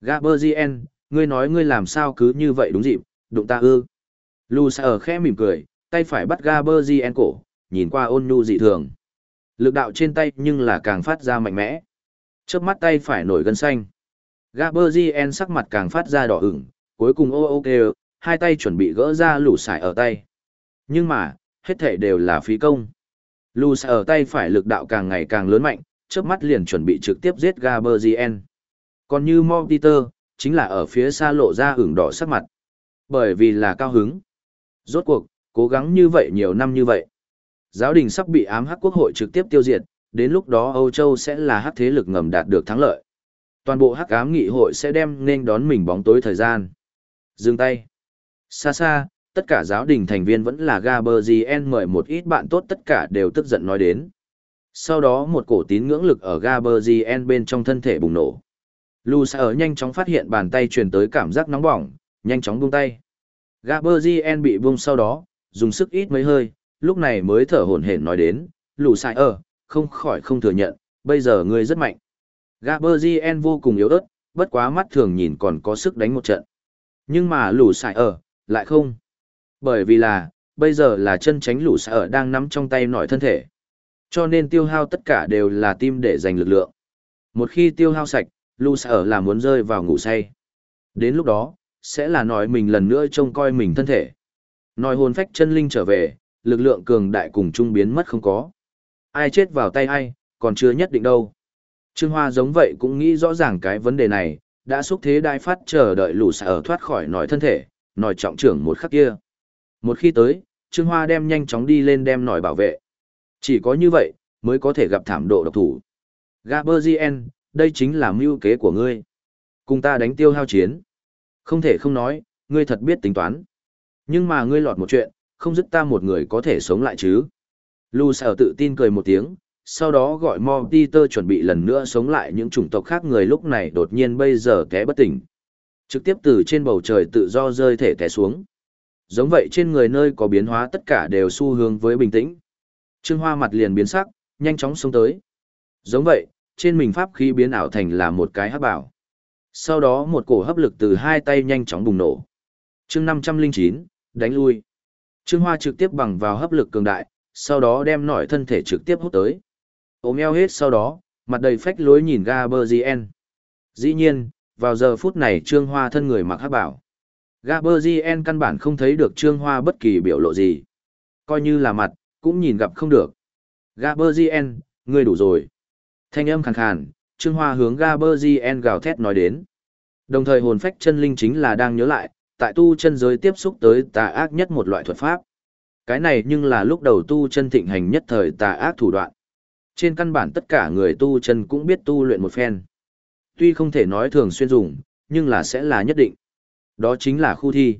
Gaberzien, ngươi nói ngươi làm sao cứ như vậy đúng dịp, đụng ta ư. Lu ở khẽ mỉm cười, tay phải bắt Gaberzien cổ, nhìn qua ôn nhu dị thường. Lực đạo trên tay nhưng là càng phát ra mạnh mẽ. Chớp mắt tay phải nổi gân xanh. Gaberzien sắc mặt càng phát ra đỏ ửng, cuối cùng ô ô kêu, hai tay chuẩn bị gỡ ra lũ sải ở tay. Nhưng mà, hết thể đều là phí công. Lũ sải ở tay phải lực đạo càng ngày càng lớn mạnh, chớp mắt liền chuẩn bị trực tiếp giết Gaberzien. Còn như Mortiter, chính là ở phía xa lộ ra ửng đỏ sắc mặt. Bởi vì là cao hứng. Rốt cuộc, cố gắng như vậy nhiều năm như vậy. Giáo đình sắp bị ám hắc quốc hội trực tiếp tiêu diệt, đến lúc đó Âu Châu sẽ là hắc thế lực ngầm đạt được thắng lợi. Toàn bộ hắc ám nghị hội sẽ đem nên đón mình bóng tối thời gian. Dừng tay. Xa xa, tất cả giáo đình thành viên vẫn là Gaberzien mời một ít bạn tốt tất cả đều tức giận nói đến. Sau đó một cổ tín ngưỡng lực ở Gaberzien bên trong thân thể bùng nổ. Lu ở nhanh chóng phát hiện bàn tay truyền tới cảm giác nóng bỏng, nhanh chóng buông tay. Gaberzien bị buông sau đó, dùng sức ít mấy hơi, lúc này mới thở hổn hển nói đến, Lu ở, không khỏi không thừa nhận, bây giờ ngươi rất mạnh. Gaberzien vô cùng yếu ớt, bất quá mắt thường nhìn còn có sức đánh một trận. Nhưng mà lù sải ở, lại không. Bởi vì là, bây giờ là chân tránh lù sải ở đang nắm trong tay nổi thân thể. Cho nên tiêu hao tất cả đều là tim để giành lực lượng. Một khi tiêu hao sạch, lu sở ở là muốn rơi vào ngủ say. Đến lúc đó, sẽ là nói mình lần nữa trông coi mình thân thể. Nói hồn phách chân linh trở về, lực lượng cường đại cùng trung biến mất không có. Ai chết vào tay ai, còn chưa nhất định đâu. Trương Hoa giống vậy cũng nghĩ rõ ràng cái vấn đề này, đã xúc thế đai phát chờ đợi lũ sở ở thoát khỏi nói thân thể, nói trọng trưởng một khắc kia. Một khi tới, Trương Hoa đem nhanh chóng đi lên đem nòi bảo vệ. Chỉ có như vậy, mới có thể gặp thảm độ độc thủ. Gaberzien, đây chính là mưu kế của ngươi. Cùng ta đánh tiêu hao chiến. Không thể không nói, ngươi thật biết tính toán. Nhưng mà ngươi lọt một chuyện, không dứt ta một người có thể sống lại chứ. Lu Sở tự tin cười một tiếng, sau đó gọi Mortimer chuẩn bị lần nữa sống lại những chủng tộc khác người lúc này đột nhiên bây giờ té bất tỉnh. Trực tiếp từ trên bầu trời tự do rơi thể té xuống. Giống vậy trên người nơi có biến hóa tất cả đều xu hướng với bình tĩnh. Trương Hoa mặt liền biến sắc, nhanh chóng xuống tới. Giống vậy, trên mình pháp khí biến ảo thành là một cái hấp bảo. Sau đó một cổ hấp lực từ hai tay nhanh chóng bùng nổ. Chương 509, đánh lui. Trương Hoa trực tiếp bằng vào hấp lực cường đại, sau đó đem nổi thân thể trực tiếp hút tới. Ôm eo hết sau đó, mặt đầy phách lối nhìn Gaberzien. Dĩ nhiên, vào giờ phút này Trương Hoa thân người mặc hắc bảo. Gaberzien căn bản không thấy được Trương Hoa bất kỳ biểu lộ gì. Coi như là mặt, cũng nhìn gặp không được. Gaberzien, ngươi đủ rồi. Thanh âm khàn khàn, Trương Hoa hướng Gaberzien gào thét nói đến. Đồng thời hồn phách chân linh chính là đang nhớ lại, tại tu chân giới tiếp xúc tới tà ác nhất một loại thuật pháp. Cái này nhưng là lúc đầu tu chân thịnh hành nhất thời tà ác thủ đoạn. Trên căn bản tất cả người tu chân cũng biết tu luyện một phen. Tuy không thể nói thường xuyên dùng, nhưng là sẽ là nhất định. Đó chính là khu thi.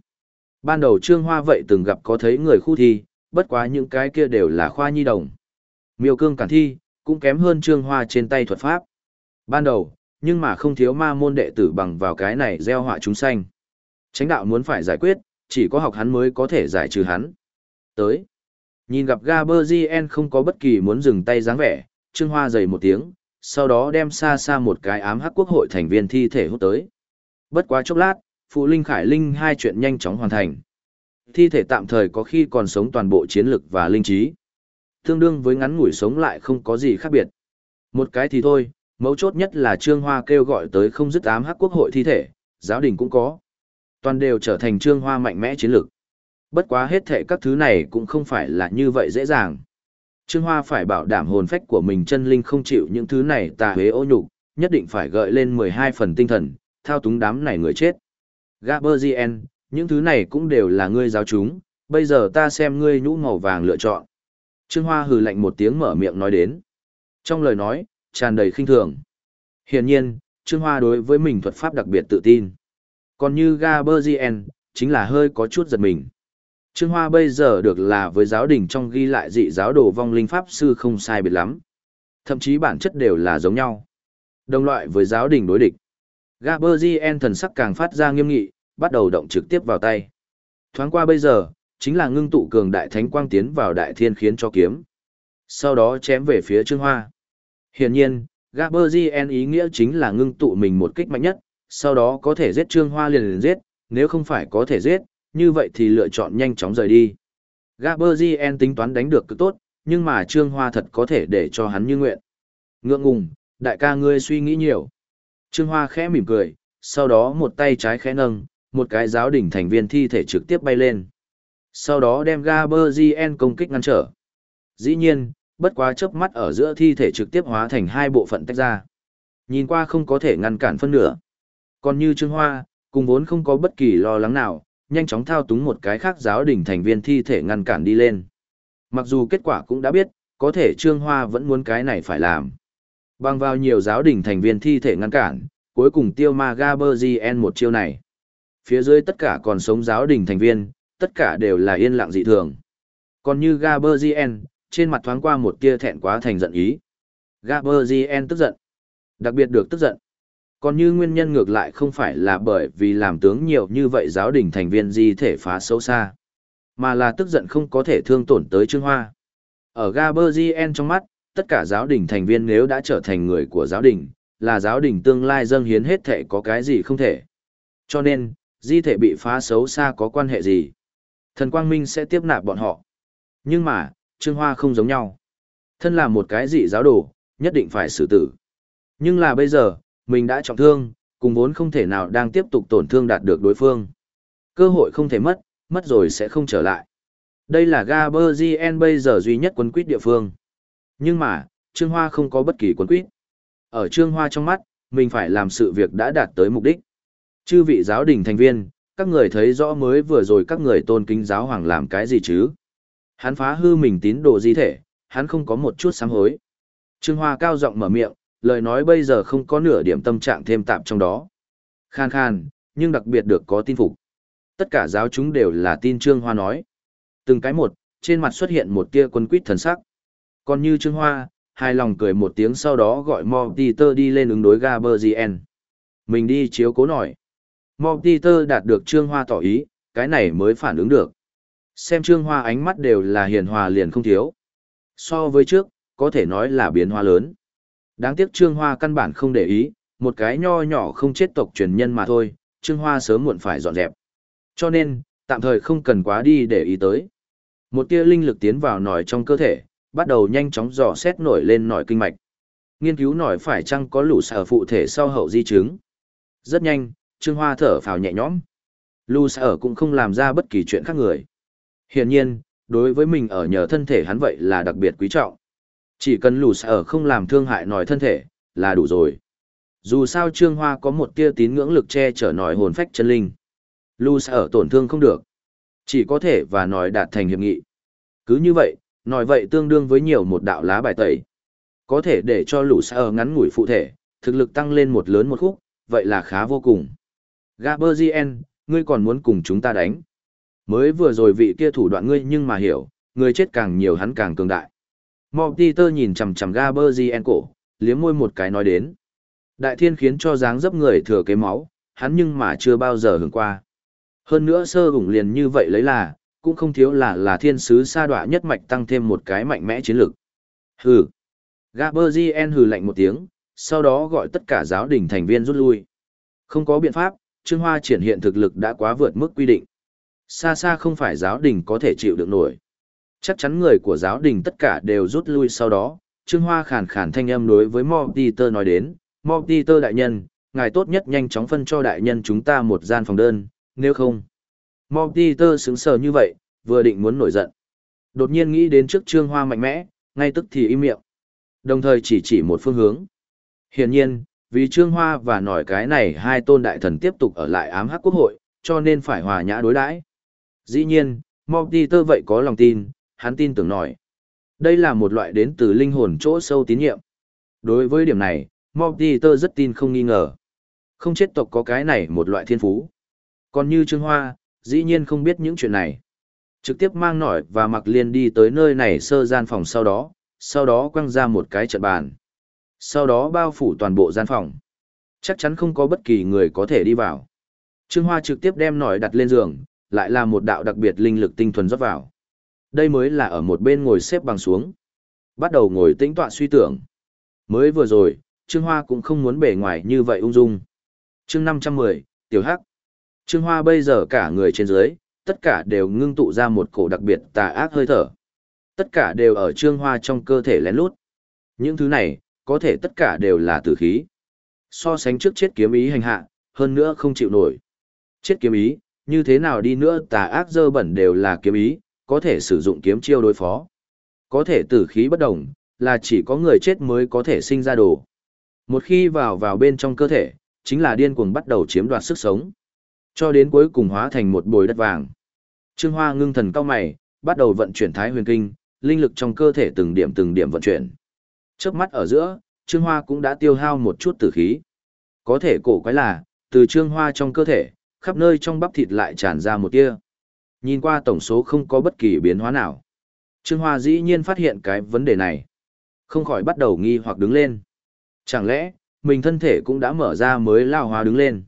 Ban đầu Trương Hoa vậy từng gặp có thấy người khu thi, bất quá những cái kia đều là khoa nhi đồng. Miêu cương cản thi, cũng kém hơn Trương Hoa trên tay thuật pháp. Ban đầu, nhưng mà không thiếu ma môn đệ tử bằng vào cái này gieo họa chúng sanh. Tránh đạo muốn phải giải quyết, chỉ có học hắn mới có thể giải trừ hắn. Tới. Nhìn gặp Gaberzien không có bất kỳ muốn dừng tay dáng vẻ, Trương Hoa dày một tiếng, sau đó đem xa xa một cái ám hắc quốc hội thành viên thi thể hút tới. Bất quá chốc lát, Phụ Linh Khải Linh hai chuyện nhanh chóng hoàn thành. Thi thể tạm thời có khi còn sống toàn bộ chiến lực và linh trí. Tương đương với ngắn ngủi sống lại không có gì khác biệt. Một cái thì thôi, mấu chốt nhất là Trương Hoa kêu gọi tới không dứt ám hắc quốc hội thi thể, giáo đình cũng có. Toàn đều trở thành Trương Hoa mạnh mẽ chiến lược Bất quá hết thệ các thứ này cũng không phải là như vậy dễ dàng. Trương Hoa phải bảo đảm hồn phách của mình chân linh không chịu những thứ này tà huế ô nhục, nhất định phải gợi lên 12 phần tinh thần, thao túng đám này người chết. Gaberzien, những thứ này cũng đều là ngươi giáo chúng, bây giờ ta xem ngươi nhũ màu vàng lựa chọn. Trương Hoa hừ lạnh một tiếng mở miệng nói đến. Trong lời nói, tràn đầy khinh thường. Hiển nhiên, Trương Hoa đối với mình thuật pháp đặc biệt tự tin. Còn như Gaberzien, chính là hơi có chút giật mình. Trương Hoa bây giờ được là với giáo đình trong ghi lại dị giáo đồ vong linh pháp sư không sai biệt lắm. Thậm chí bản chất đều là giống nhau. Đồng loại với giáo đình đối địch. Gaberzien thần sắc càng phát ra nghiêm nghị, bắt đầu động trực tiếp vào tay. Thoáng qua bây giờ, chính là ngưng tụ cường đại thánh quang tiến vào đại thiên khiến cho kiếm. Sau đó chém về phía Trương Hoa. Hiển nhiên, Gaberzien ý nghĩa chính là ngưng tụ mình một kích mạnh nhất, sau đó có thể giết Trương Hoa liền liền giết, nếu không phải có thể giết, như vậy thì lựa chọn nhanh chóng rời đi. Gaberzien tính toán đánh được cực tốt, nhưng mà Trương Hoa thật có thể để cho hắn như nguyện. Ngượng ngùng, đại ca ngươi suy nghĩ nhiều. Trương Hoa khẽ mỉm cười, sau đó một tay trái khẽ nâng, một cái giáo đỉnh thành viên thi thể trực tiếp bay lên. Sau đó đem Gaberzien công kích ngăn trở. Dĩ nhiên, bất quá chớp mắt ở giữa thi thể trực tiếp hóa thành hai bộ phận tách ra. Nhìn qua không có thể ngăn cản phân nửa. Còn như Trương Hoa, cùng vốn không có bất kỳ lo lắng nào, nhanh chóng thao túng một cái khác giáo đỉnh thành viên thi thể ngăn cản đi lên. Mặc dù kết quả cũng đã biết, có thể Trương Hoa vẫn muốn cái này phải làm. Bằng vào nhiều giáo đỉnh thành viên thi thể ngăn cản, cuối cùng tiêu ma Gaberzien một chiêu này. Phía dưới tất cả còn sống giáo đỉnh thành viên, tất cả đều là yên lặng dị thường. Còn như Gaberzien, trên mặt thoáng qua một tia thẹn quá thành giận ý. Gaberzien tức giận. Đặc biệt được tức giận. Còn như nguyên nhân ngược lại không phải là bởi vì làm tướng nhiều như vậy giáo đình thành viên di thể phá xấu xa, mà là tức giận không có thể thương tổn tới Trương Hoa. Ở Gaberzien trong mắt, tất cả giáo đình thành viên nếu đã trở thành người của giáo đình, là giáo đình tương lai dâng hiến hết thể có cái gì không thể. Cho nên, di thể bị phá xấu xa có quan hệ gì? Thần Quang Minh sẽ tiếp nạp bọn họ. Nhưng mà, Trương Hoa không giống nhau. Thân là một cái dị giáo đồ, nhất định phải xử tử. Nhưng là bây giờ, mình đã trọng thương, cùng vốn không thể nào đang tiếp tục tổn thương đạt được đối phương. Cơ hội không thể mất, mất rồi sẽ không trở lại. Đây là Gaberzien bây giờ duy nhất quấn quýt địa phương. Nhưng mà, Trương Hoa không có bất kỳ quấn quýt. Ở Trương Hoa trong mắt, mình phải làm sự việc đã đạt tới mục đích. Chư vị giáo đình thành viên, các người thấy rõ mới vừa rồi các người tôn kính giáo hoàng làm cái gì chứ? Hắn phá hư mình tín đồ di thể, hắn không có một chút sám hối. Trương Hoa cao giọng mở miệng, lời nói bây giờ không có nửa điểm tâm trạng thêm tạm trong đó. Khan khan, nhưng đặc biệt được có tin phục. Tất cả giáo chúng đều là tin Trương Hoa nói. Từng cái một, trên mặt xuất hiện một tia quân quýt thần sắc. Còn như Trương Hoa, hài lòng cười một tiếng sau đó gọi Mortimer đi lên ứng đối Gaberzien. Mình đi chiếu cố nổi. Mortimer đạt được Trương Hoa tỏ ý, cái này mới phản ứng được. Xem Trương Hoa ánh mắt đều là hiền hòa liền không thiếu. So với trước, có thể nói là biến hóa lớn. Đáng tiếc Trương Hoa căn bản không để ý, một cái nho nhỏ không chết tộc truyền nhân mà thôi, Trương Hoa sớm muộn phải dọn dẹp. Cho nên, tạm thời không cần quá đi để ý tới. Một tia linh lực tiến vào nổi trong cơ thể, bắt đầu nhanh chóng dò xét nổi lên nổi kinh mạch. Nghiên cứu nổi phải chăng có lũ sở phụ thể sau hậu di chứng. Rất nhanh, Trương Hoa thở phào nhẹ nhõm. Lu sở cũng không làm ra bất kỳ chuyện khác người. Hiển nhiên, đối với mình ở nhờ thân thể hắn vậy là đặc biệt quý trọng. Chỉ cần lù sở không làm thương hại nòi thân thể, là đủ rồi. Dù sao Trương Hoa có một tia tín ngưỡng lực che chở nòi hồn phách chân linh. Lu sở tổn thương không được. Chỉ có thể và nòi đạt thành hiệp nghị. Cứ như vậy, nòi vậy tương đương với nhiều một đạo lá bài tẩy. Có thể để cho lù sở ngắn ngủi phụ thể, thực lực tăng lên một lớn một khúc, vậy là khá vô cùng. Gaberzien, ngươi còn muốn cùng chúng ta đánh. Mới vừa rồi vị kia thủ đoạn ngươi nhưng mà hiểu, người chết càng nhiều hắn càng cường đại. Mortimer nhìn chằm chằm Gaberzien cổ, liếm môi một cái nói đến. Đại thiên khiến cho dáng dấp người thừa kế máu, hắn nhưng mà chưa bao giờ hưởng qua. Hơn nữa sơ ủng liền như vậy lấy là, cũng không thiếu là là thiên sứ sa đọa nhất mạch tăng thêm một cái mạnh mẽ chiến lược. Hừ. Gaberzien hừ lạnh một tiếng, sau đó gọi tất cả giáo đình thành viên rút lui. Không có biện pháp, Trương Hoa triển hiện thực lực đã quá vượt mức quy định. Xa xa không phải giáo đình có thể chịu được nổi. Chắc chắn người của giáo đình tất cả đều rút lui sau đó, Trương Hoa khàn khàn thanh âm đối với Mortimer nói đến, Mortimer đại nhân, ngài tốt nhất nhanh chóng phân cho đại nhân chúng ta một gian phòng đơn, nếu không. Mortimer sững sờ như vậy, vừa định muốn nổi giận. Đột nhiên nghĩ đến trước Trương Hoa mạnh mẽ, ngay tức thì im miệng. Đồng thời chỉ chỉ một phương hướng. Hiển nhiên, vì Trương Hoa và nổi cái này hai tôn đại thần tiếp tục ở lại ám hắc quốc hội, cho nên phải hòa nhã đối đãi. Dĩ nhiên, Mortimer vậy có lòng tin, hắn tin tưởng nói. Đây là một loại đến từ linh hồn chỗ sâu tín nhiệm. Đối với điểm này, Mortimer rất tin không nghi ngờ. Không chết tộc có cái này một loại thiên phú. Còn như Trương Hoa, dĩ nhiên không biết những chuyện này. Trực tiếp mang nổi và mặc liên đi tới nơi này sơ gian phòng sau đó, sau đó quăng ra một cái trận bàn. Sau đó bao phủ toàn bộ gian phòng. Chắc chắn không có bất kỳ người có thể đi vào. Trương Hoa trực tiếp đem nổi đặt lên giường, lại là một đạo đặc biệt linh lực tinh thuần rót vào. Đây mới là ở một bên ngồi xếp bằng xuống. Bắt đầu ngồi tĩnh tọa suy tưởng. Mới vừa rồi, Trương Hoa cũng không muốn bề ngoài như vậy ung dung. chương 510, Tiểu Hắc. Trương Hoa bây giờ cả người trên dưới, tất cả đều ngưng tụ ra một cổ đặc biệt tà ác hơi thở. Tất cả đều ở Trương Hoa trong cơ thể lén lút. Những thứ này, có thể tất cả đều là tử khí. So sánh trước chết kiếm ý hành hạ, hơn nữa không chịu nổi. Chết kiếm ý, như thế nào đi nữa tà ác dơ bẩn đều là kiếm ý, có thể sử dụng kiếm chiêu đối phó. Có thể tử khí bất đồng, là chỉ có người chết mới có thể sinh ra đồ. Một khi vào vào bên trong cơ thể, chính là điên cuồng bắt đầu chiếm đoạt sức sống. Cho đến cuối cùng hóa thành một bồi đất vàng. Trương Hoa ngưng thần cao mày, bắt đầu vận chuyển thái huyền kinh, linh lực trong cơ thể từng điểm từng điểm vận chuyển. Chớp mắt ở giữa, Trương Hoa cũng đã tiêu hao một chút tử khí. Có thể cổ quái là, từ Trương Hoa trong cơ thể, khắp nơi trong bắp thịt lại tràn ra một tia. Nhìn qua tổng số không có bất kỳ biến hóa nào. Trương Hoa dĩ nhiên phát hiện cái vấn đề này. Không khỏi bắt đầu nghi hoặc đứng lên. Chẳng lẽ, mình thân thể cũng đã mở ra mới lao hoa đứng lên.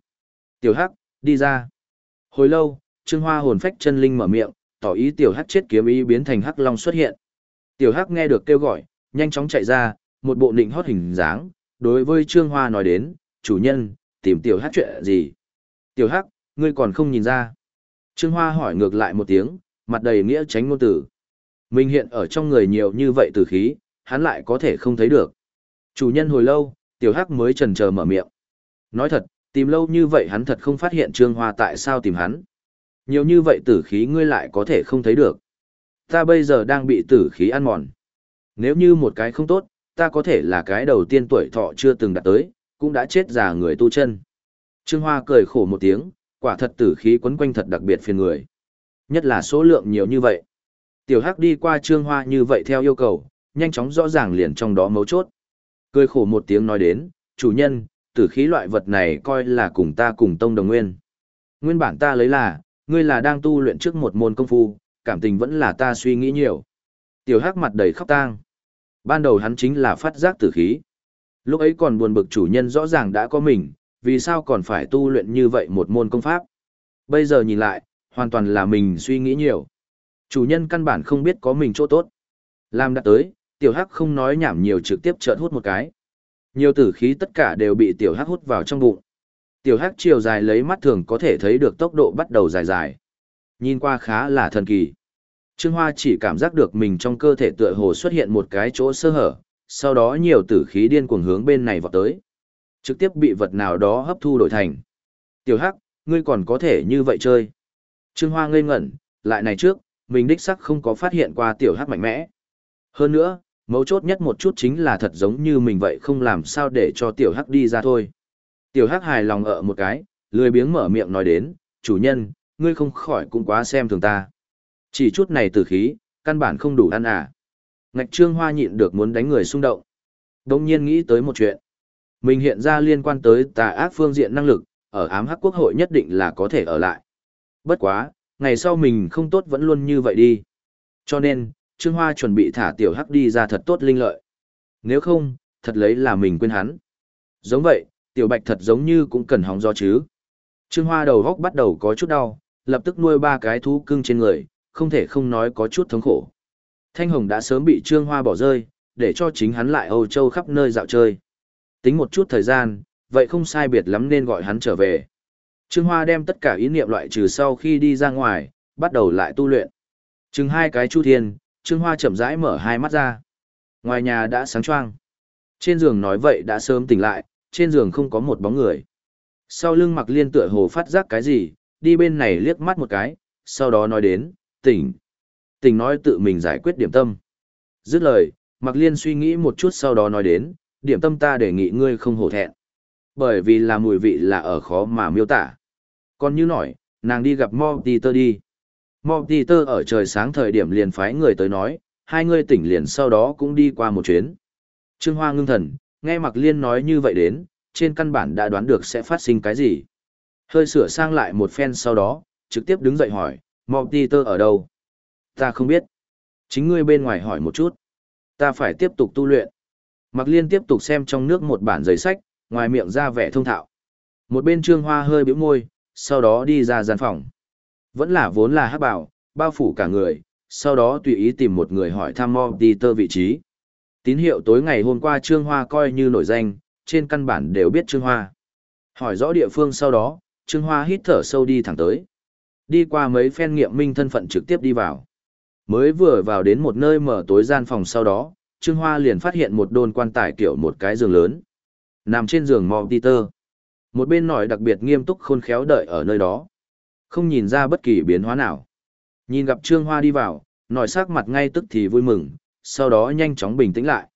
Tiểu Hắc, đi ra. Hồi lâu, Trương Hoa hồn phách chân linh mở miệng, tỏ ý Tiểu Hắc chết kiếm ý biến thành Hắc Long xuất hiện. Tiểu Hắc nghe được kêu gọi, nhanh chóng chạy ra, một bộ nịnh hót hình dáng, đối với Trương Hoa nói đến, chủ nhân, tìm Tiểu Hắc chuyện gì? Tiểu Hắc, ngươi còn không nhìn ra. Trương Hoa hỏi ngược lại một tiếng, mặt đầy nghĩa tránh ngôn tử. Mình hiện ở trong người nhiều như vậy tử khí, hắn lại có thể không thấy được. Chủ nhân hồi lâu, Tiểu Hắc mới trần chờ mở miệng. Nói thật, tìm lâu như vậy hắn thật không phát hiện Trương Hoa tại sao tìm hắn. Nhiều như vậy tử khí ngươi lại có thể không thấy được. Ta bây giờ đang bị tử khí ăn mòn. Nếu như một cái không tốt, ta có thể là cái đầu tiên tuổi thọ chưa từng đạt tới, cũng đã chết già người tu chân. Trương Hoa cười khổ một tiếng, quả thật tử khí quấn quanh thật đặc biệt phiền người. Nhất là số lượng nhiều như vậy. Tiểu Hắc đi qua Trương Hoa như vậy theo yêu cầu, nhanh chóng rõ ràng liền trong đó mấu chốt. Cười khổ một tiếng nói đến, chủ nhân, tử khí loại vật này coi là cùng ta cùng tông đồng nguyên. Nguyên bản ta lấy là, ngươi là đang tu luyện trước một môn công phu, cảm tình vẫn là ta suy nghĩ nhiều. Tiểu Hắc mặt đầy khóc tang. Ban đầu hắn chính là phát giác tử khí. Lúc ấy còn buồn bực chủ nhân rõ ràng đã có mình, vì sao còn phải tu luyện như vậy một môn công pháp. Bây giờ nhìn lại, hoàn toàn là mình suy nghĩ nhiều. Chủ nhân căn bản không biết có mình chỗ tốt. Làm đã tới, tiểu hắc không nói nhảm nhiều trực tiếp trợn hút một cái. Nhiều tử khí tất cả đều bị tiểu hắc hút vào trong bụng. Tiểu hắc chiều dài lấy mắt thường có thể thấy được tốc độ bắt đầu dài dài. Nhìn qua khá là thần kỳ. Trương Hoa chỉ cảm giác được mình trong cơ thể tựa hồ xuất hiện một cái chỗ sơ hở, sau đó nhiều tử khí điên cuồng hướng bên này vọt tới. Trực tiếp bị vật nào đó hấp thu đổi thành. Tiểu Hắc, ngươi còn có thể như vậy chơi. Trương Hoa ngây ngẩn, lại này trước, mình đích sắc không có phát hiện qua Tiểu Hắc mạnh mẽ. Hơn nữa, mấu chốt nhất một chút chính là thật giống như mình vậy không làm sao để cho Tiểu Hắc đi ra thôi. Tiểu Hắc hài lòng ở một cái, lười biếng mở miệng nói đến, chủ nhân, ngươi không khỏi cũng quá xem thường ta. Chỉ chút này tử khí, căn bản không đủ ăn à. Ngạch Trương Hoa nhịn được muốn đánh người xung động. Đông nhiên nghĩ tới một chuyện. Mình hiện ra liên quan tới tà ác phương diện năng lực, ở ám hắc quốc hội nhất định là có thể ở lại. Bất quá, ngày sau mình không tốt vẫn luôn như vậy đi. Cho nên, Trương Hoa chuẩn bị thả tiểu hắc đi ra thật tốt linh lợi. Nếu không, thật lấy là mình quên hắn. Giống vậy, tiểu bạch thật giống như cũng cần hóng do chứ. Trương Hoa đầu góc bắt đầu có chút đau, lập tức nuôi ba cái thú cưng trên người, không thể không nói có chút thống khổ. Thanh Hồng đã sớm bị Trương Hoa bỏ rơi, để cho chính hắn lại Âu Châu khắp nơi dạo chơi. Tính một chút thời gian, vậy không sai biệt lắm nên gọi hắn trở về. Trương Hoa đem tất cả ý niệm loại trừ sau khi đi ra ngoài, bắt đầu lại tu luyện. Trừng hai cái chu thiên, Trương Hoa chậm rãi mở hai mắt ra. Ngoài nhà đã sáng choang. Trên giường nói vậy đã sớm tỉnh lại, trên giường không có một bóng người. Sau lưng mặc liên tựa hồ phát giác cái gì, đi bên này liếc mắt một cái, sau đó nói đến, tỉnh. Tỉnh nói tự mình giải quyết điểm tâm. Dứt lời, mặc liên suy nghĩ một chút sau đó nói đến, điểm tâm ta đề nghị ngươi không hổ thẹn. Bởi vì là mùi vị là ở khó mà miêu tả. Còn như nổi, nàng đi gặp Mortimer đi. Mortimer ở trời sáng thời điểm liền phái người tới nói, hai người tỉnh liền sau đó cũng đi qua một chuyến. Trương Hoa ngưng thần, nghe Mạc Liên nói như vậy đến, trên căn bản đã đoán được sẽ phát sinh cái gì. Hơi sửa sang lại một phen sau đó, trực tiếp đứng dậy hỏi, Mortimer ở đâu? Ta không biết. Chính ngươi bên ngoài hỏi một chút. Ta phải tiếp tục tu luyện. Mạc Liên tiếp tục xem trong nước một bản giấy sách, ngoài miệng ra vẻ thông thạo. Một bên Trương Hoa hơi bĩu môi, sau đó đi ra gian phòng. Vẫn là vốn là hắc bảo, bao phủ cả người, sau đó tùy ý tìm một người hỏi thăm Tơ vị trí. Tín hiệu tối ngày hôm qua Trương Hoa coi như nổi danh, trên căn bản đều biết Trương Hoa. Hỏi rõ địa phương sau đó, Trương Hoa hít thở sâu đi thẳng tới. Đi qua mấy phen nghiệm minh thân phận trực tiếp đi vào. Mới vừa vào đến một nơi mở tối gian phòng sau đó, Trương Hoa liền phát hiện một đôn quan tài kiểu một cái giường lớn. Nằm trên giường mò tơ. Một bên nổi đặc biệt nghiêm túc khôn khéo đợi ở nơi đó. Không nhìn ra bất kỳ biến hóa nào. Nhìn gặp Trương Hoa đi vào, nổi sắc mặt ngay tức thì vui mừng, sau đó nhanh chóng bình tĩnh lại.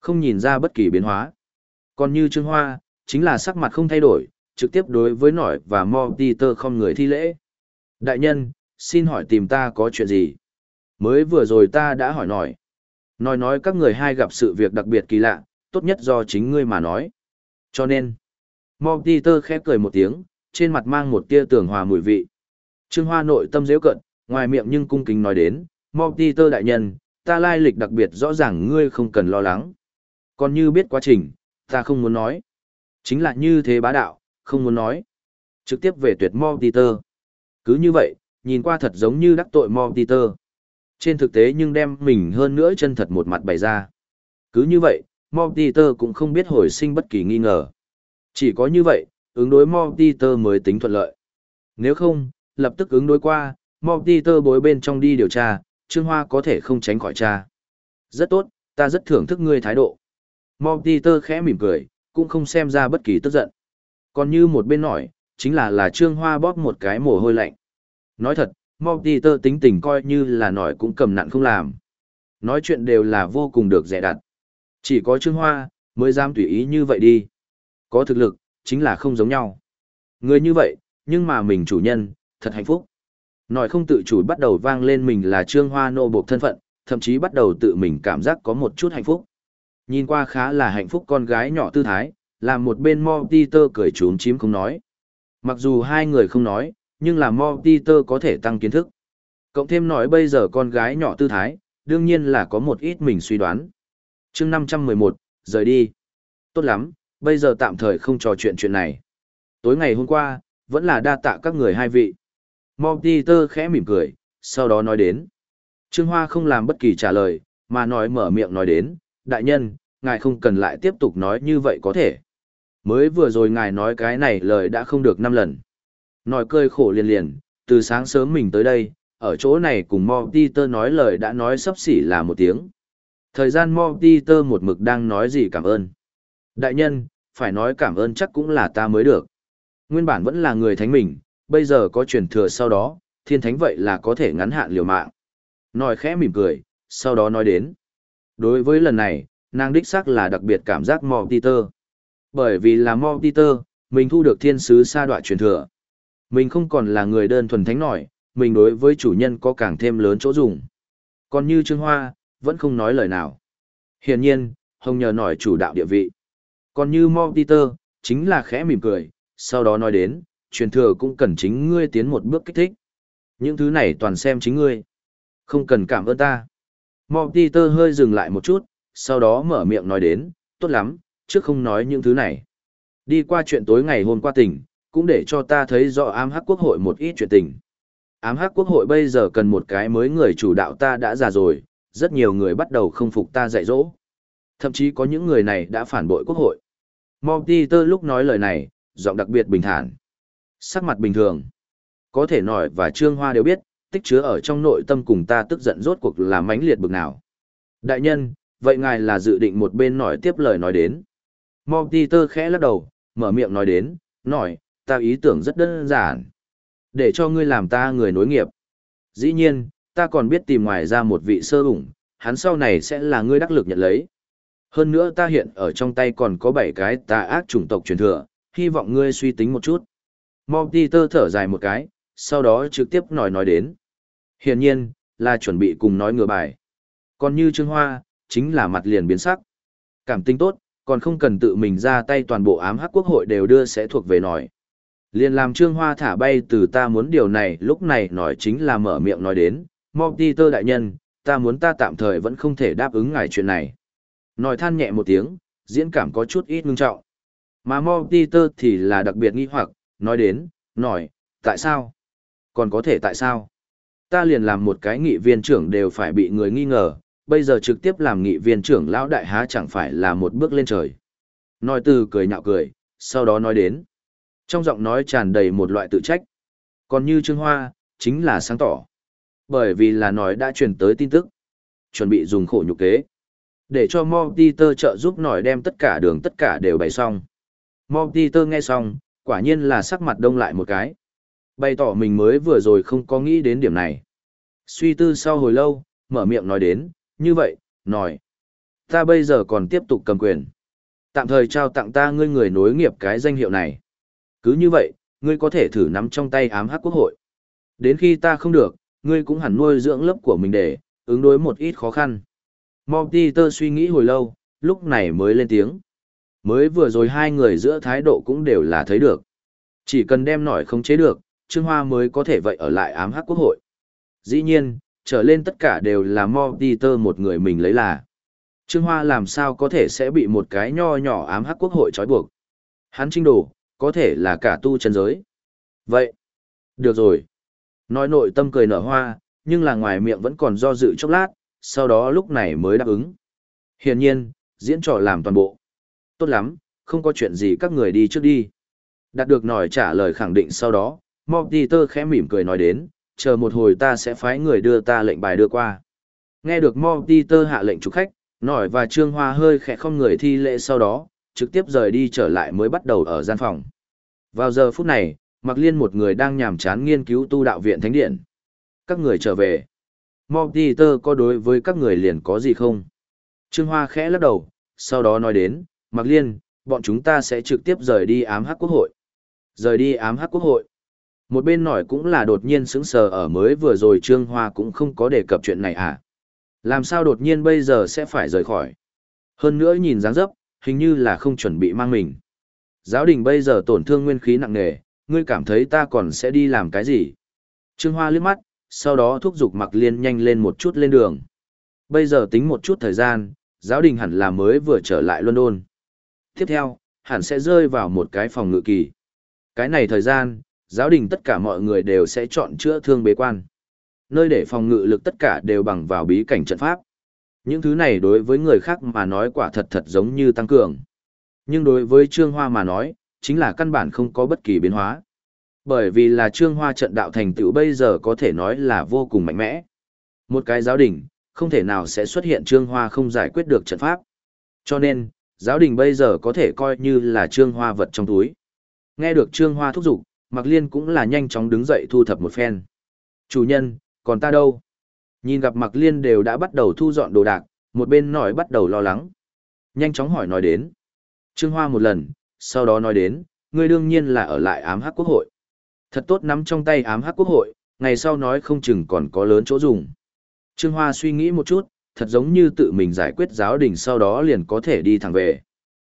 Không nhìn ra bất kỳ biến hóa. Còn như Trương Hoa, chính là sắc mặt không thay đổi, trực tiếp đối với nổi và mò tơ không người thi lễ. Đại nhân, xin hỏi tìm ta có chuyện gì? Mới vừa rồi ta đã hỏi nổi. Nói nói các người hai gặp sự việc đặc biệt kỳ lạ, tốt nhất do chính ngươi mà nói. Cho nên, Mom Peter khẽ cười một tiếng, trên mặt mang một tia tưởng hòa mùi vị. Trương Hoa nội tâm dễ cận, ngoài miệng nhưng cung kính nói đến, Mom Peter đại nhân, ta lai lịch đặc biệt rõ ràng ngươi không cần lo lắng. Còn như biết quá trình, ta không muốn nói. Chính là như thế bá đạo, không muốn nói. Trực tiếp về tuyệt Mom Peter. Cứ như vậy, nhìn qua thật giống như đắc tội Mom Peter. Trên thực tế nhưng đem mình hơn nữa chân thật một mặt bày ra. Cứ như vậy, Mom Peter cũng không biết hồi sinh bất kỳ nghi ngờ. Chỉ có như vậy, ứng đối Mom Peter mới tính thuận lợi. Nếu không, lập tức ứng đối qua, Mom Peter bối bên trong đi điều tra, Trương Hoa có thể không tránh khỏi cha. Rất tốt, ta rất thưởng thức ngươi thái độ. Mom Peter khẽ mỉm cười, cũng không xem ra bất kỳ tức giận. Còn như một bên nổi, chính là là Trương Hoa bóp một cái mồ hôi lạnh. Nói thật, Mom tơ tính tình coi như là nổi cũng cầm nặn không làm. Nói chuyện đều là vô cùng được dè đặt. Chỉ có Trương Hoa, mới dám tùy ý như vậy đi. Có thực lực, chính là không giống nhau. Người như vậy, nhưng mà mình chủ nhân, thật hạnh phúc. Nói không tự chủ bắt đầu vang lên mình là Trương Hoa nô buộc thân phận, thậm chí bắt đầu tự mình cảm giác có một chút hạnh phúc. Nhìn qua khá là hạnh phúc con gái nhỏ tư thái, làm một bên Mo tơ cười trốn chím không nói. Mặc dù hai người không nói, nhưng là Mo Peter có thể tăng kiến thức. Cộng thêm nói bây giờ con gái nhỏ tư thái, đương nhiên là có một ít mình suy đoán. chương 511, rời đi. Tốt lắm, bây giờ tạm thời không trò chuyện chuyện này. Tối ngày hôm qua, vẫn là đa tạ các người hai vị. Mo Peter khẽ mỉm cười, sau đó nói đến. Trương Hoa không làm bất kỳ trả lời, mà nói mở miệng nói đến, đại nhân, ngài không cần lại tiếp tục nói như vậy có thể. Mới vừa rồi ngài nói cái này lời đã không được năm lần. Nói cơi khổ liền liền, từ sáng sớm mình tới đây, ở chỗ này cùng Mo nói lời đã nói sắp xỉ là một tiếng. Thời gian Mo một mực đang nói gì cảm ơn. Đại nhân, phải nói cảm ơn chắc cũng là ta mới được. Nguyên bản vẫn là người thánh mình, bây giờ có truyền thừa sau đó, thiên thánh vậy là có thể ngắn hạn liều mạng. Nói khẽ mỉm cười, sau đó nói đến. Đối với lần này, nàng đích xác là đặc biệt cảm giác Mo Peter. Bởi vì là Mo Peter, mình thu được thiên sứ sa đoạn truyền thừa. Mình không còn là người đơn thuần thánh nổi, mình đối với chủ nhân có càng thêm lớn chỗ dùng. Còn như Trương Hoa, vẫn không nói lời nào. Hiển nhiên, Hồng nhờ nổi chủ đạo địa vị. Còn như Mo Peter, chính là khẽ mỉm cười, sau đó nói đến, truyền thừa cũng cần chính ngươi tiến một bước kích thích. Những thứ này toàn xem chính ngươi. Không cần cảm ơn ta. Mo Peter hơi dừng lại một chút, sau đó mở miệng nói đến, tốt lắm, trước không nói những thứ này. Đi qua chuyện tối ngày hôm qua tỉnh, cũng để cho ta thấy rõ ám hắc quốc hội một ít chuyện tình. Ám hắc quốc hội bây giờ cần một cái mới người chủ đạo ta đã già rồi, rất nhiều người bắt đầu không phục ta dạy dỗ. Thậm chí có những người này đã phản bội quốc hội. Monty lúc nói lời này, giọng đặc biệt bình thản. Sắc mặt bình thường. Có thể nói và Trương Hoa đều biết, tích chứa ở trong nội tâm cùng ta tức giận rốt cuộc là mãnh liệt bực nào. Đại nhân, vậy ngài là dự định một bên nói tiếp lời nói đến. Monty khẽ lắc đầu, mở miệng nói đến, nói, ta ý tưởng rất đơn giản. Để cho ngươi làm ta người nối nghiệp. Dĩ nhiên, ta còn biết tìm ngoài ra một vị sơ ủng, hắn sau này sẽ là ngươi đắc lực nhận lấy. Hơn nữa ta hiện ở trong tay còn có 7 cái tà ác chủng tộc truyền thừa, hy vọng ngươi suy tính một chút. Monty tơ thở dài một cái, sau đó trực tiếp nói nói đến. Hiển nhiên, là chuẩn bị cùng nói ngừa bài. Còn như Trương Hoa, chính là mặt liền biến sắc. Cảm tính tốt, còn không cần tự mình ra tay toàn bộ ám hắc quốc hội đều đưa sẽ thuộc về nòi. Liền làm Trương Hoa thả bay từ ta muốn điều này lúc này nói chính là mở miệng nói đến, Monty tơ đại nhân, ta muốn ta tạm thời vẫn không thể đáp ứng ngài chuyện này. Nói than nhẹ một tiếng, diễn cảm có chút ít ngưng trọng. Mà Mo tơ thì là đặc biệt nghi hoặc, nói đến, nói, tại sao? Còn có thể tại sao? Ta liền làm một cái nghị viên trưởng đều phải bị người nghi ngờ, bây giờ trực tiếp làm nghị viên trưởng lão đại há chẳng phải là một bước lên trời. Nói từ cười nhạo cười, sau đó nói đến. Trong giọng nói tràn đầy một loại tự trách. Còn như Trương Hoa, chính là sáng tỏ. Bởi vì là nói đã truyền tới tin tức. Chuẩn bị dùng khổ nhục kế. Để cho Mortimer trợ giúp nổi đem tất cả đường tất cả đều bày xong. Mortimer nghe xong, quả nhiên là sắc mặt đông lại một cái. Bày tỏ mình mới vừa rồi không có nghĩ đến điểm này. Suy tư sau hồi lâu, mở miệng nói đến, như vậy, nói. Ta bây giờ còn tiếp tục cầm quyền. Tạm thời trao tặng ta ngươi người nối nghiệp cái danh hiệu này. Cứ như vậy, ngươi có thể thử nắm trong tay ám hắc quốc hội. Đến khi ta không được, ngươi cũng hẳn nuôi dưỡng lớp của mình để, ứng đối một ít khó khăn. Monty suy nghĩ hồi lâu, lúc này mới lên tiếng. Mới vừa rồi hai người giữa thái độ cũng đều là thấy được. Chỉ cần đem nổi không chế được, Trương Hoa mới có thể vậy ở lại ám hắc quốc hội. Dĩ nhiên, trở lên tất cả đều là Monty một người mình lấy là. Trương Hoa làm sao có thể sẽ bị một cái nho nhỏ ám hắc quốc hội trói buộc. Hắn trinh đồ, có thể là cả tu chân giới. Vậy, được rồi. Nói nội tâm cười nở hoa, nhưng là ngoài miệng vẫn còn do dự chốc lát, sau đó lúc này mới đáp ứng. Hiển nhiên, diễn trò làm toàn bộ. Tốt lắm, không có chuyện gì các người đi trước đi. Đạt được nổi trả lời khẳng định sau đó, Moptiter khẽ mỉm cười nói đến, chờ một hồi ta sẽ phái người đưa ta lệnh bài đưa qua. Nghe được Moptiter hạ lệnh chủ khách, nổi và trương hoa hơi khẽ không người thi lễ sau đó, trực tiếp rời đi trở lại mới bắt đầu ở gian phòng. Vào giờ phút này, Mạc Liên một người đang nhàm chán nghiên cứu tu đạo viện thánh điện. Các người trở về. Moptiter có đối với các người liền có gì không? Trương Hoa khẽ lắc đầu, sau đó nói đến, Mạc Liên, bọn chúng ta sẽ trực tiếp rời đi ám hắc quốc hội. Rời đi ám hắc quốc hội. Một bên nổi cũng là đột nhiên sững sờ ở mới vừa rồi Trương Hoa cũng không có đề cập chuyện này à. Làm sao đột nhiên bây giờ sẽ phải rời khỏi? Hơn nữa nhìn dáng dấp, hình như là không chuẩn bị mang mình. Giáo đình bây giờ tổn thương nguyên khí nặng nề, ngươi cảm thấy ta còn sẽ đi làm cái gì? Trương Hoa liếc mắt, sau đó thúc giục Mặc Liên nhanh lên một chút lên đường. Bây giờ tính một chút thời gian, giáo đình hẳn là mới vừa trở lại London. Tiếp theo, hẳn sẽ rơi vào một cái phòng ngự kỳ. Cái này thời gian, giáo đình tất cả mọi người đều sẽ chọn chữa thương bế quan. Nơi để phòng ngự lực tất cả đều bằng vào bí cảnh trận pháp. Những thứ này đối với người khác mà nói quả thật thật giống như tăng cường. Nhưng đối với Trương Hoa mà nói, chính là căn bản không có bất kỳ biến hóa. Bởi vì là Trương Hoa trận đạo thành tựu bây giờ có thể nói là vô cùng mạnh mẽ. Một cái giáo đình, không thể nào sẽ xuất hiện Trương Hoa không giải quyết được trận pháp. Cho nên, giáo đình bây giờ có thể coi như là Trương Hoa vật trong túi. Nghe được Trương Hoa thúc giục, Mạc Liên cũng là nhanh chóng đứng dậy thu thập một phen. Chủ nhân, còn ta đâu? Nhìn gặp Mạc Liên đều đã bắt đầu thu dọn đồ đạc, một bên nói bắt đầu lo lắng. Nhanh chóng hỏi nói đến. Trương Hoa một lần, sau đó nói đến, ngươi đương nhiên là ở lại ám hắc quốc hội. Thật tốt nắm trong tay ám hắc quốc hội, ngày sau nói không chừng còn có lớn chỗ dùng. Trương Hoa suy nghĩ một chút, thật giống như tự mình giải quyết giáo đình sau đó liền có thể đi thẳng về.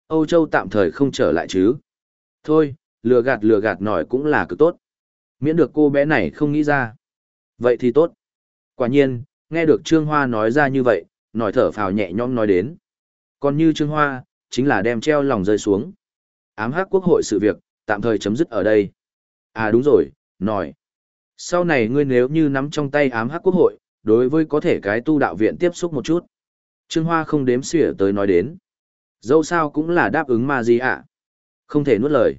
Âu Châu tạm thời không trở lại chứ. Thôi, lừa gạt lừa gạt nổi cũng là cực tốt. Miễn được cô bé này không nghĩ ra. Vậy thì tốt. Quả nhiên, nghe được Trương Hoa nói ra như vậy, nổi thở phào nhẹ nhõm nói đến. Còn như Trương Hoa, chính là đem treo lòng rơi xuống. Ám hắc quốc hội sự việc, tạm thời chấm dứt ở đây. À đúng rồi, nổi. Sau này ngươi nếu như nắm trong tay ám hắc quốc hội, đối với có thể cái tu đạo viện tiếp xúc một chút. Trương Hoa không đếm xỉa tới nói đến. Dẫu sao cũng là đáp ứng mà gì ạ. Không thể nuốt lời.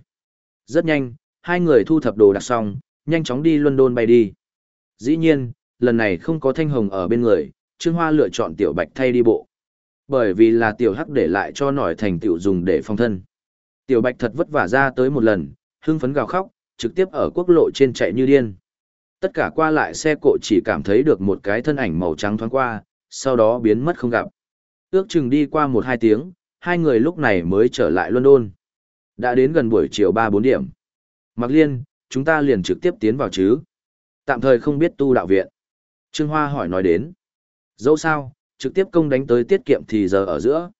Rất nhanh, hai người thu thập đồ đạc xong, nhanh chóng đi London bay đi. Dĩ nhiên, lần này không có thanh hồng ở bên người, Trương Hoa lựa chọn tiểu bạch thay đi bộ. Bởi vì là tiểu hắc để lại cho nổi thành tiểu dùng để phong thân. Tiểu bạch thật vất vả ra tới một lần, hưng phấn gào khóc, trực tiếp ở quốc lộ trên chạy như điên. Tất cả qua lại xe cộ chỉ cảm thấy được một cái thân ảnh màu trắng thoáng qua, sau đó biến mất không gặp. Ước chừng đi qua một hai tiếng, hai người lúc này mới trở lại London. Đã đến gần buổi chiều ba bốn điểm. Mạc Liên, chúng ta liền trực tiếp tiến vào chứ. Tạm thời không biết tu đạo viện. Trương Hoa hỏi nói đến. Dẫu sao, trực tiếp công đánh tới tiết kiệm thì giờ ở giữa.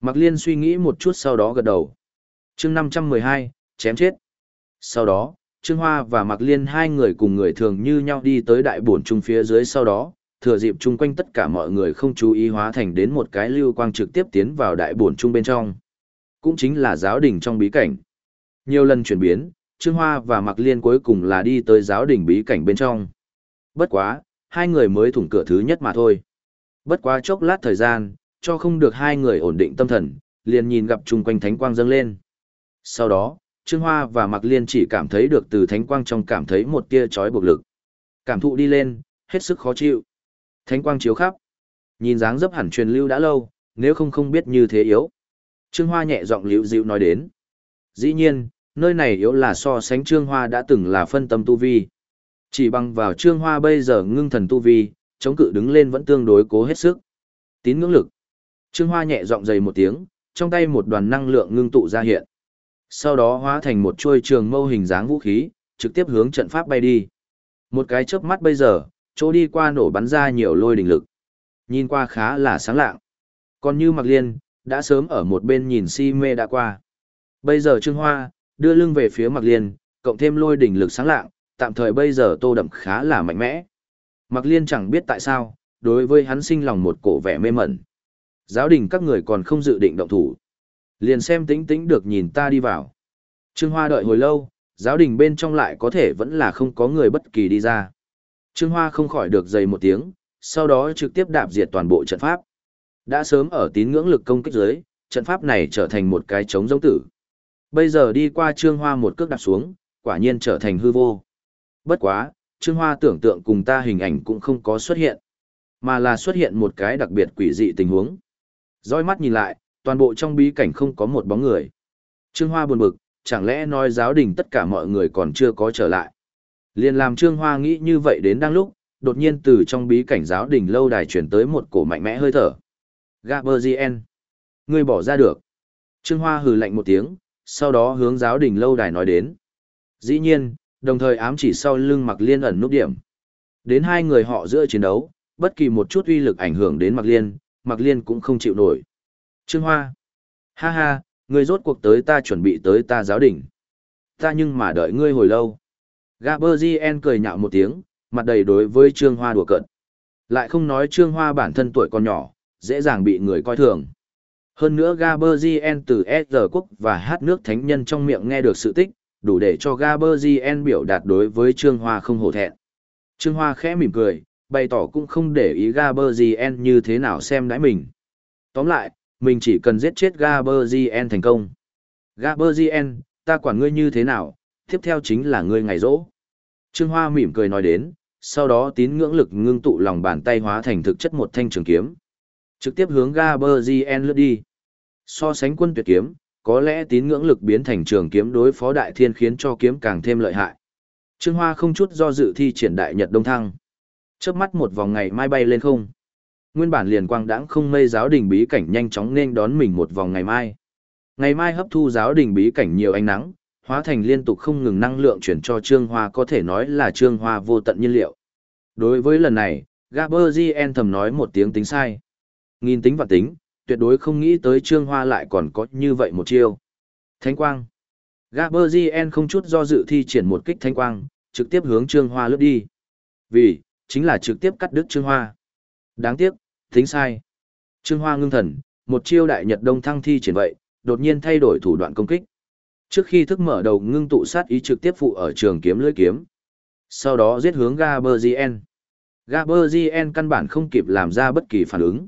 Mạc Liên suy nghĩ một chút sau đó gật đầu. chương 512, chém chết. Sau đó, Trương Hoa và Mạc Liên hai người cùng người thường như nhau đi tới đại bổn trung phía dưới sau đó, thừa dịp chung quanh tất cả mọi người không chú ý hóa thành đến một cái lưu quang trực tiếp tiến vào đại bổn trung bên trong. Cũng chính là giáo đình trong bí cảnh. Nhiều lần chuyển biến, Trương Hoa và Mạc Liên cuối cùng là đi tới giáo đình bí cảnh bên trong. Bất quá, hai người mới thủng cửa thứ nhất mà thôi. Bất quá chốc lát thời gian, cho không được hai người ổn định tâm thần, liền nhìn gặp chung quanh thánh quang dâng lên. Sau đó, Trương Hoa và Mạc Liên chỉ cảm thấy được từ thánh quang trong cảm thấy một tia chói buộc lực. Cảm thụ đi lên, hết sức khó chịu. Thánh quang chiếu khắp. Nhìn dáng dấp hẳn truyền lưu đã lâu, nếu không không biết như thế yếu. Trương Hoa nhẹ giọng liễu dịu nói đến. Dĩ nhiên, nơi này yếu là so sánh Trương Hoa đã từng là phân tâm tu vi. Chỉ bằng vào Trương Hoa bây giờ ngưng thần tu vi, chống cự đứng lên vẫn tương đối cố hết sức. Tín ngưỡng lực. Trương Hoa nhẹ giọng dày một tiếng, trong tay một đoàn năng lượng ngưng tụ ra hiện. Sau đó hóa thành một chuôi trường mâu hình dáng vũ khí, trực tiếp hướng trận pháp bay đi. Một cái chớp mắt bây giờ, chỗ đi qua nổ bắn ra nhiều lôi đỉnh lực. Nhìn qua khá là sáng lạng. Còn như Mạc Liên, đã sớm ở một bên nhìn si mê đã qua. Bây giờ Trương Hoa, đưa lưng về phía Mạc Liên, cộng thêm lôi đỉnh lực sáng lạng, tạm thời bây giờ tô đậm khá là mạnh mẽ. Mạc Liên chẳng biết tại sao, đối với hắn sinh lòng một cổ vẻ mê mẩn. Giáo đình các người còn không dự định động thủ. Liền xem tính tính được nhìn ta đi vào. Trương Hoa đợi hồi lâu, giáo đình bên trong lại có thể vẫn là không có người bất kỳ đi ra. Trương Hoa không khỏi được dày một tiếng, sau đó trực tiếp đạp diệt toàn bộ trận pháp. Đã sớm ở tín ngưỡng lực công kích dưới, trận pháp này trở thành một cái trống giống tử. Bây giờ đi qua Trương Hoa một cước đạp xuống, quả nhiên trở thành hư vô. Bất quá, Trương Hoa tưởng tượng cùng ta hình ảnh cũng không có xuất hiện, mà là xuất hiện một cái đặc biệt quỷ dị tình huống. Dõi mắt nhìn lại, toàn bộ trong bí cảnh không có một bóng người. Trương Hoa buồn bực, chẳng lẽ nói giáo đình tất cả mọi người còn chưa có trở lại. Liên làm Trương Hoa nghĩ như vậy đến đang lúc, đột nhiên từ trong bí cảnh giáo đình lâu đài chuyển tới một cổ mạnh mẽ hơi thở. Gaberzien. Ngươi bỏ ra được. Trương Hoa hừ lạnh một tiếng, sau đó hướng giáo đình lâu đài nói đến. Dĩ nhiên, đồng thời ám chỉ sau lưng mặc liên ẩn nút điểm. Đến hai người họ giữa chiến đấu, bất kỳ một chút uy lực ảnh hưởng đến mặc liên, mặc liên cũng không chịu nổi. Trương Hoa. Ha ha, ngươi rốt cuộc tới ta chuẩn bị tới ta giáo đình. Ta nhưng mà đợi ngươi hồi lâu. Gaberzien cười nhạo một tiếng, mặt đầy đối với Trương Hoa đùa cợt. Lại không nói Trương Hoa bản thân tuổi còn nhỏ, dễ dàng bị người coi thường. Hơn nữa Gaberzien từ S quốc và hát nước thánh nhân trong miệng nghe được sự tích, đủ để cho Gaberzien biểu đạt đối với Trương Hoa không hổ thẹn. Trương Hoa khẽ mỉm cười, bày tỏ cũng không để ý Gaberzien như thế nào xem đãi mình. Tóm lại, mình chỉ cần giết chết Gaberzien thành công. Gaberzien, ta quản ngươi như thế nào, tiếp theo chính là ngươi ngày rỗ. Trương Hoa mỉm cười nói đến, sau đó tín ngưỡng lực ngưng tụ lòng bàn tay hóa thành thực chất một thanh trường kiếm. Trực tiếp hướng Gaberzien lướt đi. So sánh quân tuyệt kiếm, có lẽ tín ngưỡng lực biến thành trường kiếm đối phó đại thiên khiến cho kiếm càng thêm lợi hại. Trương Hoa không chút do dự thi triển đại nhật đông thăng. Chớp mắt một vòng ngày mai bay lên không. Nguyên bản liền quang đãng không mây giáo đình bí cảnh nhanh chóng nên đón mình một vòng ngày mai. Ngày mai hấp thu giáo đình bí cảnh nhiều ánh nắng, hóa thành liên tục không ngừng năng lượng chuyển cho Trương Hoa có thể nói là Trương Hoa vô tận nhiên liệu. Đối với lần này, Gaberzien thầm nói một tiếng tính sai. Nghìn tính và tính, tuyệt đối không nghĩ tới Trương Hoa lại còn có như vậy một chiêu. Thánh quang. Gaberzien không chút do dự thi triển một kích thánh quang, trực tiếp hướng Trương Hoa lướt đi. Vì, chính là trực tiếp cắt đứt Trương Hoa. Đáng tiếc, tính sai. Trương Hoa ngưng thần, một chiêu đại nhật đông thăng thi triển vậy, đột nhiên thay đổi thủ đoạn công kích. Trước khi thức mở đầu ngưng tụ sát ý trực tiếp phụ ở trường kiếm lưỡi kiếm. Sau đó giết hướng Gaberzien. Gaberzien căn bản không kịp làm ra bất kỳ phản ứng.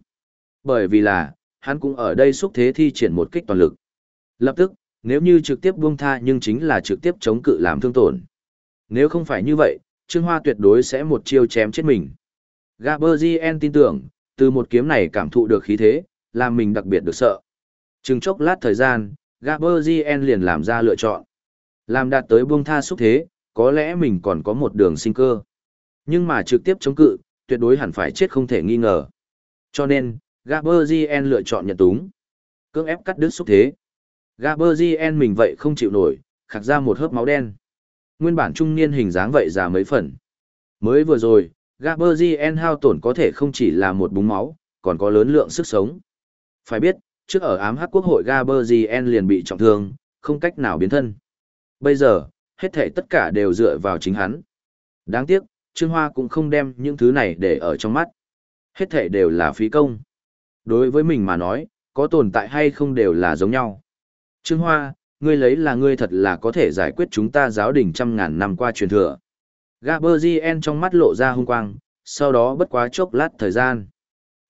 Bởi vì là, hắn cũng ở đây xúc thế thi triển một kích toàn lực. Lập tức, nếu như trực tiếp buông tha nhưng chính là trực tiếp chống cự làm thương tổn. Nếu không phải như vậy, Trương Hoa tuyệt đối sẽ một chiêu chém chết mình. Gaberzien tin tưởng, từ một kiếm này cảm thụ được khí thế, làm mình đặc biệt được sợ. Chừng chốc lát thời gian, Gaberzien liền làm ra lựa chọn. Làm đạt tới buông tha xúc thế, có lẽ mình còn có một đường sinh cơ. Nhưng mà trực tiếp chống cự, tuyệt đối hẳn phải chết không thể nghi ngờ. Cho nên, Gaberzien lựa chọn nhận túng. Cưỡng ép cắt đứt xúc thế. Gaberzien mình vậy không chịu nổi, khạc ra một hớp máu đen. Nguyên bản trung niên hình dáng vậy già mấy phần. Mới vừa rồi, Gaberzien hao tổn có thể không chỉ là một búng máu, còn có lớn lượng sức sống. Phải biết, trước ở ám hắc quốc hội Gaberzien liền bị trọng thương, không cách nào biến thân. Bây giờ, hết thể tất cả đều dựa vào chính hắn. Đáng tiếc, Trương Hoa cũng không đem những thứ này để ở trong mắt. Hết thể đều là phí công. Đối với mình mà nói, có tồn tại hay không đều là giống nhau. Trương Hoa, ngươi lấy là ngươi thật là có thể giải quyết chúng ta giáo đình trăm ngàn năm qua truyền thừa. Gaberzien trong mắt lộ ra hung quang, sau đó bất quá chốc lát thời gian.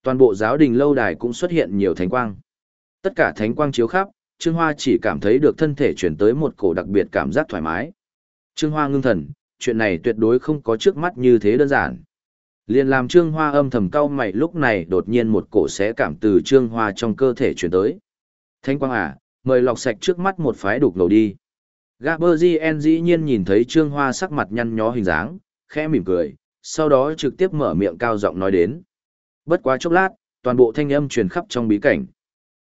Toàn bộ giáo đình lâu đài cũng xuất hiện nhiều thánh quang. Tất cả thánh quang chiếu khắp, Trương Hoa chỉ cảm thấy được thân thể chuyển tới một cổ đặc biệt cảm giác thoải mái. Trương Hoa ngưng thần, chuyện này tuyệt đối không có trước mắt như thế đơn giản. Liền làm Trương Hoa âm thầm cau mày lúc này đột nhiên một cổ xé cảm từ Trương Hoa trong cơ thể chuyển tới. Thanh quang à, mời lọc sạch trước mắt một phái đục ngầu đi. Gaberzien dĩ nhiên nhìn thấy Trương Hoa sắc mặt nhăn nhó hình dáng, khẽ mỉm cười, sau đó trực tiếp mở miệng cao giọng nói đến. Bất quá chốc lát, toàn bộ thanh âm truyền khắp trong bí cảnh.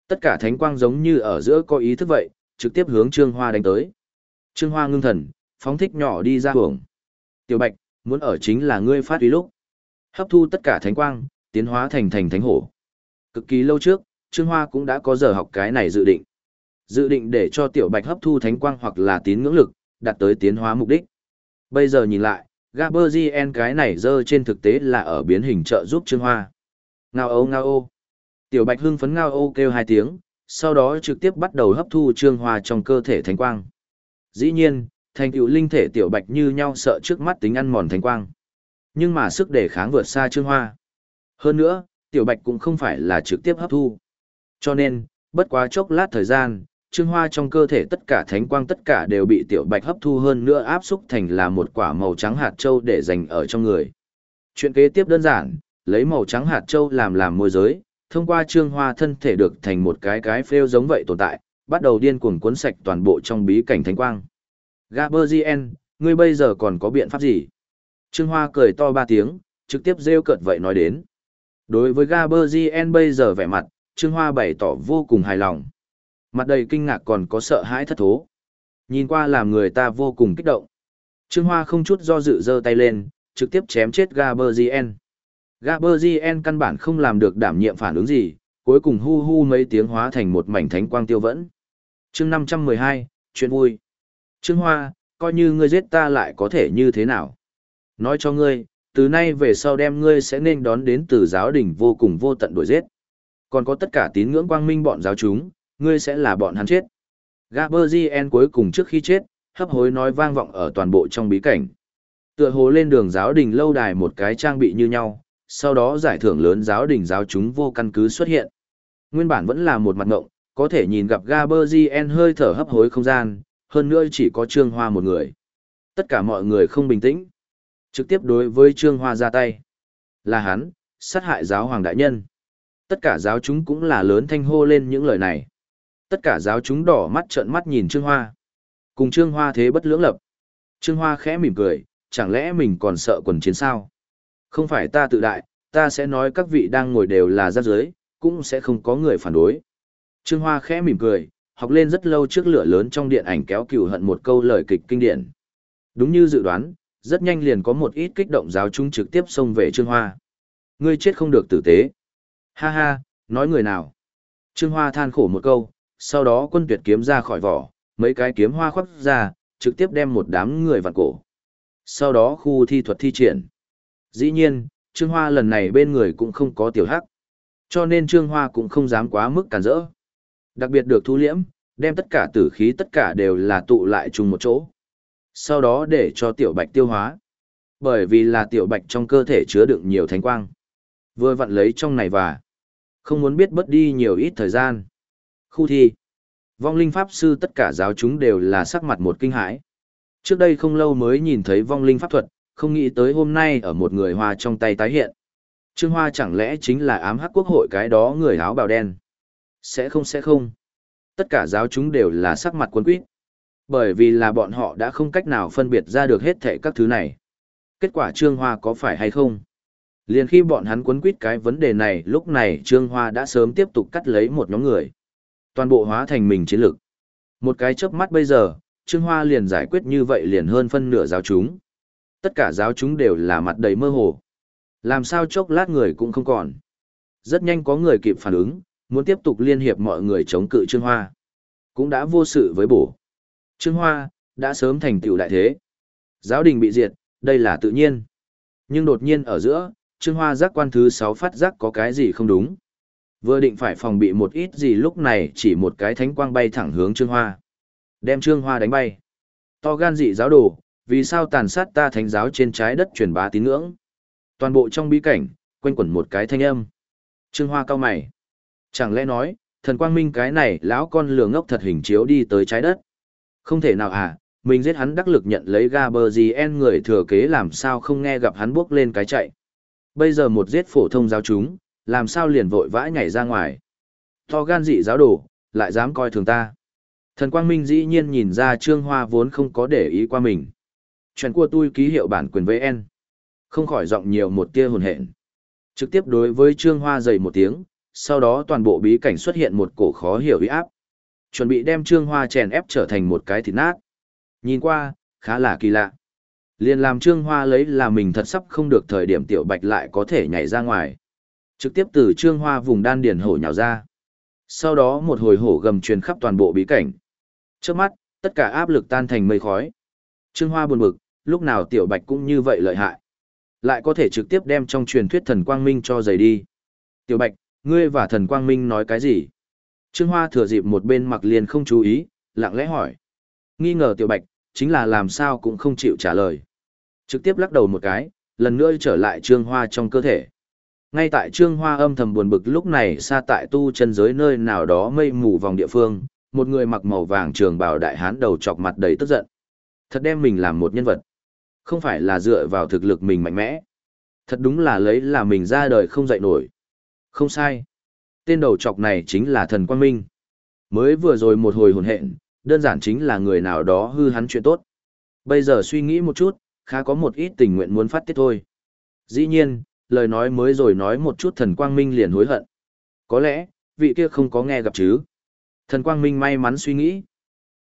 Tất cả thánh quang giống như ở giữa có ý thức vậy, trực tiếp hướng Trương Hoa đánh tới. Trương Hoa ngưng thần, phóng thích nhỏ đi ra hưởng. Tiểu Bạch, muốn ở chính là ngươi phát uy lúc. Hấp thu tất cả thánh quang, tiến hóa thành thành thánh hổ. Cực kỳ lâu trước, Trương Hoa cũng đã có giờ học cái này dự định. Dự định để cho Tiểu Bạch hấp thu thánh quang hoặc là tín ngưỡng lực, đạt tới tiến hóa mục đích. Bây giờ nhìn lại, Gaberzien cái này dơ trên thực tế là ở biến hình trợ giúp Trương Hoa. Ngao ô ngao ô. Tiểu Bạch hưng phấn ngao ô kêu hai tiếng, sau đó trực tiếp bắt đầu hấp thu Trương Hoa trong cơ thể thánh quang. Dĩ nhiên, thành tựu linh thể Tiểu Bạch như nhau sợ trước mắt tính ăn mòn thánh quang. Nhưng mà sức đề kháng vượt xa Trương Hoa. Hơn nữa, Tiểu Bạch cũng không phải là trực tiếp hấp thu. Cho nên, bất quá chốc lát thời gian, Trương Hoa trong cơ thể tất cả thánh quang tất cả đều bị Tiểu Bạch hấp thu hơn nữa áp xúc thành là một quả màu trắng hạt châu để dành ở trong người. Chuyện kế tiếp đơn giản, lấy màu trắng hạt châu làm làm môi giới, thông qua Trương Hoa thân thể được thành một cái cái phêu giống vậy tồn tại, bắt đầu điên cuồng cuốn sạch toàn bộ trong bí cảnh thánh quang. Gaberzien, ngươi bây giờ còn có biện pháp gì? Trương Hoa cười to ba tiếng, trực tiếp rêu cợt vậy nói đến. Đối với Gaberzien bây giờ vẻ mặt, Trương Hoa bày tỏ vô cùng hài lòng. Mặt đầy kinh ngạc còn có sợ hãi thất thố. Nhìn qua làm người ta vô cùng kích động. Trương Hoa không chút do dự giơ tay lên, trực tiếp chém chết Gaberzien. Gaberzien căn bản không làm được đảm nhiệm phản ứng gì, cuối cùng hu hu mấy tiếng hóa thành một mảnh thánh quang tiêu vẫn. chương 512, chuyện vui. Trương Hoa, coi như ngươi giết ta lại có thể như thế nào? Nói cho ngươi, từ nay về sau đem ngươi sẽ nên đón đến từ giáo đình vô cùng vô tận đuổi giết. Còn có tất cả tín ngưỡng quang minh bọn giáo chúng, ngươi sẽ là bọn hắn chết. Gaberzien cuối cùng trước khi chết, hấp hối nói vang vọng ở toàn bộ trong bí cảnh. Tựa hồ lên đường giáo đình lâu đài một cái trang bị như nhau, sau đó giải thưởng lớn giáo đình giáo chúng vô căn cứ xuất hiện. Nguyên bản vẫn là một mặt ngộng, có thể nhìn gặp Gaberzien hơi thở hấp hối không gian, hơn nữa chỉ có Trương Hoa một người. Tất cả mọi người không bình tĩnh. Trực tiếp đối với Trương Hoa ra tay. Là hắn, sát hại giáo hoàng đại nhân. Tất cả giáo chúng cũng là lớn thanh hô lên những lời này. Tất cả giáo chúng đỏ mắt trợn mắt nhìn Trương Hoa. Cùng Trương Hoa thế bất lưỡng lập. Trương Hoa khẽ mỉm cười, chẳng lẽ mình còn sợ quần chiến sao? Không phải ta tự đại, ta sẽ nói các vị đang ngồi đều là giáp giới, cũng sẽ không có người phản đối. Trương Hoa khẽ mỉm cười, học lên rất lâu trước lửa lớn trong điện ảnh kéo cừu hận một câu lời kịch kinh điển. Đúng như dự đoán, rất nhanh liền có một ít kích động giáo chúng trực tiếp xông về Trương Hoa. Ngươi chết không được tử tế. Ha ha, nói người nào. Trương Hoa than khổ một câu, sau đó quân tuyệt kiếm ra khỏi vỏ, mấy cái kiếm hoa khoác ra, trực tiếp đem một đám người vặn cổ. Sau đó khu thi thuật thi triển. Dĩ nhiên, Trương Hoa lần này bên người cũng không có tiểu hắc. Cho nên Trương Hoa cũng không dám quá mức cản rỡ. Đặc biệt được thu liễm, đem tất cả tử khí tất cả đều là tụ lại chung một chỗ. Sau đó để cho tiểu bạch tiêu hóa. Bởi vì là tiểu bạch trong cơ thể chứa đựng nhiều thánh quang. Vừa vặn lấy trong này và không muốn biết bất đi nhiều ít thời gian. Khu thi. Vong linh pháp sư tất cả giáo chúng đều là sắc mặt một kinh hãi. Trước đây không lâu mới nhìn thấy vong linh pháp thuật, không nghĩ tới hôm nay ở một người hoa trong tay tái hiện. Trương Hoa chẳng lẽ chính là ám hắc quốc hội cái đó người áo bào đen? Sẽ không sẽ không. Tất cả giáo chúng đều là sắc mặt quân quýt. Bởi vì là bọn họ đã không cách nào phân biệt ra được hết thệ các thứ này. Kết quả Trương Hoa có phải hay không? Liền khi bọn hắn quấn quýt cái vấn đề này lúc này Trương Hoa đã sớm tiếp tục cắt lấy một nhóm người. Toàn bộ hóa thành mình chiến lực. Một cái chớp mắt bây giờ, Trương Hoa liền giải quyết như vậy liền hơn phân nửa giáo chúng. Tất cả giáo chúng đều là mặt đầy mơ hồ. Làm sao chốc lát người cũng không còn. Rất nhanh có người kịp phản ứng, muốn tiếp tục liên hiệp mọi người chống cự Trương Hoa. Cũng đã vô sự với bổ. Trương Hoa, đã sớm thành tựu đại thế. Giáo đình bị diệt, đây là tự nhiên. Nhưng đột nhiên ở giữa, Trương Hoa giác quan thứ 6 phát giác có cái gì không đúng. Vừa định phải phòng bị một ít gì lúc này chỉ một cái thánh quang bay thẳng hướng Trương Hoa. Đem Trương Hoa đánh bay. To gan dị giáo đồ, vì sao tàn sát ta thánh giáo trên trái đất truyền bá tín ngưỡng? Toàn bộ trong bí cảnh, quanh quẩn một cái thanh âm. Trương Hoa cao mày. Chẳng lẽ nói, thần quang minh cái này lão con lừa ngốc thật hình chiếu đi tới trái đất. Không thể nào à, mình giết hắn đắc lực nhận lấy Gaberzien người thừa kế làm sao không nghe gặp hắn bước lên cái chạy. Bây giờ một giết phổ thông giáo chúng, làm sao liền vội vã nhảy ra ngoài. To gan dị giáo đồ, lại dám coi thường ta. Thần Quang Minh dĩ nhiên nhìn ra Trương Hoa vốn không có để ý qua mình. Chuyện của tôi ký hiệu bản quyền với VN. Không khỏi giọng nhiều một tia hồn hện. Trực tiếp đối với Trương Hoa dày một tiếng, sau đó toàn bộ bí cảnh xuất hiện một cổ khó hiểu uy áp. Chuẩn bị đem Trương Hoa chèn ép trở thành một cái thịt nát. Nhìn qua, khá là kỳ lạ. Liền làm Trương Hoa lấy là mình thật sắp không được thời điểm tiểu bạch lại có thể nhảy ra ngoài. Trực tiếp từ Trương Hoa vùng đan điền hổ nhào ra. Sau đó một hồi hổ gầm truyền khắp toàn bộ bí cảnh. Trước mắt, tất cả áp lực tan thành mây khói. Trương Hoa buồn bực, lúc nào tiểu bạch cũng như vậy lợi hại. Lại có thể trực tiếp đem trong truyền thuyết thần quang minh cho giày đi. Tiểu bạch, ngươi và thần quang minh nói cái gì? Trương Hoa thừa dịp một bên mặc liền không chú ý, lặng lẽ hỏi. Nghi ngờ tiểu bạch, chính là làm sao cũng không chịu trả lời. Trực tiếp lắc đầu một cái, lần nữa trở lại Trương Hoa trong cơ thể. Ngay tại Trương Hoa âm thầm buồn bực lúc này xa tại tu chân giới nơi nào đó mây mù vòng địa phương, một người mặc màu vàng trường bào đại hán đầu chọc mặt đầy tức giận. Thật đem mình làm một nhân vật. Không phải là dựa vào thực lực mình mạnh mẽ. Thật đúng là lấy là mình ra đời không dậy nổi. Không sai. Tên đầu chọc này chính là thần Quang Minh. Mới vừa rồi một hồi hồn hện, đơn giản chính là người nào đó hư hắn chuyện tốt. Bây giờ suy nghĩ một chút, khá có một ít tình nguyện muốn phát tiết thôi. Dĩ nhiên, lời nói mới rồi nói một chút thần Quang Minh liền hối hận. Có lẽ, vị kia không có nghe gặp chứ. Thần Quang Minh may mắn suy nghĩ.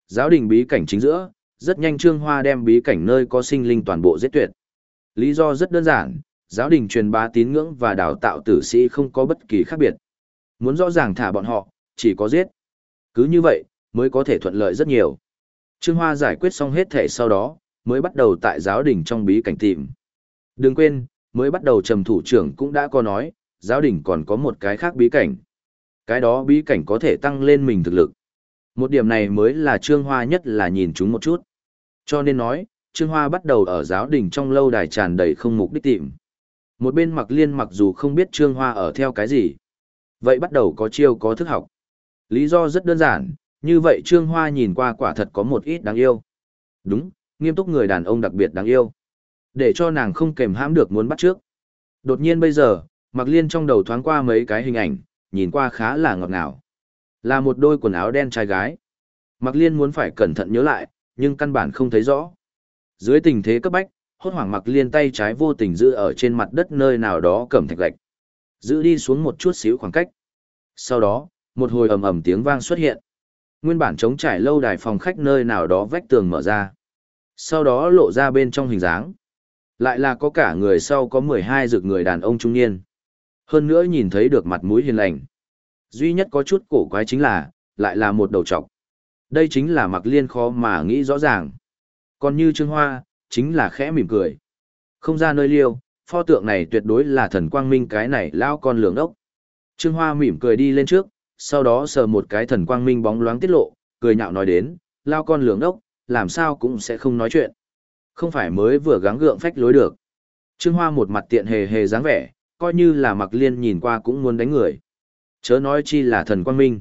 Giáo đình bí cảnh chính giữa, rất nhanh Trương Hoa đem bí cảnh nơi có sinh linh toàn bộ giết tuyệt. Lý do rất đơn giản, giáo đình truyền bá tín ngưỡng và đào tạo tử sĩ không có bất kỳ khác biệt. Muốn rõ ràng thả bọn họ, chỉ có giết. Cứ như vậy, mới có thể thuận lợi rất nhiều. Trương Hoa giải quyết xong hết thể sau đó, mới bắt đầu tại giáo đình trong bí cảnh tìm. Đừng quên, mới bắt đầu trầm thủ trưởng cũng đã có nói, giáo đình còn có một cái khác bí cảnh. Cái đó bí cảnh có thể tăng lên mình thực lực. Một điểm này mới là Trương Hoa nhất là nhìn chúng một chút. Cho nên nói, Trương Hoa bắt đầu ở giáo đình trong lâu đài tràn đầy không mục đích tìm. Một bên mặc liên mặc dù không biết Trương Hoa ở theo cái gì. Vậy bắt đầu có chiêu có thức học. Lý do rất đơn giản, như vậy Trương Hoa nhìn qua quả thật có một ít đáng yêu. Đúng, nghiêm túc người đàn ông đặc biệt đáng yêu. Để cho nàng không kềm hãm được muốn bắt trước. Đột nhiên bây giờ, mặc liên trong đầu thoáng qua mấy cái hình ảnh, nhìn qua khá là ngọt ngào. Là một đôi quần áo đen trai gái. Mặc liên muốn phải cẩn thận nhớ lại, nhưng căn bản không thấy rõ. Dưới tình thế cấp bách, hốt hoảng mặc liên tay trái vô tình giữ ở trên mặt đất nơi nào đó cầm thạch gạch. Giữ đi xuống một chút xíu khoảng cách. Sau đó, một hồi ầm ầm tiếng vang xuất hiện. Nguyên bản chống trải lâu đài phòng khách nơi nào đó vách tường mở ra. Sau đó lộ ra bên trong hình dáng. Lại là có cả người sau có 12 rực người đàn ông trung niên. Hơn nữa nhìn thấy được mặt mũi hiền lành. Duy nhất có chút cổ quái chính là, lại là một đầu trọc. Đây chính là mặc liên khó mà nghĩ rõ ràng. Còn như Trương Hoa, chính là khẽ mỉm cười. Không ra nơi liêu, pho tượng này tuyệt đối là thần quang minh cái này lao con lường ốc. Trương Hoa mỉm cười đi lên trước, sau đó sờ một cái thần quang minh bóng loáng tiết lộ, cười nhạo nói đến, lao con lường ốc, làm sao cũng sẽ không nói chuyện. Không phải mới vừa gắng gượng phách lối được. Trương Hoa một mặt tiện hề hề dáng vẻ, coi như là mặc liên nhìn qua cũng muốn đánh người. Chớ nói chi là thần quang minh.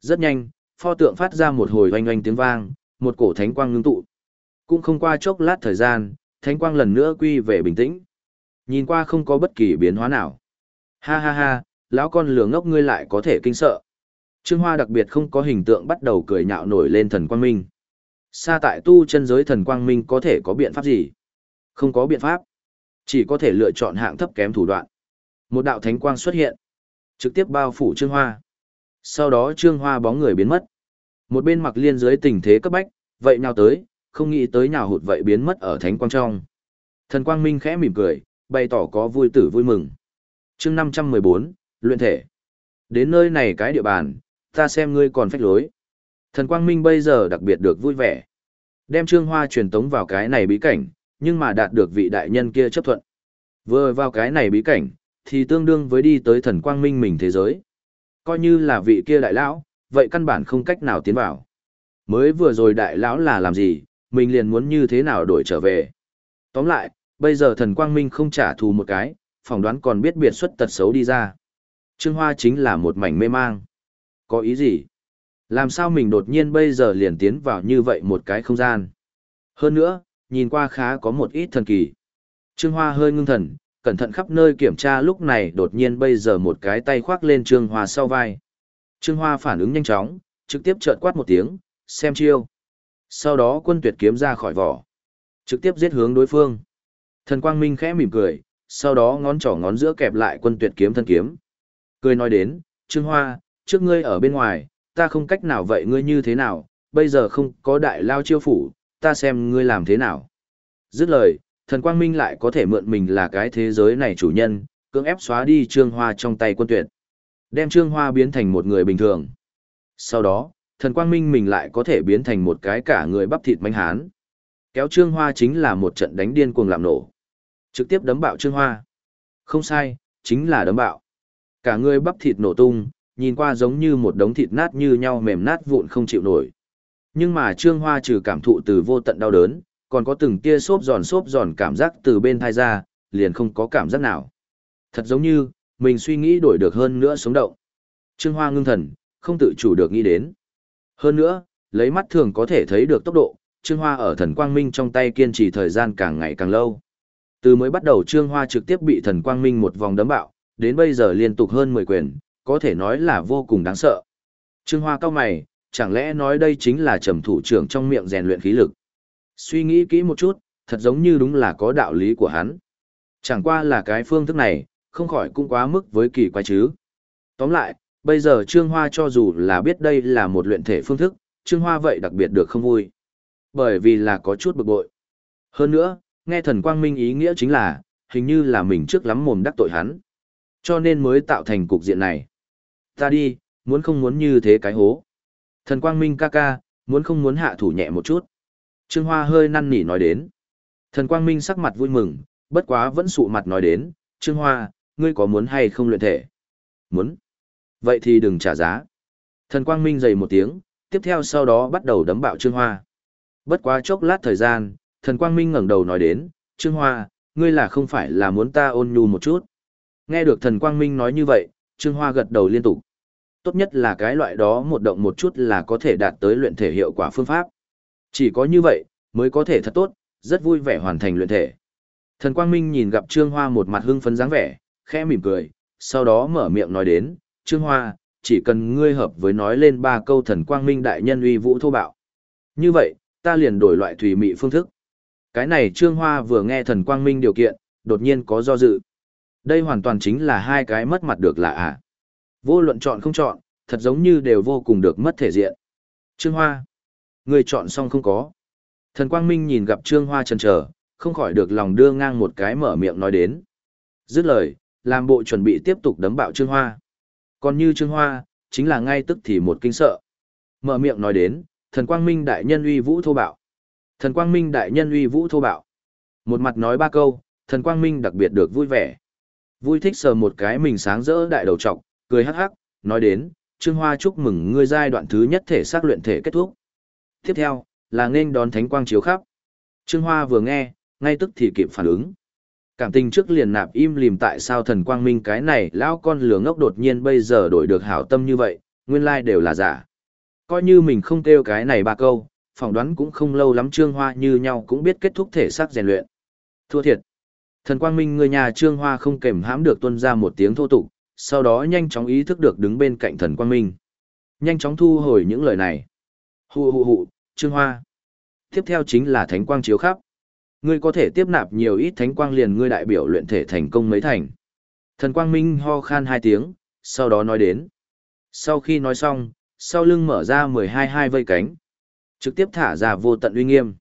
Rất nhanh, pho tượng phát ra một hồi oanh oanh tiếng vang, một cổ thánh quang ngưng tụ. Cũng không qua chốc lát thời gian, thánh quang lần nữa quy về bình tĩnh. Nhìn qua không có bất kỳ biến hóa nào. Ha ha ha, lão con lửa ngốc ngươi lại có thể kinh sợ. Trương Hoa đặc biệt không có hình tượng bắt đầu cười nhạo nổi lên thần quang minh. Xa tại tu chân giới thần quang minh có thể có biện pháp gì? Không có biện pháp. Chỉ có thể lựa chọn hạng thấp kém thủ đoạn. Một đạo thánh quang xuất hiện. Trực tiếp bao phủ Trương Hoa. Sau đó Trương Hoa bóng người biến mất. Một bên mặc liên dưới tình thế cấp bách, vậy nào tới, không nghĩ tới nào hụt vậy biến mất ở thánh quang trong. Thần quang minh khẽ mỉm cười, bày tỏ có vui tử vui mừng. chương 514, luyện thể. Đến nơi này cái địa bàn, ta xem ngươi còn phách lối. Thần quang minh bây giờ đặc biệt được vui vẻ. Đem trương hoa truyền tống vào cái này bí cảnh, nhưng mà đạt được vị đại nhân kia chấp thuận. Vừa vào cái này bí cảnh, thì tương đương với đi tới thần quang minh mình thế giới. Coi như là vị kia đại lão, vậy căn bản không cách nào tiến vào. Mới vừa rồi đại lão là làm gì, mình liền muốn như thế nào đổi trở về. Tóm lại, bây giờ thần quang minh không trả thù một cái, phỏng đoán còn biết biệt xuất tật xấu đi ra. Trương Hoa chính là một mảnh mê mang. Có ý gì? Làm sao mình đột nhiên bây giờ liền tiến vào như vậy một cái không gian? Hơn nữa, nhìn qua khá có một ít thần kỳ. Trương Hoa hơi ngưng thần, cẩn thận khắp nơi kiểm tra lúc này đột nhiên bây giờ một cái tay khoác lên Trương Hoa sau vai. Trương Hoa phản ứng nhanh chóng, trực tiếp trợn quát một tiếng, xem chiêu. Sau đó quân tuyệt kiếm ra khỏi vỏ. Trực tiếp giết hướng đối phương. Thần Quang Minh khẽ mỉm cười, sau đó ngón trỏ ngón giữa kẹp lại quân tuyệt kiếm thân kiếm. Cười nói đến, Trương Hoa, trước ngươi ở bên ngoài, ta không cách nào vậy ngươi như thế nào, bây giờ không có đại lao chiêu phủ, ta xem ngươi làm thế nào. Dứt lời, thần quang minh lại có thể mượn mình là cái thế giới này chủ nhân, cưỡng ép xóa đi trương hoa trong tay quân tuyệt. Đem trương hoa biến thành một người bình thường. Sau đó, thần quang minh mình lại có thể biến thành một cái cả người bắp thịt manh hán. Kéo trương hoa chính là một trận đánh điên cuồng làm nổ. Trực tiếp đấm bạo trương hoa. Không sai, chính là đấm bạo. Cả người bắp thịt nổ tung, nhìn qua giống như một đống thịt nát như nhau mềm nát vụn không chịu nổi. Nhưng mà Trương Hoa trừ cảm thụ từ vô tận đau đớn, còn có từng tia xốp giòn xốp giòn cảm giác từ bên thai ra, liền không có cảm giác nào. Thật giống như, mình suy nghĩ đổi được hơn nữa sống động. Trương Hoa ngưng thần, không tự chủ được nghĩ đến. Hơn nữa, lấy mắt thường có thể thấy được tốc độ, Trương Hoa ở thần quang minh trong tay kiên trì thời gian càng ngày càng lâu. Từ mới bắt đầu Trương Hoa trực tiếp bị thần quang minh một vòng đấm bạo, đến bây giờ liên tục hơn 10 quyền, có thể nói là vô cùng đáng sợ. Trương Hoa cao mày, chẳng lẽ nói đây chính là trầm thủ trưởng trong miệng rèn luyện khí lực. Suy nghĩ kỹ một chút, thật giống như đúng là có đạo lý của hắn. Chẳng qua là cái phương thức này, không khỏi cũng quá mức với kỳ quái chứ. Tóm lại, bây giờ Trương Hoa cho dù là biết đây là một luyện thể phương thức, Trương Hoa vậy đặc biệt được không vui. Bởi vì là có chút bực bội. Hơn nữa, nghe thần quang minh ý nghĩa chính là, hình như là mình trước lắm mồm đắc tội hắn. Cho nên mới tạo thành cục diện này. Ta đi, muốn không muốn như thế cái hố. Thần quang minh ca ca, muốn không muốn hạ thủ nhẹ một chút. Trương Hoa hơi năn nỉ nói đến. Thần quang minh sắc mặt vui mừng, bất quá vẫn sụ mặt nói đến, Trương Hoa, ngươi có muốn hay không luyện thể? Muốn. Vậy thì đừng trả giá. Thần quang minh dày một tiếng, tiếp theo sau đó bắt đầu đấm bạo Trương Hoa. Bất quá chốc lát thời gian, thần quang minh ngẩng đầu nói đến, Trương Hoa, ngươi là không phải là muốn ta ôn nhu một chút. Nghe được thần quang minh nói như vậy, Trương Hoa gật đầu liên tục. Tốt nhất là cái loại đó một động một chút là có thể đạt tới luyện thể hiệu quả phương pháp. Chỉ có như vậy, mới có thể thật tốt, rất vui vẻ hoàn thành luyện thể. Thần Quang Minh nhìn gặp Trương Hoa một mặt hưng phấn dáng vẻ, khẽ mỉm cười, sau đó mở miệng nói đến, Trương Hoa, chỉ cần ngươi hợp với nói lên ba câu thần Quang Minh đại nhân uy vũ thô bạo. Như vậy, ta liền đổi loại thủy mị phương thức. Cái này Trương Hoa vừa nghe thần Quang Minh điều kiện, đột nhiên có do dự. Đây hoàn toàn chính là hai cái mất mặt được là à. Vô luận chọn không chọn, thật giống như đều vô cùng được mất thể diện. Trương Hoa. Người chọn xong không có. Thần Quang Minh nhìn gặp Trương Hoa chần chờ, không khỏi được lòng đưa ngang một cái mở miệng nói đến. Dứt lời, làm bộ chuẩn bị tiếp tục đấm bạo Trương Hoa. Còn như Trương Hoa, chính là ngay tức thì một kinh sợ. Mở miệng nói đến, thần Quang Minh đại nhân uy vũ thô bạo. Thần Quang Minh đại nhân uy vũ thô bạo. Một mặt nói ba câu, thần Quang Minh đặc biệt được vui vẻ. Vui thích sờ một cái mình sáng rỡ đại đầu trọc, cười hắc hắc, nói đến, Trương Hoa chúc mừng ngươi giai đoạn thứ nhất thể xác luyện thể kết thúc. Tiếp theo, là nên đón thánh quang chiếu khắp. Trương Hoa vừa nghe, ngay tức thì kịp phản ứng. Cảm tình trước liền nạp im lìm tại sao thần quang minh cái này lão con lửa ngốc đột nhiên bây giờ đổi được hảo tâm như vậy, nguyên lai đều là giả. Coi như mình không kêu cái này ba câu, phỏng đoán cũng không lâu lắm Trương Hoa như nhau cũng biết kết thúc thể xác rèn luyện. Thua thiệt. Thần quang minh người nhà Trương Hoa không kềm hãm được tuân ra một tiếng thô tục, sau đó nhanh chóng ý thức được đứng bên cạnh thần quang minh. Nhanh chóng thu hồi những lời này. Hù hù hù, Trương Hoa. Tiếp theo chính là thánh quang chiếu khắp. Ngươi có thể tiếp nạp nhiều ít thánh quang liền ngươi đại biểu luyện thể thành công mấy thành. Thần quang minh ho khan hai tiếng, sau đó nói đến. Sau khi nói xong, sau lưng mở ra mười hai hai vây cánh. Trực tiếp thả ra vô tận uy nghiêm.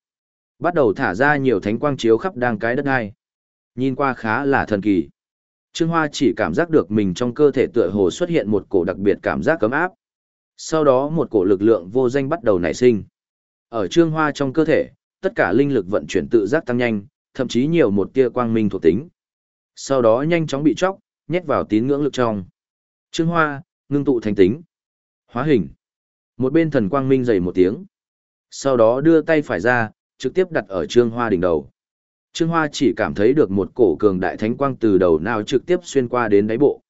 Bắt đầu thả ra nhiều thánh quang chiếu khắp đang cái đất hai. Nhìn qua khá là thần kỳ. Trương Hoa chỉ cảm giác được mình trong cơ thể tựa hồ xuất hiện một cổ đặc biệt cảm giác cấm áp. Sau đó một cổ lực lượng vô danh bắt đầu nảy sinh. Ở Trương Hoa trong cơ thể, tất cả linh lực vận chuyển tự giác tăng nhanh, thậm chí nhiều một tia quang minh thuộc tính. Sau đó nhanh chóng bị chóc, nhét vào tín ngưỡng lực trong. Trương Hoa, ngưng tụ thành tính. Hóa hình. Một bên thần quang minh dày một tiếng. Sau đó đưa tay phải ra, trực tiếp đặt ở Trương Hoa đỉnh đầu. Trương Hoa chỉ cảm thấy được một cổ cường đại thánh quang từ đầu nào trực tiếp xuyên qua đến đáy bộ.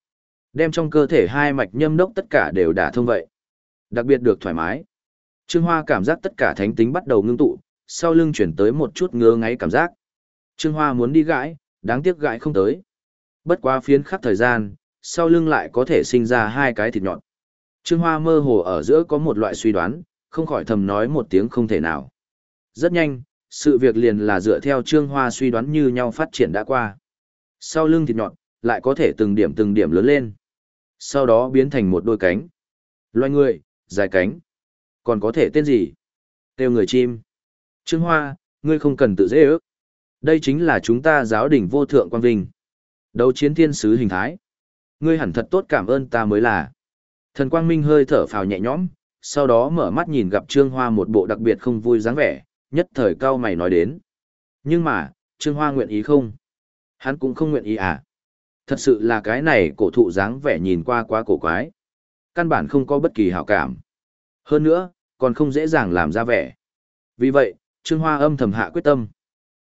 Đem trong cơ thể hai mạch nhâm đốc tất cả đều đả thông vậy. Đặc biệt được thoải mái. Trương Hoa cảm giác tất cả thánh tính bắt đầu ngưng tụ, sau lưng chuyển tới một chút ngứa ngáy cảm giác. Trương Hoa muốn đi gãi, đáng tiếc gãi không tới. Bất quá phiến khắc thời gian, sau lưng lại có thể sinh ra hai cái thịt nhọn. Trương Hoa mơ hồ ở giữa có một loại suy đoán, không khỏi thầm nói một tiếng không thể nào. Rất nhanh, sự việc liền là dựa theo Trương Hoa suy đoán như nhau phát triển đã qua. Sau lưng thịt nhọn, lại có thể từng điểm từng điểm lớn lên. Sau đó biến thành một đôi cánh. Loài người, dài cánh. Còn có thể tên gì? Têu người chim. Trương Hoa, ngươi không cần tự dễ ước. Đây chính là chúng ta giáo đỉnh vô thượng quan vinh. Đấu chiến thiên sứ hình thái. Ngươi hẳn thật tốt cảm ơn ta mới là. Thần Quang Minh hơi thở phào nhẹ nhõm, sau đó mở mắt nhìn gặp Trương Hoa một bộ đặc biệt không vui dáng vẻ, nhất thời cao mày nói đến. Nhưng mà, Trương Hoa nguyện ý không? Hắn cũng không nguyện ý à? Thật sự là cái này cổ thụ dáng vẻ nhìn qua quá cổ quái. Căn bản không có bất kỳ hảo cảm. Hơn nữa, còn không dễ dàng làm ra vẻ. Vì vậy, Trương Hoa âm thầm hạ quyết tâm.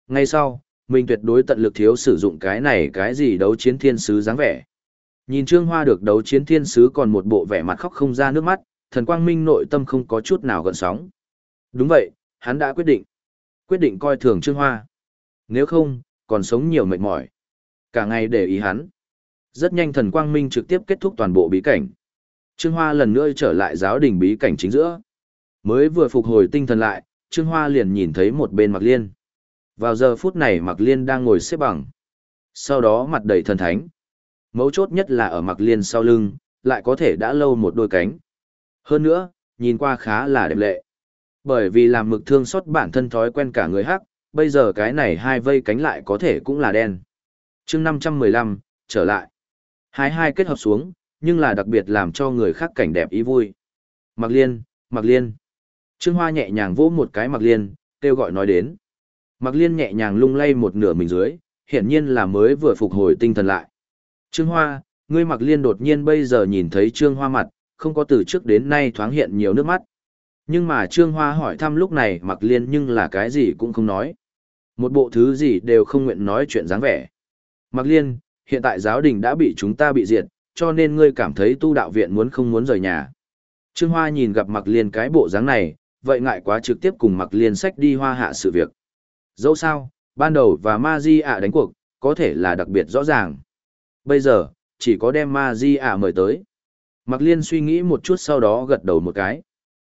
Ngay sau, mình tuyệt đối tận lực thiếu sử dụng cái này cái gì đấu chiến thiên sứ dáng vẻ. Nhìn Trương Hoa được đấu chiến thiên sứ còn một bộ vẻ mặt khóc không ra nước mắt, thần quang minh nội tâm không có chút nào gợn sóng. Đúng vậy, hắn đã quyết định. Quyết định coi thường Trương Hoa. Nếu không, còn sống nhiều mệt mỏi. Cả ngày để ý hắn. Rất nhanh thần quang minh trực tiếp kết thúc toàn bộ bí cảnh. Trương Hoa lần nữa trở lại giáo đình bí cảnh chính giữa. Mới vừa phục hồi tinh thần lại, Trương Hoa liền nhìn thấy một bên Mạc Liên. Vào giờ phút này Mạc Liên đang ngồi xếp bằng. Sau đó mặt đầy thần thánh. Mấu chốt nhất là ở Mạc Liên sau lưng, lại có thể đã lâu một đôi cánh. Hơn nữa, nhìn qua khá là đẹp lệ. Bởi vì làm mực thương xót bản thân thói quen cả người hắc, bây giờ cái này hai vây cánh lại có thể cũng là đen. chương 515, trở lại. Hai hai kết hợp xuống, nhưng là đặc biệt làm cho người khác cảnh đẹp ý vui. mặc Liên, mặc Liên. Trương Hoa nhẹ nhàng vỗ một cái mặc Liên, kêu gọi nói đến. mặc Liên nhẹ nhàng lung lay một nửa mình dưới, hiển nhiên là mới vừa phục hồi tinh thần lại. Trương Hoa, ngươi mặc Liên đột nhiên bây giờ nhìn thấy Trương Hoa mặt, không có từ trước đến nay thoáng hiện nhiều nước mắt. Nhưng mà Trương Hoa hỏi thăm lúc này Mạc Liên nhưng là cái gì cũng không nói. Một bộ thứ gì đều không nguyện nói chuyện dáng vẻ. Mạc Liên, hiện tại giáo đình đã bị chúng ta bị diệt, cho nên ngươi cảm thấy tu đạo viện muốn không muốn rời nhà. Trương Hoa nhìn gặp Mạc Liên cái bộ dáng này, vậy ngại quá trực tiếp cùng Mạc Liên sách đi hoa hạ sự việc. Dẫu sao, ban đầu và Ma Di ạ đánh cuộc, có thể là đặc biệt rõ ràng. Bây giờ, chỉ có đem Ma Di ạ mời tới. Mạc Liên suy nghĩ một chút sau đó gật đầu một cái.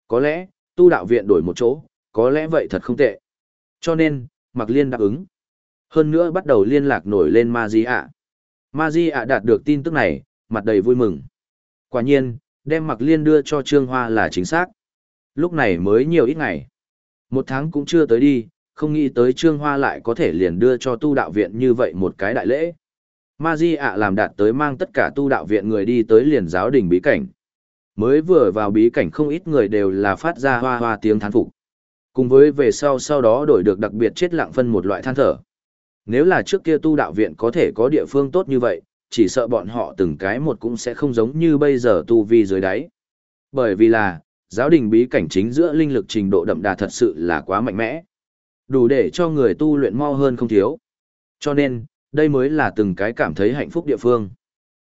Có lẽ, tu đạo viện đổi một chỗ, có lẽ vậy thật không tệ. Cho nên, Mạc Liên đáp ứng. Hơn nữa bắt đầu liên lạc nổi lên Ma Di ạ. Ma Di ạ đạt được tin tức này, mặt đầy vui mừng. Quả nhiên, đem Mạc Liên đưa cho Trương Hoa là chính xác. Lúc này mới nhiều ít ngày. Một tháng cũng chưa tới đi, không nghĩ tới Trương Hoa lại có thể liền đưa cho tu đạo viện như vậy một cái đại lễ. Ma Di ạ làm đạt tới mang tất cả tu đạo viện người đi tới liền giáo đình bí cảnh. Mới vừa vào bí cảnh không ít người đều là phát ra hoa hoa tiếng thán phục. Cùng với về sau sau đó đổi được đặc biệt chết lặng phân một loại than thở. Nếu là trước kia tu đạo viện có thể có địa phương tốt như vậy, chỉ sợ bọn họ từng cái một cũng sẽ không giống như bây giờ tu vi dưới đáy. Bởi vì là, giáo đình bí cảnh chính giữa linh lực trình độ đậm đà thật sự là quá mạnh mẽ. Đủ để cho người tu luyện mau hơn không thiếu. Cho nên, đây mới là từng cái cảm thấy hạnh phúc địa phương.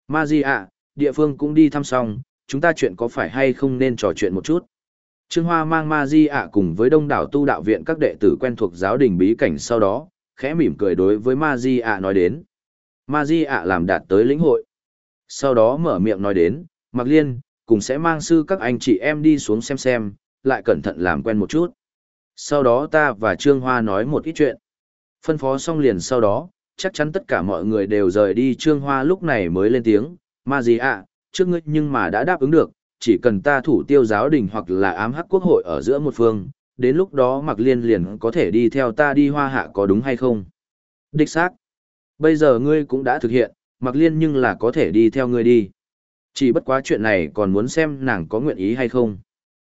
Ma Di ạ, địa phương cũng đi thăm xong, chúng ta chuyện có phải hay không nên trò chuyện một chút. Trương Hoa mang Ma Di ạ cùng với đông đảo tu đạo viện các đệ tử quen thuộc giáo đình bí cảnh sau đó, khẽ mỉm cười đối với Ma Di ạ nói đến. Ma Di ạ làm đạt tới lĩnh hội. Sau đó mở miệng nói đến, Mạc Liên, cùng sẽ mang sư các anh chị em đi xuống xem xem, lại cẩn thận làm quen một chút. Sau đó ta và Trương Hoa nói một ít chuyện. Phân phó xong liền sau đó, chắc chắn tất cả mọi người đều rời đi Trương Hoa lúc này mới lên tiếng, Ma gì ạ, trước ngươi nhưng mà đã đáp ứng được, chỉ cần ta thủ tiêu giáo đình hoặc là ám hắc quốc hội ở giữa một phương, đến lúc đó Mặc Liên liền có thể đi theo ta đi hoa hạ có đúng hay không? Đích xác. Bây giờ ngươi cũng đã thực hiện, Mặc Liên nhưng là có thể đi theo ngươi đi. Chỉ bất quá chuyện này còn muốn xem nàng có nguyện ý hay không.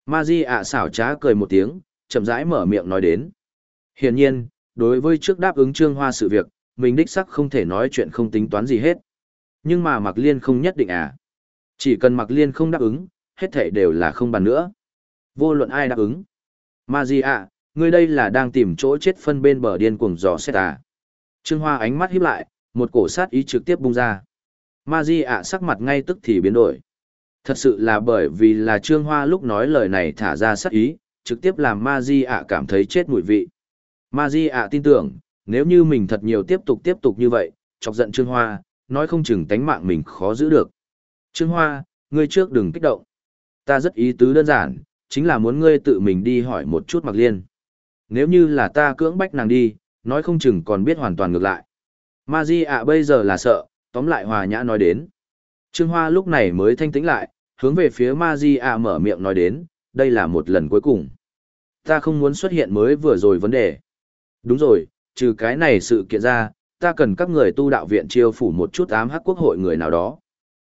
Ma Di ạ xảo trá cười một tiếng, chậm rãi mở miệng nói đến. Hiển nhiên, đối với trước đáp ứng Trương Hoa sự việc, mình đích sắc không thể nói chuyện không tính toán gì hết. Nhưng mà Mạc Liên không nhất định à. Chỉ cần Mạc Liên không đáp ứng, hết thảy đều là không bàn nữa. Vô luận ai đáp ứng. Ma Di ạ, ngươi đây là đang tìm chỗ chết phân bên bờ điên cuồng dò xét à. Trương Hoa ánh mắt híp lại, một cổ sát ý trực tiếp bung ra. Ma Di ạ sắc mặt ngay tức thì biến đổi. Thật sự là bởi vì là Trương Hoa lúc nói lời này thả ra sát ý, trực tiếp làm Ma Di ạ cảm thấy chết mùi vị. Ma Di ạ tin tưởng, nếu như mình thật nhiều tiếp tục tiếp tục như vậy, chọc giận Trương Hoa, nói không chừng tánh mạng mình khó giữ được. Trương Hoa, ngươi trước đừng kích động. Ta rất ý tứ đơn giản, chính là muốn ngươi tự mình đi hỏi một chút Mạc Liên. Nếu như là ta cưỡng bách nàng đi, nói không chừng còn biết hoàn toàn ngược lại. Ma Di ạ bây giờ là sợ, tóm lại hòa nhã nói đến. Trương Hoa lúc này mới thanh tĩnh lại, hướng về phía Ma Di ạ mở miệng nói đến, đây là một lần cuối cùng. Ta không muốn xuất hiện mới vừa rồi vấn đề. Đúng rồi, trừ cái này sự kiện ra, ta cần các người tu đạo viện chiêu phủ một chút ám hắc quốc hội người nào đó.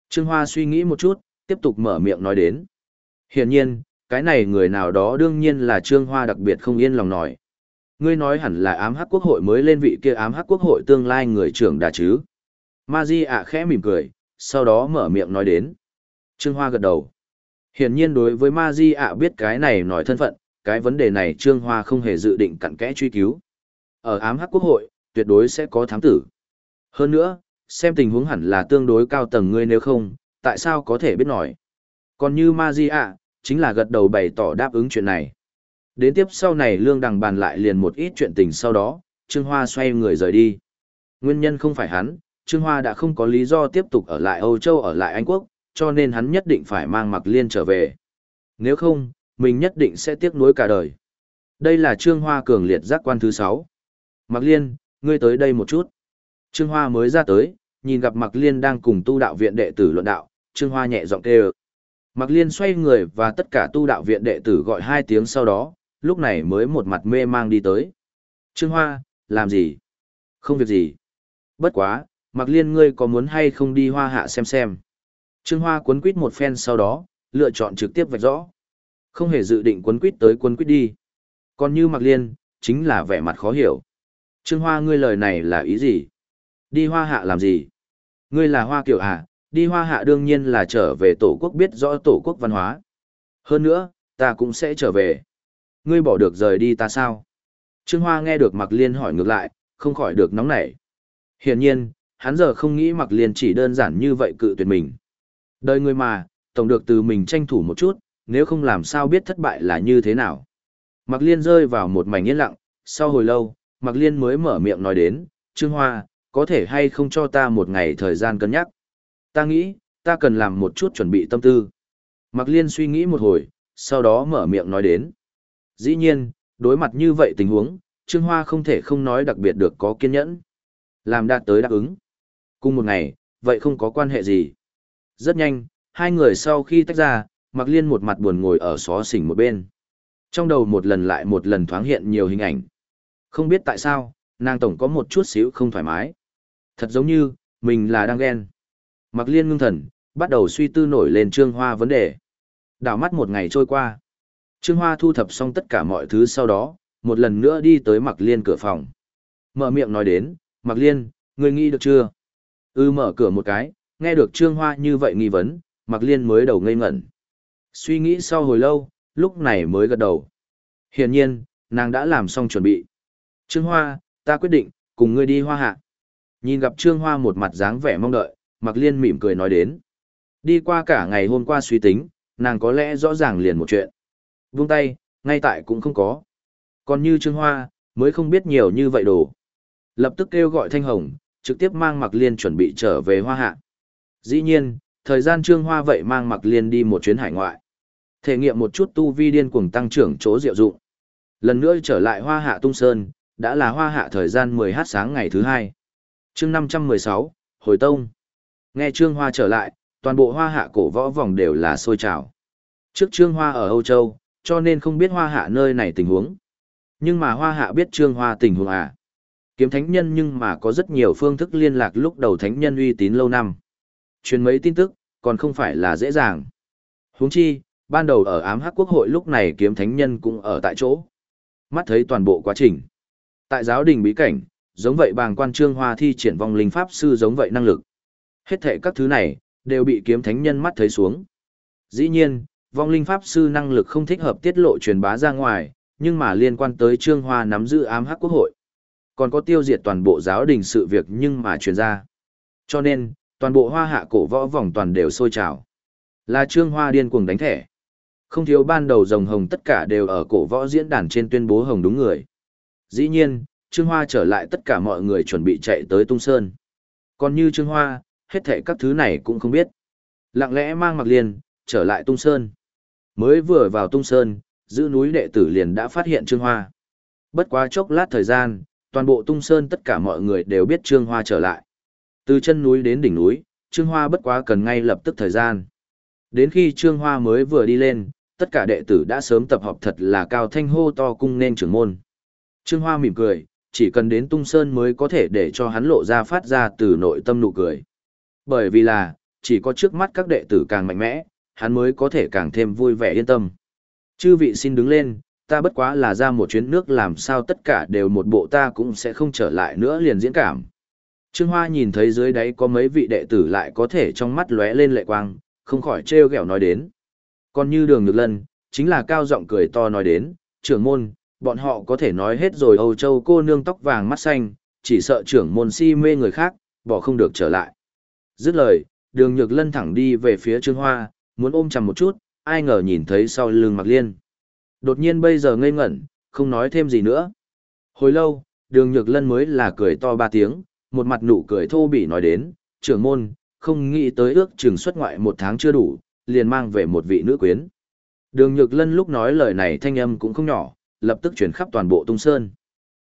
Trương Hoa suy nghĩ một chút, tiếp tục mở miệng nói đến. Hiển nhiên, cái này người nào đó đương nhiên là Trương Hoa đặc biệt không yên lòng nói. Ngươi nói hẳn là ám hắc quốc hội mới lên vị kia ám hắc quốc hội tương lai người trưởng đà chứ. Ma Di ạ khẽ mỉm cười, sau đó mở miệng nói đến. Trương Hoa gật đầu. Hiển nhiên đối với Ma Di ạ biết cái này nói thân phận, cái vấn đề này Trương Hoa không hề dự định cặn kẽ truy cứu. Ở ám hắc quốc hội, tuyệt đối sẽ có thám tử. Hơn nữa, xem tình huống hẳn là tương đối cao tầng ngươi nếu không, tại sao có thể biết nổi. Còn như Magia, chính là gật đầu bày tỏ đáp ứng chuyện này. Đến tiếp sau này lương đằng bàn lại liền một ít chuyện tình sau đó, Trương Hoa xoay người rời đi. Nguyên nhân không phải hắn, Trương Hoa đã không có lý do tiếp tục ở lại Âu Châu ở lại Anh Quốc, cho nên hắn nhất định phải mang mặc Liên trở về. Nếu không, mình nhất định sẽ tiếc nuối cả đời. Đây là Trương Hoa cường liệt giác quan thứ 6. Mạc Liên, ngươi tới đây một chút. Trương Hoa mới ra tới, nhìn gặp Mạc Liên đang cùng tu đạo viện đệ tử luận đạo, Trương Hoa nhẹ giọng kêu. Mạc Liên xoay người và tất cả tu đạo viện đệ tử gọi hai tiếng sau đó, lúc này mới một mặt mê mang đi tới. Trương Hoa, làm gì? Không việc gì. Bất quá, Mạc Liên ngươi có muốn hay không đi hoa hạ xem xem. Trương Hoa cuốn quýt một phen sau đó, lựa chọn trực tiếp vạch rõ. Không hề dự định cuốn quýt tới cuốn quýt đi. Còn như Mạc Liên, chính là vẻ mặt khó hiểu. Trương Hoa ngươi lời này là ý gì? Đi hoa hạ làm gì? Ngươi là hoa kiểu à? Đi hoa hạ đương nhiên là trở về tổ quốc biết rõ tổ quốc văn hóa. Hơn nữa, ta cũng sẽ trở về. Ngươi bỏ được rời đi ta sao? Trương Hoa nghe được Mạc Liên hỏi ngược lại, không khỏi được nóng nảy. Hiển nhiên, hắn giờ không nghĩ Mạc Liên chỉ đơn giản như vậy cự tuyệt mình. Đời người mà, tổng được từ mình tranh thủ một chút, nếu không làm sao biết thất bại là như thế nào. Mạc Liên rơi vào một mảnh yên lặng, sau hồi lâu, Mạc Liên mới mở miệng nói đến, Trương Hoa, có thể hay không cho ta một ngày thời gian cân nhắc. Ta nghĩ, ta cần làm một chút chuẩn bị tâm tư. Mạc Liên suy nghĩ một hồi, sau đó mở miệng nói đến. Dĩ nhiên, đối mặt như vậy tình huống, Trương Hoa không thể không nói đặc biệt được có kiên nhẫn. Làm đạt tới đáp ứng. Cùng một ngày, vậy không có quan hệ gì. Rất nhanh, hai người sau khi tách ra, Mạc Liên một mặt buồn ngồi ở xó xỉnh một bên. Trong đầu một lần lại một lần thoáng hiện nhiều hình ảnh. Không biết tại sao, nàng tổng có một chút xíu không thoải mái. Thật giống như, mình là đang ghen. Mặc Liên ngưng thần, bắt đầu suy tư nổi lên Trương Hoa vấn đề. Đảo mắt một ngày trôi qua. Trương Hoa thu thập xong tất cả mọi thứ sau đó, một lần nữa đi tới Mặc Liên cửa phòng. Mở miệng nói đến, Mặc Liên, người nghĩ được chưa? Ư mở cửa một cái, nghe được Trương Hoa như vậy nghi vấn, Mặc Liên mới đầu ngây ngẩn. Suy nghĩ sau hồi lâu, lúc này mới gật đầu. Hiển nhiên, nàng đã làm xong chuẩn bị. Trương Hoa, ta quyết định, cùng ngươi đi hoa hạ. Nhìn gặp Trương Hoa một mặt dáng vẻ mong đợi, Mạc Liên mỉm cười nói đến. Đi qua cả ngày hôm qua suy tính, nàng có lẽ rõ ràng liền một chuyện. Vung tay, ngay tại cũng không có. Còn như Trương Hoa, mới không biết nhiều như vậy đồ. Lập tức kêu gọi Thanh Hồng, trực tiếp mang Mạc Liên chuẩn bị trở về hoa hạ. Dĩ nhiên, thời gian Trương Hoa vậy mang Mạc Liên đi một chuyến hải ngoại. Thể nghiệm một chút tu vi điên cuồng tăng trưởng chỗ diệu dụng. Lần nữa trở lại hoa hạ tung sơn, đã là hoa hạ thời gian 10h sáng ngày thứ hai. chương 516, Hồi Tông. Nghe Trương Hoa trở lại, toàn bộ hoa hạ cổ võ vòng đều là sôi trào. Trước Trương Hoa ở Âu Châu, cho nên không biết hoa hạ nơi này tình huống. Nhưng mà hoa hạ biết Trương Hoa tình huống à. Kiếm thánh nhân nhưng mà có rất nhiều phương thức liên lạc lúc đầu thánh nhân uy tín lâu năm. Truyền mấy tin tức, còn không phải là dễ dàng. huống chi, ban đầu ở ám hắc quốc hội lúc này kiếm thánh nhân cũng ở tại chỗ. Mắt thấy toàn bộ quá trình. Tại giáo đình bí cảnh, giống vậy bàng quan trương hoa thi triển vong linh pháp sư giống vậy năng lực. Hết thể các thứ này, đều bị kiếm thánh nhân mắt thấy xuống. Dĩ nhiên, vong linh pháp sư năng lực không thích hợp tiết lộ truyền bá ra ngoài, nhưng mà liên quan tới trương hoa nắm giữ ám hắc quốc hội. Còn có tiêu diệt toàn bộ giáo đình sự việc nhưng mà truyền ra. Cho nên, toàn bộ hoa hạ cổ võ vòng toàn đều sôi trào. Là Trương Hoa điên cuồng đánh thẻ. Không thiếu ban đầu rồng hồng tất cả đều ở cổ võ diễn đàn trên tuyên bố hồng đúng người. Dĩ nhiên, Trương Hoa trở lại tất cả mọi người chuẩn bị chạy tới Tung Sơn. Còn như Trương Hoa, hết thảy các thứ này cũng không biết. Lặng lẽ mang mặc liền, trở lại Tung Sơn. Mới vừa vào Tung Sơn, giữ núi đệ tử liền đã phát hiện Trương Hoa. Bất quá chốc lát thời gian, toàn bộ Tung Sơn tất cả mọi người đều biết Trương Hoa trở lại. Từ chân núi đến đỉnh núi, Trương Hoa bất quá cần ngay lập tức thời gian. Đến khi Trương Hoa mới vừa đi lên, tất cả đệ tử đã sớm tập hợp thật là cao thanh hô to cung nên trưởng môn. Trương Hoa mỉm cười, chỉ cần đến tung sơn mới có thể để cho hắn lộ ra phát ra từ nội tâm nụ cười. Bởi vì là, chỉ có trước mắt các đệ tử càng mạnh mẽ, hắn mới có thể càng thêm vui vẻ yên tâm. Chư vị xin đứng lên, ta bất quá là ra một chuyến nước làm sao tất cả đều một bộ ta cũng sẽ không trở lại nữa liền diễn cảm. Trương Hoa nhìn thấy dưới đáy có mấy vị đệ tử lại có thể trong mắt lóe lên lệ quang, không khỏi trêu ghẹo nói đến. Còn như đường nhược lân, chính là cao giọng cười to nói đến, trưởng môn, bọn họ có thể nói hết rồi Âu Châu cô nương tóc vàng mắt xanh, chỉ sợ trưởng môn si mê người khác, bỏ không được trở lại. Dứt lời, đường nhược lân thẳng đi về phía Trương Hoa, muốn ôm chầm một chút, ai ngờ nhìn thấy sau lưng Mặc Liên. Đột nhiên bây giờ ngây ngẩn, không nói thêm gì nữa. Hồi lâu, đường nhược lân mới là cười to ba tiếng, một mặt nụ cười thô bỉ nói đến, trưởng môn, không nghĩ tới ước trường xuất ngoại một tháng chưa đủ, liền mang về một vị nữ quyến. Đường Nhược Lân lúc nói lời này thanh âm cũng không nhỏ, lập tức chuyển khắp toàn bộ tung sơn.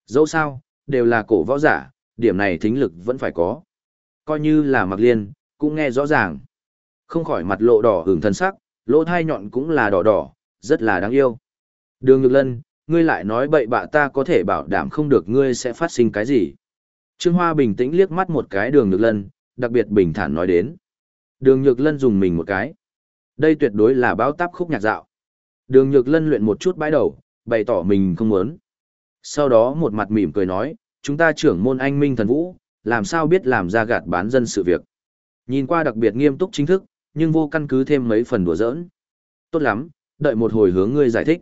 Dẫu sao, đều là cổ võ giả, điểm này thính lực vẫn phải có. Coi như là mặc liên, cũng nghe rõ ràng. Không khỏi mặt lộ đỏ hưởng thân sắc, lỗ thai nhọn cũng là đỏ đỏ, rất là đáng yêu. Đường Nhược Lân, ngươi lại nói bậy bạ ta có thể bảo đảm không được ngươi sẽ phát sinh cái gì. Trương Hoa bình tĩnh liếc mắt một cái đường Nhược Lân, đặc biệt bình thản nói đến. Đường Nhược Lân dùng mình một cái. Đây tuyệt đối là báo táp khúc nhạc dạo. Đường Nhược Lân luyện một chút bãi đầu, bày tỏ mình không muốn. Sau đó một mặt mỉm cười nói, chúng ta trưởng môn anh minh thần vũ, làm sao biết làm ra gạt bán dân sự việc. Nhìn qua đặc biệt nghiêm túc chính thức, nhưng vô căn cứ thêm mấy phần đùa giỡn. Tốt lắm, đợi một hồi hướng ngươi giải thích.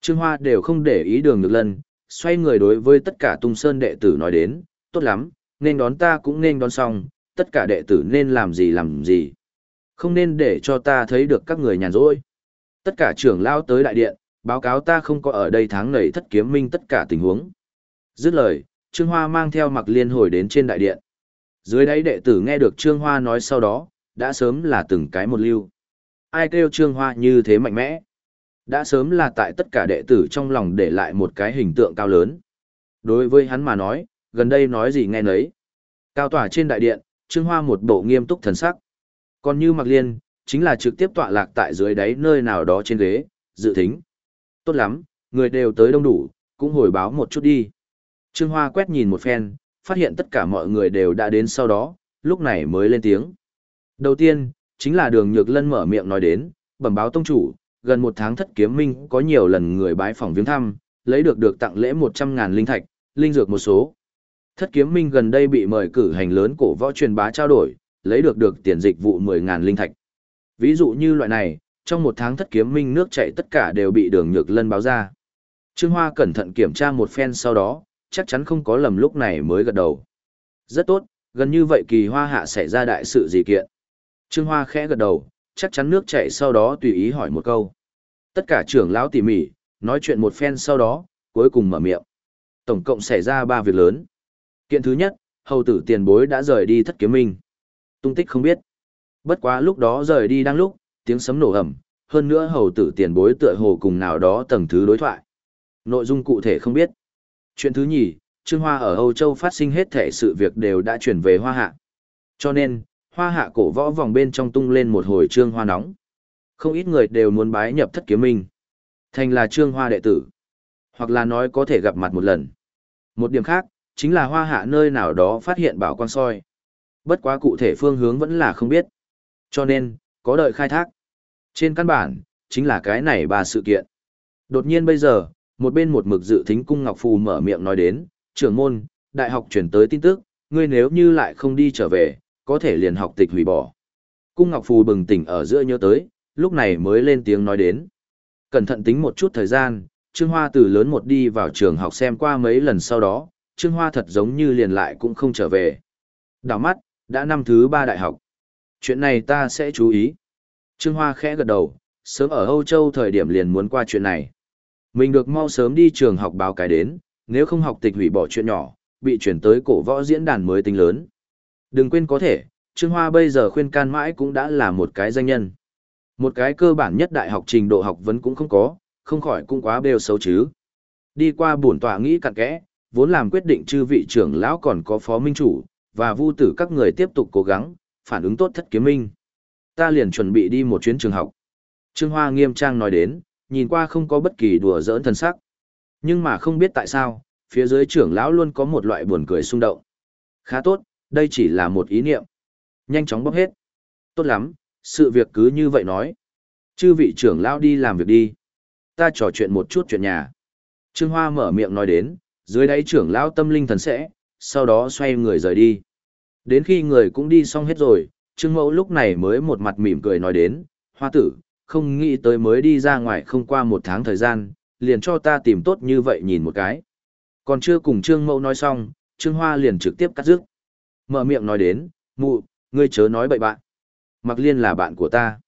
Trương Hoa đều không để ý đường được lần, xoay người đối với tất cả tung sơn đệ tử nói đến, tốt lắm, nên đón ta cũng nên đón xong, tất cả đệ tử nên làm gì làm gì. Không nên để cho ta thấy được các người nhàn rỗi. Tất cả trưởng lao tới đại điện, báo cáo ta không có ở đây tháng nầy thất kiếm minh tất cả tình huống. Dứt lời, Trương Hoa mang theo mặc liên hồi đến trên đại điện. Dưới đáy đệ tử nghe được Trương Hoa nói sau đó, đã sớm là từng cái một lưu. Ai kêu Trương Hoa như thế mạnh mẽ? Đã sớm là tại tất cả đệ tử trong lòng để lại một cái hình tượng cao lớn. Đối với hắn mà nói, gần đây nói gì nghe nấy. Cao tỏa trên đại điện, Trương Hoa một bộ nghiêm túc thần sắc. Còn như Mạc Liên, chính là trực tiếp tọa lạc tại dưới đáy nơi nào đó trên ghế, dự thính. Tốt lắm, người đều tới đông đủ, cũng hồi báo một chút đi. Trương Hoa quét nhìn một phen, phát hiện tất cả mọi người đều đã đến sau đó, lúc này mới lên tiếng. Đầu tiên, chính là đường nhược lân mở miệng nói đến, bẩm báo tông chủ, gần một tháng thất kiếm minh có nhiều lần người bái phỏng viếng thăm, lấy được được tặng lễ 100.000 linh thạch, linh dược một số. Thất kiếm minh gần đây bị mời cử hành lớn cổ võ truyền bá trao đổi, lấy được được tiền dịch vụ 10.000 linh thạch. Ví dụ như loại này, trong một tháng thất kiếm minh nước chạy tất cả đều bị đường nhược lân báo ra. Trương Hoa cẩn thận kiểm tra một phen sau đó, chắc chắn không có lầm lúc này mới gật đầu. Rất tốt, gần như vậy kỳ hoa hạ xảy ra đại sự gì kiện. Trương Hoa khẽ gật đầu, chắc chắn nước chạy sau đó tùy ý hỏi một câu. Tất cả trưởng lão tỉ mỉ, nói chuyện một phen sau đó, cuối cùng mở miệng. Tổng cộng xảy ra ba việc lớn. Kiện thứ nhất, hầu tử tiền bối đã rời đi thất kiếm minh. Tung tích không biết. Bất quá lúc đó rời đi đang lúc, tiếng sấm nổ ầm, hơn nữa hầu tử tiền bối tựa hồ cùng nào đó tầng thứ đối thoại. Nội dung cụ thể không biết. Chuyện thứ nhì, Trương Hoa ở Âu Châu phát sinh hết thể sự việc đều đã chuyển về Hoa Hạ. Cho nên, Hoa Hạ cổ võ vòng bên trong tung lên một hồi Trương Hoa nóng. Không ít người đều muốn bái nhập thất kiếm minh. Thành là Trương Hoa đệ tử. Hoặc là nói có thể gặp mặt một lần. Một điểm khác, chính là Hoa Hạ nơi nào đó phát hiện bảo quang soi. Bất quá cụ thể phương hướng vẫn là không biết. Cho nên, có đợi khai thác. Trên căn bản, chính là cái này ba sự kiện. Đột nhiên bây giờ, một bên một mực dự thính cung Ngọc Phù mở miệng nói đến, trưởng môn, đại học chuyển tới tin tức, ngươi nếu như lại không đi trở về, có thể liền học tịch hủy bỏ. Cung Ngọc Phù bừng tỉnh ở giữa nhớ tới, lúc này mới lên tiếng nói đến. Cẩn thận tính một chút thời gian, Trương Hoa từ lớn một đi vào trường học xem qua mấy lần sau đó, Trương Hoa thật giống như liền lại cũng không trở về. Đảo mắt, đã năm thứ ba đại học. Chuyện này ta sẽ chú ý. Trương Hoa khẽ gật đầu, sớm ở Âu Châu thời điểm liền muốn qua chuyện này. Mình được mau sớm đi trường học báo cái đến, nếu không học tịch hủy bỏ chuyện nhỏ, bị chuyển tới cổ võ diễn đàn mới tính lớn. Đừng quên có thể, Trương Hoa bây giờ khuyên can mãi cũng đã là một cái danh nhân. Một cái cơ bản nhất đại học trình độ học vấn cũng không có, không khỏi cũng quá bêu xấu chứ. Đi qua bổn tòa nghĩ cặn kẽ, vốn làm quyết định chư vị trưởng lão còn có phó minh chủ, và vu tử các người tiếp tục cố gắng, phản ứng tốt thất kiếm minh. Ta liền chuẩn bị đi một chuyến trường học. Trương Hoa nghiêm trang nói đến, nhìn qua không có bất kỳ đùa giỡn thần sắc. Nhưng mà không biết tại sao, phía dưới trưởng lão luôn có một loại buồn cười xung động. Khá tốt, đây chỉ là một ý niệm. Nhanh chóng bóc hết. Tốt lắm, sự việc cứ như vậy nói. Chư vị trưởng lão đi làm việc đi. Ta trò chuyện một chút chuyện nhà. Trương Hoa mở miệng nói đến, dưới đáy trưởng lão tâm linh thần sẽ, sau đó xoay người rời đi. Đến khi người cũng đi xong hết rồi, Trương Mẫu lúc này mới một mặt mỉm cười nói đến, Hoa tử, không nghĩ tới mới đi ra ngoài không qua một tháng thời gian, liền cho ta tìm tốt như vậy nhìn một cái. Còn chưa cùng Trương Mẫu nói xong, Trương Hoa liền trực tiếp cắt dứt. Mở miệng nói đến, mụ, ngươi chớ nói bậy bạn. Mặc liên là bạn của ta.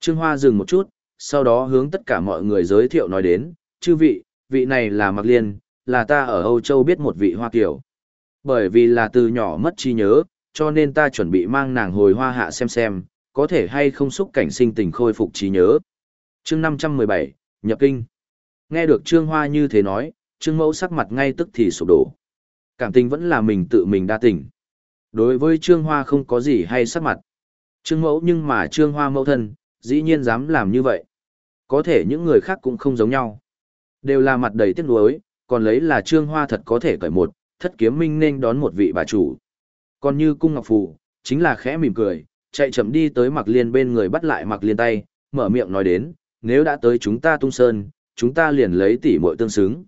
Trương Hoa dừng một chút, sau đó hướng tất cả mọi người giới thiệu nói đến, chư vị, vị này là Mặc liên, là ta ở Âu Châu biết một vị Hoa Kiều. Bởi vì là từ nhỏ mất trí nhớ, cho nên ta chuẩn bị mang nàng hồi Hoa Hạ xem xem, có thể hay không xúc cảnh sinh tình khôi phục trí nhớ. chương 517, Nhập Kinh. Nghe được Trương Hoa như thế nói, Trương Mẫu sắc mặt ngay tức thì sụp đổ. Cảm tình vẫn là mình tự mình đa tình. Đối với Trương Hoa không có gì hay sắc mặt. Trương Mẫu nhưng mà Trương Hoa mẫu thân, dĩ nhiên dám làm như vậy. Có thể những người khác cũng không giống nhau. Đều là mặt đầy tiếc nuối, còn lấy là Trương Hoa thật có thể cởi một, thất kiếm minh nên đón một vị bà chủ. Còn như cung ngọc phù, chính là khẽ mỉm cười, chạy chậm đi tới mặc liên bên người bắt lại mặc liên tay, mở miệng nói đến, nếu đã tới chúng ta tung sơn, chúng ta liền lấy tỷ muội tương xứng.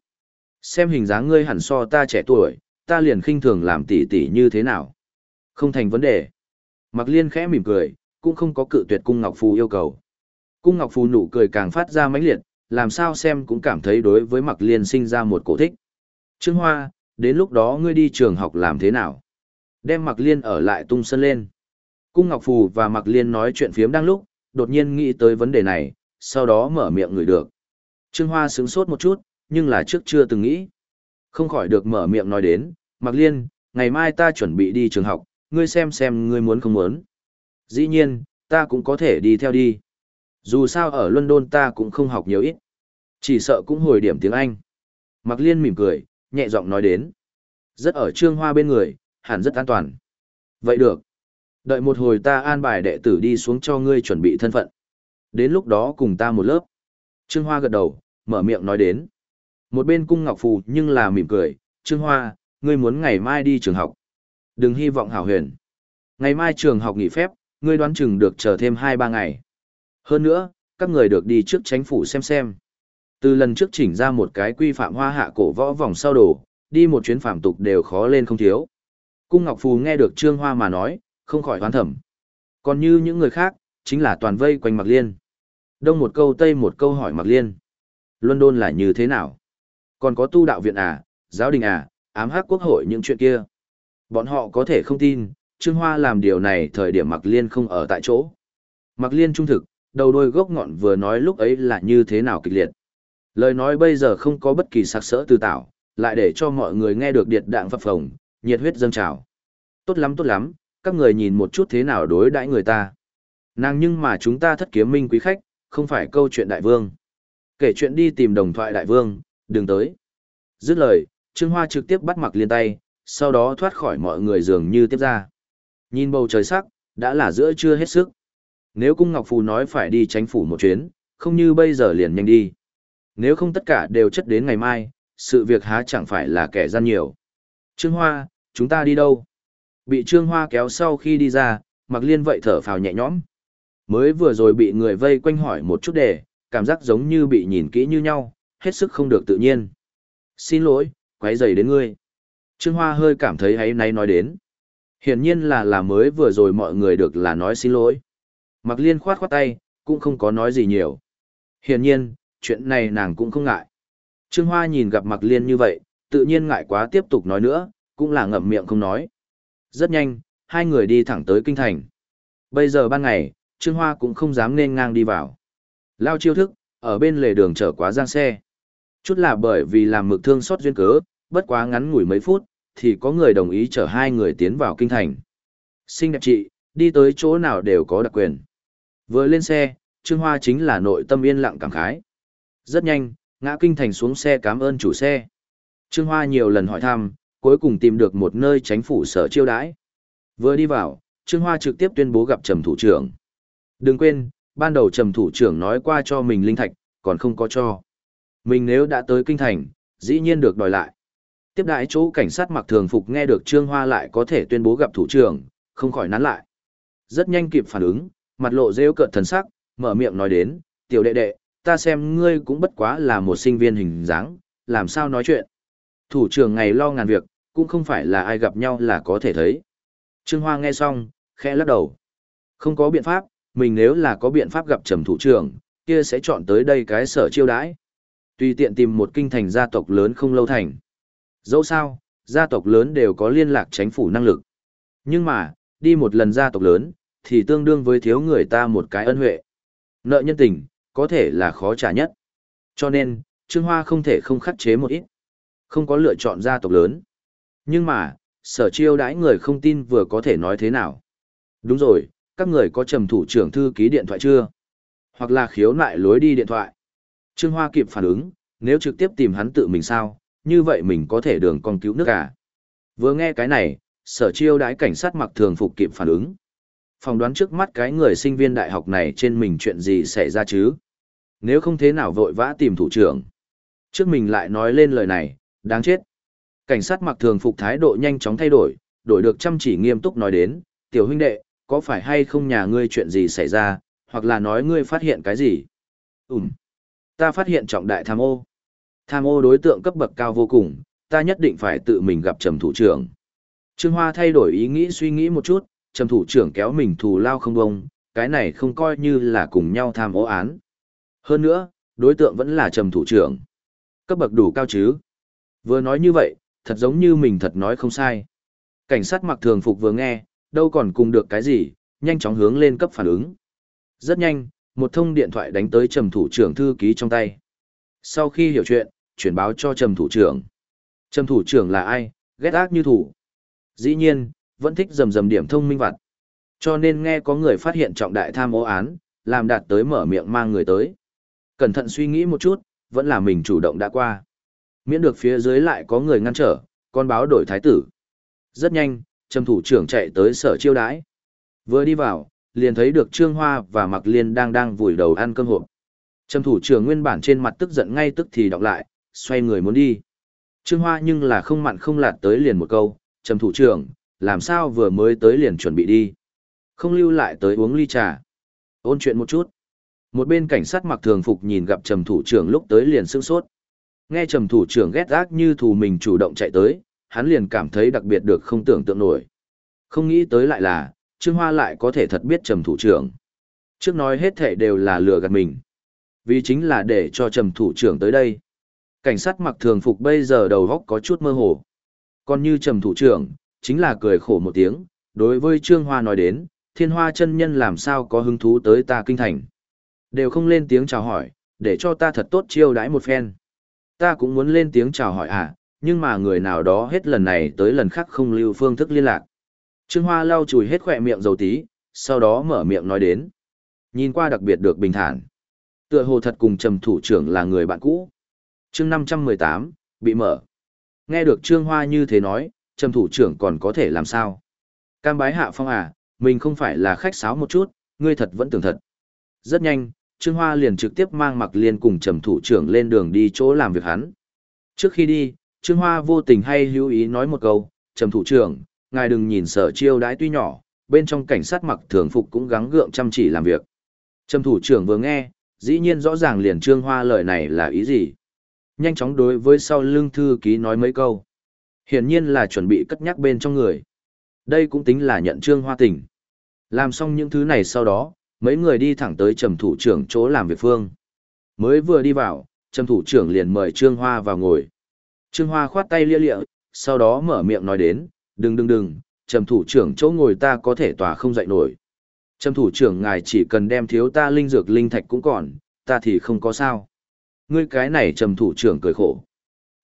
Xem hình dáng ngươi hẳn so ta trẻ tuổi, ta liền khinh thường làm tỷ tỷ như thế nào. Không thành vấn đề. Mặc liên khẽ mỉm cười, cũng không có cự tuyệt cung ngọc phù yêu cầu. Cung ngọc phù nụ cười càng phát ra mãnh liệt, làm sao xem cũng cảm thấy đối với mặc liên sinh ra một cổ thích. Trương Hoa, đến lúc đó ngươi đi trường học làm thế nào? Đem mặc liên ở lại tung sân lên. Cung Ngọc Phù và Mặc Liên nói chuyện phiếm đang lúc, đột nhiên nghĩ tới vấn đề này, sau đó mở miệng người được. Trương Hoa sướng sốt một chút, nhưng là trước chưa từng nghĩ. Không khỏi được mở miệng nói đến, Mặc Liên, ngày mai ta chuẩn bị đi trường học, ngươi xem xem ngươi muốn không muốn. Dĩ nhiên, ta cũng có thể đi theo đi. Dù sao ở London ta cũng không học nhiều ít. Chỉ sợ cũng hồi điểm tiếng Anh. Mặc Liên mỉm cười, nhẹ giọng nói đến. Rất ở Trương Hoa bên người, hẳn rất an toàn. Vậy được. Đợi một hồi ta an bài đệ tử đi xuống cho ngươi chuẩn bị thân phận. Đến lúc đó cùng ta một lớp. Trương Hoa gật đầu, mở miệng nói đến. Một bên cung ngọc phù nhưng là mỉm cười, Trương Hoa, ngươi muốn ngày mai đi trường học. Đừng hy vọng hảo huyền. Ngày mai trường học nghỉ phép, ngươi đoán chừng được chờ thêm 2-3 ngày. Hơn nữa, các người được đi trước chính phủ xem xem. Từ lần trước chỉnh ra một cái quy phạm hoa hạ cổ võ vòng sau đổ, đi một chuyến phạm tục đều khó lên không thiếu. Cung Ngọc Phù nghe được Trương Hoa mà nói, không khỏi hoán thẩm. Còn như những người khác, chính là toàn vây quanh Mạc Liên. Đông một câu Tây một câu hỏi Mạc Liên. London là như thế nào? Còn có tu đạo viện à, giáo đình à, ám hắc quốc hội những chuyện kia. Bọn họ có thể không tin, Trương Hoa làm điều này thời điểm Mạc Liên không ở tại chỗ. Mạc Liên trung thực, đầu đôi gốc ngọn vừa nói lúc ấy là như thế nào kịch liệt. Lời nói bây giờ không có bất kỳ sặc sỡ từ tạo, lại để cho mọi người nghe được điệt đạng phập phồng, nhiệt huyết dâng trào. Tốt lắm tốt lắm, các người nhìn một chút thế nào đối đãi người ta. Nàng nhưng mà chúng ta thất kiếm minh quý khách, không phải câu chuyện đại vương. Kể chuyện đi tìm đồng thoại đại vương, đừng tới. Dứt lời, Trương Hoa trực tiếp bắt mặc liên tay, sau đó thoát khỏi mọi người dường như tiếp ra. Nhìn bầu trời sắc, đã là giữa trưa hết sức. Nếu cung Ngọc Phù nói phải đi tránh phủ một chuyến, không như bây giờ liền nhanh đi. Nếu không tất cả đều chất đến ngày mai, sự việc há chẳng phải là kẻ gian nhiều. Trương Hoa, chúng ta đi đâu? Bị Trương Hoa kéo sau khi đi ra, Mặc Liên vậy thở phào nhẹ nhõm. Mới vừa rồi bị người vây quanh hỏi một chút để, cảm giác giống như bị nhìn kỹ như nhau, hết sức không được tự nhiên. Xin lỗi, quấy rầy đến ngươi. Trương Hoa hơi cảm thấy ấy nay nói đến. Hiển nhiên là là mới vừa rồi mọi người được là nói xin lỗi. Mặc Liên khoát khoát tay, cũng không có nói gì nhiều. Hiển nhiên, chuyện này nàng cũng không ngại. Trương Hoa nhìn gặp Mặc Liên như vậy, tự nhiên ngại quá tiếp tục nói nữa, cũng là ngậm miệng không nói. Rất nhanh, hai người đi thẳng tới kinh thành. Bây giờ ban ngày, Trương Hoa cũng không dám nên ngang đi vào. Lao chiêu thức, ở bên lề đường chở quá giang xe. Chút là bởi vì làm mực thương xót duyên cớ, bất quá ngắn ngủi mấy phút, thì có người đồng ý chở hai người tiến vào kinh thành. Xinh đẹp chị, đi tới chỗ nào đều có đặc quyền. Vừa lên xe, Trương Hoa chính là nội tâm yên lặng cảm khái. Rất nhanh, ngã kinh thành xuống xe cảm ơn chủ xe. Trương Hoa nhiều lần hỏi thăm, cuối cùng tìm được một nơi tránh phủ sở chiêu đãi. Vừa đi vào, Trương Hoa trực tiếp tuyên bố gặp Trầm thủ trưởng. Đừng quên, ban đầu Trầm thủ trưởng nói qua cho mình linh thạch, còn không có cho. Mình nếu đã tới kinh thành, dĩ nhiên được đòi lại. Tiếp đại chỗ cảnh sát mặc thường phục nghe được Trương Hoa lại có thể tuyên bố gặp thủ trưởng, không khỏi nán lại. Rất nhanh kịp phản ứng, mặt lộ rêu cợt thần sắc, mở miệng nói đến, tiểu đệ đệ, ta xem ngươi cũng bất quá là một sinh viên hình dáng, làm sao nói chuyện. Thủ trưởng ngày lo ngàn việc, cũng không phải là ai gặp nhau là có thể thấy. Trương Hoa nghe xong, khẽ lắc đầu. Không có biện pháp, mình nếu là có biện pháp gặp trầm thủ trưởng, kia sẽ chọn tới đây cái sở chiêu đãi. Tùy tiện tìm một kinh thành gia tộc lớn không lâu thành. Dẫu sao, gia tộc lớn đều có liên lạc chính phủ năng lực. Nhưng mà, đi một lần gia tộc lớn, thì tương đương với thiếu người ta một cái ân huệ. Nợ nhân tình, có thể là khó trả nhất. Cho nên, Trương Hoa không thể không khắc chế một ít. Không có lựa chọn gia tộc lớn. Nhưng mà, sở chiêu đãi người không tin vừa có thể nói thế nào. Đúng rồi, các người có trầm thủ trưởng thư ký điện thoại chưa? Hoặc là khiếu nại lối đi điện thoại. Trương Hoa kịp phản ứng, nếu trực tiếp tìm hắn tự mình sao, như vậy mình có thể đường con cứu nước cả. Vừa nghe cái này, sở chiêu đãi cảnh sát mặc thường phục kịp phản ứng. Phòng đoán trước mắt cái người sinh viên đại học này trên mình chuyện gì xảy ra chứ? Nếu không thế nào vội vã tìm thủ trưởng. Trước mình lại nói lên lời này, đáng chết. Cảnh sát mặc thường phục thái độ nhanh chóng thay đổi, đổi được chăm chỉ nghiêm túc nói đến, tiểu huynh đệ, có phải hay không nhà ngươi chuyện gì xảy ra, hoặc là nói ngươi phát hiện cái gì? Ừm, ta phát hiện trọng đại tham ô. Tham ô đối tượng cấp bậc cao vô cùng, ta nhất định phải tự mình gặp trầm thủ trưởng. Trương Hoa thay đổi ý nghĩ suy nghĩ một chút, trầm thủ trưởng kéo mình thù lao không bông, cái này không coi như là cùng nhau tham ô án. Hơn nữa, đối tượng vẫn là trầm thủ trưởng. Cấp bậc đủ cao chứ. Vừa nói như vậy, thật giống như mình thật nói không sai. Cảnh sát mặc thường phục vừa nghe, đâu còn cùng được cái gì, nhanh chóng hướng lên cấp phản ứng. Rất nhanh, một thông điện thoại đánh tới trầm thủ trưởng thư ký trong tay. Sau khi hiểu chuyện, chuyển báo cho trầm thủ trưởng. Trầm thủ trưởng là ai, ghét ác như thủ. Dĩ nhiên, vẫn thích dầm dầm điểm thông minh vặt. Cho nên nghe có người phát hiện trọng đại tham ô án, làm đạt tới mở miệng mang người tới. Cẩn thận suy nghĩ một chút, vẫn là mình chủ động đã qua. Miễn được phía dưới lại có người ngăn trở, con báo đổi thái tử. Rất nhanh, trầm thủ trưởng chạy tới sở chiêu đãi. Vừa đi vào, liền thấy được Trương Hoa và Mạc Liên đang đang vùi đầu ăn cơm hộp. Trầm thủ trưởng nguyên bản trên mặt tức giận ngay tức thì đọc lại, xoay người muốn đi. Trương Hoa nhưng là không mặn không lạt tới liền một câu, trầm thủ trưởng, làm sao vừa mới tới liền chuẩn bị đi. Không lưu lại tới uống ly trà. Ôn chuyện một chút. Một bên cảnh sát mặc thường phục nhìn gặp trầm thủ trưởng lúc tới liền sương sốt. Nghe trầm thủ trưởng ghét ác như thù mình chủ động chạy tới, hắn liền cảm thấy đặc biệt được không tưởng tượng nổi. Không nghĩ tới lại là, Trương Hoa lại có thể thật biết trầm thủ trưởng. Trước nói hết thể đều là lừa gạt mình. Vì chính là để cho trầm thủ trưởng tới đây. Cảnh sát mặc thường phục bây giờ đầu góc có chút mơ hồ. Còn như trầm thủ trưởng, chính là cười khổ một tiếng, đối với Trương Hoa nói đến, thiên hoa chân nhân làm sao có hứng thú tới ta kinh thành. Đều không lên tiếng chào hỏi, để cho ta thật tốt chiêu đãi một phen. Ta cũng muốn lên tiếng chào hỏi à, nhưng mà người nào đó hết lần này tới lần khác không lưu phương thức liên lạc. Trương Hoa lau chùi hết khỏe miệng dầu tí, sau đó mở miệng nói đến. Nhìn qua đặc biệt được bình thản. Tựa hồ thật cùng trầm thủ trưởng là người bạn cũ. chương 518, bị mở. Nghe được Trương Hoa như thế nói, trầm thủ trưởng còn có thể làm sao? Cam bái hạ phong à, mình không phải là khách sáo một chút, ngươi thật vẫn tưởng thật. Rất nhanh, Trương Hoa liền trực tiếp mang mặc liên cùng trầm thủ trưởng lên đường đi chỗ làm việc hắn. Trước khi đi, Trương Hoa vô tình hay hữu ý nói một câu, trầm thủ trưởng, ngài đừng nhìn sở chiêu đãi tuy nhỏ, bên trong cảnh sát mặc thường phục cũng gắng gượng chăm chỉ làm việc. Trầm thủ trưởng vừa nghe, dĩ nhiên rõ ràng liền Trương Hoa lời này là ý gì. Nhanh chóng đối với sau lưng thư ký nói mấy câu. Hiển nhiên là chuẩn bị cất nhắc bên trong người. Đây cũng tính là nhận Trương Hoa tỉnh. Làm xong những thứ này sau đó, mấy người đi thẳng tới trầm thủ trưởng chỗ làm việc phương. Mới vừa đi vào, trầm thủ trưởng liền mời Trương Hoa vào ngồi. Trương Hoa khoát tay lia lịa, sau đó mở miệng nói đến, đừng đừng đừng, trầm thủ trưởng chỗ ngồi ta có thể tòa không dậy nổi. Trầm thủ trưởng ngài chỉ cần đem thiếu ta linh dược linh thạch cũng còn, ta thì không có sao. Ngươi cái này trầm thủ trưởng cười khổ.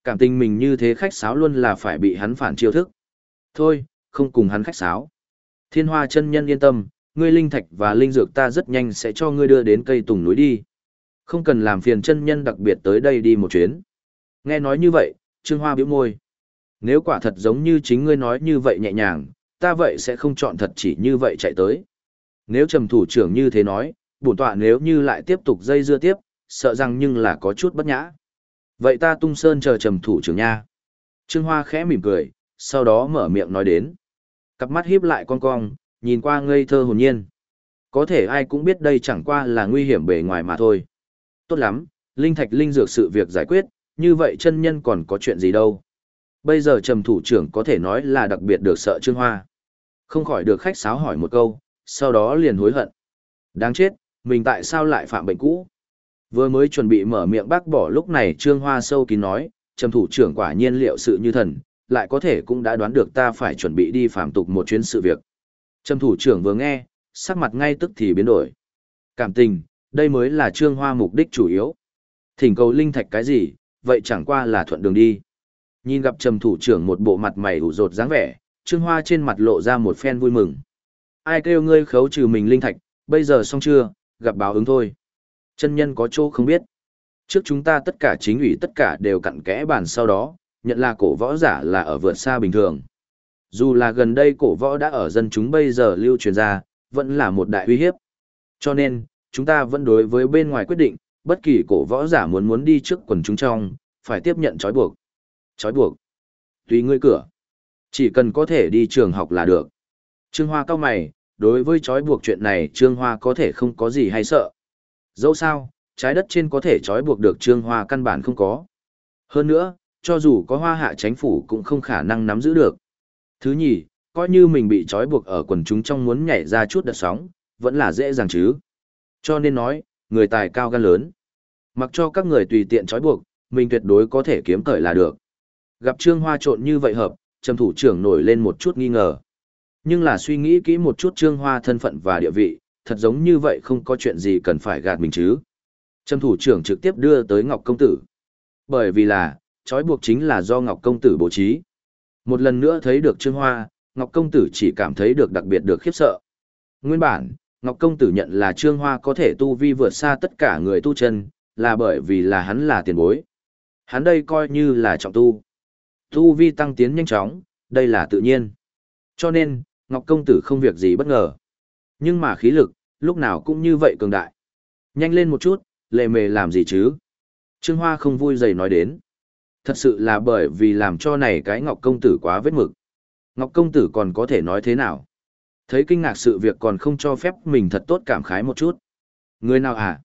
Cảm tình mình như thế khách sáo luôn là phải bị hắn phản chiêu thức. Thôi, không cùng hắn khách sáo. Thiên hoa chân nhân yên tâm, ngươi linh thạch và linh dược ta rất nhanh sẽ cho ngươi đưa đến cây tùng núi đi. Không cần làm phiền chân nhân đặc biệt tới đây đi một chuyến. Nghe nói như vậy, Trương Hoa bĩu môi. Nếu quả thật giống như chính ngươi nói như vậy nhẹ nhàng, ta vậy sẽ không chọn thật chỉ như vậy chạy tới. Nếu trầm thủ trưởng như thế nói, bổn tọa nếu như lại tiếp tục dây dưa tiếp, sợ rằng nhưng là có chút bất nhã. Vậy ta tung sơn chờ trầm thủ trưởng nha. Trương Hoa khẽ mỉm cười, sau đó mở miệng nói đến. Cặp mắt híp lại con cong, nhìn qua ngây thơ hồn nhiên. Có thể ai cũng biết đây chẳng qua là nguy hiểm bề ngoài mà thôi. Tốt lắm, linh thạch linh dược sự việc giải quyết, như vậy chân nhân còn có chuyện gì đâu. Bây giờ trầm thủ trưởng có thể nói là đặc biệt được sợ Trương Hoa. Không khỏi được khách sáo hỏi một câu, sau đó liền hối hận. Đáng chết, mình tại sao lại phạm bệnh cũ? Vừa mới chuẩn bị mở miệng bác bỏ lúc này Trương Hoa sâu kín nói, trầm thủ trưởng quả nhiên liệu sự như thần, lại có thể cũng đã đoán được ta phải chuẩn bị đi phạm tục một chuyến sự việc. Trầm thủ trưởng vừa nghe, sắc mặt ngay tức thì biến đổi. Cảm tình, đây mới là Trương Hoa mục đích chủ yếu. Thỉnh cầu linh thạch cái gì, vậy chẳng qua là thuận đường đi. Nhìn gặp trầm thủ trưởng một bộ mặt mày ủ rột dáng vẻ, Trương Hoa trên mặt lộ ra một phen vui mừng. Ai kêu ngươi khấu trừ mình linh thạch, bây giờ xong chưa, gặp báo ứng thôi. Chân nhân có chỗ không biết. Trước chúng ta tất cả chính ủy tất cả đều cặn kẽ bàn sau đó, nhận là cổ võ giả là ở vượt xa bình thường. Dù là gần đây cổ võ đã ở dân chúng bây giờ lưu truyền ra, vẫn là một đại uy hiếp. Cho nên, chúng ta vẫn đối với bên ngoài quyết định, bất kỳ cổ võ giả muốn muốn đi trước quần chúng trong, phải tiếp nhận trói buộc. Trói buộc. Tùy ngươi cửa. Chỉ cần có thể đi trường học là được. Trương Hoa cao mày, đối với trói buộc chuyện này Trương Hoa có thể không có gì hay sợ. Dẫu sao, trái đất trên có thể trói buộc được Trương Hoa căn bản không có. Hơn nữa, cho dù có hoa hạ chánh phủ cũng không khả năng nắm giữ được. Thứ nhì, coi như mình bị trói buộc ở quần chúng trong muốn nhảy ra chút đợt sóng, vẫn là dễ dàng chứ. Cho nên nói, người tài cao gan lớn. Mặc cho các người tùy tiện trói buộc, mình tuyệt đối có thể kiếm cởi là được. Gặp Trương Hoa trộn như vậy hợp, trầm thủ trưởng nổi lên một chút nghi ngờ. Nhưng là suy nghĩ kỹ một chút Trương Hoa thân phận và địa vị, thật giống như vậy không có chuyện gì cần phải gạt mình chứ. Trầm thủ trưởng trực tiếp đưa tới Ngọc Công Tử. Bởi vì là, trói buộc chính là do Ngọc Công Tử bố trí. Một lần nữa thấy được Trương Hoa, Ngọc Công Tử chỉ cảm thấy được đặc biệt được khiếp sợ. Nguyên bản, Ngọc Công Tử nhận là Trương Hoa có thể tu vi vượt xa tất cả người tu chân, là bởi vì là hắn là tiền bối. Hắn đây coi như là trọng tu. Tu vi tăng tiến nhanh chóng, đây là tự nhiên. Cho nên, Ngọc Công Tử không việc gì bất ngờ. Nhưng mà khí lực, lúc nào cũng như vậy cường đại. Nhanh lên một chút, lệ mề làm gì chứ? Trương Hoa không vui dày nói đến. Thật sự là bởi vì làm cho này cái Ngọc Công Tử quá vết mực. Ngọc Công Tử còn có thể nói thế nào? Thấy kinh ngạc sự việc còn không cho phép mình thật tốt cảm khái một chút. Người nào à?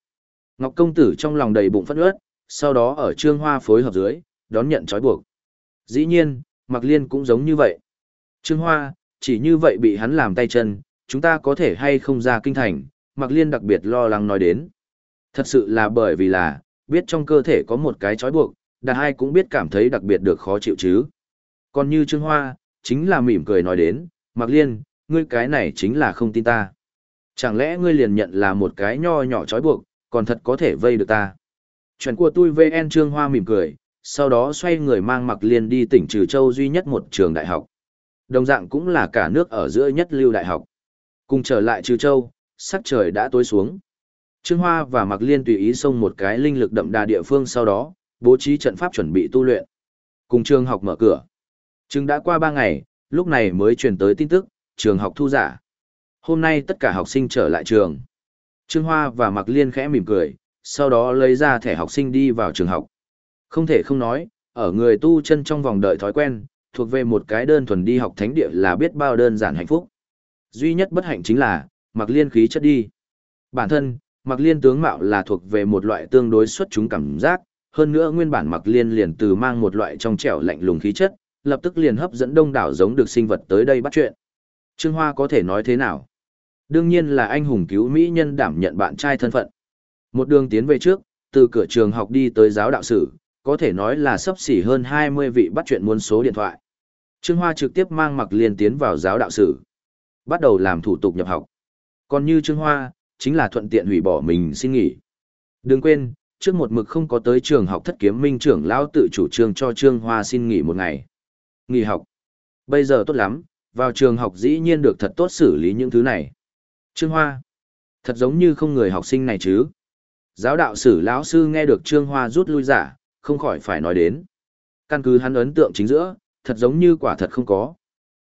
Ngọc Công Tử trong lòng đầy bụng phất ướt, sau đó ở Trương Hoa phối hợp dưới, đón nhận trói buộc. Dĩ nhiên, Mạc Liên cũng giống như vậy. Trương Hoa, chỉ như vậy bị hắn làm tay chân, chúng ta có thể hay không ra kinh thành, Mạc Liên đặc biệt lo lắng nói đến. Thật sự là bởi vì là, biết trong cơ thể có một cái trói buộc, đạt hai cũng biết cảm thấy đặc biệt được khó chịu chứ. Còn như Trương Hoa, chính là mỉm cười nói đến, Mạc Liên, ngươi cái này chính là không tin ta. Chẳng lẽ ngươi liền nhận là một cái nho nhỏ trói buộc, còn thật có thể vây được ta. Chuyện của tôi VN Trương Hoa mỉm cười, sau đó xoay người mang Mạc Liên đi tỉnh Trừ Châu duy nhất một trường đại học. Đồng dạng cũng là cả nước ở giữa nhất lưu đại học. Cùng trở lại Trừ Châu, sắc trời đã tối xuống. Trương Hoa và Mạc Liên tùy ý xông một cái linh lực đậm đà địa phương sau đó, bố trí trận pháp chuẩn bị tu luyện. Cùng trường học mở cửa. Chừng đã qua 3 ngày, lúc này mới truyền tới tin tức, trường học thu giả. Hôm nay tất cả học sinh trở lại trường. Trương Hoa và Mạc Liên khẽ mỉm cười, sau đó lấy ra thẻ học sinh đi vào trường học. Không thể không nói, ở người tu chân trong vòng đợi thói quen, thuộc về một cái đơn thuần đi học thánh địa là biết bao đơn giản hạnh phúc. Duy nhất bất hạnh chính là, Mạc Liên khí chất đi. Bản thân, Mạc Liên tướng mạo là thuộc về một loại tương đối xuất chúng cảm giác, hơn nữa nguyên bản mặc Liên liền từ mang một loại trong trẻo lạnh lùng khí chất, lập tức liền hấp dẫn đông đảo giống được sinh vật tới đây bắt chuyện. Trương Hoa có thể nói thế nào? Đương nhiên là anh hùng cứu mỹ nhân đảm nhận bạn trai thân phận. Một đường tiến về trước, từ cửa trường học đi tới giáo đạo sử, có thể nói là sấp xỉ hơn 20 vị bắt chuyện muốn số điện thoại. Trương Hoa trực tiếp mang mặc Liên tiến vào giáo đạo sử. Bắt đầu làm thủ tục nhập học. Còn như Trương Hoa, chính là thuận tiện hủy bỏ mình xin nghỉ. Đừng quên, trước một mực không có tới trường học thất kiếm minh trưởng lão tự chủ trương cho Trương Hoa xin nghỉ một ngày. Nghỉ học. Bây giờ tốt lắm, vào trường học dĩ nhiên được thật tốt xử lý những thứ này. Trương Hoa. Thật giống như không người học sinh này chứ. Giáo đạo sử lão sư nghe được Trương Hoa rút lui giả, không khỏi phải nói đến. Căn cứ hắn ấn tượng chính giữa, thật giống như quả thật không có.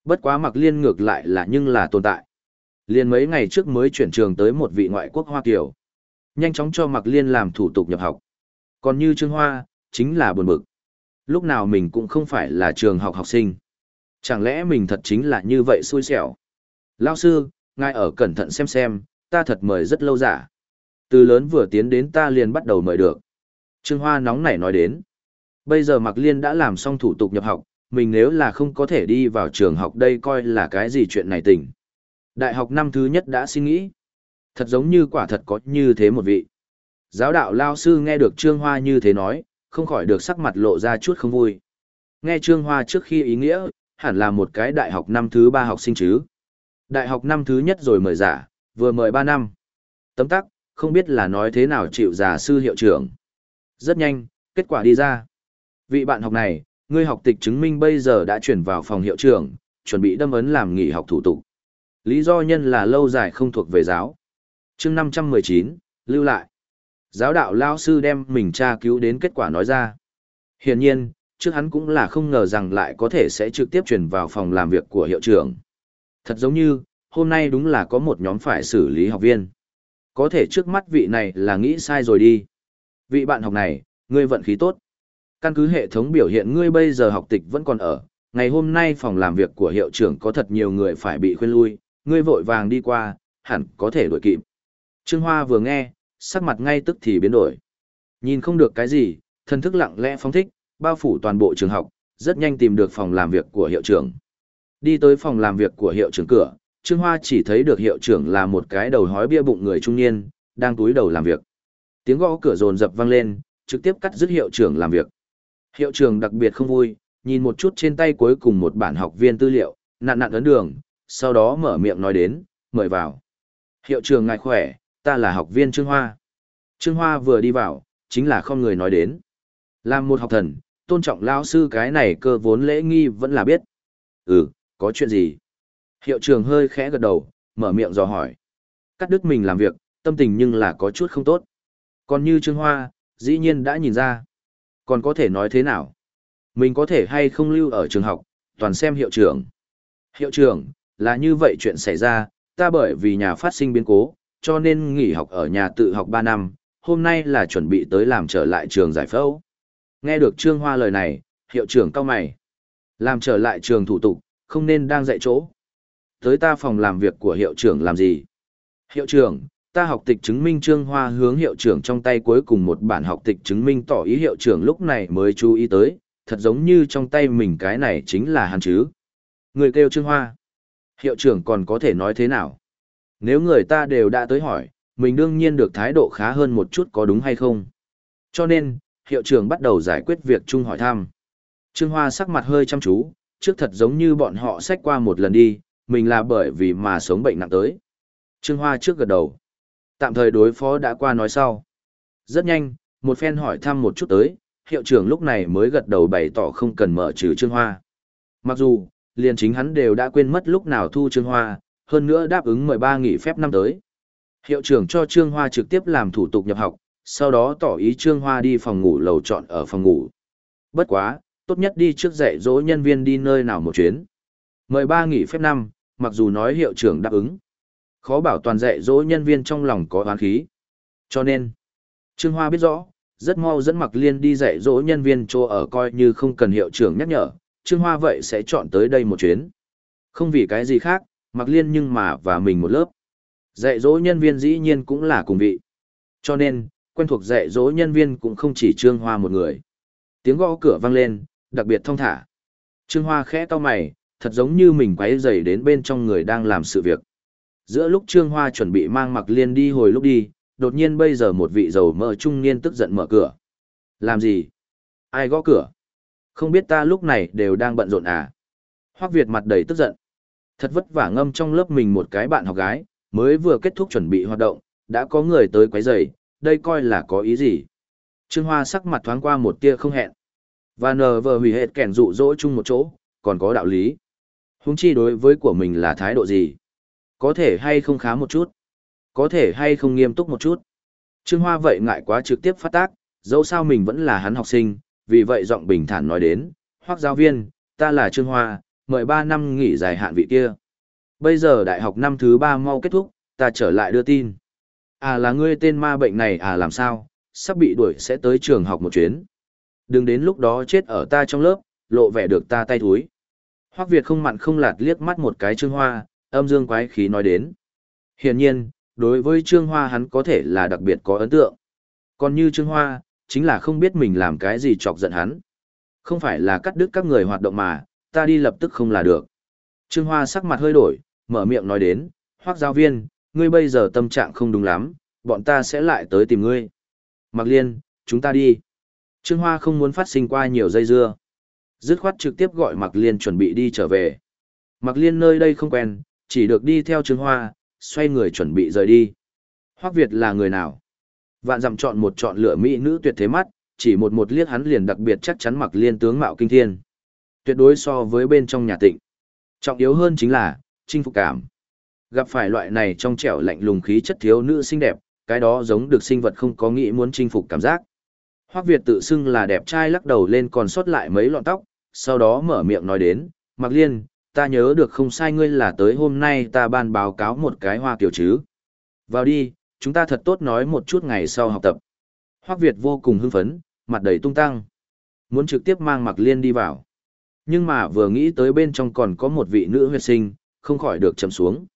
Bất quá mặc liên ngược lại là nhưng là tồn tại. Liên mấy ngày trước mới chuyển trường tới một vị ngoại quốc Hoa Kiều. Nhanh chóng cho mặc liên làm thủ tục nhập học. Còn như Trương Hoa, chính là buồn bực. Lúc nào mình cũng không phải là trường học học sinh. Chẳng lẽ mình thật chính là như vậy xui xẻo? Lao sư, ngài ở cẩn thận xem xem, ta thật mời rất lâu giả. Từ lớn vừa tiến đến ta liền bắt đầu mời được. Trương Hoa nóng nảy nói đến. Bây giờ Mạc Liên đã làm xong thủ tục nhập học, mình nếu là không có thể đi vào trường học đây coi là cái gì chuyện này tỉnh. Đại học năm thứ nhất đã suy nghĩ. Thật giống như quả thật có như thế một vị. Giáo đạo Lao Sư nghe được Trương Hoa như thế nói, không khỏi được sắc mặt lộ ra chút không vui. Nghe Trương Hoa trước khi ý nghĩa, hẳn là một cái đại học năm thứ ba học sinh chứ. Đại học năm thứ nhất rồi mời giả, vừa mời ba năm. Tấm tắc, không biết là nói thế nào chịu giả sư hiệu trưởng. Rất nhanh, kết quả đi ra. Vị bạn học này, ngươi học tịch chứng minh bây giờ đã chuyển vào phòng hiệu trưởng, chuẩn bị đâm ấn làm nghỉ học thủ tục. Lý do nhân là lâu dài không thuộc về giáo chương 519, lưu lại. Giáo đạo lao sư đem mình tra cứu đến kết quả nói ra. Hiển nhiên, trước hắn cũng là không ngờ rằng lại có thể sẽ trực tiếp chuyển vào phòng làm việc của hiệu trưởng. Thật giống như, hôm nay đúng là có một nhóm phải xử lý học viên. Có thể trước mắt vị này là nghĩ sai rồi đi. Vị bạn học này, ngươi vận khí tốt. Căn cứ hệ thống biểu hiện ngươi bây giờ học tịch vẫn còn ở, ngày hôm nay phòng làm việc của hiệu trưởng có thật nhiều người phải bị khuyên lui, ngươi vội vàng đi qua, hẳn có thể đuổi kịp. Trương Hoa vừa nghe, sắc mặt ngay tức thì biến đổi. Nhìn không được cái gì, thần thức lặng lẽ phóng thích, bao phủ toàn bộ trường học, rất nhanh tìm được phòng làm việc của hiệu trưởng. Đi tới phòng làm việc của hiệu trưởng cửa, Trương Hoa chỉ thấy được hiệu trưởng là một cái đầu hói bia bụng người trung niên, đang túi đầu làm việc. Tiếng gõ cửa rồn rập vang lên, trực tiếp cắt dứt hiệu trưởng làm việc. Hiệu trưởng đặc biệt không vui, nhìn một chút trên tay cuối cùng một bản học viên tư liệu, nặn nặn ấn đường, sau đó mở miệng nói đến, mời vào. Hiệu trưởng ngài khỏe, ta là học viên Trương Hoa. Trương Hoa vừa đi vào, chính là không người nói đến. Làm một học thần, tôn trọng lão sư cái này cơ vốn lễ nghi vẫn là biết. Ừ, có chuyện gì? Hiệu trưởng hơi khẽ gật đầu, mở miệng dò hỏi. Cắt đứt mình làm việc, tâm tình nhưng là có chút không tốt. Còn như Trương Hoa, dĩ nhiên đã nhìn ra. Còn có thể nói thế nào? Mình có thể hay không lưu ở trường học, toàn xem hiệu trưởng. Hiệu trưởng, là như vậy chuyện xảy ra, ta bởi vì nhà phát sinh biến cố, cho nên nghỉ học ở nhà tự học 3 năm, hôm nay là chuẩn bị tới làm trở lại trường giải phẫu. Nghe được Trương Hoa lời này, hiệu trưởng cao mày. Làm trở lại trường thủ tục, không nên đang dạy chỗ. Tới ta phòng làm việc của hiệu trưởng làm gì? Hiệu trưởng, ta học tịch chứng minh Trương Hoa hướng hiệu trưởng trong tay cuối cùng một bản học tịch chứng minh tỏ ý hiệu trưởng lúc này mới chú ý tới, thật giống như trong tay mình cái này chính là hắn chứ. Người kêu Trương Hoa. Hiệu trưởng còn có thể nói thế nào? Nếu người ta đều đã tới hỏi, mình đương nhiên được thái độ khá hơn một chút có đúng hay không? Cho nên, hiệu trưởng bắt đầu giải quyết việc chung hỏi thăm. Trương Hoa sắc mặt hơi chăm chú, trước thật giống như bọn họ xách qua một lần đi, mình là bởi vì mà sống bệnh nặng tới. Trương Hoa trước gật đầu. Tạm thời đối phó đã qua nói sau. Rất nhanh, một phen hỏi thăm một chút tới, hiệu trưởng lúc này mới gật đầu bày tỏ không cần mở trừ Trương Hoa. Mặc dù, liền chính hắn đều đã quên mất lúc nào thu Trương Hoa, hơn nữa đáp ứng mời ba nghỉ phép năm tới. Hiệu trưởng cho Trương Hoa trực tiếp làm thủ tục nhập học, sau đó tỏ ý Trương Hoa đi phòng ngủ lầu chọn ở phòng ngủ. Bất quá, tốt nhất đi trước dạy dỗ nhân viên đi nơi nào một chuyến. Mời ba nghỉ phép năm, mặc dù nói hiệu trưởng đáp ứng. Khó bảo toàn dạy dỗ nhân viên trong lòng có oán khí. Cho nên, Trương Hoa biết rõ, rất mau dẫn Mặc Liên đi dạy dỗ nhân viên chỗ ở coi như không cần hiệu trưởng nhắc nhở, Trương Hoa vậy sẽ chọn tới đây một chuyến. Không vì cái gì khác, Mặc Liên nhưng mà và mình một lớp. Dạy dỗ nhân viên dĩ nhiên cũng là cùng vị. Cho nên, quen thuộc dạy dỗ nhân viên cũng không chỉ Trương Hoa một người. Tiếng gõ cửa vang lên, đặc biệt thông thả. Trương Hoa khẽ to mày, thật giống như mình quấy rầy đến bên trong người đang làm sự việc. Giữa lúc Trương Hoa chuẩn bị mang Mặc Liên đi hồi lúc đi, đột nhiên bây giờ một vị giàu mỡ trung niên tức giận mở cửa. Làm gì? Ai gõ cửa? Không biết ta lúc này đều đang bận rộn à? Hoắc Việt mặt đầy tức giận. Thật vất vả ngâm trong lớp mình một cái bạn học gái, mới vừa kết thúc chuẩn bị hoạt động, đã có người tới quấy rầy, đây coi là có ý gì. Trương Hoa sắc mặt thoáng qua một tia không hẹn. Và nờ vờ hủy hệt kẻn dụ dỗ chung một chỗ, còn có đạo lý. Húng chi đối với của mình là thái độ gì? Có thể hay không khá một chút? Có thể hay không nghiêm túc một chút? Trương Hoa vậy ngại quá trực tiếp phát tác, dẫu sao mình vẫn là hắn học sinh, vì vậy giọng bình thản nói đến, hoặc giáo viên, ta là Trương Hoa, mời 3 năm nghỉ dài hạn vị kia. Bây giờ đại học năm thứ 3 mau kết thúc, ta trở lại đưa tin. À là ngươi tên ma bệnh này à làm sao, sắp bị đuổi sẽ tới trường học một chuyến. Đừng đến lúc đó chết ở ta trong lớp, lộ vẻ được ta tay thúi. Hoắc Việt không mặn không lạt liếc mắt một cái Trương Hoa, âm dương quái khí nói đến. Hiển nhiên, đối với Trương Hoa hắn có thể là đặc biệt có ấn tượng. Còn như Trương Hoa, chính là không biết mình làm cái gì chọc giận hắn. Không phải là cắt đứt các người hoạt động mà, ta đi lập tức không là được. Trương Hoa sắc mặt hơi đổi, mở miệng nói đến, Hoắc giáo viên, ngươi bây giờ tâm trạng không đúng lắm, bọn ta sẽ lại tới tìm ngươi. Mạc Liên, chúng ta đi. Trương Hoa không muốn phát sinh qua nhiều dây dưa. Dứt khoát trực tiếp gọi Mạc Liên chuẩn bị đi trở về. Mạc Liên nơi đây không quen, chỉ được đi theo Trương Hoa, xoay người chuẩn bị rời đi. Hoắc Việt là người nào? Vạn dặm chọn một chọn lựa mỹ nữ tuyệt thế mắt, chỉ một một liếc hắn liền đặc biệt chắc chắn Mạc Liên tướng mạo kinh thiên. Tuyệt đối so với bên trong nhà tịnh. Trọng yếu hơn chính là, chinh phục cảm. Gặp phải loại này trong trẻo lạnh lùng khí chất thiếu nữ xinh đẹp, cái đó giống được sinh vật không có nghĩ muốn chinh phục cảm giác. Hoắc Việt tự xưng là đẹp trai lắc đầu lên còn sót lại mấy lọn tóc, sau đó mở miệng nói đến, Mạc Liên, ta nhớ được không sai ngươi là tới hôm nay ta ban báo cáo một cái hoa kiểu chứ. Vào đi, chúng ta thật tốt nói một chút ngày sau học tập. Hoắc Việt vô cùng hưng phấn, mặt đầy tung tăng. Muốn trực tiếp mang Mạc Liên đi vào. Nhưng mà vừa nghĩ tới bên trong còn có một vị nữ huyết sinh, không khỏi được chầm xuống.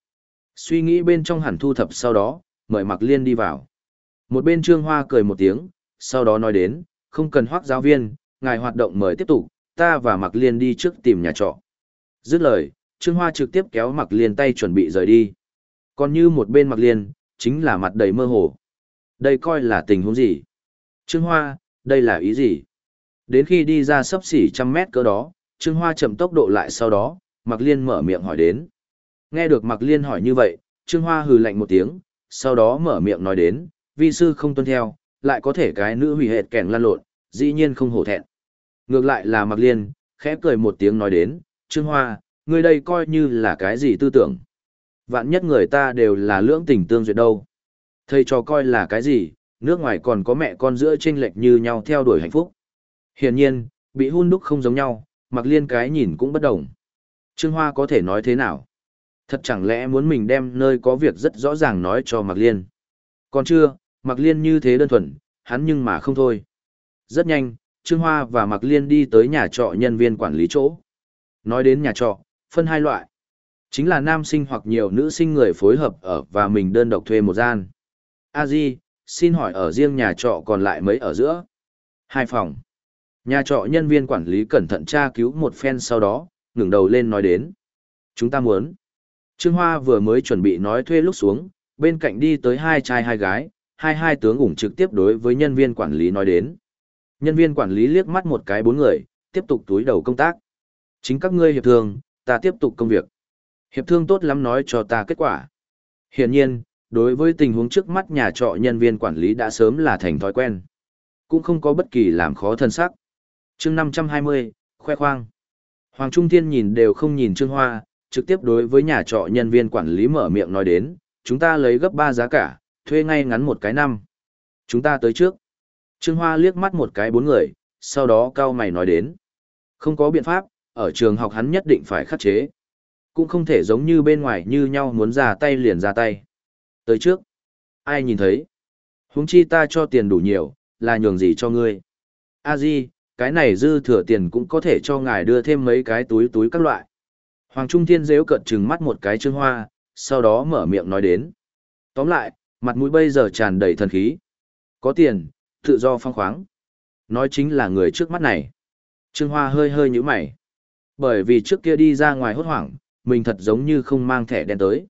Suy nghĩ bên trong hẳn thu thập sau đó, mời Mạc Liên đi vào. Một bên Trương Hoa cười một tiếng, sau đó nói đến, không cần hoác giáo viên, ngài hoạt động mời tiếp tục, ta và Mạc Liên đi trước tìm nhà trọ. Dứt lời, Trương Hoa trực tiếp kéo Mạc Liên tay chuẩn bị rời đi. Còn như một bên Mạc Liên, chính là mặt đầy mơ hồ. Đây coi là tình huống gì? Trương Hoa, đây là ý gì? Đến khi đi ra sấp xỉ trăm mét cỡ đó, Trương Hoa chậm tốc độ lại sau đó, Mạc Liên mở miệng hỏi đến. Nghe được Mạc Liên hỏi như vậy, Trương Hoa hừ lạnh một tiếng, sau đó mở miệng nói đến, vi sư không tuân theo, lại có thể cái nữ hủy hệt kẻng lan lộn, dĩ nhiên không hổ thẹn. Ngược lại là Mạc Liên, khẽ cười một tiếng nói đến, Trương Hoa, ngươi đây coi như là cái gì tư tưởng. Vạn nhất người ta đều là lưỡng tình tương duyệt đâu. Thầy cho coi là cái gì, nước ngoài còn có mẹ con giữa chênh lệch như nhau theo đuổi hạnh phúc. Hiển nhiên, bị hôn đúc không giống nhau, Mạc Liên cái nhìn cũng bất đồng. Trương Hoa có thể nói thế nào? Thật chẳng lẽ muốn mình đem nơi có việc rất rõ ràng nói cho Mạc Liên. Còn chưa, Mạc Liên như thế đơn thuần, hắn nhưng mà không thôi. Rất nhanh, Trương Hoa và Mạc Liên đi tới nhà trọ nhân viên quản lý chỗ. Nói đến nhà trọ, phân hai loại. Chính là nam sinh hoặc nhiều nữ sinh người phối hợp ở và mình đơn độc thuê một gian. A Di, xin hỏi ở riêng nhà trọ còn lại mấy ở giữa? Hai phòng. Nhà trọ nhân viên quản lý cẩn thận tra cứu một phen sau đó, ngừng đầu lên nói đến. Chúng ta muốn. Trương Hoa vừa mới chuẩn bị nói thuê lúc xuống, bên cạnh đi tới hai trai hai gái, hai hai tướng ủng trực tiếp đối với nhân viên quản lý nói đến. Nhân viên quản lý liếc mắt một cái bốn người, tiếp tục túi đầu công tác. Chính các ngươi hiệp thương, ta tiếp tục công việc. Hiệp thương tốt lắm nói cho ta kết quả. Hiển nhiên, đối với tình huống trước mắt nhà trọ nhân viên quản lý đã sớm là thành thói quen. Cũng không có bất kỳ làm khó thân sắc chương 520, khoe khoang. Hoàng Trung Thiên nhìn đều không nhìn Trương Hoa, trực tiếp đối với nhà trọ nhân viên quản lý mở miệng nói đến, chúng ta lấy gấp 3 giá cả, thuê ngay ngắn một cái năm. Chúng ta tới trước. Trương Hoa liếc mắt một cái bốn người, sau đó cao mày nói đến. Không có biện pháp, ở trường học hắn nhất định phải khắc chế. Cũng không thể giống như bên ngoài như nhau muốn ra tay liền ra tay. Tới trước. Ai nhìn thấy? Huống chi ta cho tiền đủ nhiều, là nhường gì cho ngươi? A Di, cái này dư thừa tiền cũng có thể cho ngài đưa thêm mấy cái túi túi các loại. Hoàng Trung Thiên dễu cận trừng mắt một cái trương hoa, sau đó mở miệng nói đến. Tóm lại, mặt mũi bây giờ tràn đầy thần khí. Có tiền, tự do phong khoáng. Nói chính là người trước mắt này. Trương Hoa hơi hơi nhíu mày. Bởi vì trước kia đi ra ngoài hốt hoảng, mình thật giống như không mang thẻ đen tới.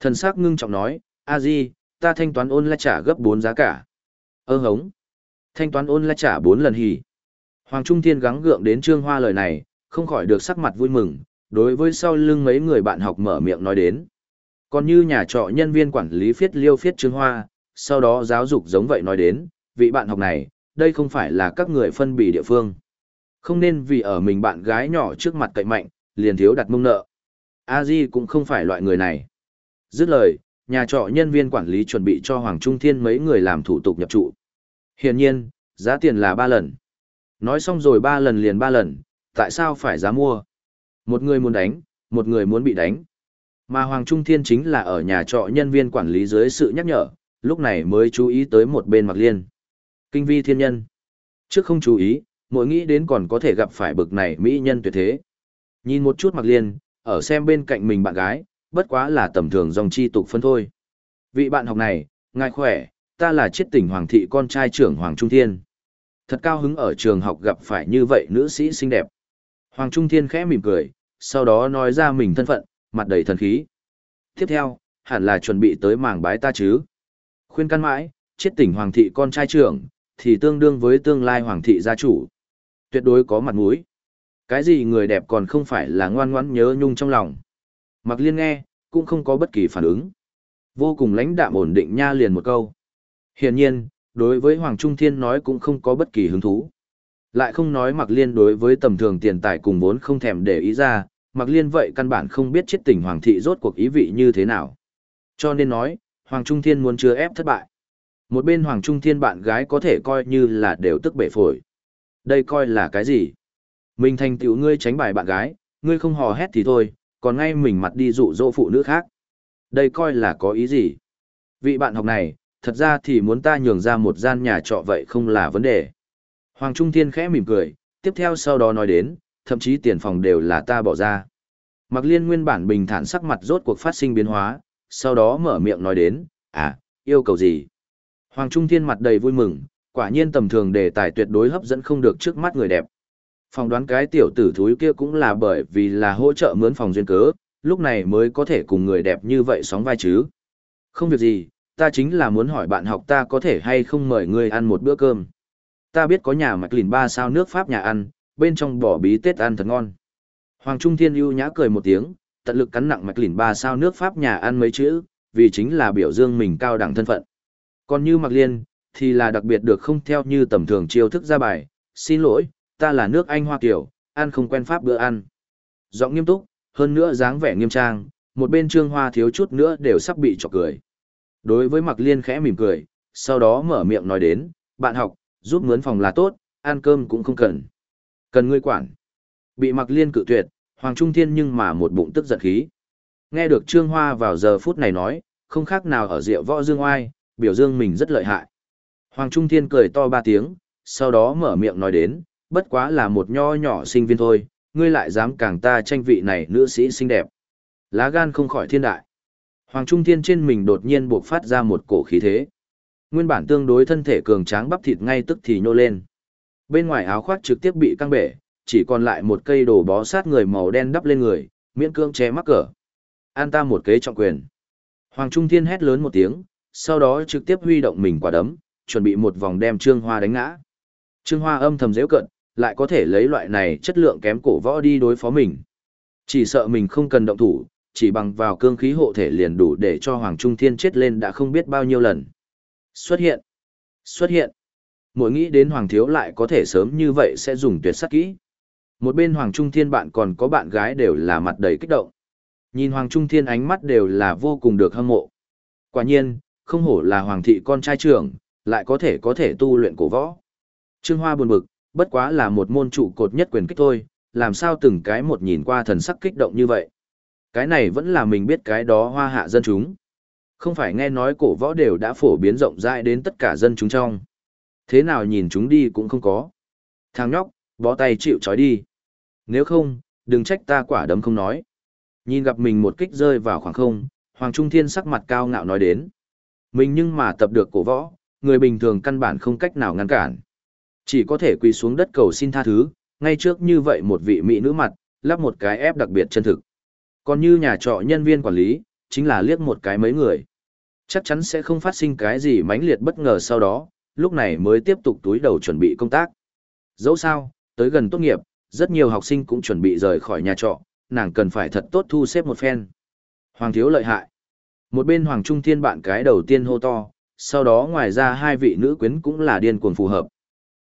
Thần sắc ngưng trọng nói, a di, ta thanh toán ôn lại trả gấp 4 giá cả. Ơ hống. Thanh toán ôn lại trả 4 lần hỉ. Hoàng Trung Thiên gắng gượng đến Trương Hoa lời này, không khỏi được sắc mặt vui mừng, đối với sau lưng mấy người bạn học mở miệng nói đến. Còn như nhà trọ nhân viên quản lý phiết liêu phiết trương hoa, sau đó giáo dục giống vậy nói đến, vị bạn học này, đây không phải là các người phân bì địa phương. Không nên vì ở mình bạn gái nhỏ trước mặt cậy mạnh, liền thiếu đặt mông nợ. A Di cũng không phải loại người này. Dứt lời, nhà trọ nhân viên quản lý chuẩn bị cho Hoàng Trung Thiên mấy người làm thủ tục nhập trụ. Hiển nhiên, giá tiền là ba lần. Nói xong rồi ba lần liền ba lần, tại sao phải giá mua? Một người muốn đánh, một người muốn bị đánh. Mà Hoàng Trung Thiên chính là ở nhà trọ nhân viên quản lý dưới sự nhắc nhở, lúc này mới chú ý tới một bên Mạc Liên. Kinh vi thiên nhân. Trước không chú ý, mỗi nghĩ đến còn có thể gặp phải bực này mỹ nhân tuyệt thế. Nhìn một chút Mạc Liên, ở xem bên cạnh mình bạn gái, bất quá là tầm thường dòng chi tục phân thôi. Vị bạn học này, ngài khỏe, ta là chiết tỉnh Hoàng thị con trai trưởng Hoàng Trung Thiên. Thật cao hứng ở trường học gặp phải như vậy nữ sĩ xinh đẹp. Hoàng Trung Thiên khẽ mỉm cười, sau đó nói ra mình thân phận, mặt đầy thần khí. Tiếp theo, hẳn là chuẩn bị tới mảng bái ta chứ. Khuyên căn mãi, chết tỉnh hoàng thị con trai trưởng, thì tương đương với tương lai hoàng thị gia chủ. Tuyệt đối có mặt mũi. Cái gì người đẹp còn không phải là ngoan ngoãn nhớ nhung trong lòng. Mặc liên nghe, cũng không có bất kỳ phản ứng. Vô cùng lãnh đạm ổn định nha liền một câu. Hiển nhiên, đối với Hoàng Trung Thiên nói cũng không có bất kỳ hứng thú. Lại không nói Mặc Liên đối với tầm thường tiền tài cùng vốn không thèm để ý ra, Mặc Liên vậy căn bản không biết chết tình Hoàng thị rốt cuộc ý vị như thế nào. Cho nên nói, Hoàng Trung Thiên muốn chưa ép thất bại. Một bên Hoàng Trung Thiên bạn gái có thể coi như là đều tức bể phổi. Đây coi là cái gì? Mình thành tựu ngươi tránh bài bạn gái, ngươi không hò hét thì thôi, còn ngay mình mặt đi dụ dỗ phụ nữ khác. Đây coi là có ý gì? Vị bạn học này, thật ra thì muốn ta nhường ra một gian nhà trọ vậy không là vấn đề. Hoàng Trung Thiên khẽ mỉm cười, tiếp theo sau đó nói đến, thậm chí tiền phòng đều là ta bỏ ra. Mặc liên nguyên bản bình thản sắc mặt rốt cuộc phát sinh biến hóa, sau đó mở miệng nói đến, à, yêu cầu gì? Hoàng Trung Thiên mặt đầy vui mừng, quả nhiên tầm thường đề tài tuyệt đối hấp dẫn không được trước mắt người đẹp. Phòng đoán cái tiểu tử thúi kia cũng là bởi vì là hỗ trợ mướn phòng duyên cớ, lúc này mới có thể cùng người đẹp như vậy sóng vai chứ. Không việc gì, ta chính là muốn hỏi bạn học ta có thể hay không mời ngươi ăn một bữa cơm. Ta biết có nhà mạch lìn ba sao nước Pháp nhà ăn, bên trong bỏ bí tết ăn thật ngon. Hoàng Trung Thiên ưu nhã cười một tiếng, tận lực cắn nặng mạch lìn ba sao nước Pháp nhà ăn mấy chữ, vì chính là biểu dương mình cao đẳng thân phận. Còn như Mạc Liên, thì là đặc biệt được không theo như tầm thường chiêu thức ra bài, xin lỗi, ta là nước Anh Hoa Kiều, ăn không quen Pháp bữa ăn. Giọng nghiêm túc, hơn nữa dáng vẻ nghiêm trang, một bên trương hoa thiếu chút nữa đều sắp bị chọc cười. Đối với Mạc Liên khẽ mỉm cười, sau đó mở miệng nói đến, bạn học, giúp mướn phòng là tốt, ăn cơm cũng không cần. Cần ngươi quản. Bị Mạc Liên cự tuyệt, Hoàng Trung Thiên nhưng mà một bụng tức giận khí. Nghe được Trương Hoa vào giờ phút này nói, không khác nào ở rượu võ dương oai, biểu dương mình rất lợi hại. Hoàng Trung Thiên cười to ba tiếng, sau đó mở miệng nói đến, bất quá là một nho nhỏ sinh viên thôi, ngươi lại dám càng ta tranh vị này nữ sĩ xinh đẹp. Lá gan không khỏi thiên đại. Hoàng Trung Thiên trên mình đột nhiên buộc phát ra một cổ khí thế. Nguyên bản tương đối thân thể cường tráng bắp thịt ngay tức thì nhô lên. Bên ngoài áo khoác trực tiếp bị căng bể, chỉ còn lại một cây đồ bó sát người màu đen đắp lên người, miễn cương che mắc cỡ. An ta một kế trọng quyền. Hoàng Trung Thiên hét lớn một tiếng, sau đó trực tiếp huy động mình quả đấm, chuẩn bị một vòng đem Trương Hoa đánh ngã. Trương Hoa âm thầm dễ cận, lại có thể lấy loại này chất lượng kém cổ võ đi đối phó mình. Chỉ sợ mình không cần động thủ, chỉ bằng vào cương khí hộ thể liền đủ để cho Hoàng Trung Thiên chết lên đã không biết bao nhiêu lần. Xuất hiện! Xuất hiện! Mỗi nghĩ đến Hoàng Thiếu lại có thể sớm như vậy sẽ dùng tuyệt sắc kỹ. Một bên Hoàng Trung Thiên bạn còn có bạn gái đều là mặt đầy kích động. Nhìn Hoàng Trung Thiên ánh mắt đều là vô cùng được hâm mộ. Quả nhiên, không hổ là Hoàng thị con trai trưởng, lại có thể có thể tu luyện cổ võ. Trương Hoa buồn bực, bất quá là một môn trụ cột nhất quyền kích thôi, làm sao từng cái một nhìn qua thần sắc kích động như vậy. Cái này vẫn là mình biết cái đó hoa hạ dân chúng. Không phải nghe nói cổ võ đều đã phổ biến rộng rãi đến tất cả dân chúng trong. Thế nào nhìn chúng đi cũng không có. Thằng nhóc, bó tay chịu trói đi. Nếu không, đừng trách ta quả đấm không nói. Nhìn gặp mình một kích rơi vào khoảng không, Hoàng Trung Thiên sắc mặt cao ngạo nói đến. Mình nhưng mà tập được cổ võ, người bình thường căn bản không cách nào ngăn cản. Chỉ có thể quỳ xuống đất cầu xin tha thứ, ngay trước như vậy một vị mỹ nữ mặt, lắp một cái ép đặc biệt chân thực. Còn như nhà trọ nhân viên quản lý, chính là liếc một cái mấy người. Chắc chắn sẽ không phát sinh cái gì mãnh liệt bất ngờ sau đó, lúc này mới tiếp tục túi đầu chuẩn bị công tác. Dẫu sao, tới gần tốt nghiệp, rất nhiều học sinh cũng chuẩn bị rời khỏi nhà trọ, nàng cần phải thật tốt thu xếp một phen. Hoàng thiếu lợi hại. Một bên Hoàng Trung Thiên bạn cái đầu tiên hô to, sau đó ngoài ra hai vị nữ quyến cũng là điên cuồng phù hợp.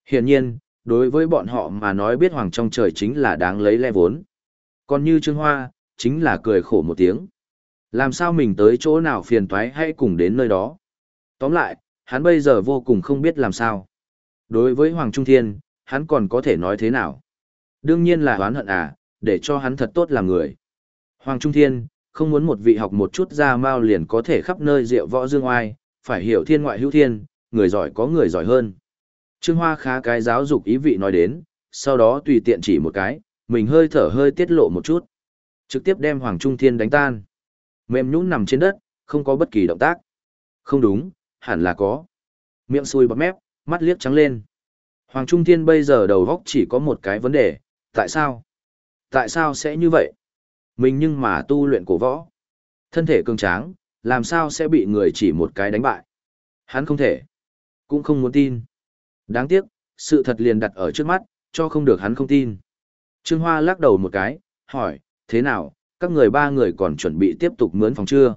Hiển nhiên, đối với bọn họ mà nói biết Hoàng trong trời chính là đáng lấy le vốn. Còn như Trương Hoa, chính là cười khổ một tiếng. Làm sao mình tới chỗ nào phiền toái hay cùng đến nơi đó. Tóm lại, hắn bây giờ vô cùng không biết làm sao. Đối với Hoàng Trung Thiên, hắn còn có thể nói thế nào? Đương nhiên là hoán hận à, để cho hắn thật tốt làm người. Hoàng Trung Thiên, không muốn một vị học một chút ra mao liền có thể khắp nơi rượu võ dương oai, phải hiểu thiên ngoại hữu thiên, người giỏi có người giỏi hơn. Trương Hoa khá cái giáo dục ý vị nói đến, sau đó tùy tiện chỉ một cái, mình hơi thở hơi tiết lộ một chút. Trực tiếp đem Hoàng Trung Thiên đánh tan. Mềm nhũn nằm trên đất, không có bất kỳ động tác. Không đúng, hẳn là có. Miệng sùi bọt mép, mắt liếc trắng lên. Hoàng Trung Thiên bây giờ đầu góc chỉ có một cái vấn đề, tại sao? Tại sao sẽ như vậy? Mình nhưng mà tu luyện cổ võ. Thân thể cường tráng, làm sao sẽ bị người chỉ một cái đánh bại? Hắn không thể. Cũng không muốn tin. Đáng tiếc, sự thật liền đặt ở trước mắt, cho không được hắn không tin. Trương Hoa lắc đầu một cái, hỏi, thế nào, các người ba người còn chuẩn bị tiếp tục mướn phòng chưa?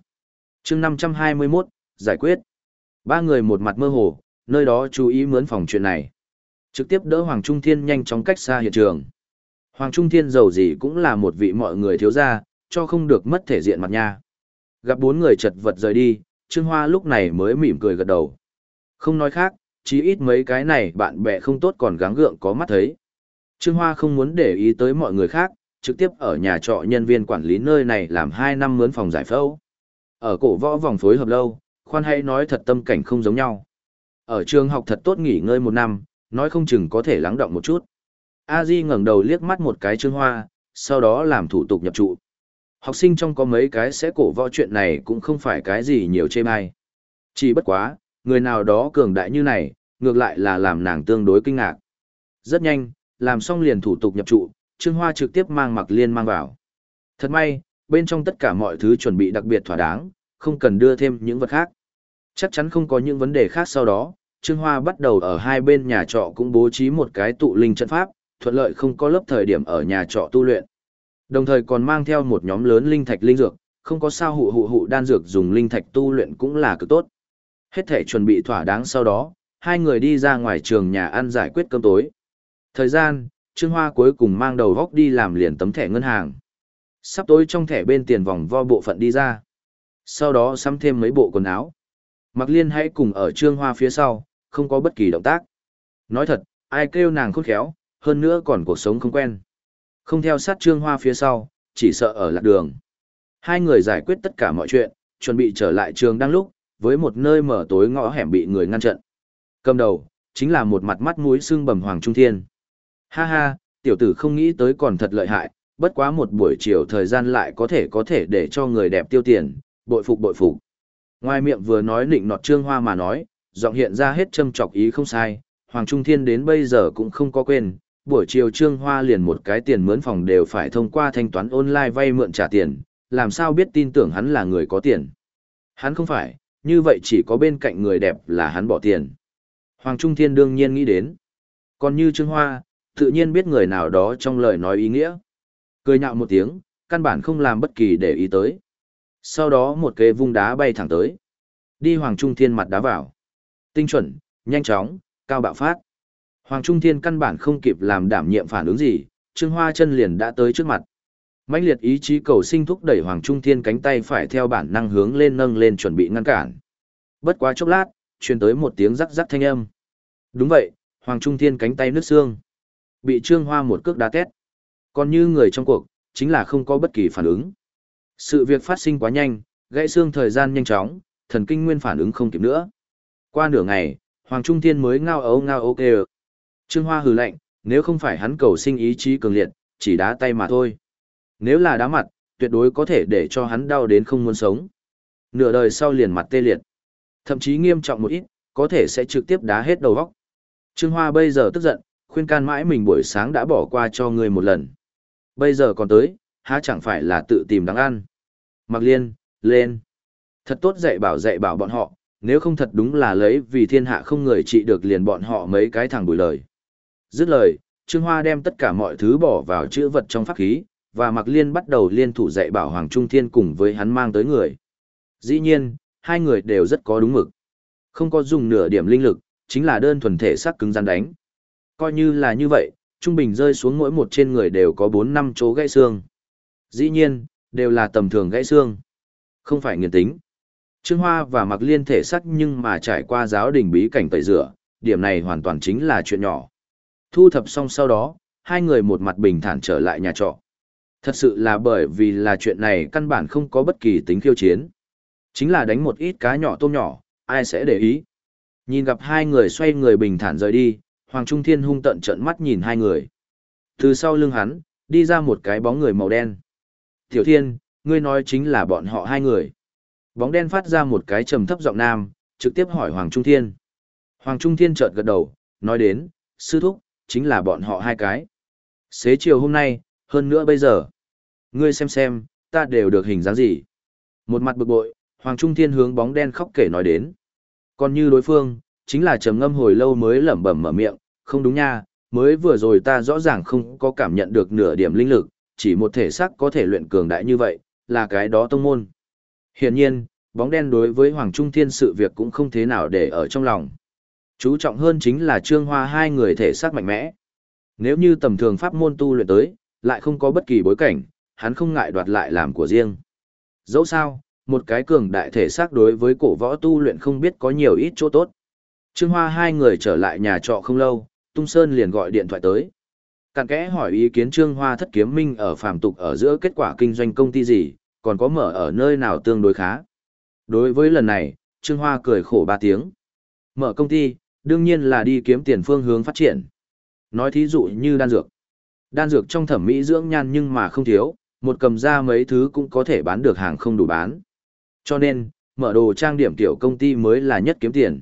chương 521, giải quyết. Ba người một mặt mơ hồ, nơi đó chú ý mướn phòng chuyện này. Trực tiếp đỡ Hoàng Trung Thiên nhanh chóng cách xa hiện trường. Hoàng Trung Thiên giàu gì cũng là một vị mọi người thiếu gia, cho không được mất thể diện mặt nha. Gặp bốn người chật vật rời đi, Trương Hoa lúc này mới mỉm cười gật đầu. Không nói khác, chí ít mấy cái này bạn bè không tốt còn gắng gượng có mắt thấy. Trương Hoa không muốn để ý tới mọi người khác, trực tiếp ở nhà trọ nhân viên quản lý nơi này làm 2 năm mướn phòng giải phẫu. Ở cổ võ vòng phối hợp lâu, khoan hay nói thật tâm cảnh không giống nhau. Ở trường học thật tốt nghỉ ngơi một năm, nói không chừng có thể lắng động một chút. A Di ngẩng đầu liếc mắt một cái Trương Hoa, sau đó làm thủ tục nhập trụ. Học sinh trong có mấy cái sẽ cổ võ chuyện này cũng không phải cái gì nhiều chê bai. Chỉ bất quá, người nào đó cường đại như này, ngược lại là làm nàng tương đối kinh ngạc. Rất nhanh, làm xong liền thủ tục nhập trụ, Trương Hoa trực tiếp mang Mặc Liên mang vào. Thật may, bên trong tất cả mọi thứ chuẩn bị đặc biệt thỏa đáng, không cần đưa thêm những vật khác. Chắc chắn không có những vấn đề khác sau đó, Trương Hoa bắt đầu ở hai bên nhà trọ cũng bố trí một cái tụ linh trận pháp, thuận lợi không có lớp thời điểm ở nhà trọ tu luyện. Đồng thời còn mang theo một nhóm lớn linh thạch linh dược, không có sao hụ hụ hụ đan dược dùng linh thạch tu luyện cũng là cực tốt. Hết thể chuẩn bị thỏa đáng sau đó, hai người đi ra ngoài trường nhà ăn giải quyết cơm tối. Thời gian, Trương Hoa cuối cùng mang đầu góc đi làm liền tấm thẻ ngân hàng. Sắp tối trong thẻ bên tiền vòng vo bộ phận đi ra. Sau đó sắm thêm mấy bộ quần áo. Mặc liên hãy cùng ở Trương Hoa phía sau, không có bất kỳ động tác. Nói thật, ai kêu nàng khôn khéo, hơn nữa còn cuộc sống không quen. Không theo sát Trương Hoa phía sau, chỉ sợ ở lạc đường. Hai người giải quyết tất cả mọi chuyện, chuẩn bị trở lại trường đang lúc, với một nơi mở tối ngõ hẻm bị người ngăn trận. Cầm đầu, chính là một mặt mắt mũi xương bầm Hoàng Trung Thiên. Ha ha, tiểu tử không nghĩ tới còn thật lợi hại, bất quá một buổi chiều thời gian lại có thể có thể để cho người đẹp tiêu tiền, bội phục bội phục. Ngoài miệng vừa nói nịnh nọt Trương Hoa mà nói, giọng hiện ra hết châm chọc ý không sai, Hoàng Trung Thiên đến bây giờ cũng không có quên, buổi chiều Trương Hoa liền một cái tiền mướn phòng đều phải thông qua thanh toán online vay mượn trả tiền, làm sao biết tin tưởng hắn là người có tiền. Hắn không phải, như vậy chỉ có bên cạnh người đẹp là hắn bỏ tiền. Hoàng Trung Thiên đương nhiên nghĩ đến. Còn như Trương Hoa, tự nhiên biết người nào đó trong lời nói ý nghĩa. Cười nhạo một tiếng, căn bản không làm bất kỳ để ý tới. Sau đó một kế vung đá bay thẳng tới. Đi Hoàng Trung Thiên mặt đá vào. Tinh chuẩn, nhanh chóng, cao bạo phát. Hoàng Trung Thiên căn bản không kịp làm đảm nhiệm phản ứng gì, Trương Hoa chân liền đã tới trước mặt. mãnh liệt ý chí cầu sinh thúc đẩy Hoàng Trung Thiên cánh tay phải theo bản năng hướng lên nâng lên chuẩn bị ngăn cản. Bất quá chốc lát, truyền tới một tiếng rắc rắc thanh âm. Đúng vậy, Hoàng Trung Thiên cánh tay nứt xương. Bị Trương Hoa một cước đá tét. Còn như người trong cuộc, chính là không có bất kỳ phản ứng. Sự việc phát sinh quá nhanh, gãy xương thời gian nhanh chóng, thần kinh nguyên phản ứng không kịp nữa. Qua nửa ngày, Hoàng Trung Thiên mới ngao ấu ngao ok. Trương Hoa hừ lạnh, nếu không phải hắn cầu sinh ý chí cường liệt, chỉ đá tay mà thôi. Nếu là đá mặt, tuyệt đối có thể để cho hắn đau đến không muốn sống. Nửa đời sau liền mặt tê liệt. Thậm chí nghiêm trọng một ít, có thể sẽ trực tiếp đá hết đầu vóc. Trương Hoa bây giờ tức giận, khuyên can mãi mình buổi sáng đã bỏ qua cho người một lần. Bây giờ còn tới, há chẳng phải là tự tìm đáng ăn. Mặc liên, lên. Thật tốt dạy bảo dạy bảo bọn họ, nếu không thật đúng là lấy vì thiên hạ không người trị được liền bọn họ mấy cái thằng bùi lời. Dứt lời, Trương Hoa đem tất cả mọi thứ bỏ vào chữ vật trong pháp khí, và Mặc Liên bắt đầu liên thủ dạy bảo Hoàng Trung Thiên cùng với hắn mang tới người. Dĩ nhiên, hai người đều rất có đúng mực. Không có dùng nửa điểm linh lực, chính là đơn thuần thể xác cứng rắn đánh. Coi như là như vậy, trung bình rơi xuống mỗi một trên người đều có 4-5 chỗ gãy xương. Dĩ nhiên, đều là tầm thường gãy xương. Không phải nghiền tính. Trương Hoa và Mạc Liên thể sắc nhưng mà trải qua giáo đình bí cảnh tẩy rửa, điểm này hoàn toàn chính là chuyện nhỏ. Thu thập xong sau đó, hai người một mặt bình thản trở lại nhà trọ. Thật sự là bởi vì là chuyện này căn bản không có bất kỳ tính khiêu chiến. Chính là đánh một ít cá nhỏ tôm nhỏ, ai sẽ để ý. Nhìn gặp hai người xoay người bình thản rời đi, Hoàng Trung Thiên hung tận trận mắt nhìn hai người. Từ sau lưng hắn, đi ra một cái bóng người màu đen. Tiểu Thiên, ngươi nói chính là bọn họ hai người. Bóng đen phát ra một cái trầm thấp giọng nam, trực tiếp hỏi Hoàng Trung Thiên. Hoàng Trung Thiên chợt gật đầu, nói đến, sư thúc, chính là bọn họ hai cái. Xế chiều hôm nay, hơn nữa bây giờ. Ngươi xem xem, ta đều được hình dáng gì. Một mặt bực bội, Hoàng Trung Thiên hướng bóng đen khóc kể nói đến. Còn như đối phương, chính là trầm ngâm hồi lâu mới lẩm bẩm mở miệng, không đúng nha, mới vừa rồi ta rõ ràng không có cảm nhận được nửa điểm linh lực, chỉ một thể xác có thể luyện cường đại như vậy, là cái đó tông môn. Hiển nhiên, bóng đen đối với Hoàng Trung Thiên sự việc cũng không thế nào để ở trong lòng. Chú trọng hơn chính là trương hoa hai người thể xác mạnh mẽ. Nếu như tầm thường pháp môn tu luyện tới, lại không có bất kỳ bối cảnh, hắn không ngại đoạt lại làm của riêng. Dẫu sao, một cái cường đại thể xác đối với cổ võ tu luyện không biết có nhiều ít chỗ tốt. Trương Hoa hai người trở lại nhà trọ không lâu, Tung Sơn liền gọi điện thoại tới. Cặn kẽ hỏi ý kiến Trương Hoa thất kiếm minh ở phàm tục ở giữa kết quả kinh doanh công ty gì, còn có mở ở nơi nào tương đối khá. Đối với lần này, Trương Hoa cười khổ ba tiếng. Mở công ty, đương nhiên là đi kiếm tiền phương hướng phát triển. Nói thí dụ như đan dược. Đan dược trong thẩm mỹ dưỡng nhan nhưng mà không thiếu, một cầm ra mấy thứ cũng có thể bán được hàng không đủ bán. Cho nên, mở đồ trang điểm tiểu công ty mới là nhất kiếm tiền.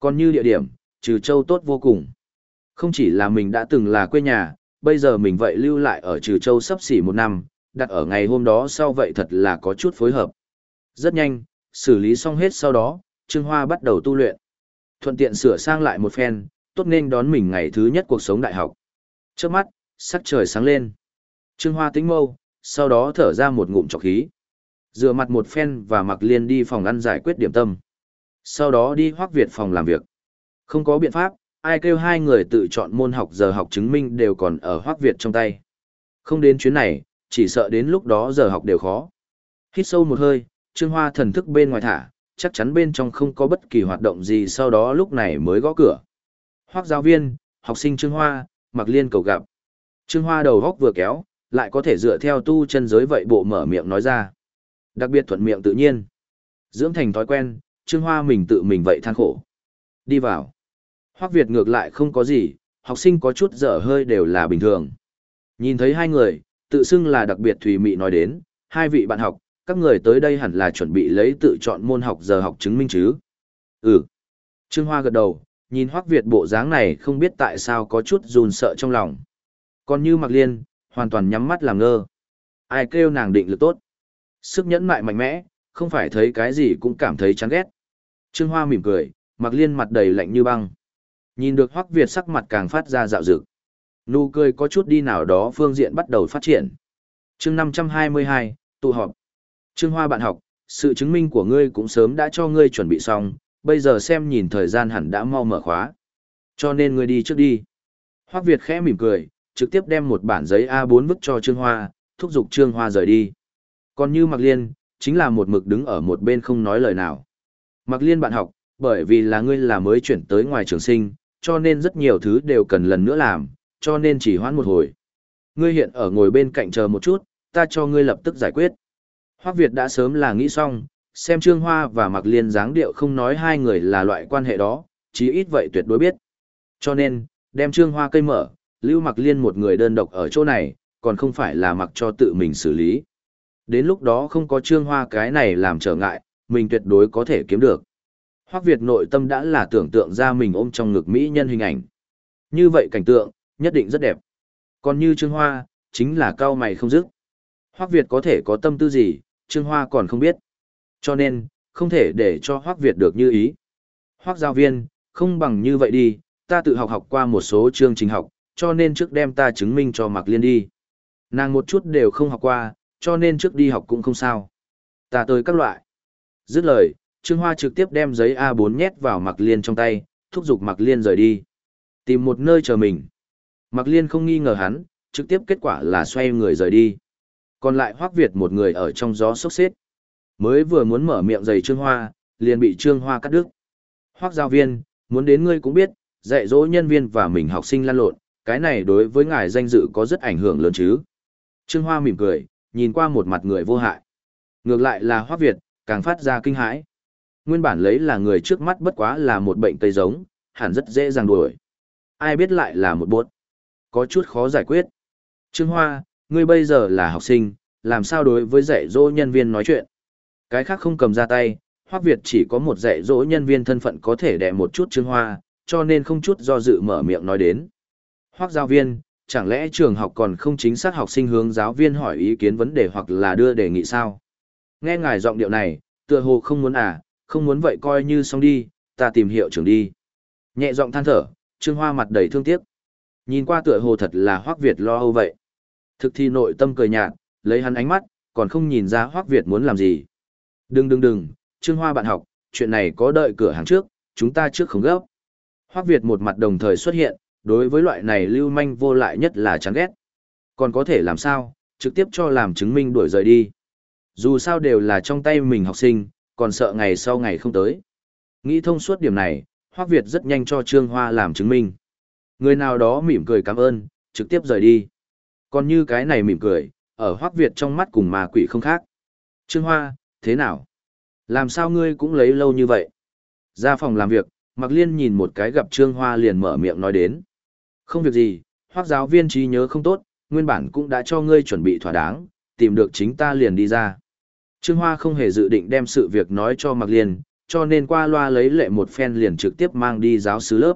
Còn như địa điểm, trừ châu tốt vô cùng. Không chỉ là mình đã từng là quê nhà, bây giờ mình vậy lưu lại ở trừ châu sắp xỉ một năm, đặt ở ngày hôm đó sau vậy thật là có chút phối hợp. Rất nhanh, xử lý xong hết sau đó, Trương Hoa bắt đầu tu luyện. Thuận tiện sửa sang lại một phen, tốt nên đón mình ngày thứ nhất cuộc sống đại học. Trước mắt, sắc trời sáng lên. Trương Hoa tính mâu, sau đó thở ra một ngụm trọc khí. Rửa mặt một phen và mặc liên đi phòng ăn giải quyết điểm tâm. Sau đó đi hoác Việt phòng làm việc. Không có biện pháp, ai kêu hai người tự chọn môn học giờ học chứng minh đều còn ở hoác Việt trong tay. Không đến chuyến này, chỉ sợ đến lúc đó giờ học đều khó. Hít sâu một hơi, Trương Hoa thần thức bên ngoài thả, chắc chắn bên trong không có bất kỳ hoạt động gì sau đó lúc này mới gõ cửa. Hoác giáo viên, học sinh Trương Hoa, mặc liên cầu gặp. Trương Hoa đầu góc vừa kéo, lại có thể dựa theo tu chân giới vậy bộ mở miệng nói ra. Đặc biệt thuận miệng tự nhiên. Dưỡng thành thói quen, Trương Hoa mình tự mình vậy than khổ. Đi vào. Hoắc Việt ngược lại không có gì, học sinh có chút dở hơi đều là bình thường. Nhìn thấy hai người, tự xưng là đặc biệt thùy mị nói đến, hai vị bạn học, các người tới đây hẳn là chuẩn bị lấy tự chọn môn học giờ học chứng minh chứ. Ừ. Trương Hoa gật đầu, nhìn Hoắc Việt bộ dáng này không biết tại sao có chút run sợ trong lòng. Còn như Mạc Liên, hoàn toàn nhắm mắt làm ngơ. Ai kêu nàng định lực tốt. Sức nhẫn mại mạnh mẽ, không phải thấy cái gì cũng cảm thấy chán ghét. Trương Hoa mỉm cười, Mặc Liên mặt đầy lạnh như băng. Nhìn được Hoắc Việt sắc mặt càng phát ra dạo dực. Nụ cười có chút đi nào đó phương diện bắt đầu phát triển. Chương 522, tụ họp. Trương Hoa bạn học, sự chứng minh của ngươi cũng sớm đã cho ngươi chuẩn bị xong, bây giờ xem nhìn thời gian hẳn đã mau mở khóa. Cho nên ngươi đi trước đi. Hoắc Việt khẽ mỉm cười, trực tiếp đem một bản giấy A4 vứt cho Trương Hoa, thúc giục Trương Hoa rời đi. Còn như Mạc Liên, chính là một mực đứng ở một bên không nói lời nào. Mặc Liên bạn học, bởi vì là ngươi là mới chuyển tới ngoài trường sinh, cho nên rất nhiều thứ đều cần lần nữa làm, cho nên chỉ hoãn một hồi. Ngươi hiện ở ngồi bên cạnh chờ một chút, ta cho ngươi lập tức giải quyết. Hoắc Việt đã sớm là nghĩ xong, xem Trương Hoa và Mạc Liên dáng điệu không nói hai người là loại quan hệ đó, chí ít vậy tuyệt đối biết. Cho nên, đem Trương Hoa cây mở, lưu Mạc Liên một người đơn độc ở chỗ này, còn không phải là mặc cho tự mình xử lý. Đến lúc đó không có Trương Hoa cái này làm trở ngại, mình tuyệt đối có thể kiếm được. Hoắc Việt nội tâm đã là tưởng tượng ra mình ôm trong ngực mỹ nhân hình ảnh. Như vậy cảnh tượng, nhất định rất đẹp. Còn như Trương Hoa, chính là cao mày không dứt. Hoắc Việt có thể có tâm tư gì, Trương Hoa còn không biết. Cho nên, không thể để cho Hoắc Việt được như ý. Hoắc giáo viên, không bằng như vậy đi, ta tự học học qua một số chương trình học, cho nên trước đem ta chứng minh cho Mạc Liên đi. Nàng một chút đều không học qua, cho nên trước đi học cũng không sao. Ta tới các loại. Dứt lời, Trương Hoa trực tiếp đem giấy A4 nhét vào Mạc Liên trong tay, thúc giục Mạc Liên rời đi. Tìm một nơi chờ mình. Mạc Liên không nghi ngờ hắn, trực tiếp kết quả là xoay người rời đi. Còn lại Hoắc Việt một người ở trong gió sốc xếp. Mới vừa muốn mở miệng giày Trương Hoa, liền bị Trương Hoa cắt đứt. Hoắc giáo viên, muốn đến ngươi cũng biết, dạy dỗ nhân viên và mình học sinh lan lộn, cái này đối với ngài danh dự có rất ảnh hưởng lớn chứ. Trương Hoa mỉm cười, nhìn qua một mặt người vô hại. Ngược lại là Hoắc Việt, càng phát ra kinh hãi. Nguyên bản lấy là người trước mắt bất quá là một bệnh tây giống, hẳn rất dễ dàng đuổi. Ai biết lại là một buốt. Có chút khó giải quyết. Trương Hoa, ngươi bây giờ là học sinh, làm sao đối với dạy dỗ nhân viên nói chuyện. Cái khác không cầm ra tay, Hoắc Việt chỉ có một dạy dỗ nhân viên thân phận có thể đè một chút Trương Hoa, cho nên không chút do dự mở miệng nói đến. Hoắc giáo viên, chẳng lẽ trường học còn không chính xác học sinh hướng giáo viên hỏi ý kiến vấn đề hoặc là đưa đề nghị sao? Nghe ngài giọng điệu này, tựa hồ không muốn à, không muốn vậy coi như xong đi, ta tìm hiệu trưởng đi. Nhẹ giọng than thở, Trương Hoa mặt đầy thương tiếc. Nhìn qua tựa hồ thật là Hoắc Việt lo âu vậy. Thực thi nội tâm cười nhạt, lấy hắn ánh mắt, còn không nhìn ra Hoắc Việt muốn làm gì. Đừng đừng đừng, Trương Hoa bạn học, chuyện này có đợi cửa hàng trước, chúng ta trước không gấp. Hoắc Việt một mặt đồng thời xuất hiện, đối với loại này lưu manh vô lại nhất là chán ghét. Còn có thể làm sao, trực tiếp cho làm chứng minh đuổi rời đi. Dù sao đều là trong tay mình học sinh, còn sợ ngày sau ngày không tới. Nghĩ thông suốt điểm này, Hoắc Việt rất nhanh cho Trương Hoa làm chứng minh. Người nào đó mỉm cười cảm ơn, trực tiếp rời đi. Còn như cái này mỉm cười, ở Hoắc Việt trong mắt cùng mà quỷ không khác. Trương Hoa, thế nào? Làm sao ngươi cũng lấy lâu như vậy? Ra phòng làm việc, Mạc Liên nhìn một cái gặp Trương Hoa liền mở miệng nói đến. Không việc gì, hoác giáo viên trí nhớ không tốt, nguyên bản cũng đã cho ngươi chuẩn bị thỏa đáng, tìm được chính ta liền đi ra. Trương Hoa không hề dự định đem sự việc nói cho Mạc Liên, cho nên qua loa lấy lệ một phen liền trực tiếp mang đi giáo sứ lớp.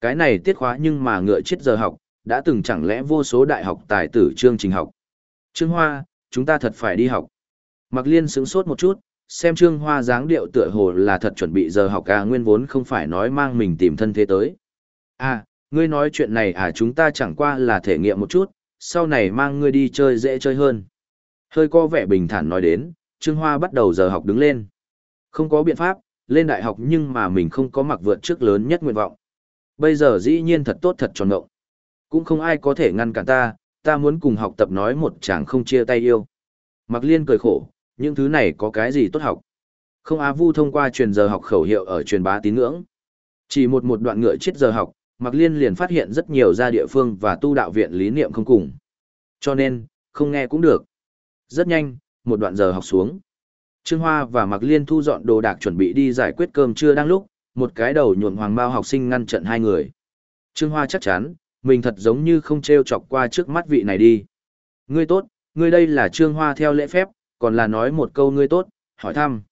Cái này tiết khóa nhưng mà ngựa chết giờ học, đã từng chẳng lẽ vô số đại học tài tử chương trình học. Trương Hoa, chúng ta thật phải đi học. Mạc Liên sững sốt một chút, xem Trương Hoa dáng điệu tựa hồ là thật chuẩn bị giờ học à nguyên vốn không phải nói mang mình tìm thân thế tới. À, ngươi nói chuyện này à chúng ta chẳng qua là thể nghiệm một chút, sau này mang ngươi đi chơi dễ chơi hơn. Hơi có vẻ bình thản nói đến, Trương Hoa bắt đầu giờ học đứng lên. Không có biện pháp, lên đại học nhưng mà mình không có mặc vượt trước lớn nhất nguyện vọng. Bây giờ dĩ nhiên thật tốt thật tròn ngộng. Cũng không ai có thể ngăn cản ta, ta muốn cùng học tập nói một chàng không chia tay yêu. Mặc liên cười khổ, những thứ này có cái gì tốt học. Không á vu thông qua truyền giờ học khẩu hiệu ở truyền bá tín ngưỡng. Chỉ một một đoạn ngựa chết giờ học, Mạc liên liền phát hiện rất nhiều gia địa phương và tu đạo viện lý niệm không cùng. Cho nên, không nghe cũng được. Rất nhanh, một đoạn giờ học xuống. Trương Hoa và Mạc Liên thu dọn đồ đạc chuẩn bị đi giải quyết cơm trưa đang lúc, một cái đầu nhuộm hoàng bao học sinh ngăn trận hai người. Trương Hoa chắc chắn, mình thật giống như không treo chọc qua trước mắt vị này đi. Ngươi tốt, ngươi đây là Trương Hoa theo lễ phép, còn là nói một câu ngươi tốt, hỏi thăm.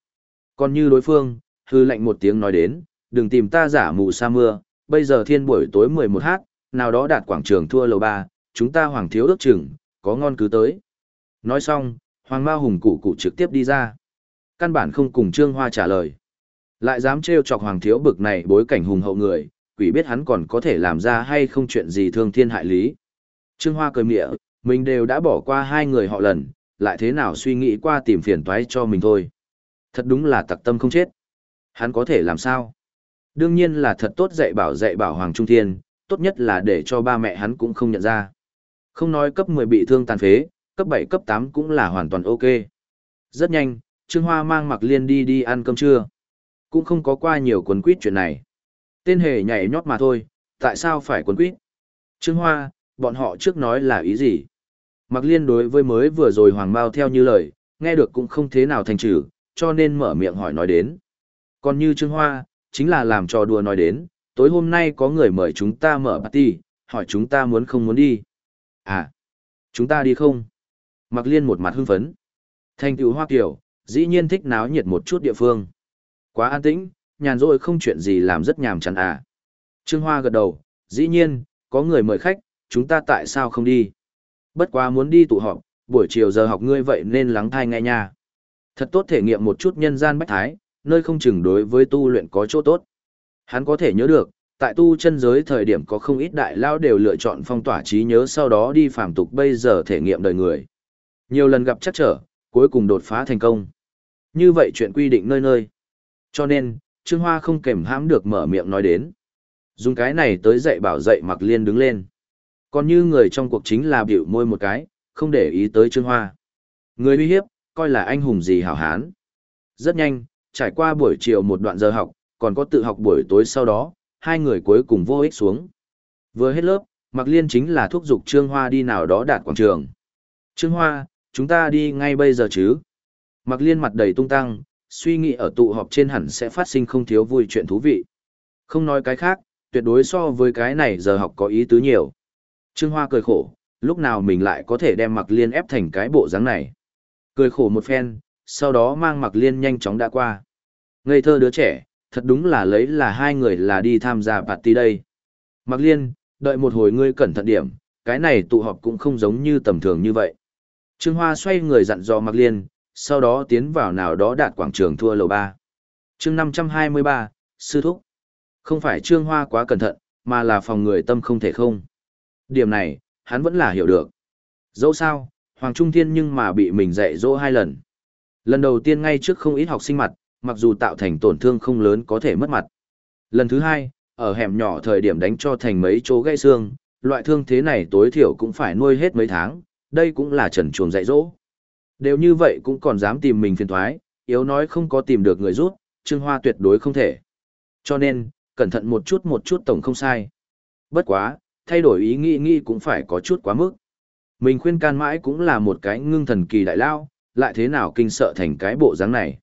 Còn như đối phương, hư lệnh một tiếng nói đến, đừng tìm ta giả mù sa mưa, bây giờ thiên buổi tối 11h, nào đó đạt quảng trường thua lầu 3, chúng ta hoàng thiếu ước chừng, có ngon cứ tới. Nói xong, Hoàng Ma Hùng cụ cụ trực tiếp đi ra. Căn bản không cùng Trương Hoa trả lời. Lại dám trêu chọc Hoàng Thiếu bực này bối cảnh hùng hậu người, quỷ biết hắn còn có thể làm ra hay không chuyện gì thương thiên hại lý. Trương Hoa cười mịa, mình đều đã bỏ qua hai người họ lần, lại thế nào suy nghĩ qua tìm phiền toái cho mình thôi. Thật đúng là tặc tâm không chết. Hắn có thể làm sao? Đương nhiên là thật tốt dạy bảo dạy bảo Hoàng Trung Thiên, tốt nhất là để cho ba mẹ hắn cũng không nhận ra. Không nói cấp 10 bị thương tàn phế, cấp 7 cấp 8 cũng là hoàn toàn ok. Rất nhanh, Trương Hoa mang Mạc Liên đi đi ăn cơm trưa. Cũng không có qua nhiều quấn quýt chuyện này. Tên hề nhảy nhót mà thôi, tại sao phải quấn quýt? Trương Hoa, bọn họ trước nói là ý gì? Mạc Liên đối với mới vừa rồi Hoàng Mao theo như lời, nghe được cũng không thế nào thành trừ, cho nên mở miệng hỏi nói đến. Còn như Trương Hoa, chính là làm trò đùa nói đến, tối hôm nay có người mời chúng ta mở party, hỏi chúng ta muốn không muốn đi. À, chúng ta đi không? Mạc Liên một mặt hưng phấn. Thành tựu Hoa Kiều, dĩ nhiên thích náo nhiệt một chút địa phương. Quá an tĩnh, nhàn rỗi không chuyện gì làm rất nhàm chán à. Trương Hoa gật đầu, dĩ nhiên, có người mời khách, chúng ta tại sao không đi? Bất quá muốn đi tụ họp, buổi chiều giờ học ngươi vậy nên lắng thai nghe nha. Thật tốt thể nghiệm một chút nhân gian bách thái, nơi không chừng đối với tu luyện có chỗ tốt. Hắn có thể nhớ được, tại tu chân giới thời điểm có không ít đại lao đều lựa chọn phong tỏa trí nhớ sau đó đi phàm tục bây giờ thể nghiệm đời người. Nhiều lần gặp chắc trở, cuối cùng đột phá thành công. Như vậy chuyện quy định nơi nơi. Cho nên, Trương Hoa không kềm hãm được mở miệng nói đến. Dùng cái này tới dạy bảo dạy mặc Liên đứng lên. Còn như người trong cuộc chính là biểu môi một cái, không để ý tới Trương Hoa. Người uy hiếp, coi là anh hùng gì hảo hán. Rất nhanh, trải qua buổi chiều một đoạn giờ học, còn có tự học buổi tối sau đó, hai người cuối cùng vô ích xuống. Vừa hết lớp, Mạc Liên chính là thúc giục Trương Hoa đi nào đó đạt quảng trường. Trương Hoa, chúng ta đi ngay bây giờ chứ? Mạc Liên mặt đầy tung tăng, suy nghĩ ở tụ họp trên hẳn sẽ phát sinh không thiếu vui chuyện thú vị. Không nói cái khác, tuyệt đối so với cái này giờ học có ý tứ nhiều. Trương Hoa cười khổ, lúc nào mình lại có thể đem Mạc Liên ép thành cái bộ dáng này. Cười khổ một phen, sau đó mang Mạc Liên nhanh chóng đã qua. Ngây thơ đứa trẻ, thật đúng là lấy là hai người là đi tham gia party đây. Mạc Liên, đợi một hồi ngươi cẩn thận điểm, cái này tụ họp cũng không giống như tầm thường như vậy. Trương Hoa xoay người dặn dò Mạc Liên, sau đó tiến vào nào đó đạt quảng trường thua lầu ba. chương 523, Sư Thúc. Không phải Trương Hoa quá cẩn thận, mà là phòng người tâm không thể không. Điểm này, hắn vẫn là hiểu được. Dẫu sao, Hoàng Trung Thiên nhưng mà bị mình dạy dỗ hai lần. Lần đầu tiên ngay trước không ít học sinh mặt, mặc dù tạo thành tổn thương không lớn có thể mất mặt. Lần thứ hai, ở hẻm nhỏ thời điểm đánh cho thành mấy chỗ gãy xương, loại thương thế này tối thiểu cũng phải nuôi hết mấy tháng, đây cũng là trần chuồng dạy dỗ. Đều như vậy cũng còn dám tìm mình phiền thoái, yếu nói không có tìm được người rút, Trương Hoa tuyệt đối không thể. Cho nên, cẩn thận một chút một chút tổng không sai. Bất quá, thay đổi ý nghĩ nghĩ cũng phải có chút quá mức. Mình khuyên can mãi cũng là một cái ngưng thần kỳ đại lao, lại thế nào kinh sợ thành cái bộ dáng này.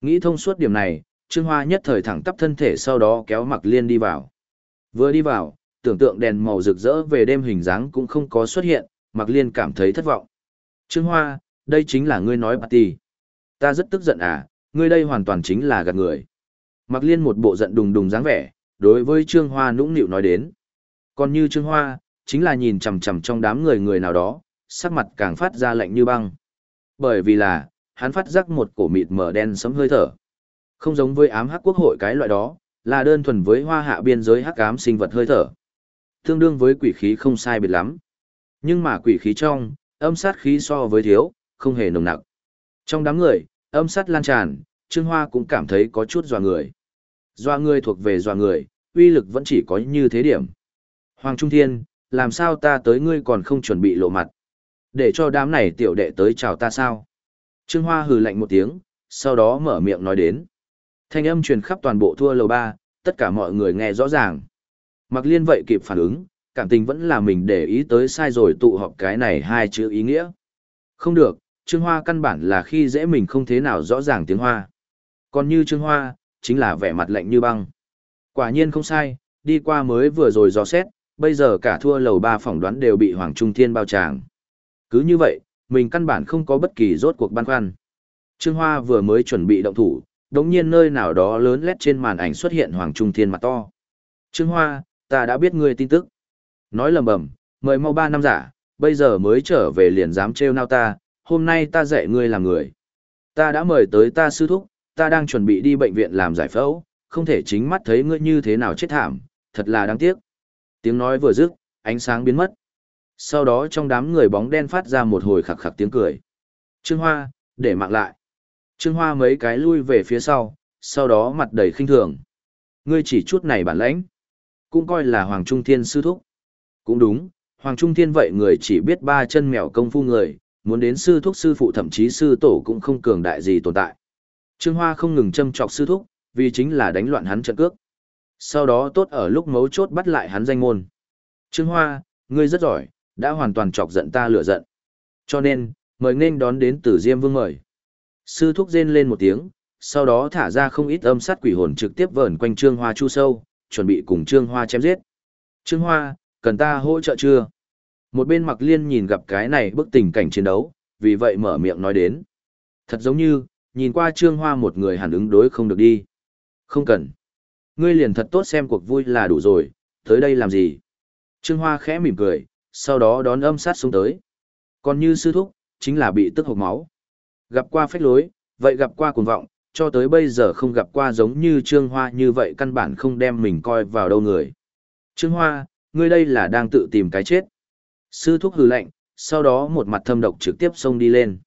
Nghĩ thông suốt điểm này, Trương Hoa nhất thời thẳng tắp thân thể sau đó kéo Mặc Liên đi vào. Vừa đi vào, tưởng tượng đèn màu rực rỡ về đêm hình dáng cũng không có xuất hiện, Mặc Liên cảm thấy thất vọng. Trương Hoa, đây chính là ngươi nói party. Ta rất tức giận à, ngươi đây hoàn toàn chính là gạt người. Mặc Liên một bộ giận đùng đùng dáng vẻ, đối với Trương Hoa nũng nịu nói đến. Còn như Trương Hoa, chính là nhìn chằm chằm trong đám người người nào đó, sắc mặt càng phát ra lạnh như băng. Bởi vì là, hắn phát giác một cổ mịt mở đen sấm hơi thở. Không giống với ám hắc quốc hội cái loại đó, là đơn thuần với hoa hạ biên giới hắc ám sinh vật hơi thở. Tương đương với quỷ khí không sai biệt lắm. Nhưng mà quỷ khí trong, âm sát khí so với thiếu, không hề nồng nặc. Trong đám người, âm sát lan tràn, Trương Hoa cũng cảm thấy có chút dọa người. Dọa người thuộc về dọa người, uy lực vẫn chỉ có như thế điểm. Hoàng Trung Thiên, làm sao ta tới ngươi còn không chuẩn bị lộ mặt? Để cho đám này tiểu đệ tới chào ta sao? Trương Hoa hừ lạnh một tiếng, sau đó mở miệng nói đến. Thanh âm truyền khắp toàn bộ thua lầu ba, tất cả mọi người nghe rõ ràng. Mặc liên vậy kịp phản ứng, cảm tình vẫn là mình để ý tới sai rồi tụ họp cái này hai chữ ý nghĩa. Không được, Trương Hoa căn bản là khi dễ mình không thế nào rõ ràng tiếng Hoa. Còn như Trương Hoa, chính là vẻ mặt lạnh như băng. Quả nhiên không sai, đi qua mới vừa rồi dò xét, bây giờ cả thua lầu ba phỏng đoán đều bị Hoàng Trung Thiên bao tràng. Cứ như vậy, mình căn bản không có bất kỳ rốt cuộc băn khoăn. Trương Hoa vừa mới chuẩn bị động thủ, đống nhiên nơi nào đó lớn lét trên màn ảnh xuất hiện Hoàng Trung Thiên mặt to. Trương Hoa, ta đã biết ngươi tin tức. Nói lầm bầm, mời mau ba năm giả, bây giờ mới trở về liền dám trêu nao ta, hôm nay ta dạy ngươi làm người. Ta đã mời tới ta sư thúc, ta đang chuẩn bị đi bệnh viện làm giải phẫu, không thể chính mắt thấy ngươi như thế nào chết thảm, thật là đáng tiếc. Tiếng nói vừa dứt, ánh sáng biến mất. Sau đó trong đám người bóng đen phát ra một hồi khặc khặc tiếng cười. Trương Hoa, để mạng lại. Trương Hoa mấy cái lui về phía sau, sau đó mặt đầy khinh thường. Ngươi chỉ chút này bản lãnh. Cũng coi là Hoàng Trung Thiên sư thúc. Cũng đúng, Hoàng Trung Thiên vậy người chỉ biết ba chân mèo công phu người, muốn đến sư thúc sư phụ thậm chí sư tổ cũng không cường đại gì tồn tại. Trương Hoa không ngừng châm chọc sư thúc, vì chính là đánh loạn hắn trận cước. Sau đó tốt ở lúc mấu chốt bắt lại hắn danh môn. Trương Hoa, ngươi rất giỏi, đã hoàn toàn chọc giận ta lửa giận. Cho nên, mời nên đón đến Tử Diêm Vương mời. Sư thúc rên lên một tiếng, sau đó thả ra không ít âm sát quỷ hồn trực tiếp vờn quanh Trương Hoa chu sâu, chuẩn bị cùng Trương Hoa chém giết. Trương Hoa, cần ta hỗ trợ chưa? Một bên Mặc Liên nhìn gặp cái này bức tình cảnh chiến đấu, vì vậy mở miệng nói đến. Thật giống như, nhìn qua Trương Hoa một người hẳn ứng đối không được đi. Không cần. Ngươi liền thật tốt xem cuộc vui là đủ rồi, tới đây làm gì? Trương Hoa khẽ mỉm cười, sau đó đón âm sát xuống tới. Còn như sư thúc, chính là bị tức hộc máu. Gặp qua phách lối, vậy gặp qua cuồng vọng, cho tới bây giờ không gặp qua giống như Trương Hoa như vậy căn bản không đem mình coi vào đâu người. Trương Hoa, ngươi đây là đang tự tìm cái chết. Sư thúc hừ lạnh, sau đó một mặt thâm độc trực tiếp xông đi lên.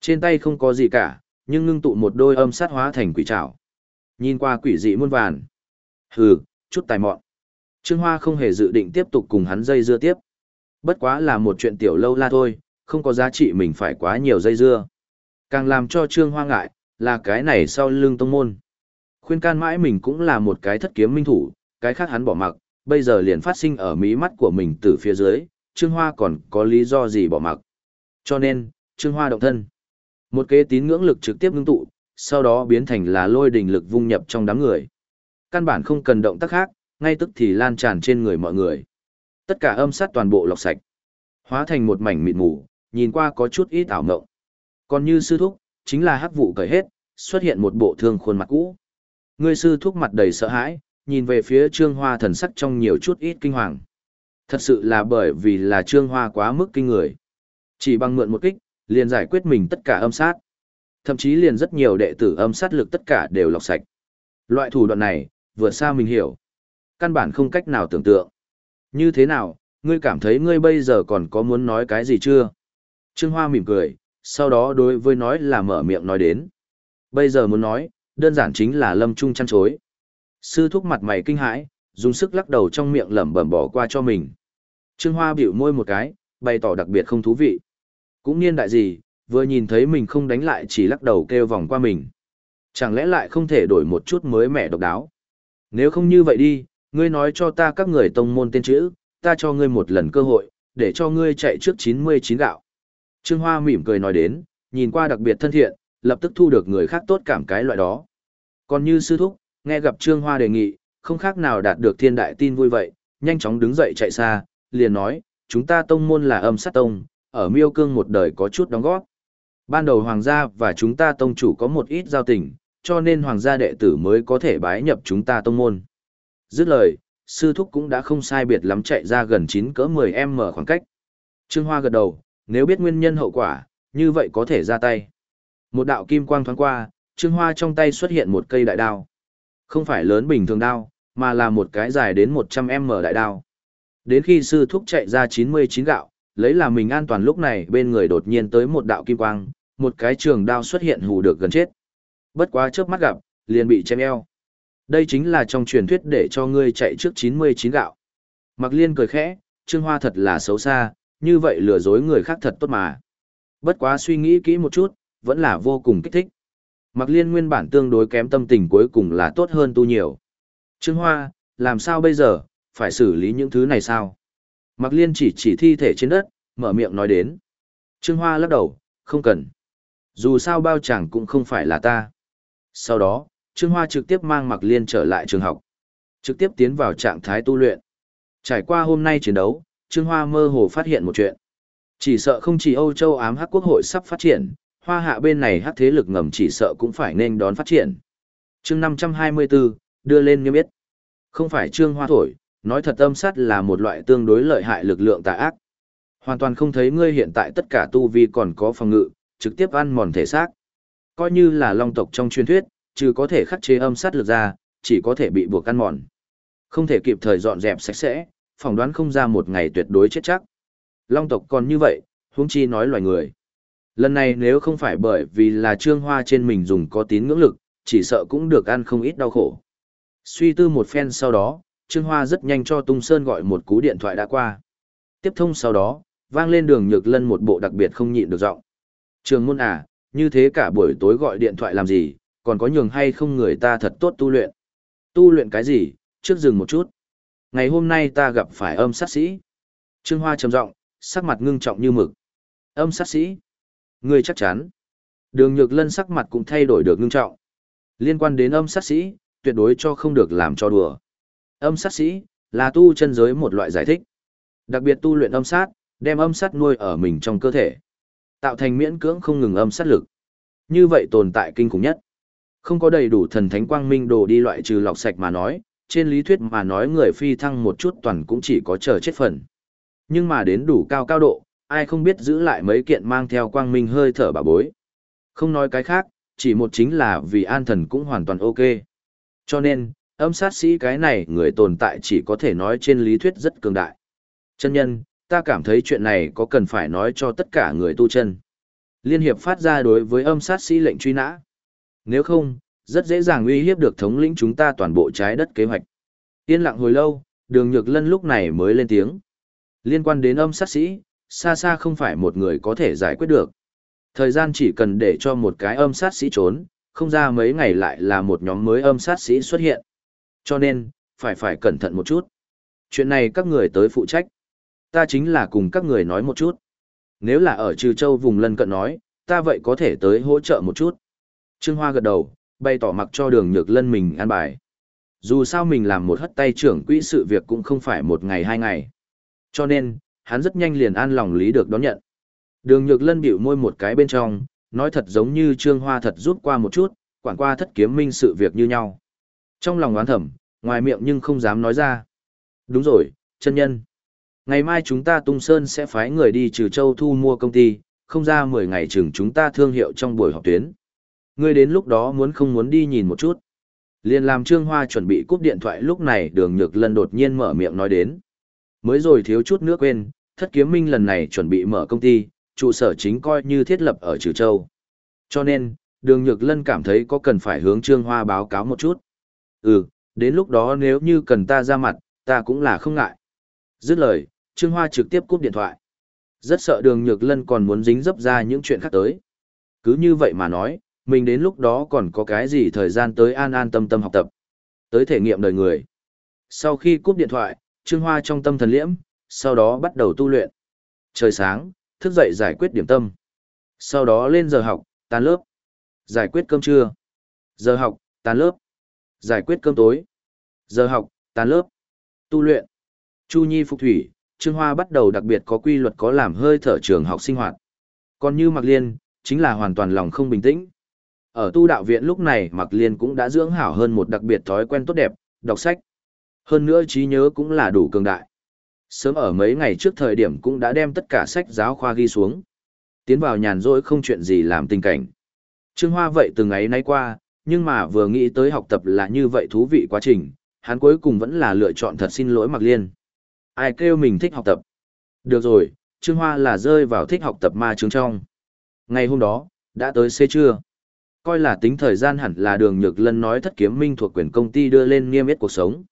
Trên tay không có gì cả, nhưng ngưng tụ một đôi âm sát hóa thành quỷ trảo. Nhìn qua quỷ dị muôn vàn. Hừ, chút tài mọn. Trương Hoa không hề dự định tiếp tục cùng hắn dây dưa tiếp. Bất quá là một chuyện tiểu lâu la thôi, không có giá trị mình phải quá nhiều dây dưa. Càng làm cho Trương Hoa ngại, là cái này sau lưng tông môn. Khuyên can mãi mình cũng là một cái thất kiếm minh thủ, cái khác hắn bỏ mặc, bây giờ liền phát sinh ở mí mắt của mình từ phía dưới, Trương Hoa còn có lý do gì bỏ mặc. Cho nên, Trương Hoa động thân. Một kế tín ngưỡng lực trực tiếp ngưng tụ, sau đó biến thành là lôi đình lực vung nhập trong đám người. Căn bản không cần động tác khác, ngay tức thì lan tràn trên người mọi người. Tất cả âm sát toàn bộ lọc sạch, hóa thành một mảnh mịn mù, nhìn qua có chút ít ảo mộng. Còn như sư thúc, chính là hắc vụ cởi hết, xuất hiện một bộ thương khuôn mặt cũ. Người sư thúc mặt đầy sợ hãi, nhìn về phía Trương Hoa thần sắc trong nhiều chút ít kinh hoàng. Thật sự là bởi vì là Trương Hoa quá mức kinh người. Chỉ bằng mượn một kích, liền giải quyết mình tất cả âm sát. Thậm chí liền rất nhiều đệ tử âm sát lực tất cả đều lọc sạch. Loại thủ đoạn này, vượt xa mình hiểu. Căn bản không cách nào tưởng tượng. Như thế nào, ngươi cảm thấy ngươi bây giờ còn có muốn nói cái gì chưa? Trương Hoa mỉm cười, sau đó đối với nói là mở miệng nói đến. Bây giờ muốn nói, đơn giản chính là lâm trung chăn chối. Sư thúc mặt mày kinh hãi, dùng sức lắc đầu trong miệng lẩm bẩm bỏ qua cho mình. Trương Hoa biểu môi một cái, bày tỏ đặc biệt không thú vị. Cũng niên đại gì, vừa nhìn thấy mình không đánh lại chỉ lắc đầu kêu vòng qua mình. Chẳng lẽ lại không thể đổi một chút mới mẻ độc đáo? Nếu không như vậy đi, ngươi nói cho ta các người tông môn tên chữ, ta cho ngươi một lần cơ hội, để cho ngươi chạy trước 99 gạo. Trương Hoa mỉm cười nói đến, nhìn qua đặc biệt thân thiện, lập tức thu được người khác tốt cảm cái loại đó. Còn như sư thúc, nghe gặp Trương Hoa đề nghị, không khác nào đạt được thiên đại tin vui vậy, nhanh chóng đứng dậy chạy xa, liền nói, chúng ta tông môn là âm sát tông, ở miêu cương một đời có chút đóng góp. Ban đầu hoàng gia và chúng ta tông chủ có một ít giao tình, cho nên hoàng gia đệ tử mới có thể bái nhập chúng ta tông môn. Dứt lời, sư thúc cũng đã không sai biệt lắm chạy ra gần 9 cỡ 10 m khoảng cách. Trương Hoa gật đầu, nếu biết nguyên nhân hậu quả, như vậy có thể ra tay. Một đạo kim quang thoáng qua, Trương Hoa trong tay xuất hiện một cây đại đao. Không phải lớn bình thường đao, mà là một cái dài đến 100m đại đao. Đến khi sư thúc chạy ra 99 gạo, lấy là mình an toàn lúc này bên người đột nhiên tới một đạo kim quang, một cái trường đao xuất hiện hù được gần chết. Bất quá chớp mắt gặp, liền bị chém eo. Đây chính là trong truyền thuyết để cho ngươi chạy trước 99 gạo. Mặc liên cười khẽ, Trương Hoa thật là xấu xa, như vậy lừa dối người khác thật tốt mà. Bất quá suy nghĩ kỹ một chút, vẫn là vô cùng kích thích. Mặc liên nguyên bản tương đối kém tâm tình cuối cùng là tốt hơn tu nhiều. Trương Hoa, làm sao bây giờ, phải xử lý những thứ này sao? Mặc liên chỉ chỉ thi thể trên đất, mở miệng nói đến. Trương Hoa lắc đầu, không cần. Dù sao bao chẳng cũng không phải là ta. Sau đó, Trương Hoa trực tiếp mang Mặc liên trở lại trường học. Trực tiếp tiến vào trạng thái tu luyện. Trải qua hôm nay chiến đấu, Trương Hoa mơ hồ phát hiện một chuyện. Chỉ sợ không chỉ Âu Châu ám hắc quốc hội sắp phát triển, hoa hạ bên này hắc thế lực ngầm chỉ sợ cũng phải nên đón phát triển. chương 524, đưa lên như biết. Không phải Trương Hoa thổi, nói thật âm sát là một loại tương đối lợi hại lực lượng tà ác. Hoàn toàn không thấy ngươi hiện tại tất cả tu vi còn có phòng ngự, trực tiếp ăn mòn thể xác. Coi như là long tộc trong truyền thuyết, trừ có thể khắc chế âm sát lực ra, chỉ có thể bị buộc ăn mòn. Không thể kịp thời dọn dẹp sạch sẽ, phỏng đoán không ra một ngày tuyệt đối chết chắc. Long tộc còn như vậy, huống chi nói loài người. Lần này nếu không phải bởi vì là trương hoa trên mình dùng có tín ngưỡng lực, chỉ sợ cũng được ăn không ít đau khổ. Suy tư một phen sau đó, trương hoa rất nhanh cho Tung Sơn gọi một cú điện thoại đã qua. Tiếp thông sau đó, vang lên đường nhược lân một bộ đặc biệt không nhịn được giọng. Trường môn à, như thế cả buổi tối gọi điện thoại làm gì, còn có nhường hay không người ta thật tốt tu luyện. Tu luyện cái gì, trước dừng một chút. Ngày hôm nay ta gặp phải âm sát sĩ. Trương Hoa trầm giọng, sắc mặt ngưng trọng như mực. Âm sát sĩ. Ngươi chắc chắn. Đường Nhược Lân sắc mặt cũng thay đổi được ngưng trọng. Liên quan đến âm sát sĩ, tuyệt đối cho không được làm cho đùa. Âm sát sĩ là tu chân giới một loại giải thích. Đặc biệt tu luyện âm sát, đem âm sát nuôi ở mình trong cơ thể, tạo thành miễn cưỡng không ngừng âm sát lực. Như vậy tồn tại kinh khủng nhất. Không có đầy đủ thần thánh quang minh đồ đi loại trừ lọc sạch mà nói, trên lý thuyết mà nói người phi thăng một chút toàn cũng chỉ có chờ chết phần. Nhưng mà đến đủ cao cao độ, ai không biết giữ lại mấy kiện mang theo quang minh hơi thở bà bối. Không nói cái khác, chỉ một chính là vì an thần cũng hoàn toàn ok. Cho nên, âm sát sĩ cái này người tồn tại chỉ có thể nói trên lý thuyết rất cường đại. Chân nhân, ta cảm thấy chuyện này có cần phải nói cho tất cả người tu chân. Liên hiệp phát ra đối với âm sát sĩ lệnh truy nã. Nếu không, rất dễ dàng uy hiếp được thống lĩnh chúng ta toàn bộ trái đất kế hoạch. Yên lặng hồi lâu, đường nhược lân lúc này mới lên tiếng. Liên quan đến âm sát sĩ, xa xa không phải một người có thể giải quyết được. Thời gian chỉ cần để cho một cái âm sát sĩ trốn, không ra mấy ngày lại là một nhóm mới âm sát sĩ xuất hiện. Cho nên, phải phải cẩn thận một chút. Chuyện này các người tới phụ trách. Ta chính là cùng các người nói một chút. Nếu là ở Trừ Châu vùng lân cận nói, ta vậy có thể tới hỗ trợ một chút. Trương Hoa gật đầu, bày tỏ mặc cho đường nhược lân mình an bài. Dù sao mình làm một hất tay trưởng quỹ sự việc cũng không phải một ngày hai ngày. Cho nên, hắn rất nhanh liền an lòng lý được đón nhận. Đường nhược lân biểu môi một cái bên trong, nói thật giống như Trương Hoa thật rút qua một chút, quản qua thất kiếm minh sự việc như nhau. Trong lòng oán thầm, ngoài miệng nhưng không dám nói ra. Đúng rồi, chân nhân. Ngày mai chúng ta tung sơn sẽ phái người đi trừ châu thu mua công ty, không ra 10 ngày chừng chúng ta thương hiệu trong buổi họp tuyến. Ngươi đến lúc đó muốn không muốn đi nhìn một chút. Liên làm Trương Hoa chuẩn bị cúp điện thoại lúc này đường nhược lân đột nhiên mở miệng nói đến. Mới rồi thiếu chút nữa quên, thất kiếm minh lần này chuẩn bị mở công ty, trụ sở chính coi như thiết lập ở Trừ Châu. Cho nên, đường nhược lân cảm thấy có cần phải hướng Trương Hoa báo cáo một chút. Ừ, đến lúc đó nếu như cần ta ra mặt, ta cũng là không ngại. Dứt lời, Trương Hoa trực tiếp cúp điện thoại. Rất sợ đường nhược lân còn muốn dính dấp ra những chuyện khác tới. Cứ như vậy mà nói, mình đến lúc đó còn có cái gì thời gian tới an an tâm tâm học tập. Tới thể nghiệm đời người. Sau khi cúp điện thoại, Trương Hoa trong tâm thần liễm, sau đó bắt đầu tu luyện. Trời sáng, thức dậy giải quyết điểm tâm. Sau đó lên giờ học, tan lớp. Giải quyết cơm trưa. Giờ học, tan lớp. Giải quyết cơm tối. Giờ học, tan lớp. Tu luyện. Chu Nhi phục thủy, Trương Hoa bắt đầu đặc biệt có quy luật có làm hơi thở trường học sinh hoạt. Còn như Mạc Liên, chính là hoàn toàn lòng không bình tĩnh. Ở tu đạo viện lúc này Mạc Liên cũng đã dưỡng hảo hơn một đặc biệt thói quen tốt đẹp, đọc sách. Hơn nữa trí nhớ cũng là đủ cường đại. Sớm ở mấy ngày trước thời điểm cũng đã đem tất cả sách giáo khoa ghi xuống. Tiến vào nhàn rỗi không chuyện gì làm tình cảnh. Trương Hoa vậy từ ngày nay qua, nhưng mà vừa nghĩ tới học tập là như vậy thú vị quá trình, hắn cuối cùng vẫn là lựa chọn thật xin lỗi Mạc Liên. Ai kêu mình thích học tập? Được rồi, Trương Hoa là rơi vào thích học tập ma trường trong. Ngày hôm đó, đã tới xế trưa. Coi là tính thời gian hẳn là đường nhược lân nói thất kiếm minh thuộc quyền công ty đưa lên nghiêm yết cuộc sống.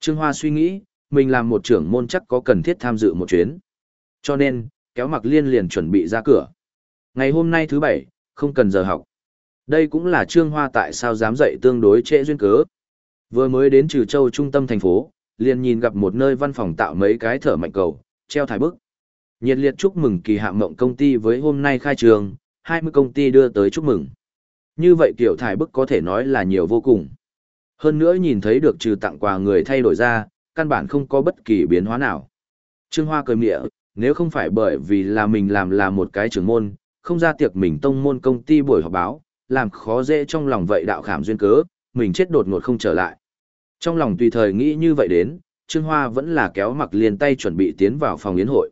Trương Hoa suy nghĩ, mình làm một trưởng môn chắc có cần thiết tham dự một chuyến. Cho nên, kéo mặc liên liền chuẩn bị ra cửa. Ngày hôm nay thứ bảy, không cần giờ học. Đây cũng là Trương Hoa tại sao dám dậy tương đối trễ duyên cớ. Vừa mới đến Trừ Châu trung tâm thành phố, liền nhìn gặp một nơi văn phòng tạo mấy cái thở mạnh cầu, treo thải bức. Nhiệt liệt chúc mừng kỳ hạ mộng công ty với hôm nay khai trường, 20 công ty đưa tới chúc mừng. Như vậy kiểu thải bức có thể nói là nhiều vô cùng. Hơn nữa nhìn thấy được trừ tặng quà người thay đổi ra, căn bản không có bất kỳ biến hóa nào. Trương Hoa cười mịa, nếu không phải bởi vì là mình làm là một cái trưởng môn, không ra tiệc mình tông môn công ty buổi họp báo, làm khó dễ trong lòng vậy đạo khảm duyên cớ, mình chết đột ngột không trở lại. Trong lòng tùy thời nghĩ như vậy đến, Trương Hoa vẫn là kéo mặc liền tay chuẩn bị tiến vào phòng yến hội.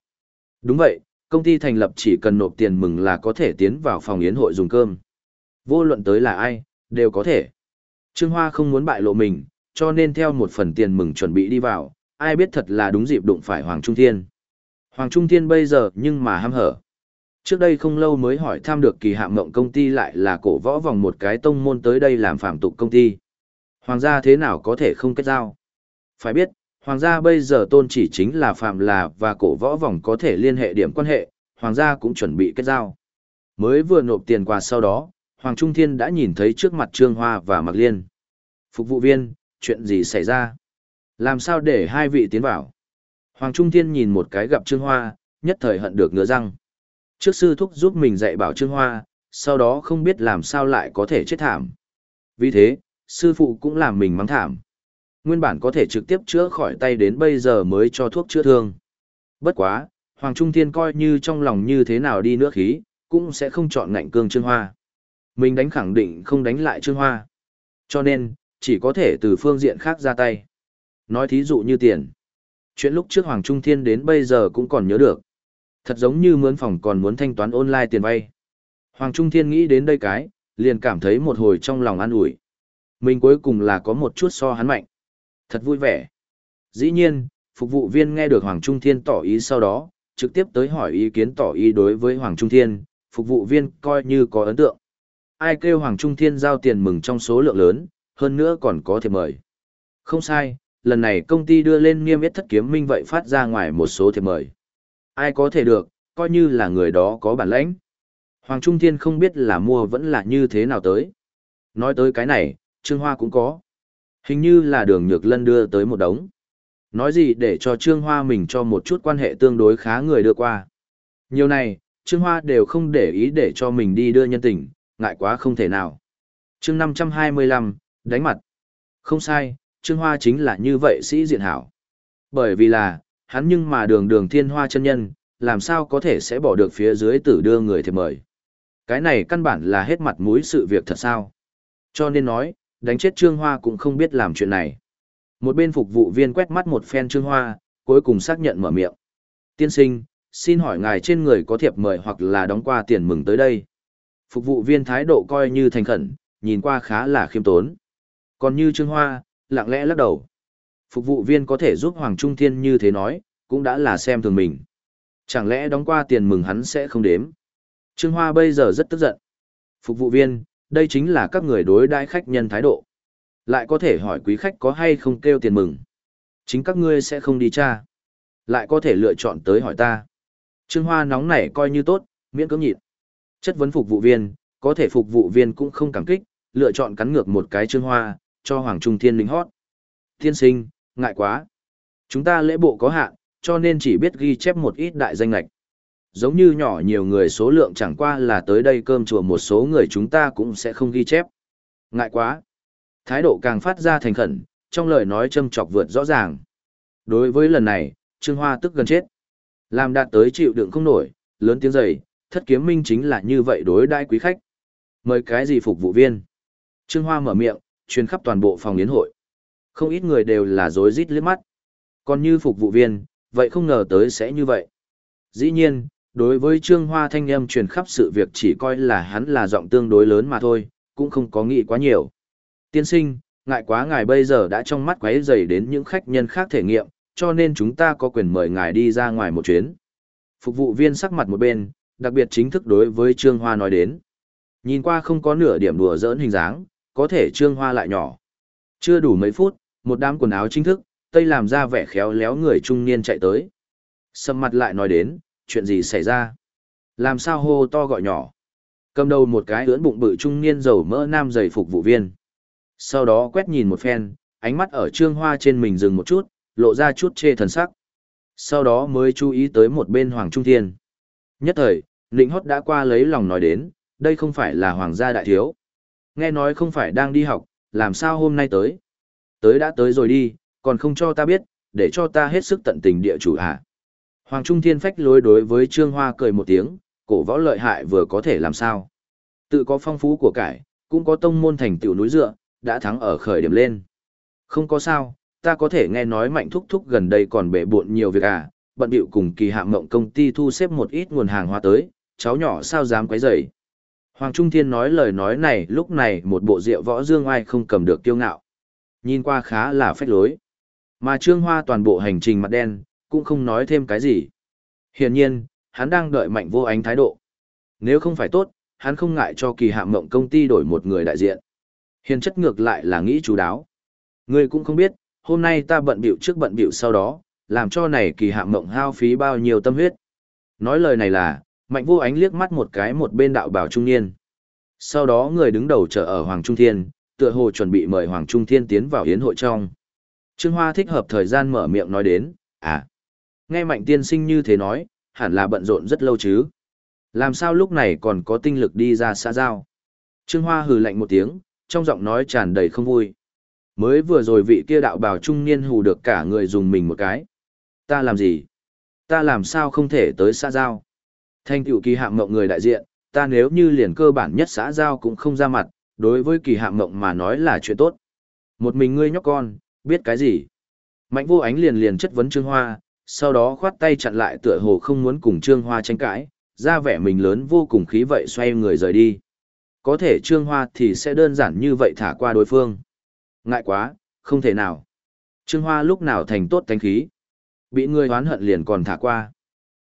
Đúng vậy, công ty thành lập chỉ cần nộp tiền mừng là có thể tiến vào phòng yến hội dùng cơm. Vô luận tới là ai, đều có thể. Trương Hoa không muốn bại lộ mình, cho nên theo một phần tiền mừng chuẩn bị đi vào, ai biết thật là đúng dịp đụng phải Hoàng Trung Thiên. Hoàng Trung Thiên bây giờ nhưng mà ham hở. Trước đây không lâu mới hỏi tham được kỳ hạng mộng công ty lại là cổ võ vòng một cái tông môn tới đây làm phạm tục công ty. Hoàng gia thế nào có thể không kết giao? Phải biết, hoàng gia bây giờ tôn chỉ chính là phạm là và cổ võ vòng có thể liên hệ điểm quan hệ, hoàng gia cũng chuẩn bị kết giao. Mới vừa nộp tiền quà sau đó, Hoàng Trung Thiên đã nhìn thấy trước mặt Trương Hoa và Mạc Liên. Phục vụ viên, chuyện gì xảy ra? Làm sao để hai vị tiến vào? Hoàng Trung Thiên nhìn một cái gặp Trương Hoa, nhất thời hận được ngứa răng. Trước sư thúc giúp mình dạy bảo Trương Hoa, sau đó không biết làm sao lại có thể chết thảm. Vì thế, sư phụ cũng làm mình mắng thảm. Nguyên bản có thể trực tiếp chữa khỏi tay đến bây giờ mới cho thuốc chữa thương. Bất quá, Hoàng Trung Thiên coi như trong lòng như thế nào đi nữa khí, cũng sẽ không chọn ngạnh cương Trương Hoa. Mình đánh khẳng định không đánh lại Trương Hoa. Cho nên, chỉ có thể từ phương diện khác ra tay. Nói thí dụ như tiền. Chuyện lúc trước Hoàng Trung Thiên đến bây giờ cũng còn nhớ được. Thật giống như mướn phòng còn muốn thanh toán online tiền vay. Hoàng Trung Thiên nghĩ đến đây cái, liền cảm thấy một hồi trong lòng an ủi. Mình cuối cùng là có một chút so hắn mạnh. Thật vui vẻ. Dĩ nhiên, phục vụ viên nghe được Hoàng Trung Thiên tỏ ý sau đó, trực tiếp tới hỏi ý kiến tỏ ý đối với Hoàng Trung Thiên, phục vụ viên coi như có ấn tượng. Ai kêu Hoàng Trung Thiên giao tiền mừng trong số lượng lớn, hơn nữa còn có thiệp mời. Không sai, lần này công ty đưa lên niêm yết thất kiếm minh vậy phát ra ngoài một số thiệp mời. Ai có thể được, coi như là người đó có bản lãnh. Hoàng Trung Thiên không biết là mua vẫn là như thế nào tới. Nói tới cái này, Trương Hoa cũng có. Hình như là đường nhược lân đưa tới một đống. Nói gì để cho Trương Hoa mình cho một chút quan hệ tương đối khá người đưa qua. Nhiều này, Trương Hoa đều không để ý để cho mình đi đưa nhân tình, ngại quá không thể nào. chương 525, đánh mặt. Không sai, Trương Hoa chính là như vậy sĩ diện hảo. Bởi vì là, hắn nhưng mà đường đường thiên hoa chân nhân, làm sao có thể sẽ bỏ được phía dưới tử đưa người thì mời. Cái này căn bản là hết mặt mũi sự việc thật sao. Cho nên nói, đánh chết Trương Hoa cũng không biết làm chuyện này. Một bên phục vụ viên quét mắt một phen Trương Hoa, cuối cùng xác nhận mở miệng. Tiên sinh, xin hỏi ngài trên người có thiệp mời hoặc là đóng qua tiền mừng tới đây. Phục vụ viên thái độ coi như thành khẩn, nhìn qua khá là khiêm tốn. Còn như Trương Hoa, lặng lẽ lắc đầu. Phục vụ viên có thể giúp Hoàng Trung Thiên như thế nói, cũng đã là xem thường mình. Chẳng lẽ đóng qua tiền mừng hắn sẽ không đếm. Trương Hoa bây giờ rất tức giận. Phục vụ viên, đây chính là các người đối đãi khách nhân thái độ. Lại có thể hỏi quý khách có hay không kêu tiền mừng. Chính các ngươi sẽ không đi tra. Lại có thể lựa chọn tới hỏi ta. Trương Hoa nóng nảy coi như tốt, miễn cưỡng nhịn. Chất vấn phục vụ viên, có thể phục vụ viên cũng không cảm kích, lựa chọn cắn ngược một cái Trương Hoa, cho Hoàng Trung Thiên lính hót. Thiên sinh, ngại quá. Chúng ta lễ bộ có hạn, cho nên chỉ biết ghi chép một ít đại danh lạch. Giống như nhỏ nhiều người số lượng chẳng qua là tới đây cơm chùa một số người chúng ta cũng sẽ không ghi chép. Ngại quá. Thái độ càng phát ra thành khẩn, trong lời nói châm chọc vượt rõ ràng. Đối với lần này, Trương Hoa tức gần chết. Làm đạt tới chịu đựng không nổi, lớn tiếng dày, thất kiếm minh chính là như vậy đối đãi quý khách. Mời cái gì phục vụ viên? Trương Hoa mở miệng, truyền khắp toàn bộ phòng yến hội. Không ít người đều là rối rít liếc mắt. Còn như phục vụ viên, vậy không ngờ tới sẽ như vậy. Dĩ nhiên, đối với Trương Hoa thanh âm truyền khắp sự việc chỉ coi là hắn là giọng tương đối lớn mà thôi, cũng không có nghĩ quá nhiều. Tiên sinh, ngại quá ngài bây giờ đã trong mắt quấy dày đến những khách nhân khác thể nghiệm, cho nên chúng ta có quyền mời ngài đi ra ngoài một chuyến. Phục vụ viên sắc mặt một bên, đặc biệt chính thức đối với Trương Hoa nói đến. Nhìn qua không có nửa điểm đùa giỡn hình dáng, có thể Trương Hoa lại nhỏ. Chưa đủ mấy phút, một đám quần áo chính thức, tây làm ra vẻ khéo léo người trung niên chạy tới. Sầm mặt lại nói đến, chuyện gì xảy ra? Làm sao hô to gọi nhỏ? Cầm đầu một cái ưỡn bụng bự trung niên dầu mỡ nam giày phục vụ viên. Sau đó quét nhìn một phen, ánh mắt ở trương hoa trên mình dừng một chút, lộ ra chút chê thần sắc. Sau đó mới chú ý tới một bên Hoàng Trung Thiên. Nhất thời, Ninh Hót đã qua lấy lòng nói đến, đây không phải là Hoàng gia đại thiếu. Nghe nói không phải đang đi học, làm sao hôm nay tới? Tới đã tới rồi đi, còn không cho ta biết, để cho ta hết sức tận tình địa chủ à. Hoàng Trung Thiên phách lối đối với Trương Hoa cười một tiếng, cổ võ lợi hại vừa có thể làm sao. Tự có phong phú của cải, cũng có tông môn thành tiểu núi dựa, đã thắng ở khởi điểm lên. Không có sao, ta có thể nghe nói mạnh thúc thúc gần đây còn bể buộn nhiều việc à, bận bịu cùng kỳ hạ mộng công ty thu xếp một ít nguồn hàng hóa tới, cháu nhỏ sao dám quấy rầy. Hoàng Trung Thiên nói lời nói này lúc này một bộ rượu võ dương ai không cầm được kiêu ngạo. Nhìn qua khá là phách lối. Mà Trương Hoa toàn bộ hành trình mặt đen, cũng không nói thêm cái gì. Hiển nhiên, hắn đang đợi mạnh vô ánh thái độ. Nếu không phải tốt, hắn không ngại cho kỳ hạ mộng công ty đổi một người đại diện. Hiền chất ngược lại là nghĩ chú đáo. Ngươi cũng không biết, hôm nay ta bận biểu trước bận biểu sau đó, làm cho này kỳ hạ mộng hao phí bao nhiêu tâm huyết. Nói lời này là, mạnh vô ánh liếc mắt một cái một bên đạo bảo trung niên. Sau đó người đứng đầu trở ở Hoàng Trung Thiên, tựa hồ chuẩn bị mời Hoàng Trung Thiên tiến vào hiến hội trong. Trương Hoa thích hợp thời gian mở miệng nói đến, à, nghe mạnh tiên sinh như thế nói, hẳn là bận rộn rất lâu chứ. Làm sao lúc này còn có tinh lực đi ra xa giao? Trương Hoa hừ lạnh một tiếng, trong giọng nói tràn đầy không vui. Mới vừa rồi vị kia đạo bào trung niên hù được cả người dùng mình một cái. Ta làm gì? Ta làm sao không thể tới xã giao? Thanh tiểu kỳ hạng mộng người đại diện, ta nếu như liền cơ bản nhất xã giao cũng không ra mặt, đối với kỳ hạng mộng mà nói là chuyện tốt. Một mình ngươi nhóc con, biết cái gì? Mạnh vô ánh liền liền chất vấn Trương Hoa, sau đó khoát tay chặn lại tựa hồ không muốn cùng Trương Hoa tranh cãi, ra vẻ mình lớn vô cùng khí vậy xoay người rời đi. Có thể Trương Hoa thì sẽ đơn giản như vậy thả qua đối phương. Ngại quá, không thể nào. Trương Hoa lúc nào thành tốt thánh khí. Bị người oán hận liền còn thả qua.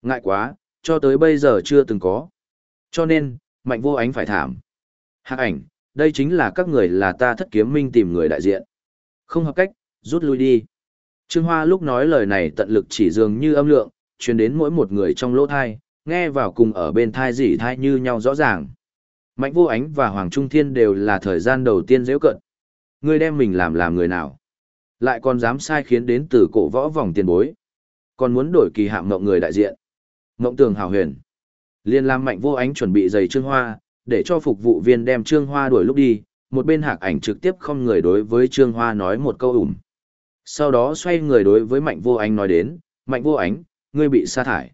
Ngại quá, cho tới bây giờ chưa từng có. Cho nên, mạnh vô ánh phải thảm. Hạc ảnh, đây chính là các người là ta thất kiếm minh tìm người đại diện. Không hợp cách, rút lui đi. Trương Hoa lúc nói lời này tận lực chỉ dường như âm lượng, truyền đến mỗi một người trong lỗ thai, nghe vào cùng ở bên thai dỉ thai như nhau rõ ràng. Mạnh vô ánh và Hoàng Trung Thiên đều là thời gian đầu tiên dễ cận. Ngươi đem mình làm làm người nào? Lại còn dám sai khiến đến từ cổ võ vòng tiền bối. Còn muốn đổi kỳ hạm mộng người đại diện. Mộng tường hào huyền. Liên lam mạnh vô ánh chuẩn bị giày Trương Hoa, để cho phục vụ viên đem Trương Hoa đuổi lúc đi, một bên hạc ảnh trực tiếp không người đối với Trương Hoa nói một câu ủm. Sau đó xoay người đối với Mạnh Vô Ánh nói đến, Mạnh Vô Ánh, ngươi bị sa thải.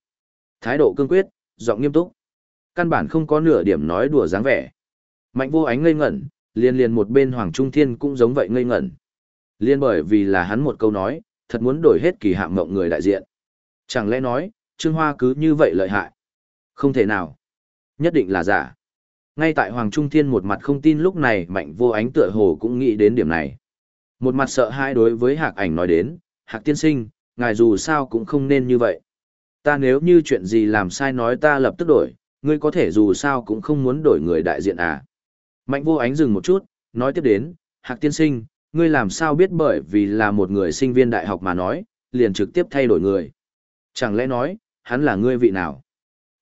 Thái độ cương quyết, giọng nghiêm túc. Căn bản không có nửa điểm nói đùa dáng vẻ. Mạnh Vô Ánh ngây ngẩn, liên liền một bên Hoàng Trung Thiên cũng giống vậy ngây ngẩn. Liên bởi vì là hắn một câu nói, thật muốn đổi hết kỳ hạng mộng người đại diện. Chẳng lẽ nói, Trương Hoa cứ như vậy lợi hại? Không thể nào. Nhất định là giả. Ngay tại Hoàng Trung Thiên một mặt không tin lúc này mạnh vô ánh tựa hồ cũng nghĩ đến điểm này. Một mặt sợ hãi đối với hạc ảnh nói đến, hạc tiên sinh, ngài dù sao cũng không nên như vậy. Ta nếu như chuyện gì làm sai nói ta lập tức đổi, ngươi có thể dù sao cũng không muốn đổi người đại diện à. Mạnh vô ánh dừng một chút, nói tiếp đến, hạc tiên sinh, ngươi làm sao biết bởi vì là một người sinh viên đại học mà nói, liền trực tiếp thay đổi người. Chẳng lẽ nói, hắn là ngươi vị nào?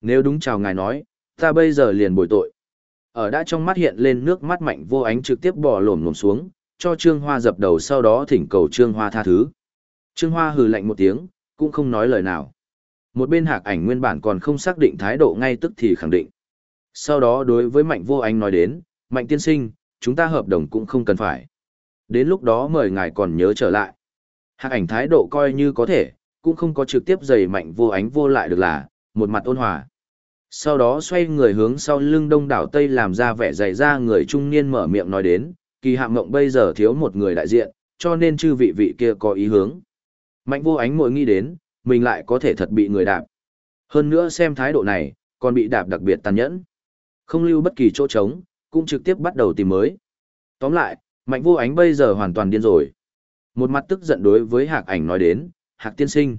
Nếu đúng chào ngài nói, ta bây giờ liền bồi tội. Ở đã trong mắt hiện lên nước mắt mạnh vô ánh trực tiếp bỏ lổm lổm xuống, cho Trương Hoa dập đầu sau đó thỉnh cầu Trương Hoa tha thứ. Trương Hoa hừ lạnh một tiếng, cũng không nói lời nào. Một bên hạc ảnh nguyên bản còn không xác định thái độ ngay tức thì khẳng định. Sau đó đối với mạnh vô ánh nói đến, mạnh tiên sinh, chúng ta hợp đồng cũng không cần phải. Đến lúc đó mời ngài còn nhớ trở lại. Hạc ảnh thái độ coi như có thể, cũng không có trực tiếp giày mạnh vô ánh vô lại được là, một mặt ôn hòa. Sau đó xoay người hướng sau lưng đông đảo Tây làm ra vẻ dày ra người trung niên mở miệng nói đến, kỳ hạm mộng bây giờ thiếu một người đại diện, cho nên chư vị vị kia có ý hướng. Mạnh vô ánh mỗi nghĩ đến, mình lại có thể thật bị người đạp. Hơn nữa xem thái độ này, còn bị đạp đặc biệt tàn nhẫn. Không lưu bất kỳ chỗ trống, cũng trực tiếp bắt đầu tìm mới. Tóm lại, mạnh vô ánh bây giờ hoàn toàn điên rồi. Một mặt tức giận đối với hạc ảnh nói đến, hạc tiên sinh.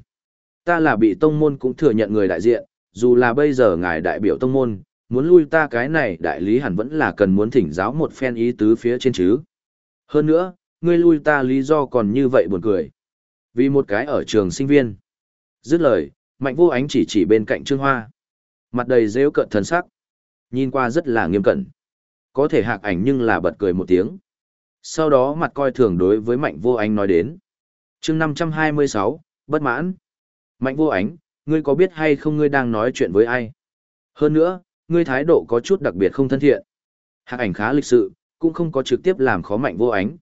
Ta là bị tông môn cũng thừa nhận người đại diện, dù là bây giờ ngài đại biểu tông môn, muốn lui ta cái này đại lý hẳn vẫn là cần muốn thỉnh giáo một phen ý tứ phía trên chứ. Hơn nữa, ngươi lui ta lý do còn như vậy buồn cười. Vì một cái ở trường sinh viên. Dứt lời, mạnh vô ánh chỉ chỉ bên cạnh Trương Hoa. Mặt đầy rêu cận thần sắc. Nhìn qua rất là nghiêm cẩn. Có thể hạc ảnh nhưng là bật cười một tiếng. Sau đó mặt coi thường đối với mạnh vô ánh nói đến. chương 526, bất mãn. Mạnh vô ánh, ngươi có biết hay không ngươi đang nói chuyện với ai? Hơn nữa, ngươi thái độ có chút đặc biệt không thân thiện. Hạc ảnh khá lịch sự, cũng không có trực tiếp làm khó mạnh vô ánh.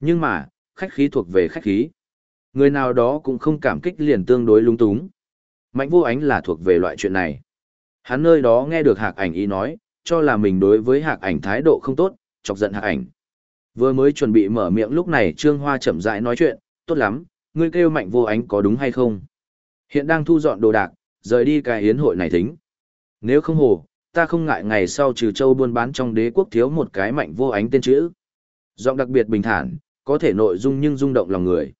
Nhưng mà, khách khí thuộc về khách khí. Người nào đó cũng không cảm kích liền tương đối lung túng. Mạnh vô ánh là thuộc về loại chuyện này. Hắn nơi đó nghe được hạc ảnh ý nói, cho là mình đối với hạc ảnh thái độ không tốt, chọc giận hạc ảnh. Vừa mới chuẩn bị mở miệng lúc này Trương Hoa chậm rãi nói chuyện, tốt lắm, ngươi kêu mạnh vô ánh có đúng hay không? Hiện đang thu dọn đồ đạc, rời đi cái hiến hội này thính. Nếu không hồ, ta không ngại ngày sau trừ châu buôn bán trong đế quốc thiếu một cái mạnh vô ánh tên chữ. Giọng đặc biệt bình thản, có thể nội dung nhưng rung động lòng người.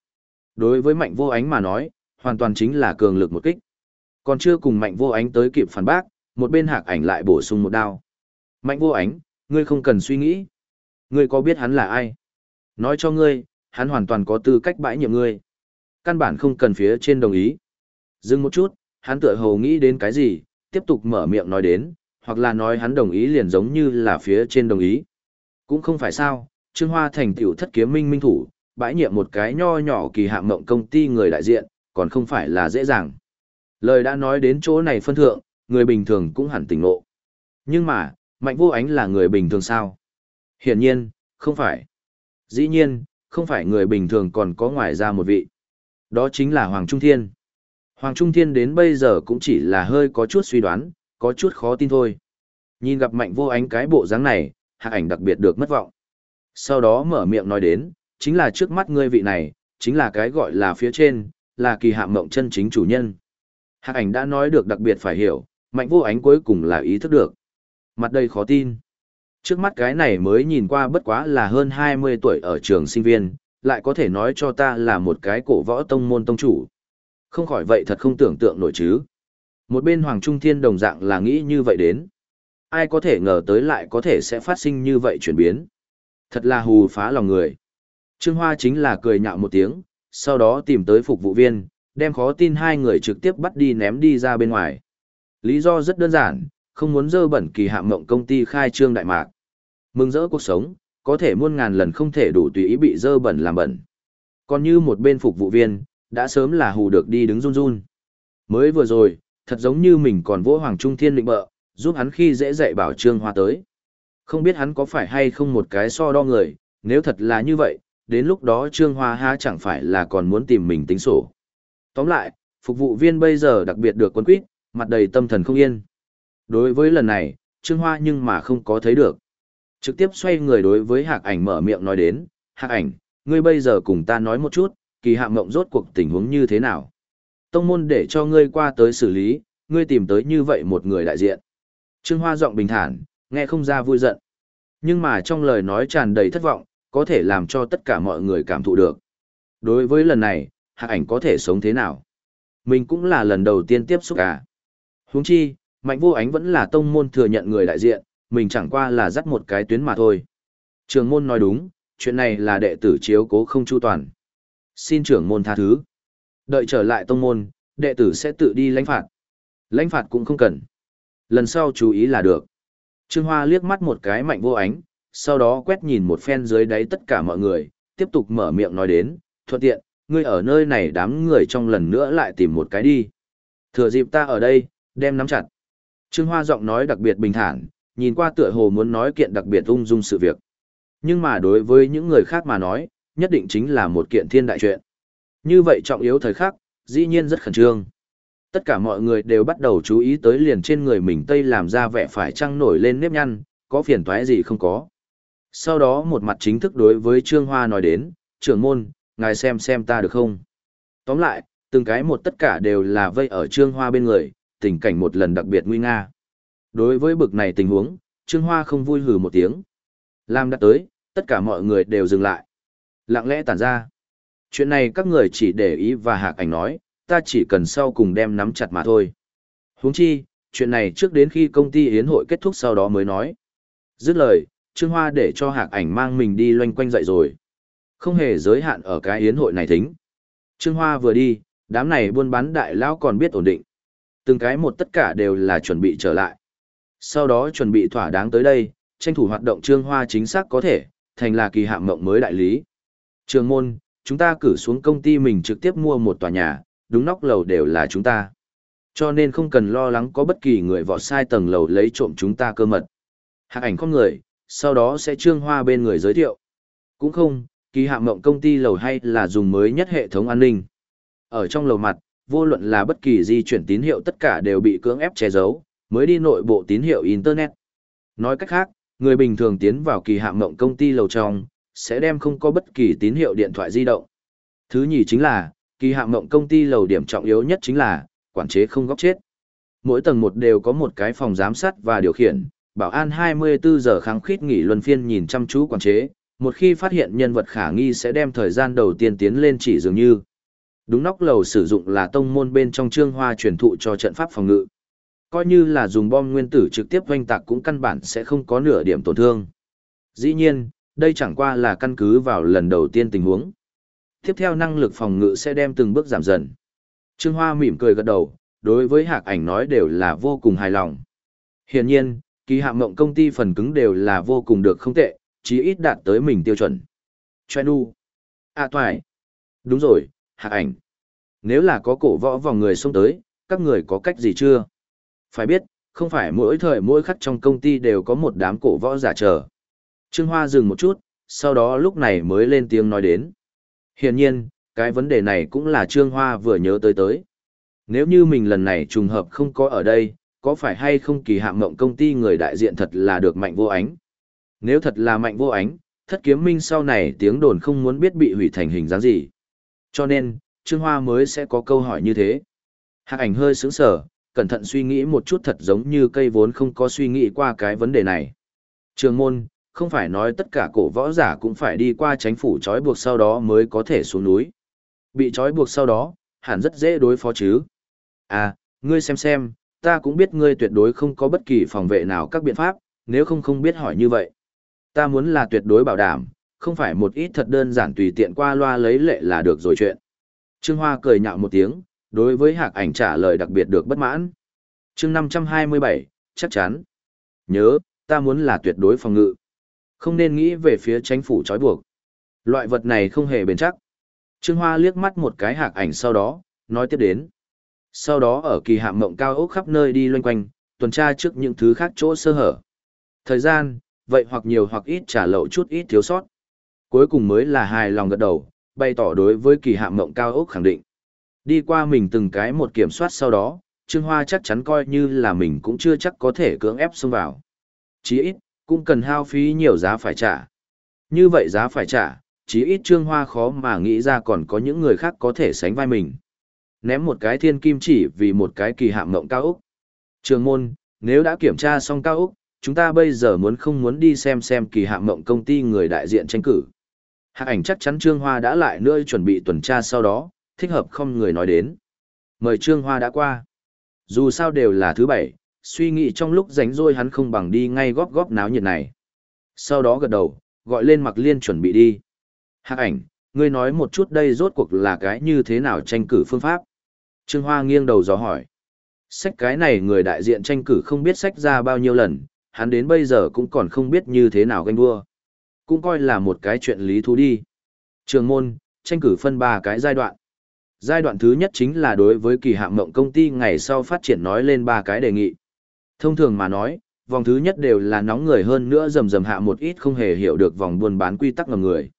Đối với mạnh vô ánh mà nói, hoàn toàn chính là cường lực một kích. Còn chưa cùng mạnh vô ánh tới kịp phản bác, một bên hạc ảnh lại bổ sung một đao. Mạnh vô ánh, ngươi không cần suy nghĩ. Ngươi có biết hắn là ai? Nói cho ngươi, hắn hoàn toàn có tư cách bãi nhiệm ngươi. Căn bản không cần phía trên đồng ý. Dừng một chút, hắn tựa hồ nghĩ đến cái gì, tiếp tục mở miệng nói đến, hoặc là nói hắn đồng ý liền giống như là phía trên đồng ý. Cũng không phải sao, Trương Hoa thành tiểu thất kiếm minh minh thủ, bãi nhiệm một cái nho nhỏ kỳ hạng mộng công ty người đại diện, còn không phải là dễ dàng. Lời đã nói đến chỗ này phân thượng, người bình thường cũng hẳn tỉnh ngộ. Nhưng mà, Mạnh Vô Ánh là người bình thường sao? Hiển nhiên, không phải. Dĩ nhiên, không phải người bình thường còn có ngoài ra một vị. Đó chính là Hoàng Trung Thiên. Hoàng Trung Thiên đến bây giờ cũng chỉ là hơi có chút suy đoán, có chút khó tin thôi. Nhìn gặp mạnh vô ánh cái bộ dáng này, hạ ảnh đặc biệt được mất vọng. Sau đó mở miệng nói đến, chính là trước mắt ngươi vị này, chính là cái gọi là phía trên, là kỳ hạ mộng chân chính chủ nhân. Hạ ảnh đã nói được đặc biệt phải hiểu, mạnh vô ánh cuối cùng là ý thức được. Mặt đây khó tin. Trước mắt cái này mới nhìn qua bất quá là hơn 20 tuổi ở trường sinh viên, lại có thể nói cho ta là một cái cổ võ tông môn tông chủ. Không khỏi vậy thật không tưởng tượng nổi chứ. Một bên Hoàng Trung Thiên đồng dạng là nghĩ như vậy đến. ai có thể ngờ tới lại có thể sẽ phát sinh như vậy chuyển biến. Thật là hù phá lòng người. Trương Hoa chính là cười nhạo một tiếng, sau đó tìm tới phục vụ viên, đem khó tin hai người trực tiếp bắt đi ném đi ra bên ngoài. Lý do rất đơn giản, không muốn dơ bẩn kỳ hạ mộng công ty khai trương đại mạc. Mừng rỡ cuộc sống, có thể muôn ngàn lần không thể đủ tùy ý bị dơ bẩn làm bẩn. Còn như một bên phục vụ viên, đã sớm là hù được đi đứng run run. Mới vừa rồi, thật giống như mình còn vỗ Hoàng Trung Thiên định bợ, giúp hắn khi dễ dạy bảo Trương Hoa tới. Không biết hắn có phải hay không một cái so đo người, nếu thật là như vậy, đến lúc đó Trương Hoa ha chẳng phải là còn muốn tìm mình tính sổ. Tóm lại, phục vụ viên bây giờ đặc biệt được quân quýt, mặt đầy tâm thần không yên. Đối với lần này, Trương Hoa nhưng mà không có thấy được. Trực tiếp xoay người đối với Hạc Ảnh mở miệng nói đến, Hạc Ảnh, ngươi bây giờ cùng ta nói một chút, kỳ hạ mộng rốt cuộc tình huống như thế nào. Tông môn để cho ngươi qua tới xử lý, ngươi tìm tới như vậy một người đại diện. Trương Hoa giọng bình thản, nghe không ra vui giận. Nhưng mà trong lời nói tràn đầy thất vọng, có thể làm cho tất cả mọi người cảm thụ được. Đối với lần này, hạc ảnh có thể sống thế nào? Mình cũng là lần đầu tiên tiếp xúc cả. Huống chi, mạnh vô ánh vẫn là tông môn thừa nhận người đại diện, mình chẳng qua là dắt một cái tuyến mà thôi. Trường môn nói đúng, chuyện này là đệ tử chiếu cố không chu toàn. Xin trưởng môn tha thứ. Đợi trở lại tông môn, đệ tử sẽ tự đi lãnh phạt. Lãnh phạt cũng không cần. Lần sau chú ý là được. Trương Hoa liếc mắt một cái mạnh vô ánh, sau đó quét nhìn một phen dưới đáy tất cả mọi người, tiếp tục mở miệng nói đến, thuận tiện, ngươi ở nơi này đám người trong lần nữa lại tìm một cái đi. Thừa dịp ta ở đây, đem nắm chặt. Trương Hoa giọng nói đặc biệt bình thản, nhìn qua tựa hồ muốn nói kiện đặc biệt ung dung sự việc. Nhưng mà đối với những người khác mà nói, nhất định chính là một kiện thiên đại chuyện. Như vậy trọng yếu thời khắc, dĩ nhiên rất khẩn trương. Tất cả mọi người đều bắt đầu chú ý tới liền trên người mình tây làm ra vẻ phải trăng nổi lên nếp nhăn, có phiền toái gì không có. Sau đó một mặt chính thức đối với Trương Hoa nói đến, trưởng môn, ngài xem xem ta được không. Tóm lại, từng cái một tất cả đều là vây ở Trương Hoa bên người, tình cảnh một lần đặc biệt nguy nga. Đối với bực này tình huống, Trương Hoa không vui hừ một tiếng. Làm đã tới, tất cả mọi người đều dừng lại. Lặng lẽ tản ra. Chuyện này các người chỉ để ý và hạc ảnh nói, ta chỉ cần sau cùng đem nắm chặt mà thôi. huống chi, chuyện này trước đến khi công ty yến hội kết thúc sau đó mới nói. Dứt lời, Trương Hoa để cho hạc ảnh mang mình đi loanh quanh dậy rồi. Không hề giới hạn ở cái yến hội này thính. Trương Hoa vừa đi, đám này buôn bán đại lão còn biết ổn định. Từng cái một tất cả đều là chuẩn bị trở lại. Sau đó chuẩn bị thỏa đáng tới đây, tranh thủ hoạt động Trương Hoa chính xác có thể, thành là kỳ hạm mộng mới đại lý. Trường môn, chúng ta cử xuống công ty mình trực tiếp mua một tòa nhà, đúng nóc lầu đều là chúng ta. Cho nên không cần lo lắng có bất kỳ người vọt sai tầng lầu lấy trộm chúng ta cơ mật. Hạc ảnh con người, sau đó sẽ trương hoa bên người giới thiệu. Cũng không, kỳ hạm mộng công ty lầu hay là dùng mới nhất hệ thống an ninh. Ở trong lầu mặt, vô luận là bất kỳ di chuyển tín hiệu tất cả đều bị cưỡng ép che giấu, mới đi nội bộ tín hiệu Internet. Nói cách khác, người bình thường tiến vào kỳ hạm mộng công ty lầu trong, sẽ đem không có bất kỳ tín hiệu điện thoại di động. Thứ nhì chính là, kỳ hạm mộng công ty lầu điểm trọng yếu nhất chính là, quản chế không góc chết. Mỗi tầng một đều có một cái phòng giám sát và điều khiển, bảo an 24 giờ kháng khít nghỉ luân phiên nhìn chăm chú quản chế, một khi phát hiện nhân vật khả nghi sẽ đem thời gian đầu tiên tiến lên chỉ dường như. Đúng nóc lầu sử dụng là tông môn bên trong trương hoa truyền thụ cho trận pháp phòng ngự. Coi như là dùng bom nguyên tử trực tiếp oanh tạc cũng căn bản sẽ không có nửa điểm tổn thương. Dĩ nhiên, đây chẳng qua là căn cứ vào lần đầu tiên tình huống. Tiếp theo năng lực phòng ngự sẽ đem từng bước giảm dần. Trương Hoa mỉm cười gật đầu, đối với hạc ảnh nói đều là vô cùng hài lòng. Hiển nhiên, kỳ hạ mộng công ty phần cứng đều là vô cùng được không tệ, chí ít đạt tới mình tiêu chuẩn. Choe nu. À toài. Đúng rồi, hạc ảnh. Nếu là có cổ võ vòng người xông tới, các người có cách gì chưa? Phải biết, không phải mỗi thời mỗi khắc trong công ty đều có một đám cổ võ giả chờ. Trương Hoa dừng một chút, sau đó lúc này mới lên tiếng nói đến. Hiển nhiên, cái vấn đề này cũng là Trương Hoa vừa nhớ tới tới. Nếu như mình lần này trùng hợp không có ở đây, có phải hay không kỳ hạng mộng công ty người đại diện thật là được mạnh vô ánh? Nếu thật là mạnh vô ánh, thất kiếm minh sau này tiếng đồn không muốn biết bị hủy thành hình dáng gì. Cho nên, Trương Hoa mới sẽ có câu hỏi như thế. Hạc ảnh hơi sướng sở, cẩn thận suy nghĩ một chút thật giống như cây vốn không có suy nghĩ qua cái vấn đề này. Trường môn, không phải nói tất cả cổ võ giả cũng phải đi qua chánh phủ trói buộc sau đó mới có thể xuống núi. Bị trói buộc sau đó, hẳn rất dễ đối phó chứ. À, ngươi xem xem, ta cũng biết ngươi tuyệt đối không có bất kỳ phòng vệ nào các biện pháp, nếu không không biết hỏi như vậy. Ta muốn là tuyệt đối bảo đảm, không phải một ít thật đơn giản tùy tiện qua loa lấy lệ là được rồi chuyện. Trương Hoa cười nhạo một tiếng, đối với hạc ảnh trả lời đặc biệt được bất mãn. chương 527, chắc chắn. Nhớ, ta muốn là tuyệt đối phòng ngự. Không nên nghĩ về phía chính phủ trói buộc. Loại vật này không hề bền chắc. Trương Hoa liếc mắt một cái hạc ảnh sau đó, nói tiếp đến. Sau đó ở kỳ hạm mộng cao ốc khắp nơi đi loanh quanh, tuần tra trước những thứ khác chỗ sơ hở. Thời gian, vậy hoặc nhiều hoặc ít trả lậu chút ít thiếu sót. Cuối cùng mới là hài lòng gật đầu, bày tỏ đối với kỳ hạm mộng cao ốc khẳng định. Đi qua mình từng cái một kiểm soát sau đó, Trương Hoa chắc chắn coi như là mình cũng chưa chắc có thể cưỡng ép xông vào. Chí ít, cũng cần hao phí nhiều giá phải trả. Như vậy giá phải trả, chí ít Trương Hoa khó mà nghĩ ra còn có những người khác có thể sánh vai mình. Ném một cái thiên kim chỉ vì một cái kỳ hạm ngộng cao Úc. Trường môn, nếu đã kiểm tra xong cao Úc, chúng ta bây giờ muốn không muốn đi xem xem kỳ hạm mộng công ty người đại diện tranh cử. Hạ ảnh chắc chắn Trương Hoa đã lại nơi chuẩn bị tuần tra sau đó, thích hợp không người nói đến. Mời Trương Hoa đã qua. Dù sao đều là thứ bảy, suy nghĩ trong lúc rảnh rỗi hắn không bằng đi ngay góp góp náo nhiệt này. Sau đó gật đầu, gọi lên Mặc Liên chuẩn bị đi. Hạc ảnh, ngươi nói một chút đây rốt cuộc là cái như thế nào tranh cử phương pháp. Trương Hoa nghiêng đầu dò hỏi. Sách cái này người đại diện tranh cử không biết sách ra bao nhiêu lần, hắn đến bây giờ cũng còn không biết như thế nào ganh đua. Cũng coi là một cái chuyện lý thú đi. Trường môn, tranh cử phân ba cái giai đoạn. Giai đoạn thứ nhất chính là đối với kỳ hạng mộng công ty ngày sau phát triển nói lên ba cái đề nghị. Thông thường mà nói, vòng thứ nhất đều là nóng người hơn nữa rầm rầm hạ một ít không hề hiểu được vòng buôn bán quy tắc ngầm người.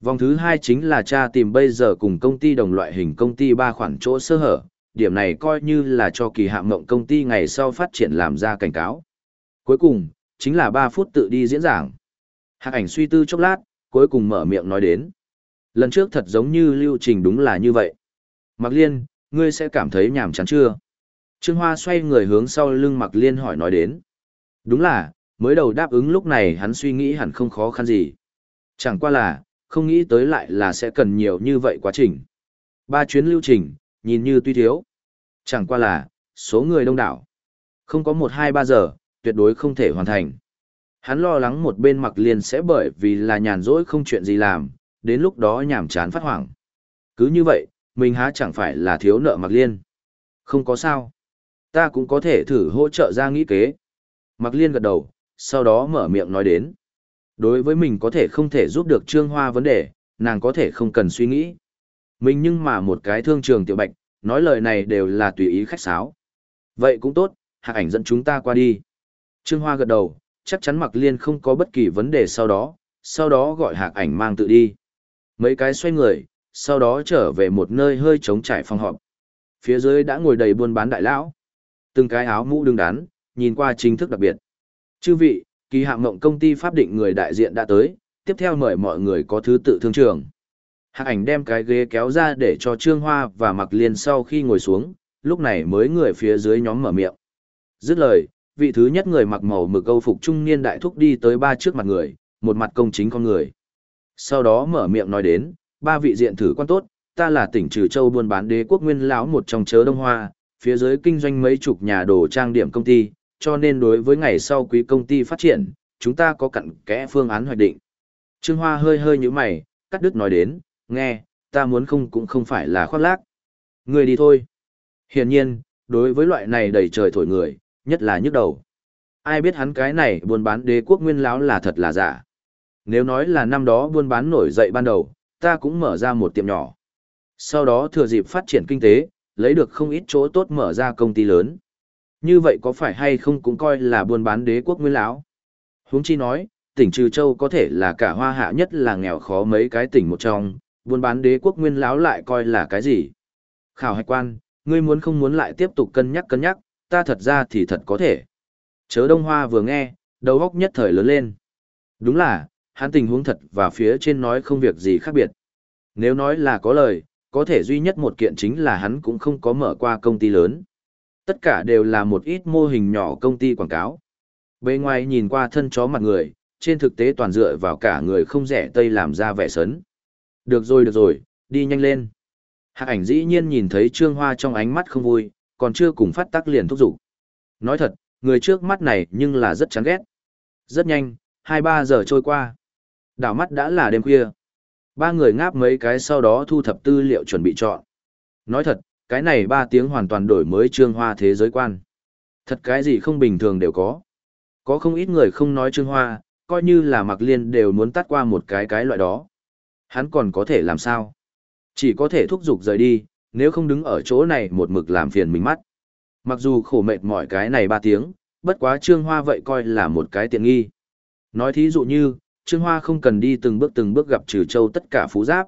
Vòng thứ hai chính là tra tìm bây giờ cùng công ty đồng loại hình công ty ba khoản chỗ sơ hở, điểm này coi như là cho kỳ hạng mộng công ty ngày sau phát triển làm ra cảnh cáo. Cuối cùng, chính là 3 phút tự đi diễn giảng. Hạc ảnh suy tư chốc lát, cuối cùng mở miệng nói đến. Lần trước thật giống như lưu trình đúng là như vậy. Mạc Liên, ngươi sẽ cảm thấy nhàm chán chưa? Trương Hoa xoay người hướng sau lưng Mạc Liên hỏi nói đến. Đúng là, mới đầu đáp ứng lúc này hắn suy nghĩ hẳn không khó khăn gì. Chẳng qua là, không nghĩ tới lại là sẽ cần nhiều như vậy quá trình. Ba chuyến lưu trình, nhìn như tuy thiếu. Chẳng qua là, số người đông đảo. Không có một hai ba giờ, tuyệt đối không thể hoàn thành. Hắn lo lắng một bên mặc liền sẽ bởi vì là nhàn rỗi không chuyện gì làm, đến lúc đó nhàm chán phát hoảng. Cứ như vậy, mình há chẳng phải là thiếu nợ mặc liên. Không có sao. Ta cũng có thể thử hỗ trợ ra nghĩ kế. Mặc liên gật đầu, sau đó mở miệng nói đến. Đối với mình có thể không thể giúp được Trương Hoa vấn đề, nàng có thể không cần suy nghĩ. Mình nhưng mà một cái thương trường tiểu bạch, nói lời này đều là tùy ý khách sáo. Vậy cũng tốt, hạc ảnh dẫn chúng ta qua đi. Trương Hoa gật đầu, chắc chắn Mặc Liên không có bất kỳ vấn đề sau đó, sau đó gọi hạc ảnh mang tự đi. Mấy cái xoay người, sau đó trở về một nơi hơi trống trải phòng họp. Phía dưới đã ngồi đầy buôn bán đại lão. Từng cái áo mũ đứng đắn, nhìn qua chính thức đặc biệt. Chư vị, kỳ hạng mộng công ty pháp định người đại diện đã tới, tiếp theo mời mọi người có thứ tự thương trường. Hạc ảnh đem cái ghế kéo ra để cho Trương Hoa và Mặc Liên sau khi ngồi xuống, lúc này mới người phía dưới nhóm mở miệng. Dứt lời, vị thứ nhất người mặc màu mực câu phục trung niên đại thúc đi tới ba trước mặt người, một mặt công chính con người. Sau đó mở miệng nói đến, ba vị diện thử quan tốt, ta là tỉnh Trừ Châu buôn bán đế quốc nguyên lão một trong chớ Đông Hoa, phía dưới kinh doanh mấy chục nhà đồ trang điểm công ty, cho nên đối với ngày sau quý công ty phát triển, chúng ta có cặn kẽ phương án hoạch định. Trương Hoa hơi hơi như mày, cắt đứt nói đến, nghe, ta muốn không cũng không phải là khoác lác. Người đi thôi. Hiển nhiên, đối với loại này đầy trời thổi người, nhất là nhức đầu. Ai biết hắn cái này buôn bán đế quốc nguyên lão là thật là giả. Nếu nói là năm đó buôn bán nổi dậy ban đầu, ta cũng mở ra một tiệm nhỏ. Sau đó thừa dịp phát triển kinh tế, lấy được không ít chỗ tốt mở ra công ty lớn. Như vậy có phải hay không cũng coi là buôn bán đế quốc nguyên lão? Huống chi nói, tỉnh Trừ Châu có thể là cả hoa hạ nhất là nghèo khó mấy cái tỉnh một trong, buôn bán đế quốc nguyên lão lại coi là cái gì? Khảo hạch quan, ngươi muốn không muốn lại tiếp tục cân nhắc cân nhắc, ta thật ra thì thật có thể. Chớ Đông Hoa vừa nghe, đầu óc nhất thời lớn lên. Đúng là, hắn tình huống thật và phía trên nói không việc gì khác biệt. Nếu nói là có lời, có thể duy nhất một kiện chính là hắn cũng không có mở qua công ty lớn. Tất cả đều là một ít mô hình nhỏ công ty quảng cáo. Bên ngoài nhìn qua thân chó mặt người, trên thực tế toàn dựa vào cả người không rẻ tây làm ra vẻ sấn. Được rồi được rồi, đi nhanh lên. Hạc ảnh dĩ nhiên nhìn thấy Trương Hoa trong ánh mắt không vui, còn chưa cùng phát tác liền thúc giục. Nói thật, người trước mắt này nhưng là rất chán ghét. Rất nhanh, hai ba giờ trôi qua. Đảo mắt đã là đêm khuya. Ba người ngáp mấy cái sau đó thu thập tư liệu chuẩn bị chọn. Nói thật, cái này ba tiếng hoàn toàn đổi mới trương hoa thế giới quan. Thật cái gì không bình thường đều có. Có không ít người không nói trương hoa, coi như là mặc liên đều muốn tắt qua một cái cái loại đó. Hắn còn có thể làm sao? Chỉ có thể thúc giục rời đi, nếu không đứng ở chỗ này một mực làm phiền mình mắt. Mặc dù khổ mệt mỏi cái này ba tiếng, bất quá Trương Hoa vậy coi là một cái tiện nghi. Nói thí dụ như, Trương Hoa không cần đi từng bước từng bước gặp trừ châu tất cả phú giáp.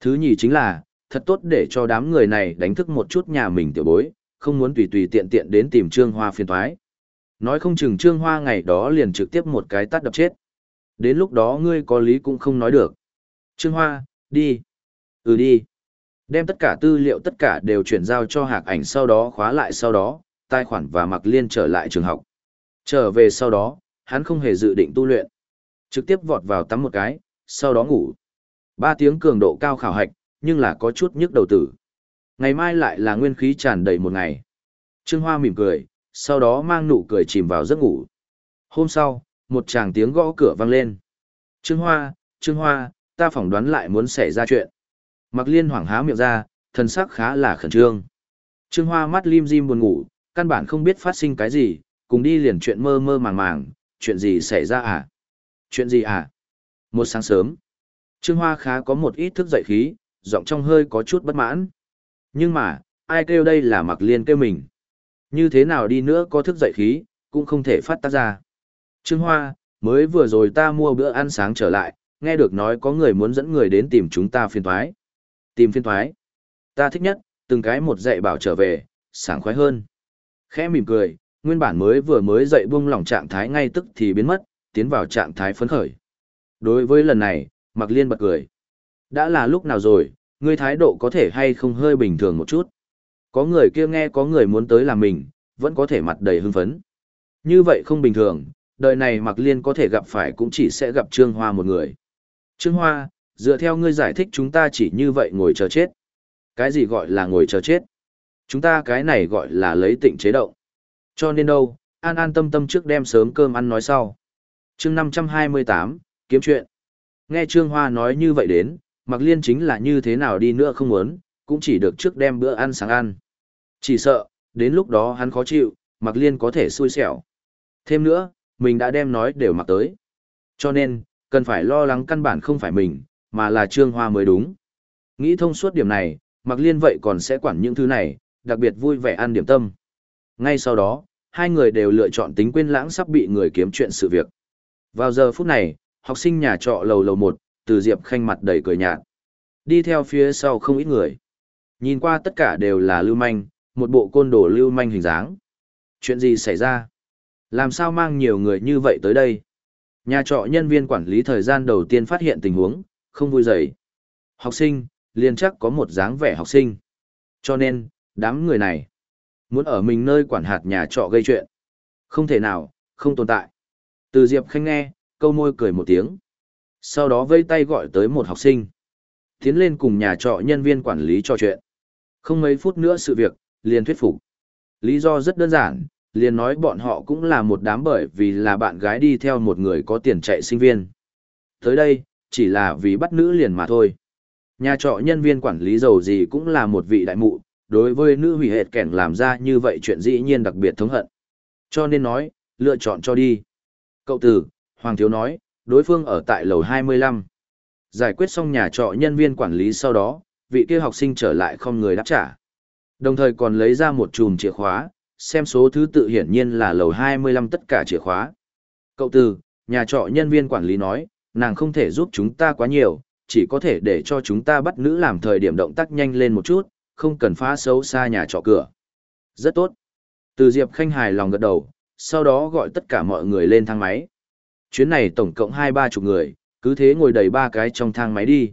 Thứ nhì chính là, thật tốt để cho đám người này đánh thức một chút nhà mình tiểu bối, không muốn tùy tùy tiện tiện đến tìm Trương Hoa phiền thoái. Nói không chừng Trương Hoa ngày đó liền trực tiếp một cái tắt đập chết. Đến lúc đó ngươi có lý cũng không nói được. Trương Hoa, đi. Ừ đi. Đem tất cả tư liệu tất cả đều chuyển giao cho hạc ảnh sau đó khóa lại sau đó, tài khoản và mặc liên trở lại trường học. Trở về sau đó, hắn không hề dự định tu luyện. Trực tiếp vọt vào tắm một cái, sau đó ngủ. Ba tiếng cường độ cao khảo hạch, nhưng là có chút nhức đầu tử. Ngày mai lại là nguyên khí tràn đầy một ngày. Trương Hoa mỉm cười, sau đó mang nụ cười chìm vào giấc ngủ. Hôm sau, một chàng tiếng gõ cửa vang lên. Trương Hoa, Trương Hoa, ta phỏng đoán lại muốn xảy ra chuyện. Mặc liên hoảng há miệng ra, thần sắc khá là khẩn trương. Trương Hoa mắt lim dim buồn ngủ, căn bản không biết phát sinh cái gì, cùng đi liền chuyện mơ mơ màng màng, chuyện gì xảy ra à? Chuyện gì à? Một sáng sớm, Trương Hoa khá có một ít thức dậy khí, giọng trong hơi có chút bất mãn. Nhưng mà, ai kêu đây là mặc liên kêu mình. Như thế nào đi nữa có thức dậy khí, cũng không thể phát tác ra. Trương Hoa, mới vừa rồi ta mua bữa ăn sáng trở lại, nghe được nói có người muốn dẫn người đến tìm chúng ta phiên thoái. Tìm phiên thoái. Ta thích nhất, từng cái một dạy bảo trở về, sảng khoái hơn. Khẽ mỉm cười, nguyên bản mới vừa mới dậy buông lỏng trạng thái ngay tức thì biến mất, tiến vào trạng thái phấn khởi. Đối với lần này, Mạc Liên bật cười. Đã là lúc nào rồi, ngươi thái độ có thể hay không hơi bình thường một chút. Có người kia nghe có người muốn tới làm mình, vẫn có thể mặt đầy hưng phấn. Như vậy không bình thường, đời này Mạc Liên có thể gặp phải cũng chỉ sẽ gặp Trương Hoa một người. Trương Hoa, dựa theo ngươi giải thích chúng ta chỉ như vậy ngồi chờ chết. Cái gì gọi là ngồi chờ chết? Chúng ta cái này gọi là lấy tịnh chế động. Cho nên đâu, an an tâm tâm trước đem sớm cơm ăn nói sau chương 528, kiếm chuyện. Nghe Trương Hoa nói như vậy đến, Mạc Liên chính là như thế nào đi nữa không muốn, cũng chỉ được trước đem bữa ăn sáng ăn. Chỉ sợ, đến lúc đó hắn khó chịu, Mạc Liên có thể xui xẻo. Thêm nữa, mình đã đem nói đều mặc tới. Cho nên, cần phải lo lắng căn bản không phải mình, mà là Trương Hoa mới đúng. Nghĩ thông suốt điểm này, Mạc Liên vậy còn sẽ quản những thứ này, đặc biệt vui vẻ ăn điểm tâm. Ngay sau đó, hai người đều lựa chọn tính quên lãng sắp bị người kiếm chuyện sự việc. Vào giờ phút này, học sinh nhà trọ lầu lầu một, từ Diệp Khanh mặt đầy cười nhạt. Đi theo phía sau không ít người. Nhìn qua tất cả đều là lưu manh, một bộ côn đồ lưu manh hình dáng. Chuyện gì xảy ra? Làm sao mang nhiều người như vậy tới đây? Nhà trọ nhân viên quản lý thời gian đầu tiên phát hiện tình huống, không vui dậy. Học sinh, liền chắc có một dáng vẻ học sinh. Cho nên, đám người này, muốn ở mình nơi quản hạt nhà trọ gây chuyện. Không thể nào, không tồn tại. Từ Diệp Khanh nghe, câu môi cười một tiếng. Sau đó vây tay gọi tới một học sinh. Tiến lên cùng nhà trọ nhân viên quản lý trò chuyện. Không mấy phút nữa sự việc, liền thuyết phục. Lý do rất đơn giản, liền nói bọn họ cũng là một đám bởi vì là bạn gái đi theo một người có tiền chạy sinh viên. Tới đây, chỉ là vì bắt nữ liền mà thôi. Nhà trọ nhân viên quản lý giàu gì cũng là một vị đại mụ, đối với nữ hủy hệt kẻn làm ra như vậy chuyện dĩ nhiên đặc biệt thống hận. Cho nên nói, lựa chọn cho đi. Cậu tử, Hoàng Thiếu nói, đối phương ở tại lầu 25. Giải quyết xong nhà trọ nhân viên quản lý sau đó, vị kia học sinh trở lại không người đáp trả. Đồng thời còn lấy ra một chùm chìa khóa, xem số thứ tự hiển nhiên là lầu 25 tất cả chìa khóa. Cậu từ, nhà trọ nhân viên quản lý nói, nàng không thể giúp chúng ta quá nhiều, chỉ có thể để cho chúng ta bắt nữ làm thời điểm động tác nhanh lên một chút, không cần phá xấu xa nhà trọ cửa. Rất tốt. Từ Diệp Khanh hài lòng gật đầu, sau đó gọi tất cả mọi người lên thang máy. Chuyến này tổng cộng hai ba chục người, cứ thế ngồi đầy ba cái trong thang máy đi.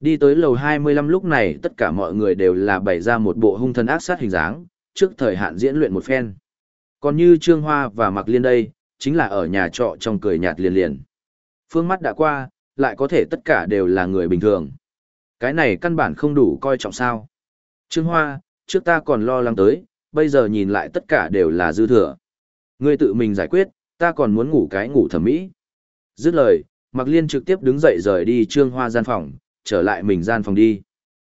Đi tới lầu 25 lúc này tất cả mọi người đều là bày ra một bộ hung thân ác sát hình dáng, trước thời hạn diễn luyện một phen. Còn như Trương Hoa và Mạc Liên đây, chính là ở nhà trọ trong cười nhạt liền liền. Phương mắt đã qua, lại có thể tất cả đều là người bình thường. Cái này căn bản không đủ coi trọng sao. Trương Hoa, trước ta còn lo lắng tới, bây giờ nhìn lại tất cả đều là dư thừa. Ngươi tự mình giải quyết, ta còn muốn ngủ cái ngủ thẩm mỹ. Dứt lời, Mạc Liên trực tiếp đứng dậy rời đi trương hoa gian phòng, trở lại mình gian phòng đi.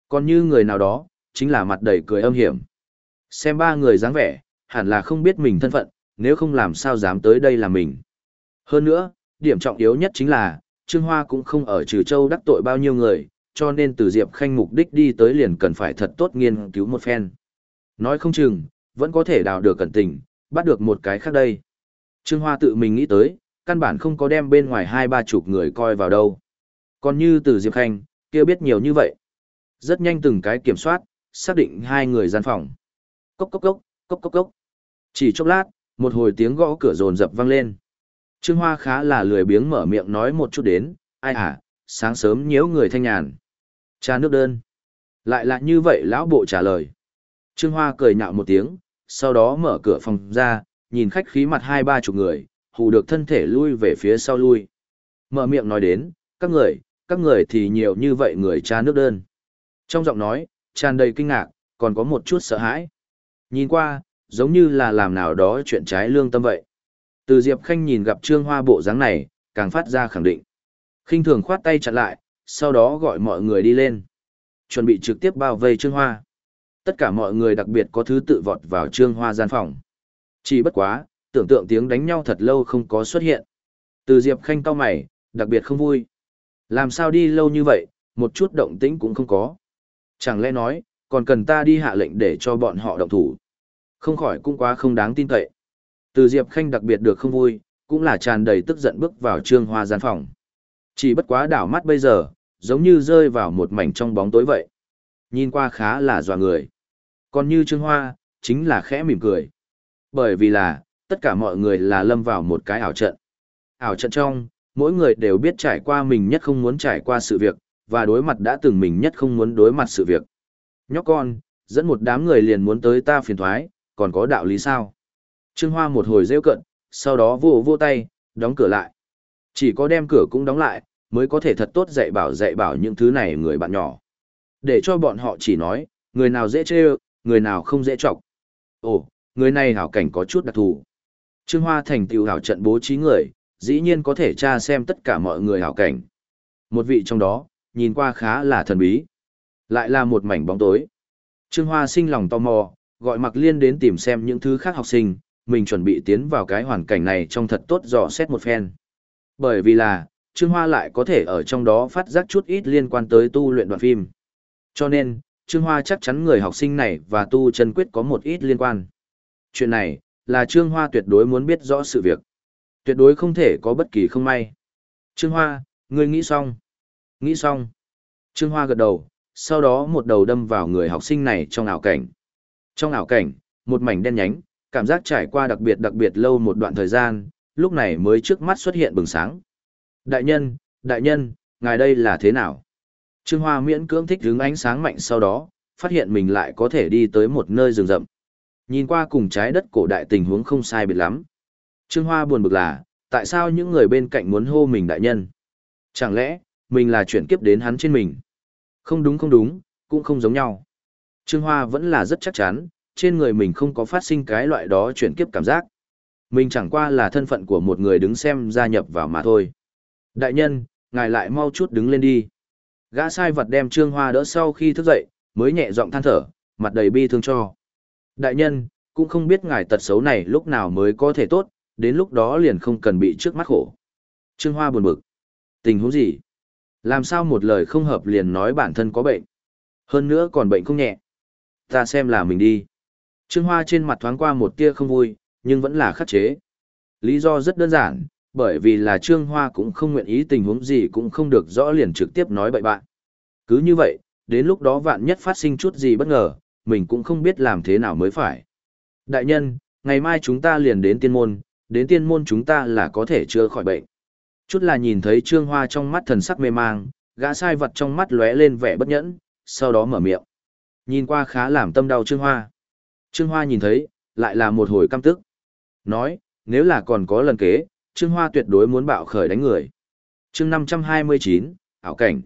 Còn như người nào đó, chính là mặt đầy cười âm hiểm. Xem ba người dáng vẻ, hẳn là không biết mình thân phận, nếu không làm sao dám tới đây là mình. Hơn nữa, điểm trọng yếu nhất chính là, Trương Hoa cũng không ở Trừ Châu đắc tội bao nhiêu người, cho nên từ Diệp Khanh mục đích đi tới liền cần phải thật tốt nghiên cứu một phen. Nói không chừng, vẫn có thể đào được cẩn tình, bắt được một cái khác đây. Trương Hoa tự mình nghĩ tới, căn bản không có đem bên ngoài hai ba chục người coi vào đâu. Còn như từ Diệp Khanh, kia biết nhiều như vậy. Rất nhanh từng cái kiểm soát, xác định hai người gian phòng. Cốc cốc cốc, cốc cốc cốc. Chỉ chốc lát, một hồi tiếng gõ cửa rồn rập vang lên. Trương Hoa khá là lười biếng mở miệng nói một chút đến, ai à, sáng sớm nhiễu người thanh nhàn. Cha nước đơn. Lại là như vậy lão bộ trả lời. Trương Hoa cười nhạo một tiếng, sau đó mở cửa phòng ra, nhìn khách khí mặt hai ba chục người, hù được thân thể lui về phía sau lui. Mở miệng nói đến, các người, các người thì nhiều như vậy người cha nước đơn. Trong giọng nói, tràn đầy kinh ngạc, còn có một chút sợ hãi. Nhìn qua, giống như là làm nào đó chuyện trái lương tâm vậy. Từ Diệp Khanh nhìn gặp Trương Hoa bộ dáng này, càng phát ra khẳng định. khinh thường khoát tay chặn lại, sau đó gọi mọi người đi lên. Chuẩn bị trực tiếp bao vây Trương Hoa. Tất cả mọi người đặc biệt có thứ tự vọt vào Trương Hoa gian phòng. Chỉ bất quá, tưởng tượng tiếng đánh nhau thật lâu không có xuất hiện. Từ Diệp Khanh cao mày, đặc biệt không vui. Làm sao đi lâu như vậy, một chút động tĩnh cũng không có. Chẳng lẽ nói, còn cần ta đi hạ lệnh để cho bọn họ động thủ. Không khỏi cũng quá không đáng tin cậy. Từ Diệp Khanh đặc biệt được không vui, cũng là tràn đầy tức giận bước vào trương hoa gian phòng. Chỉ bất quá đảo mắt bây giờ, giống như rơi vào một mảnh trong bóng tối vậy. Nhìn qua khá là dọa người. Còn như trương hoa, chính là khẽ mỉm cười. Bởi vì là, tất cả mọi người là lâm vào một cái ảo trận. Ảo trận trong, mỗi người đều biết trải qua mình nhất không muốn trải qua sự việc, và đối mặt đã từng mình nhất không muốn đối mặt sự việc. Nhóc con, dẫn một đám người liền muốn tới ta phiền thoái, còn có đạo lý sao? Trương Hoa một hồi rêu cận, sau đó vô vô tay, đóng cửa lại. Chỉ có đem cửa cũng đóng lại, mới có thể thật tốt dạy bảo dạy bảo những thứ này người bạn nhỏ. Để cho bọn họ chỉ nói, người nào dễ chê người nào không dễ chọc. Ồ, người này hảo cảnh có chút đặc thù. Trương Hoa thành tiểu hảo trận bố trí người, dĩ nhiên có thể tra xem tất cả mọi người hảo cảnh. Một vị trong đó, nhìn qua khá là thần bí. Lại là một mảnh bóng tối. Trương Hoa sinh lòng tò mò, gọi Mạc Liên đến tìm xem những thứ khác học sinh, mình chuẩn bị tiến vào cái hoàn cảnh này trong thật tốt dò xét một phen. Bởi vì là, Trương Hoa lại có thể ở trong đó phát giác chút ít liên quan tới tu luyện đoạn phim. Cho nên, Trương Hoa chắc chắn người học sinh này và tu chân quyết có một ít liên quan. Chuyện này, là Trương Hoa tuyệt đối muốn biết rõ sự việc. Tuyệt đối không thể có bất kỳ không may. Trương Hoa, ngươi nghĩ xong. Nghĩ xong. Trương Hoa gật đầu, sau đó một đầu đâm vào người học sinh này trong ảo cảnh. Trong ảo cảnh, một mảnh đen nhánh, cảm giác trải qua đặc biệt đặc biệt lâu một đoạn thời gian, lúc này mới trước mắt xuất hiện bừng sáng. Đại nhân, đại nhân, ngài đây là thế nào? Trương Hoa miễn cưỡng thích hướng ánh sáng mạnh sau đó, phát hiện mình lại có thể đi tới một nơi rừng rậm. Nhìn qua cùng trái đất cổ đại tình huống không sai biệt lắm. Trương Hoa buồn bực là, tại sao những người bên cạnh muốn hô mình đại nhân? Chẳng lẽ, mình là chuyển kiếp đến hắn trên mình? Không đúng không đúng, cũng không giống nhau. Trương Hoa vẫn là rất chắc chắn, trên người mình không có phát sinh cái loại đó chuyển kiếp cảm giác. Mình chẳng qua là thân phận của một người đứng xem gia nhập vào mà thôi. Đại nhân, ngài lại mau chút đứng lên đi. Gã sai vật đem Trương Hoa đỡ sau khi thức dậy, mới nhẹ giọng than thở, mặt đầy bi thương cho. Đại nhân, cũng không biết ngài tật xấu này lúc nào mới có thể tốt, đến lúc đó liền không cần bị trước mắt khổ. Trương Hoa buồn bực. Tình huống gì? Làm sao một lời không hợp liền nói bản thân có bệnh? Hơn nữa còn bệnh không nhẹ. Ta xem là mình đi. Trương Hoa trên mặt thoáng qua một tia không vui, nhưng vẫn là khắc chế. Lý do rất đơn giản, bởi vì là Trương Hoa cũng không nguyện ý tình huống gì cũng không được rõ liền trực tiếp nói bậy bạn. Cứ như vậy, đến lúc đó vạn nhất phát sinh chút gì bất ngờ, mình cũng không biết làm thế nào mới phải. Đại nhân, ngày mai chúng ta liền đến tiên môn, đến tiên môn chúng ta là có thể chữa khỏi bệnh. Chút là nhìn thấy Trương Hoa trong mắt thần sắc mê mang, gã sai vật trong mắt lóe lên vẻ bất nhẫn, sau đó mở miệng. Nhìn qua khá làm tâm đau Trương Hoa. Trương Hoa nhìn thấy, lại là một hồi căm tức. Nói, nếu là còn có lần kế, Trương Hoa tuyệt đối muốn bạo khởi đánh người. chương 529, ảo cảnh.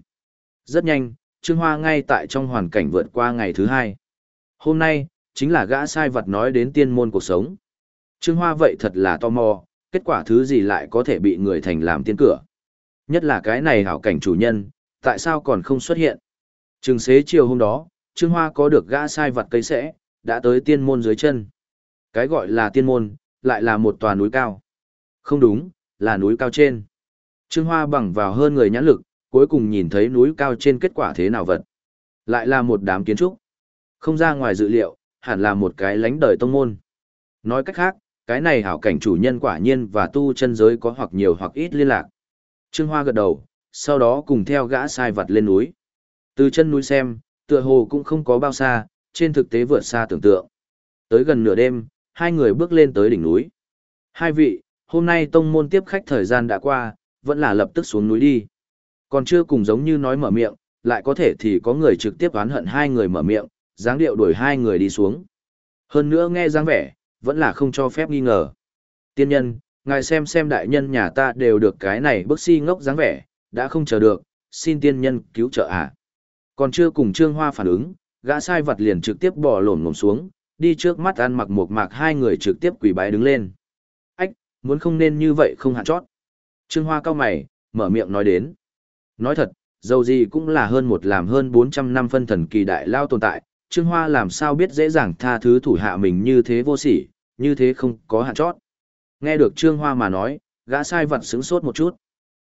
Rất nhanh, Trương Hoa ngay tại trong hoàn cảnh vượt qua ngày thứ hai. Hôm nay, chính là gã sai vật nói đến tiên môn cuộc sống. Trương Hoa vậy thật là tò mò, kết quả thứ gì lại có thể bị người thành làm tiên cửa. Nhất là cái này hảo cảnh chủ nhân, tại sao còn không xuất hiện. Trừng xế chiều hôm đó, Trương Hoa có được gã sai vật cây sẽ, đã tới tiên môn dưới chân. Cái gọi là tiên môn, lại là một tòa núi cao. Không đúng, là núi cao trên. Trương Hoa bằng vào hơn người nhãn lực, cuối cùng nhìn thấy núi cao trên kết quả thế nào vật. Lại là một đám kiến trúc. Không ra ngoài dự liệu, hẳn là một cái lánh đời tông môn. Nói cách khác, cái này hảo cảnh chủ nhân quả nhiên và tu chân giới có hoặc nhiều hoặc ít liên lạc. Trương Hoa gật đầu, sau đó cùng theo gã sai vật lên núi. Từ chân núi xem, tựa hồ cũng không có bao xa, trên thực tế vượt xa tưởng tượng. Tới gần nửa đêm, hai người bước lên tới đỉnh núi. Hai vị, hôm nay tông môn tiếp khách thời gian đã qua, vẫn là lập tức xuống núi đi. Còn chưa cùng giống như nói mở miệng, lại có thể thì có người trực tiếp oán hận hai người mở miệng, dáng điệu đuổi hai người đi xuống. Hơn nữa nghe dáng vẻ, vẫn là không cho phép nghi ngờ. Tiên nhân, ngài xem xem đại nhân nhà ta đều được cái này bức si ngốc dáng vẻ, đã không chờ được, xin tiên nhân cứu trợ à. Còn chưa cùng Trương Hoa phản ứng, gã sai vật liền trực tiếp bỏ lổn ngồm xuống, đi trước mắt ăn mặc một mạc hai người trực tiếp quỳ bái đứng lên. Muốn không nên như vậy không hạn chót. Trương Hoa cao mày, mở miệng nói đến. Nói thật, dầu gì cũng là hơn một làm hơn 400 năm phân thần kỳ đại lao tồn tại, Trương Hoa làm sao biết dễ dàng tha thứ thủ hạ mình như thế vô sỉ, như thế không có hạn chót. Nghe được Trương Hoa mà nói, gã sai vặt sững sốt một chút.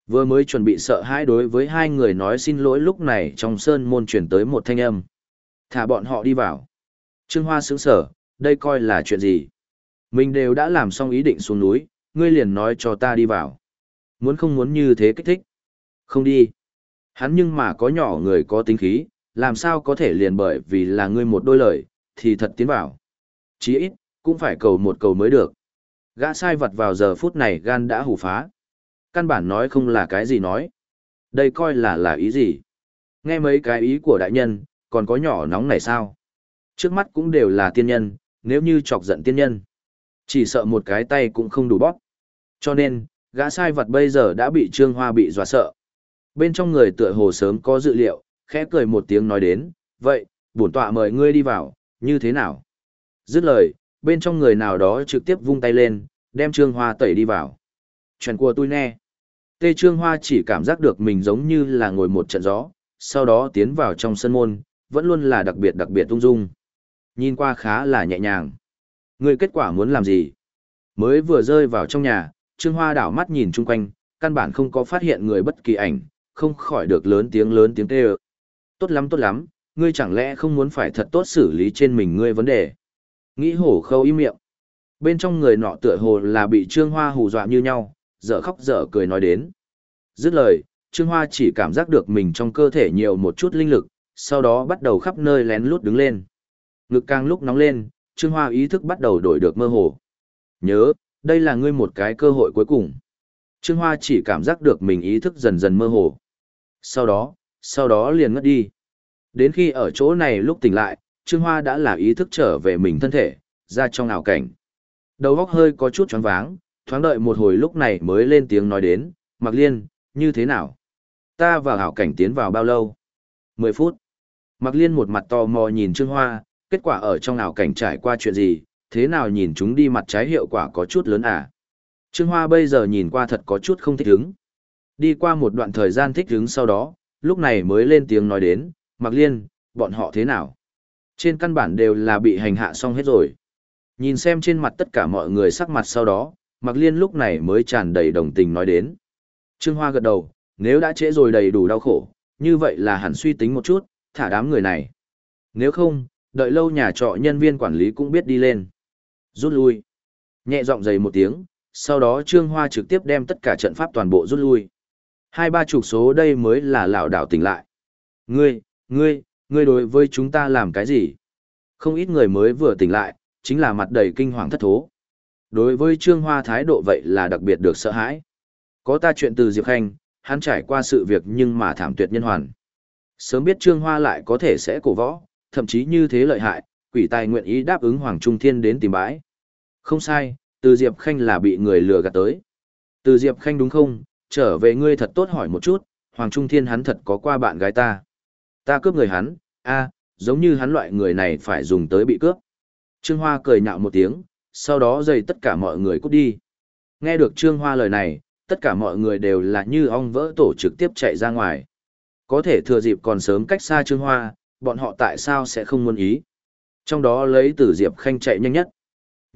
Vừa mới chuẩn bị sợ hãi đối với hai người nói xin lỗi lúc này trong sơn môn chuyển tới một thanh âm. Thả bọn họ đi vào. Trương Hoa sững sở, đây coi là chuyện gì? Mình đều đã làm xong ý định xuống núi, ngươi liền nói cho ta đi vào. Muốn không muốn như thế kích thích? Không đi. Hắn nhưng mà có nhỏ người có tính khí, làm sao có thể liền bởi vì là ngươi một đôi lời, thì thật tiến vào. Chí ít, cũng phải cầu một cầu mới được. Gã sai vật vào giờ phút này gan đã hủ phá. Căn bản nói không là cái gì nói. Đây coi là là ý gì. Nghe mấy cái ý của đại nhân, còn có nhỏ nóng này sao? Trước mắt cũng đều là tiên nhân, nếu như chọc giận tiên nhân. Chỉ sợ một cái tay cũng không đủ bóp. Cho nên, gã sai vật bây giờ đã bị Trương Hoa bị dọa sợ. Bên trong người tựa hồ sớm có dự liệu, khẽ cười một tiếng nói đến, vậy, bổn tọa mời ngươi đi vào, như thế nào? Dứt lời, bên trong người nào đó trực tiếp vung tay lên, đem Trương Hoa tẩy đi vào. Chuyện của tôi nè. Tê Trương Hoa chỉ cảm giác được mình giống như là ngồi một trận gió, sau đó tiến vào trong sân môn, vẫn luôn là đặc biệt đặc biệt tung dung. Nhìn qua khá là nhẹ nhàng. Người kết quả muốn làm gì? Mới vừa rơi vào trong nhà, Trương Hoa đảo mắt nhìn chung quanh, căn bản không có phát hiện người bất kỳ ảnh, không khỏi được lớn tiếng lớn tiếng kêu. Tốt lắm tốt lắm, ngươi chẳng lẽ không muốn phải thật tốt xử lý trên mình ngươi vấn đề. Nghĩ hổ khâu im miệng. Bên trong người nọ tựa hồ là bị Trương Hoa hù dọa như nhau, dở khóc dở cười nói đến. Dứt lời, Trương Hoa chỉ cảm giác được mình trong cơ thể nhiều một chút linh lực, sau đó bắt đầu khắp nơi lén lút đứng lên. Ngực càng lúc nóng lên, Trương Hoa ý thức bắt đầu đổi được mơ hồ. Nhớ, đây là ngươi một cái cơ hội cuối cùng. Trương Hoa chỉ cảm giác được mình ý thức dần dần mơ hồ. Sau đó, sau đó liền ngất đi. Đến khi ở chỗ này lúc tỉnh lại, Trương Hoa đã là ý thức trở về mình thân thể, ra trong ảo cảnh. Đầu óc hơi có chút choáng váng, thoáng đợi một hồi lúc này mới lên tiếng nói đến, Mạc Liên, như thế nào? Ta vào ảo cảnh tiến vào bao lâu? 10 phút. Mạc Liên một mặt tò mò nhìn Trương Hoa, kết quả ở trong ảo cảnh trải qua chuyện gì, thế nào nhìn chúng đi mặt trái hiệu quả có chút lớn à? Trương Hoa bây giờ nhìn qua thật có chút không thích hứng. Đi qua một đoạn thời gian thích hứng sau đó, lúc này mới lên tiếng nói đến, Mạc Liên, bọn họ thế nào? Trên căn bản đều là bị hành hạ xong hết rồi. Nhìn xem trên mặt tất cả mọi người sắc mặt sau đó, Mạc Liên lúc này mới tràn đầy đồng tình nói đến. Trương Hoa gật đầu, nếu đã trễ rồi đầy đủ đau khổ, như vậy là hẳn suy tính một chút, thả đám người này. Nếu không, đợi lâu nhà trọ nhân viên quản lý cũng biết đi lên. Rút lui. Nhẹ giọng dày một tiếng, sau đó Trương Hoa trực tiếp đem tất cả trận pháp toàn bộ rút lui. Hai ba chục số đây mới là lão đảo tỉnh lại. Ngươi, ngươi, ngươi đối với chúng ta làm cái gì? Không ít người mới vừa tỉnh lại, chính là mặt đầy kinh hoàng thất thố. Đối với Trương Hoa thái độ vậy là đặc biệt được sợ hãi. Có ta chuyện từ Diệp Khanh, hắn trải qua sự việc nhưng mà thảm tuyệt nhân hoàn. Sớm biết Trương Hoa lại có thể sẽ cổ võ, thậm chí như thế lợi hại, quỷ tài nguyện ý đáp ứng Hoàng Trung Thiên đến tìm bãi. Không sai, từ Diệp Khanh là bị người lừa gạt tới. Từ Diệp Khanh đúng không, trở về ngươi thật tốt hỏi một chút, Hoàng Trung Thiên hắn thật có qua bạn gái ta. Ta cướp người hắn, a, giống như hắn loại người này phải dùng tới bị cướp. Trương Hoa cười nhạo một tiếng, sau đó dày tất cả mọi người cút đi. Nghe được Trương Hoa lời này, tất cả mọi người đều là như ong vỡ tổ trực tiếp chạy ra ngoài. Có thể thừa dịp còn sớm cách xa Trương Hoa, bọn họ tại sao sẽ không muốn ý. Trong đó lấy tử Diệp Khanh chạy nhanh nhất.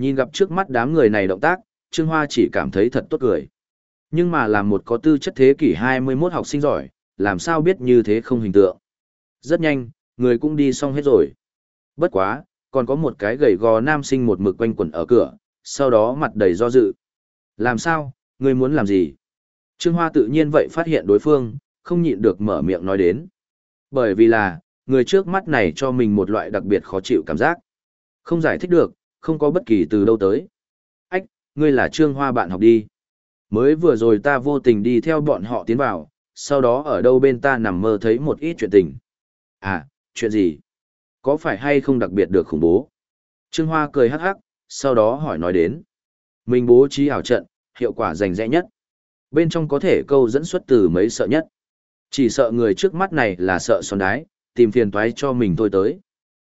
Nhìn gặp trước mắt đám người này động tác, Trương Hoa chỉ cảm thấy thật tốt cười. Nhưng mà làm một có tư chất thế kỷ 21 học sinh giỏi, làm sao biết như thế không hình tượng. Rất nhanh, người cũng đi xong hết rồi. Bất quá, còn có một cái gầy gò nam sinh một mực quanh quẩn ở cửa, sau đó mặt đầy do dự. Làm sao, người muốn làm gì? Trương Hoa tự nhiên vậy phát hiện đối phương, không nhịn được mở miệng nói đến. Bởi vì là, người trước mắt này cho mình một loại đặc biệt khó chịu cảm giác. Không giải thích được, không có bất kỳ từ đâu tới. Ách, ngươi là Trương Hoa bạn học đi. Mới vừa rồi ta vô tình đi theo bọn họ tiến vào, sau đó ở đâu bên ta nằm mơ thấy một ít chuyện tình. À, chuyện gì? Có phải hay không đặc biệt được khủng bố? Trương Hoa cười hắc hắc, sau đó hỏi nói đến. Mình bố trí ảo trận, hiệu quả rành rẽ nhất. Bên trong có thể câu dẫn xuất từ mấy sợ nhất. Chỉ sợ người trước mắt này là sợ son đái, tìm phiền toái cho mình thôi tới.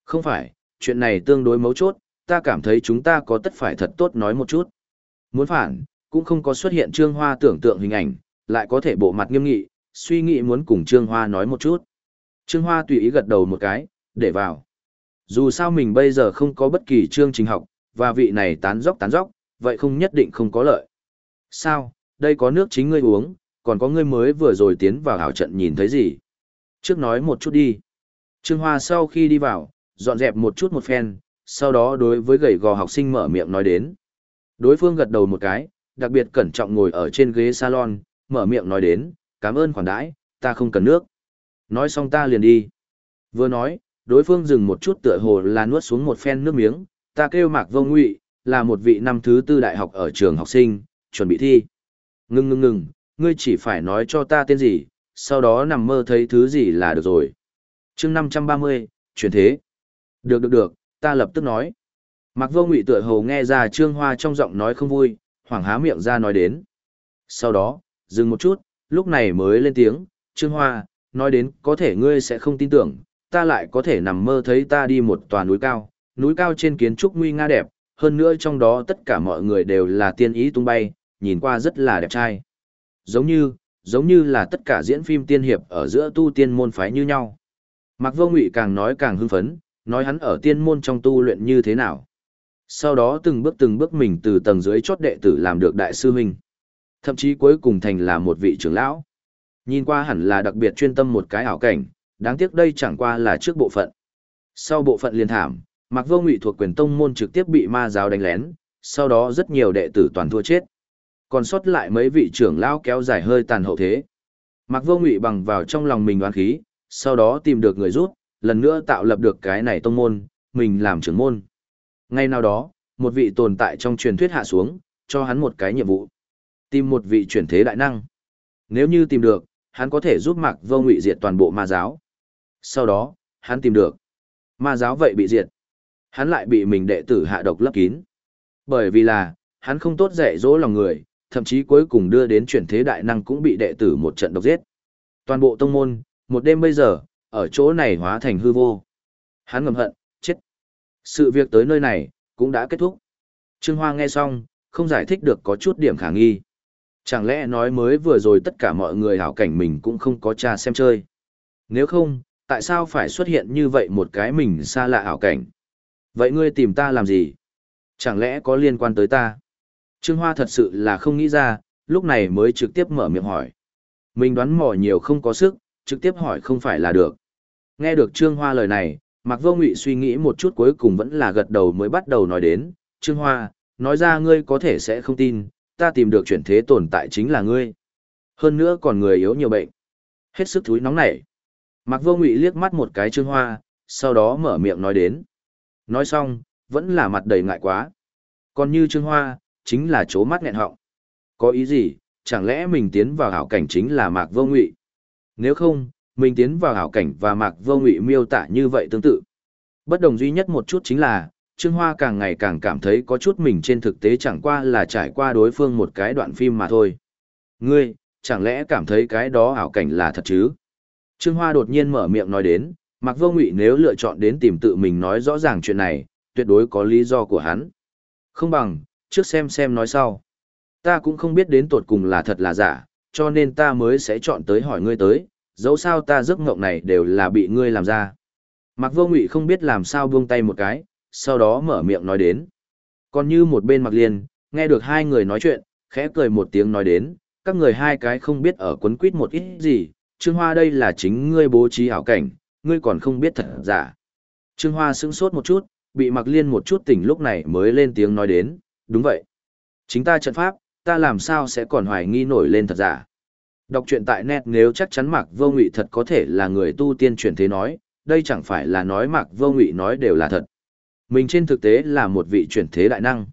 Không phải, chuyện này tương đối mấu chốt, ta cảm thấy chúng ta có tất phải thật tốt nói một chút. Muốn phản, cũng không có xuất hiện Trương Hoa tưởng tượng hình ảnh, lại có thể bộ mặt nghiêm nghị, suy nghĩ muốn cùng Trương Hoa nói một chút. Trương Hoa tùy ý gật đầu một cái, để vào. Dù sao mình bây giờ không có bất kỳ chương trình học, và vị này tán dốc tán dốc, vậy không nhất định không có lợi. Sao, đây có nước chính ngươi uống, còn có ngươi mới vừa rồi tiến vào hảo trận nhìn thấy gì? Trước nói một chút đi. Trương Hoa sau khi đi vào, dọn dẹp một chút một phen, sau đó đối với gầy gò học sinh mở miệng nói đến. Đối phương gật đầu một cái, đặc biệt cẩn trọng ngồi ở trên ghế salon, mở miệng nói đến, cảm ơn khoản đãi, ta không cần nước. Nói xong ta liền đi. Vừa nói, đối phương dừng một chút tựa hồ là nuốt xuống một phen nước miếng, ta kêu Mạc Vô Ngụy, là một vị năm thứ tư đại học ở trường học sinh, chuẩn bị thi. Ngưng ngưng ngừng, ngươi chỉ phải nói cho ta tên gì, sau đó nằm mơ thấy thứ gì là được rồi. chương 530, chuyển thế. Được được được, ta lập tức nói. Mạc Vô Ngụy tựa hồ nghe ra Trương Hoa trong giọng nói không vui, hoảng há miệng ra nói đến. Sau đó, dừng một chút, lúc này mới lên tiếng, Trương Hoa, nói đến có thể ngươi sẽ không tin tưởng, ta lại có thể nằm mơ thấy ta đi một tòa núi cao, núi cao trên kiến trúc nguy nga đẹp, hơn nữa trong đó tất cả mọi người đều là tiên ý tung bay, nhìn qua rất là đẹp trai. Giống như, giống như là tất cả diễn phim tiên hiệp ở giữa tu tiên môn phái như nhau. Mạc Vô Ngụy càng nói càng hưng phấn, nói hắn ở tiên môn trong tu luyện như thế nào. Sau đó từng bước từng bước mình từ tầng dưới chót đệ tử làm được đại sư huynh. Thậm chí cuối cùng thành là một vị trưởng lão. Nhìn qua hẳn là đặc biệt chuyên tâm một cái ảo cảnh, đáng tiếc đây chẳng qua là trước bộ phận. Sau bộ phận liên thảm, Mạc Vô Ngụy thuộc quyền tông môn trực tiếp bị ma giáo đánh lén, sau đó rất nhiều đệ tử toàn thua chết. Còn sót lại mấy vị trưởng lão kéo dài hơi tàn hậu thế. Mạc Vô Ngụy bằng vào trong lòng mình oán khí, sau đó tìm được người rút, lần nữa tạo lập được cái này tông môn, mình làm trưởng môn. Ngay nào đó, một vị tồn tại trong truyền thuyết hạ xuống, cho hắn một cái nhiệm vụ. Tìm một vị chuyển thế đại năng. Nếu như tìm được, hắn có thể giúp Mạc Vô Ngụy diệt toàn bộ ma giáo. Sau đó, hắn tìm được. Ma giáo vậy bị diệt. Hắn lại bị mình đệ tử hạ độc lấp kín. Bởi vì là, hắn không tốt dạy dỗ lòng người, thậm chí cuối cùng đưa đến chuyển thế đại năng cũng bị đệ tử một trận độc giết. Toàn bộ tông môn, một đêm bây giờ, ở chỗ này hóa thành hư vô. Hắn ngầm hận, chết. Sự việc tới nơi này, cũng đã kết thúc. Trương Hoa nghe xong, không giải thích được có chút điểm khả nghi. Chẳng lẽ nói mới vừa rồi tất cả mọi người hảo cảnh mình cũng không có cha xem chơi. Nếu không, tại sao phải xuất hiện như vậy một cái mình xa lạ hảo cảnh? Vậy ngươi tìm ta làm gì? Chẳng lẽ có liên quan tới ta? Trương Hoa thật sự là không nghĩ ra, lúc này mới trực tiếp mở miệng hỏi. Mình đoán mò nhiều không có sức, trực tiếp hỏi không phải là được. Nghe được Trương Hoa lời này, Mạc Vô Ngụy suy nghĩ một chút cuối cùng vẫn là gật đầu mới bắt đầu nói đến, Trương Hoa, nói ra ngươi có thể sẽ không tin, ta tìm được chuyển thế tồn tại chính là ngươi. Hơn nữa còn người yếu nhiều bệnh. Hết sức thúi nóng nảy. Mạc Vô Ngụy liếc mắt một cái Trương Hoa, sau đó mở miệng nói đến. Nói xong, vẫn là mặt đầy ngại quá. Còn như Trương Hoa, chính là chố mắt nghẹn họng. Có ý gì, chẳng lẽ mình tiến vào hảo cảnh chính là Mạc Vô Ngụy? Nếu không, mình tiến vào hảo cảnh và Mạc Vô Ngụy miêu tả như vậy tương tự. Bất đồng duy nhất một chút chính là, Trương Hoa càng ngày càng cảm thấy có chút mình trên thực tế chẳng qua là trải qua đối phương một cái đoạn phim mà thôi. Ngươi, chẳng lẽ cảm thấy cái đó ảo cảnh là thật chứ? Trương Hoa đột nhiên mở miệng nói đến, Mạc Vô Ngụy nếu lựa chọn đến tìm tự mình nói rõ ràng chuyện này, tuyệt đối có lý do của hắn. Không bằng, trước xem xem nói sau. Ta cũng không biết đến tột cùng là thật là giả, cho nên ta mới sẽ chọn tới hỏi ngươi tới, dẫu sao ta giấc ngộng này đều là bị ngươi làm ra. Mạc Vô Ngụy không biết làm sao buông tay một cái, sau đó mở miệng nói đến. Còn như một bên Mạc Liên, nghe được hai người nói chuyện, khẽ cười một tiếng nói đến, các người hai cái không biết ở quấn quýt một ít gì, Trương Hoa đây là chính ngươi bố trí ảo cảnh, ngươi còn không biết thật giả. Trương Hoa sững sốt một chút, bị Mạc Liên một chút tỉnh lúc này mới lên tiếng nói đến, đúng vậy. Chính ta trận pháp, ta làm sao sẽ còn hoài nghi nổi lên thật giả. Đọc truyện tại net nếu chắc chắn Mạc Vô Ngụy thật có thể là người tu tiên chuyển thế nói, đây chẳng phải là nói Mạc Vô Ngụy nói đều là thật. Mình trên thực tế là một vị chuyển thế đại năng.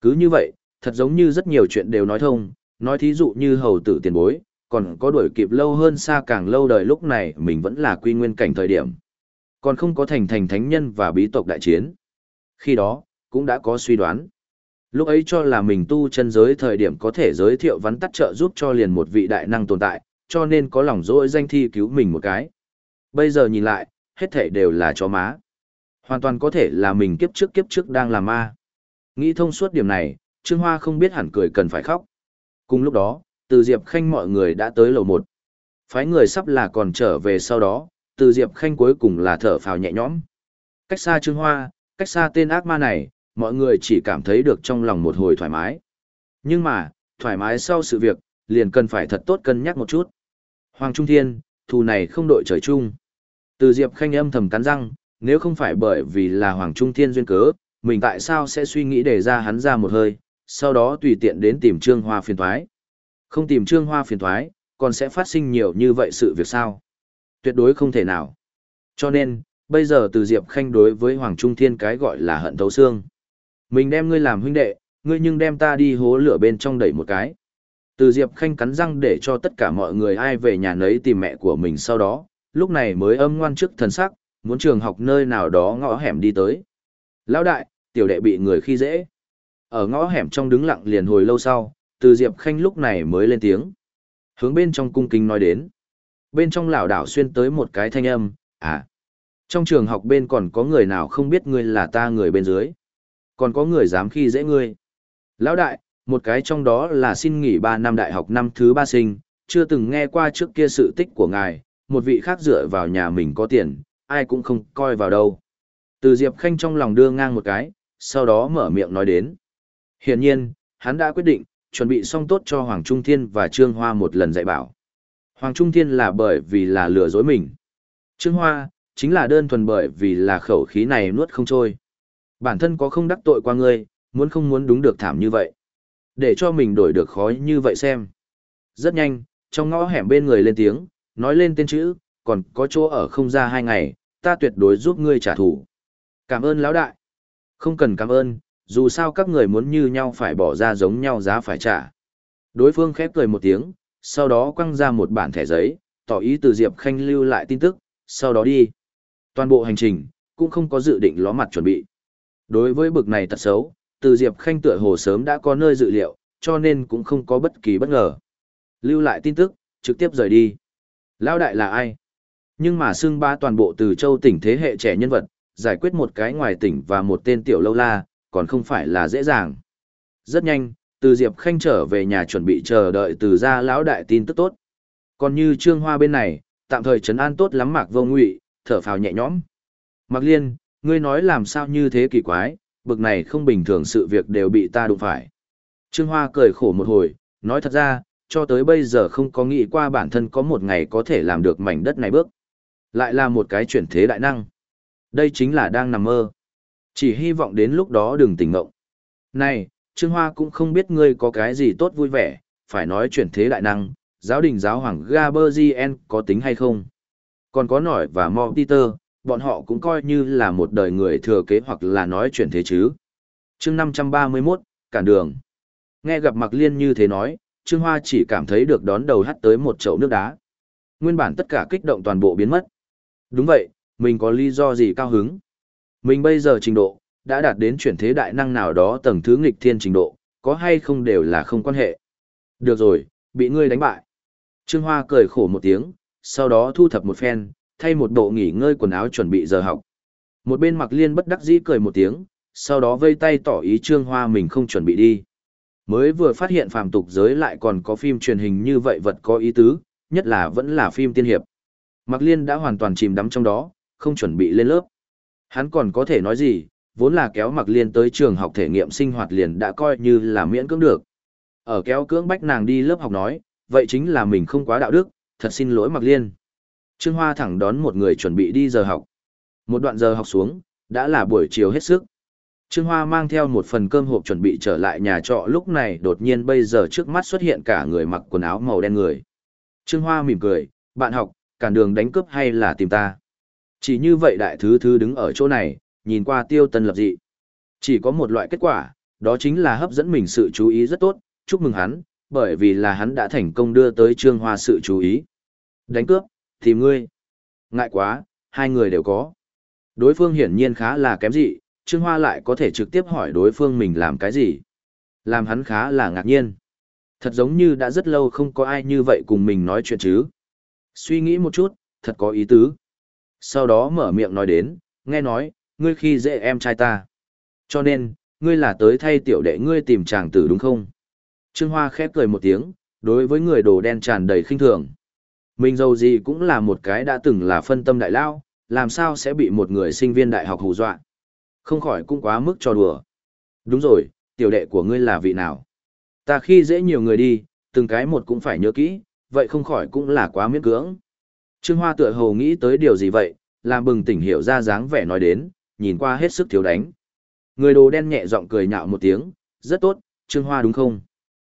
Cứ như vậy, thật giống như rất nhiều chuyện đều nói thông, nói thí dụ như hầu tử tiền bối, còn có đuổi kịp lâu hơn xa càng lâu đời lúc này mình vẫn là quy nguyên cảnh thời điểm. Còn không có thành thành thánh nhân và bí tộc đại chiến. Khi đó, cũng đã có suy đoán. Lúc ấy cho là mình tu chân giới thời điểm có thể giới thiệu vắn tắt trợ giúp cho liền một vị đại năng tồn tại, cho nên có lòng dỗi danh thi cứu mình một cái. Bây giờ nhìn lại, hết thể đều là chó má. Hoàn toàn có thể là mình kiếp trước kiếp trước đang làm ma. Nghĩ thông suốt điểm này, Trương Hoa không biết hẳn cười cần phải khóc. Cùng lúc đó, từ Diệp Khanh mọi người đã tới lầu một. Phái người sắp là còn trở về sau đó, từ Diệp Khanh cuối cùng là thở phào nhẹ nhõm. Cách xa Trương Hoa, cách xa tên ác ma này, mọi người chỉ cảm thấy được trong lòng một hồi thoải mái. Nhưng mà, thoải mái sau sự việc, liền cần phải thật tốt cân nhắc một chút. Hoàng Trung Thiên, thù này không đội trời chung. Từ Diệp Khanh âm thầm cắn răng, nếu không phải bởi vì là Hoàng Trung Thiên duyên cớ, mình tại sao sẽ suy nghĩ để ra hắn ra một hơi, sau đó tùy tiện đến tìm Trương Hoa phiền thoái. Không tìm Trương Hoa phiền thoái, còn sẽ phát sinh nhiều như vậy sự việc sao? Tuyệt đối không thể nào. Cho nên, bây giờ từ Diệp Khanh đối với Hoàng Trung Thiên cái gọi là hận thấu xương. Mình đem ngươi làm huynh đệ, ngươi nhưng đem ta đi hố lửa bên trong đẩy một cái. Từ Diệp Khanh cắn răng để cho tất cả mọi người ai về nhà nấy tìm mẹ của mình sau đó, lúc này mới âm ngoan trước thần sắc, muốn trường học nơi nào đó ngõ hẻm đi tới. Lão đại, tiểu đệ bị người khi dễ. Ở ngõ hẻm trong đứng lặng liền hồi lâu sau, từ Diệp Khanh lúc này mới lên tiếng. Hướng bên trong cung kính nói đến. Bên trong lảo đảo xuyên tới một cái thanh âm, à. Trong trường học bên còn có người nào không biết ngươi là ta người bên dưới. Còn có người dám khi dễ ngươi. Lão đại, một cái trong đó là xin nghỉ 3 năm đại học năm thứ ba sinh, chưa từng nghe qua trước kia sự tích của ngài, một vị khác dựa vào nhà mình có tiền, ai cũng không coi vào đâu. Từ Diệp Khanh trong lòng đưa ngang một cái, sau đó mở miệng nói đến. Hiển nhiên, hắn đã quyết định, chuẩn bị xong tốt cho Hoàng Trung Thiên và Trương Hoa một lần dạy bảo. Hoàng Trung Thiên là bởi vì là lừa dối mình. Trương Hoa, chính là đơn thuần bởi vì là khẩu khí này nuốt không trôi. Bản thân có không đắc tội qua ngươi, muốn không muốn đúng được thảm như vậy. Để cho mình đổi được khói như vậy xem. Rất nhanh, trong ngõ hẻm bên người lên tiếng, nói lên tên chữ, còn có chỗ ở không ra hai ngày, ta tuyệt đối giúp ngươi trả thù. Cảm ơn lão đại. Không cần cảm ơn, dù sao các người muốn như nhau phải bỏ ra giống nhau giá phải trả. Đối phương khép cười một tiếng, sau đó quăng ra một bản thẻ giấy, tỏ ý từ Diệp Khanh lưu lại tin tức, sau đó đi. Toàn bộ hành trình, cũng không có dự định ló mặt chuẩn bị. Đối với bực này tật xấu, từ Diệp Khanh tựa hồ sớm đã có nơi dự liệu, cho nên cũng không có bất kỳ bất ngờ. Lưu lại tin tức, trực tiếp rời đi. Lão đại là ai? Nhưng mà xưng ba toàn bộ từ châu tỉnh thế hệ trẻ nhân vật, giải quyết một cái ngoài tỉnh và một tên tiểu lâu la, còn không phải là dễ dàng. Rất nhanh, từ Diệp Khanh trở về nhà chuẩn bị chờ đợi từ gia lão đại tin tức tốt. Còn như Trương Hoa bên này, tạm thời trấn an tốt lắm Mạc Vô Ngụy, thở phào nhẹ nhõm. Mạc Liên, ngươi nói làm sao như thế kỳ quái, bực này không bình thường sự việc đều bị ta đụng phải. Trương Hoa cười khổ một hồi, nói thật ra, cho tới bây giờ không có nghĩ qua bản thân có một ngày có thể làm được mảnh đất này bước. Lại là một cái chuyển thế đại năng. Đây chính là đang nằm mơ. Chỉ hy vọng đến lúc đó đừng tỉnh ngộng. Này, Trương Hoa cũng không biết ngươi có cái gì tốt vui vẻ, phải nói chuyển thế đại năng, giáo đình giáo hoàng Gaberzien có tính hay không. Còn có nổi và Mo Peter, bọn họ cũng coi như là một đời người thừa kế hoặc là nói chuyển thế chứ. chương 531, cản đường. Nghe gặp Mạc Liên như thế nói, Trương Hoa chỉ cảm thấy được đón đầu hắt tới một chậu nước đá. Nguyên bản tất cả kích động toàn bộ biến mất. Đúng vậy, mình có lý do gì cao hứng. Mình bây giờ trình độ, đã đạt đến chuyển thế đại năng nào đó tầng thứ nghịch thiên trình độ, có hay không đều là không quan hệ. Được rồi, bị ngươi đánh bại. Trương Hoa cười khổ một tiếng, sau đó thu thập một phen, thay một bộ nghỉ ngơi quần áo chuẩn bị giờ học. Một bên mặc liên bất đắc dĩ cười một tiếng, sau đó vây tay tỏ ý Trương Hoa mình không chuẩn bị đi. Mới vừa phát hiện phàm tục giới lại còn có phim truyền hình như vậy vật có ý tứ, nhất là vẫn là phim tiên hiệp. Mạc Liên đã hoàn toàn chìm đắm trong đó, không chuẩn bị lên lớp. Hắn còn có thể nói gì, vốn là kéo Mạc Liên tới trường học thể nghiệm sinh hoạt liền đã coi như là miễn cưỡng được. Ở kéo cưỡng bách nàng đi lớp học nói, vậy chính là mình không quá đạo đức, thật xin lỗi Mạc Liên. Trương Hoa thẳng đón một người chuẩn bị đi giờ học. Một đoạn giờ học xuống, đã là buổi chiều hết sức. Trương Hoa mang theo một phần cơm hộp chuẩn bị trở lại nhà trọ lúc này đột nhiên bây giờ trước mắt xuất hiện cả người mặc quần áo màu đen người. Trương Hoa mỉm cười, bạn học, cản đường đánh cướp hay là tìm ta. Chỉ như vậy đại thứ thứ đứng ở chỗ này, nhìn qua tiêu tân lập dị. Chỉ có một loại kết quả, đó chính là hấp dẫn mình sự chú ý rất tốt, chúc mừng hắn, bởi vì là hắn đã thành công đưa tới Trương Hoa sự chú ý. Đánh cướp, tìm ngươi. Ngại quá, hai người đều có. Đối phương hiển nhiên khá là kém dị, Trương Hoa lại có thể trực tiếp hỏi đối phương mình làm cái gì. Làm hắn khá là ngạc nhiên. Thật giống như đã rất lâu không có ai như vậy cùng mình nói chuyện chứ. Suy nghĩ một chút, thật có ý tứ. Sau đó mở miệng nói đến, nghe nói, ngươi khi dễ em trai ta. Cho nên, ngươi là tới thay tiểu đệ ngươi tìm chàng tử đúng không? Trương Hoa khép cười một tiếng, đối với người đồ đen tràn đầy khinh thường. Mình dầu gì cũng là một cái đã từng là phân tâm đại lao, làm sao sẽ bị một người sinh viên đại học hù dọa. Không khỏi cũng quá mức trò đùa. Đúng rồi, tiểu đệ của ngươi là vị nào? Ta khi dễ nhiều người đi, từng cái một cũng phải nhớ kỹ, vậy không khỏi cũng là quá miễn cưỡng. Trương Hoa tựa hồ nghĩ tới điều gì vậy, làm bừng tỉnh hiểu ra dáng vẻ nói đến, nhìn qua hết sức thiếu đánh. Người đồ đen nhẹ giọng cười nhạo một tiếng, rất tốt, Trương Hoa đúng không?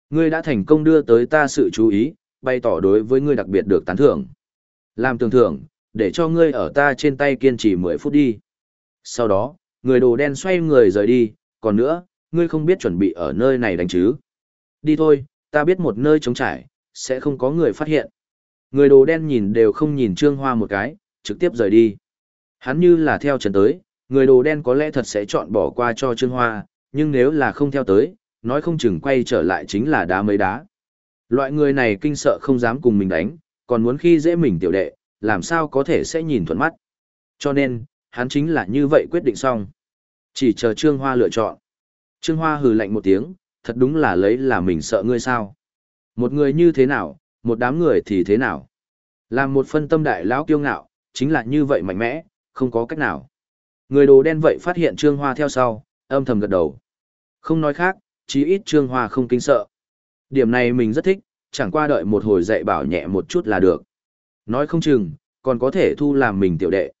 Ngươi đã thành công đưa tới ta sự chú ý, bày tỏ đối với ngươi đặc biệt được tán thưởng. Làm tưởng thưởng, để cho ngươi ở ta trên tay kiên trì 10 phút đi. Sau đó, người đồ đen xoay người rời đi, còn nữa, ngươi không biết chuẩn bị ở nơi này đánh chứ. Đi thôi, ta biết một nơi trống trải, sẽ không có người phát hiện. Người đồ đen nhìn đều không nhìn Trương Hoa một cái, trực tiếp rời đi. Hắn như là theo trần tới, người đồ đen có lẽ thật sẽ chọn bỏ qua cho Trương Hoa, nhưng nếu là không theo tới, nói không chừng quay trở lại chính là đá mấy đá. Loại người này kinh sợ không dám cùng mình đánh, còn muốn khi dễ mình tiểu đệ, làm sao có thể sẽ nhìn thuận mắt. Cho nên, hắn chính là như vậy quyết định xong. Chỉ chờ Trương Hoa lựa chọn. Trương Hoa hừ lạnh một tiếng, thật đúng là lấy là mình sợ ngươi sao. Một người như thế nào, một đám người thì thế nào. Làm một phân tâm đại lão kiêu ngạo, chính là như vậy mạnh mẽ, không có cách nào. Người đồ đen vậy phát hiện Trương Hoa theo sau, âm thầm gật đầu. Không nói khác, chí ít Trương Hoa không kinh sợ. Điểm này mình rất thích, chẳng qua đợi một hồi dạy bảo nhẹ một chút là được. Nói không chừng, còn có thể thu làm mình tiểu đệ.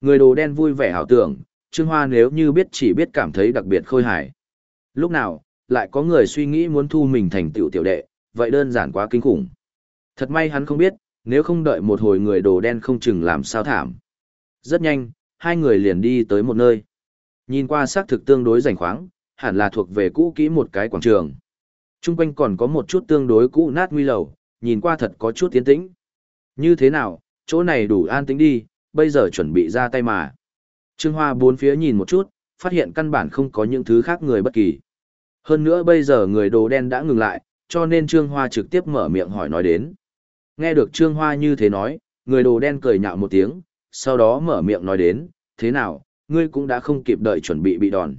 Người đồ đen vui vẻ hảo tưởng, Trương Hoa nếu như biết chỉ biết cảm thấy đặc biệt khôi hài. Lúc nào, lại có người suy nghĩ muốn thu mình thành tiểu tiểu đệ, vậy đơn giản quá kinh khủng. Thật may hắn không biết, nếu không đợi một hồi người đồ đen không chừng làm sao thảm. Rất nhanh, hai người liền đi tới một nơi. Nhìn qua xác thực tương đối rảnh khoáng, hẳn là thuộc về cũ kỹ một cái quảng trường. Trung quanh còn có một chút tương đối cũ nát nguy lầu, nhìn qua thật có chút tiến tĩnh. Như thế nào, chỗ này đủ an tĩnh đi, bây giờ chuẩn bị ra tay mà. Trương Hoa bốn phía nhìn một chút, phát hiện căn bản không có những thứ khác người bất kỳ. Hơn nữa bây giờ người đồ đen đã ngừng lại, cho nên Trương Hoa trực tiếp mở miệng hỏi nói đến. Nghe được Trương Hoa như thế nói, người đồ đen cười nhạo một tiếng, sau đó mở miệng nói đến, thế nào, ngươi cũng đã không kịp đợi chuẩn bị bị đòn.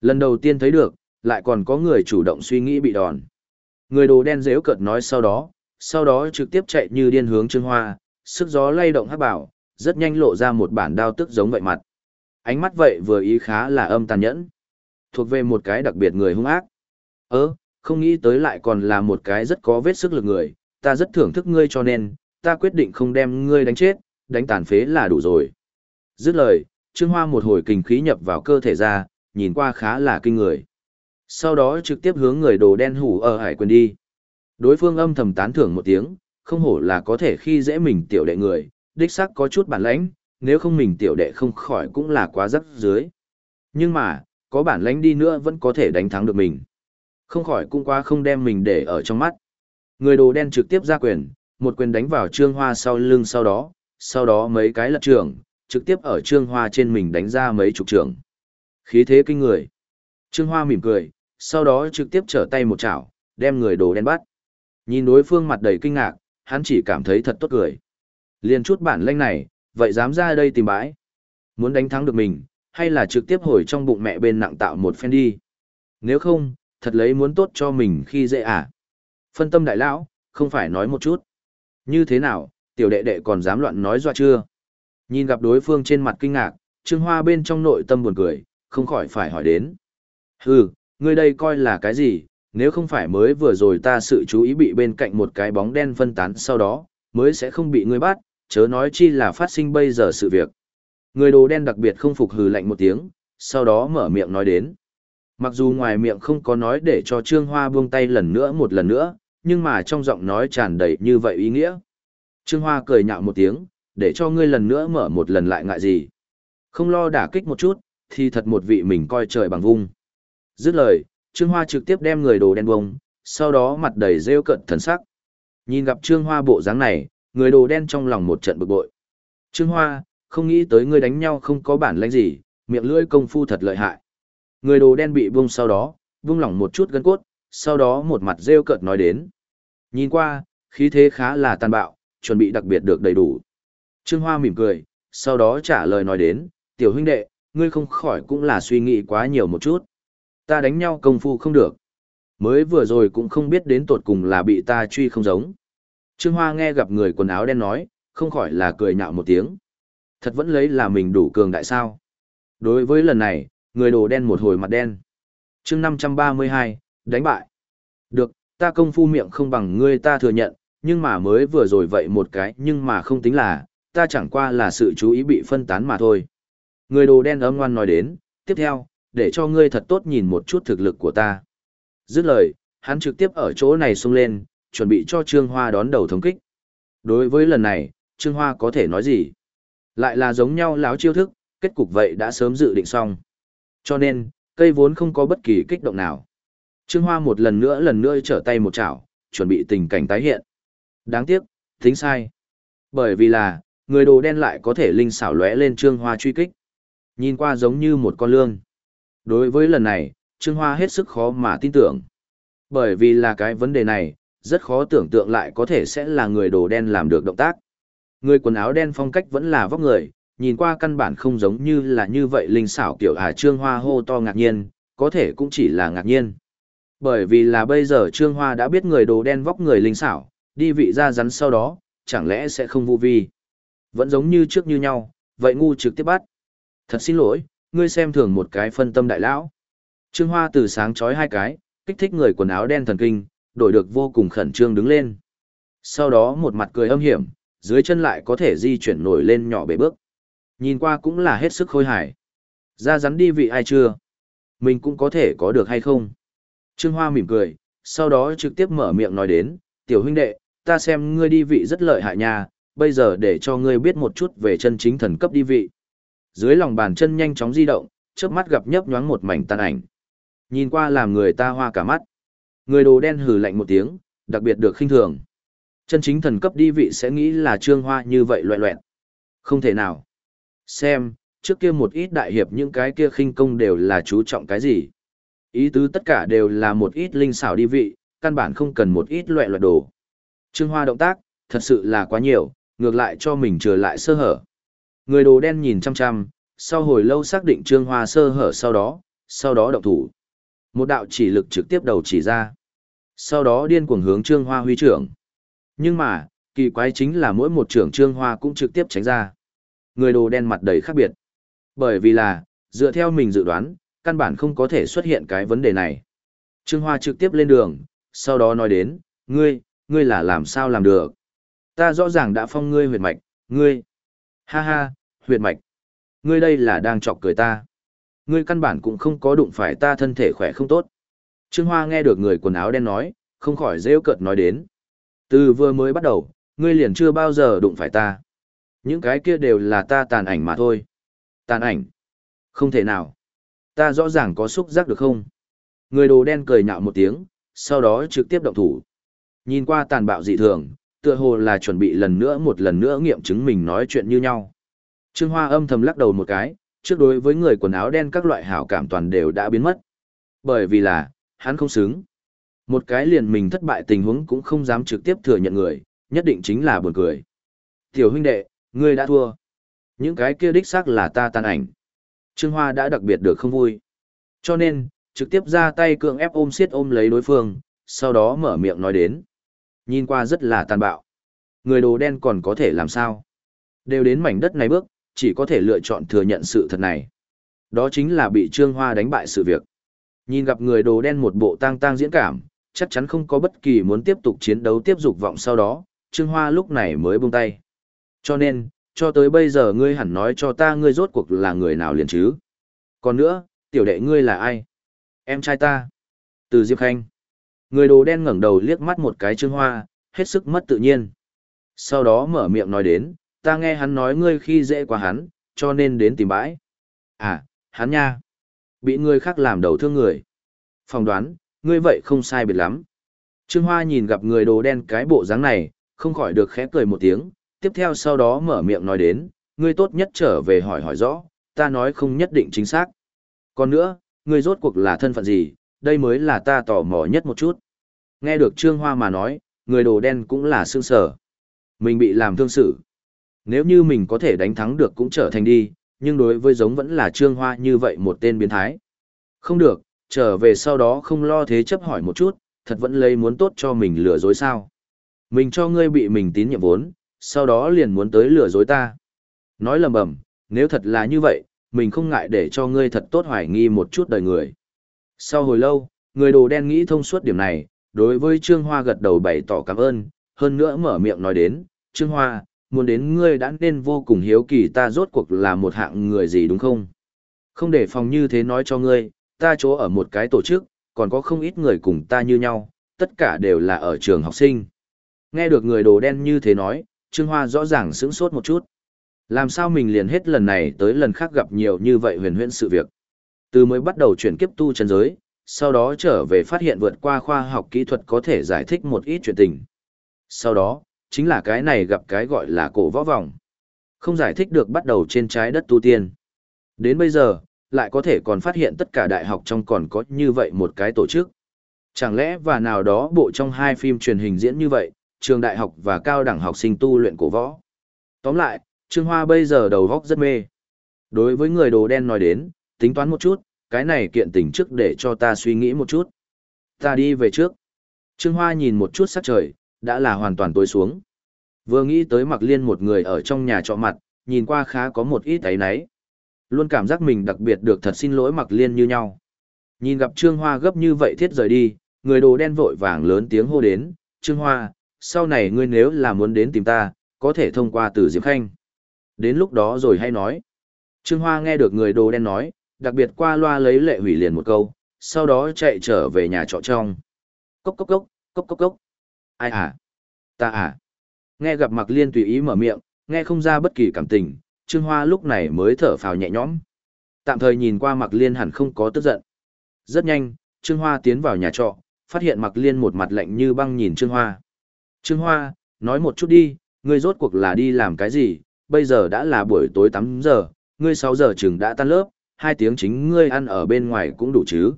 Lần đầu tiên thấy được, lại còn có người chủ động suy nghĩ bị đòn. Người đồ đen dễu cợt nói sau đó, sau đó trực tiếp chạy như điên hướng Trương Hoa, sức gió lay động hắc bảo, rất nhanh lộ ra một bản đao tức giống vậy mặt. Ánh mắt vậy vừa ý khá là âm tàn nhẫn. Thuộc về một cái đặc biệt người hung ác. Ơ, không nghĩ tới lại còn là một cái rất có vết sức lực người, ta rất thưởng thức ngươi cho nên, ta quyết định không đem ngươi đánh chết, đánh tàn phế là đủ rồi. Dứt lời, Trương Hoa một hồi kinh khí nhập vào cơ thể ra, nhìn qua khá là kinh người. Sau đó trực tiếp hướng người đồ đen hủ ở hải quyền đi. Đối phương âm thầm tán thưởng một tiếng, không hổ là có thể khi dễ mình tiểu đệ người, đích xác có chút bản lãnh, nếu không mình tiểu đệ không khỏi cũng là quá rắc dưới. Nhưng mà, có bản lãnh đi nữa vẫn có thể đánh thắng được mình. Không khỏi cũng quá không đem mình để ở trong mắt. Người đồ đen trực tiếp ra quyền, một quyền đánh vào trương hoa sau lưng sau đó, sau đó mấy cái lật trường, trực tiếp ở trương hoa trên mình đánh ra mấy chục trường. Khí thế kinh người. Trương hoa mỉm cười, sau đó trực tiếp trở tay một chảo, đem người đồ đen bắt. Nhìn đối phương mặt đầy kinh ngạc, hắn chỉ cảm thấy thật tốt cười. Liền chút bản lĩnh này, vậy dám ra đây tìm bãi. Muốn đánh thắng được mình, hay là trực tiếp hồi trong bụng mẹ bên nặng tạo một phen đi. Nếu không, thật lấy muốn tốt cho mình khi dễ à. Phân tâm đại lão, không phải nói một chút. Như thế nào, tiểu đệ đệ còn dám loạn nói dọa chưa? Nhìn gặp đối phương trên mặt kinh ngạc, Trương Hoa bên trong nội tâm buồn cười, không khỏi phải hỏi đến. Hừ, ngươi đây coi là cái gì, nếu không phải mới vừa rồi ta sự chú ý bị bên cạnh một cái bóng đen phân tán sau đó, mới sẽ không bị ngươi bắt, chớ nói chi là phát sinh bây giờ sự việc. Người đồ đen đặc biệt không phục hừ lạnh một tiếng, sau đó mở miệng nói đến. Mặc dù ngoài miệng không có nói để cho Trương Hoa buông tay lần nữa một lần nữa, nhưng mà trong giọng nói tràn đầy như vậy ý nghĩa. Trương Hoa cười nhạo một tiếng, để cho ngươi lần nữa mở một lần lại ngại gì. Không lo đả kích một chút, thì thật một vị mình coi trời bằng vung. Dứt lời, Trương Hoa trực tiếp đem người đồ đen bông, sau đó mặt đầy rêu cận thần sắc. Nhìn gặp Trương Hoa bộ dáng này, người đồ đen trong lòng một trận bực bội. Trương Hoa, không nghĩ tới ngươi đánh nhau không có bản lĩnh gì, miệng lưỡi công phu thật lợi hại. Người đồ đen bị buông sau đó, buông lỏng một chút gân cốt, sau đó một mặt rêu cợt nói đến. Nhìn qua, khí thế khá là tàn bạo, chuẩn bị đặc biệt được đầy đủ. Trương Hoa mỉm cười, sau đó trả lời nói đến, tiểu huynh đệ, ngươi không khỏi cũng là suy nghĩ quá nhiều một chút. Ta đánh nhau công phu không được. Mới vừa rồi cũng không biết đến tột cùng là bị ta truy không giống. Trương Hoa nghe gặp người quần áo đen nói, không khỏi là cười nhạo một tiếng. Thật vẫn lấy là mình đủ cường đại sao. Đối với lần này, người đồ đen một hồi mặt đen. chương 532, đánh bại. Được, ta công phu miệng không bằng ngươi ta thừa nhận, nhưng mà mới vừa rồi vậy một cái nhưng mà không tính là, ta chẳng qua là sự chú ý bị phân tán mà thôi. Người đồ đen ấm ngoan nói đến, tiếp theo, để cho ngươi thật tốt nhìn một chút thực lực của ta. Dứt lời, hắn trực tiếp ở chỗ này xông lên, chuẩn bị cho Trương Hoa đón đầu thống kích. Đối với lần này, Trương Hoa có thể nói gì? Lại là giống nhau láo chiêu thức, kết cục vậy đã sớm dự định xong. Cho nên, cây vốn không có bất kỳ kích động nào. Trương Hoa một lần nữa lần nữa trở tay một chảo, chuẩn bị tình cảnh tái hiện. Đáng tiếc, tính sai. Bởi vì là, người đồ đen lại có thể linh xảo lóe lên Trương Hoa truy kích. Nhìn qua giống như một con lương. Đối với lần này, Trương Hoa hết sức khó mà tin tưởng. Bởi vì là cái vấn đề này, rất khó tưởng tượng lại có thể sẽ là người đồ đen làm được động tác. Người quần áo đen phong cách vẫn là vóc người, nhìn qua căn bản không giống như là như vậy linh xảo kiểu Hà Trương Hoa hô to ngạc nhiên, có thể cũng chỉ là ngạc nhiên. Bởi vì là bây giờ Trương Hoa đã biết người đồ đen vóc người linh xảo, đi vị ra rắn sau đó, chẳng lẽ sẽ không vô vi. Vẫn giống như trước như nhau, vậy ngu trực tiếp bắt. Thật xin lỗi, ngươi xem thường một cái phân tâm đại lão. Trương Hoa từ sáng chói hai cái, kích thích người quần áo đen thần kinh, đổi được vô cùng khẩn trương đứng lên. Sau đó một mặt cười âm hiểm, dưới chân lại có thể di chuyển nổi lên nhỏ bể bước. Nhìn qua cũng là hết sức khôi hài. Ra rắn đi vị ai chưa? Mình cũng có thể có được hay không? Trương Hoa mỉm cười, sau đó trực tiếp mở miệng nói đến, tiểu huynh đệ, ta xem ngươi đi vị rất lợi hại nha, bây giờ để cho ngươi biết một chút về chân chính thần cấp đi vị. Dưới lòng bàn chân nhanh chóng di động, chớp mắt gặp nhấp nhoáng một mảnh tàn ảnh. Nhìn qua làm người ta hoa cả mắt. Người đồ đen hừ lạnh một tiếng, đặc biệt được khinh thường. Chân chính thần cấp đi vị sẽ nghĩ là trương hoa như vậy loẹ loẹn. Không thể nào. Xem, trước kia một ít đại hiệp những cái kia khinh công đều là chú trọng cái gì. Ý tứ tất cả đều là một ít linh xảo đi vị, căn bản không cần một ít loẹ loẹt đồ. Trương Hoa động tác, thật sự là quá nhiều, ngược lại cho mình trở lại sơ hở. Người đồ đen nhìn chăm chăm, sau hồi lâu xác định Trương Hoa sơ hở sau đó, sau đó động thủ. Một đạo chỉ lực trực tiếp đầu chỉ ra. Sau đó điên cuồng hướng Trương Hoa huy trưởng. Nhưng mà, kỳ quái chính là mỗi một trưởng Trương Hoa cũng trực tiếp tránh ra. Người đồ đen mặt đầy khác biệt. Bởi vì là, dựa theo mình dự đoán, căn bản không có thể xuất hiện cái vấn đề này. Trương Hoa trực tiếp lên đường, sau đó nói đến, ngươi, ngươi là làm sao làm được. Ta rõ ràng đã phong ngươi huyệt mạch, ngươi. Ha ha, huyệt mạch. Ngươi đây là đang chọc cười ta. Ngươi căn bản cũng không có đụng phải ta thân thể khỏe không tốt. Trương Hoa nghe được người quần áo đen nói, không khỏi rêu cợt nói đến. Từ vừa mới bắt đầu, ngươi liền chưa bao giờ đụng phải ta. Những cái kia đều là ta tàn ảnh mà thôi. Tàn ảnh? Không thể nào. Ta rõ ràng có xúc giác được không? Người đồ đen cười nhạo một tiếng, sau đó trực tiếp động thủ. Nhìn qua tàn bạo dị thường, tựa hồ là chuẩn bị lần nữa một lần nữa nghiệm chứng mình nói chuyện như nhau. Trương Hoa âm thầm lắc đầu một cái, trước đối với người quần áo đen các loại hảo cảm toàn đều đã biến mất. Bởi vì là, hắn không xứng. Một cái liền mình thất bại tình huống cũng không dám trực tiếp thừa nhận người, nhất định chính là buồn cười. Tiểu huynh đệ, ngươi đã thua. Những cái kia đích xác là ta tàn ảnh. Trương Hoa đã đặc biệt được không vui. Cho nên, trực tiếp ra tay cưỡng ép ôm siết ôm lấy đối phương, sau đó mở miệng nói đến. Nhìn qua rất là tàn bạo. Người đồ đen còn có thể làm sao? Đều đến mảnh đất này bước, chỉ có thể lựa chọn thừa nhận sự thật này. Đó chính là bị Trương Hoa đánh bại sự việc. Nhìn gặp người đồ đen một bộ tang tang diễn cảm, chắc chắn không có bất kỳ muốn tiếp tục chiến đấu tiếp dục vọng sau đó, Trương Hoa lúc này mới buông tay. Cho nên, cho tới bây giờ ngươi hẳn nói cho ta ngươi rốt cuộc là người nào liền chứ. Còn nữa, tiểu đệ ngươi là ai? Em trai ta. Từ Diệp Khanh. Người đồ đen ngẩng đầu liếc mắt một cái Trương Hoa, hết sức mất tự nhiên. Sau đó mở miệng nói đến, ta nghe hắn nói ngươi khi dễ qua hắn, cho nên đến tìm bãi. À, hắn nha. Bị người khác làm đầu thương người. Phòng đoán, ngươi vậy không sai biệt lắm. Trương Hoa nhìn gặp người đồ đen cái bộ dáng này, không khỏi được khẽ cười một tiếng, tiếp theo sau đó mở miệng nói đến, ngươi tốt nhất trở về hỏi hỏi rõ, ta nói không nhất định chính xác. Còn nữa, ngươi rốt cuộc là thân phận gì, đây mới là ta tò mò nhất một chút. Nghe được Trương Hoa mà nói, người đồ đen cũng là sương sở. Mình bị làm thương sự. Nếu như mình có thể đánh thắng được cũng trở thành đi, nhưng đối với giống vẫn là Trương Hoa như vậy một tên biến thái. Không được, trở về sau đó không lo thế chấp hỏi một chút, thật vẫn lấy muốn tốt cho mình lừa dối sao. Mình cho ngươi bị mình tín nhiệm vốn, sau đó liền muốn tới lừa dối ta. Nói lầm bầm, nếu thật là như vậy, mình không ngại để cho ngươi thật tốt hoài nghi một chút đời người. Sau hồi lâu, người đồ đen nghĩ thông suốt điểm này, đối với Trương Hoa gật đầu bày tỏ cảm ơn, hơn nữa mở miệng nói đến, Trương Hoa, muốn đến ngươi đã nên vô cùng hiếu kỳ ta rốt cuộc là một hạng người gì đúng không? Không để phòng như thế nói cho ngươi, ta chỗ ở một cái tổ chức, còn có không ít người cùng ta như nhau, tất cả đều là ở trường học sinh. Nghe được người đồ đen như thế nói, Trương Hoa rõ ràng sững sốt một chút. Làm sao mình liền hết lần này tới lần khác gặp nhiều như vậy huyền huyễn sự việc. Từ mới bắt đầu chuyển kiếp tu chân giới, sau đó trở về phát hiện vượt qua khoa học kỹ thuật có thể giải thích một ít chuyện tình. Sau đó, chính là cái này gặp cái gọi là cổ võ vòng. Không giải thích được bắt đầu trên trái đất tu tiên. Đến bây giờ, lại có thể còn phát hiện tất cả đại học trong còn có như vậy một cái tổ chức. Chẳng lẽ và nào đó bộ trong hai phim truyền hình diễn như vậy, trường đại học và cao đẳng học sinh tu luyện cổ võ. Tóm lại, Trương Hoa bây giờ đầu góc rất mê. Đối với người đồ đen nói đến, tính toán một chút, cái này kiện tình trước để cho ta suy nghĩ một chút. Ta đi về trước. Trương Hoa nhìn một chút sắc trời, đã là hoàn toàn tối xuống. Vừa nghĩ tới mặc liên một người ở trong nhà trọ mặt, nhìn qua khá có một ít ấy nấy. Luôn cảm giác mình đặc biệt được thật xin lỗi mặc liên như nhau. Nhìn gặp Trương Hoa gấp như vậy thiết rời đi, người đồ đen vội vàng lớn tiếng hô đến, Trương Hoa, sau này ngươi nếu là muốn đến tìm ta, có thể thông qua từ Diệp Khanh. Đến lúc đó rồi hay nói. Trương Hoa nghe được người đồ đen nói, đặc biệt qua loa lấy lệ hủy liền một câu, sau đó chạy trở về nhà trọ trong. Cốc cốc cốc, cốc cốc cốc. Ai à? Ta à? Nghe gặp Mặc Liên tùy ý mở miệng, nghe không ra bất kỳ cảm tình, Trương Hoa lúc này mới thở phào nhẹ nhõm. Tạm thời nhìn qua Mặc Liên hẳn không có tức giận. Rất nhanh, Trương Hoa tiến vào nhà trọ, phát hiện Mặc Liên một mặt lạnh như băng nhìn Trương Hoa. Trương Hoa, nói một chút đi, ngươi rốt cuộc là đi làm cái gì, bây giờ đã là buổi tối 8 giờ, ngươi 6 giờ chừng đã tan lớp, hai tiếng chính ngươi ăn ở bên ngoài cũng đủ chứ.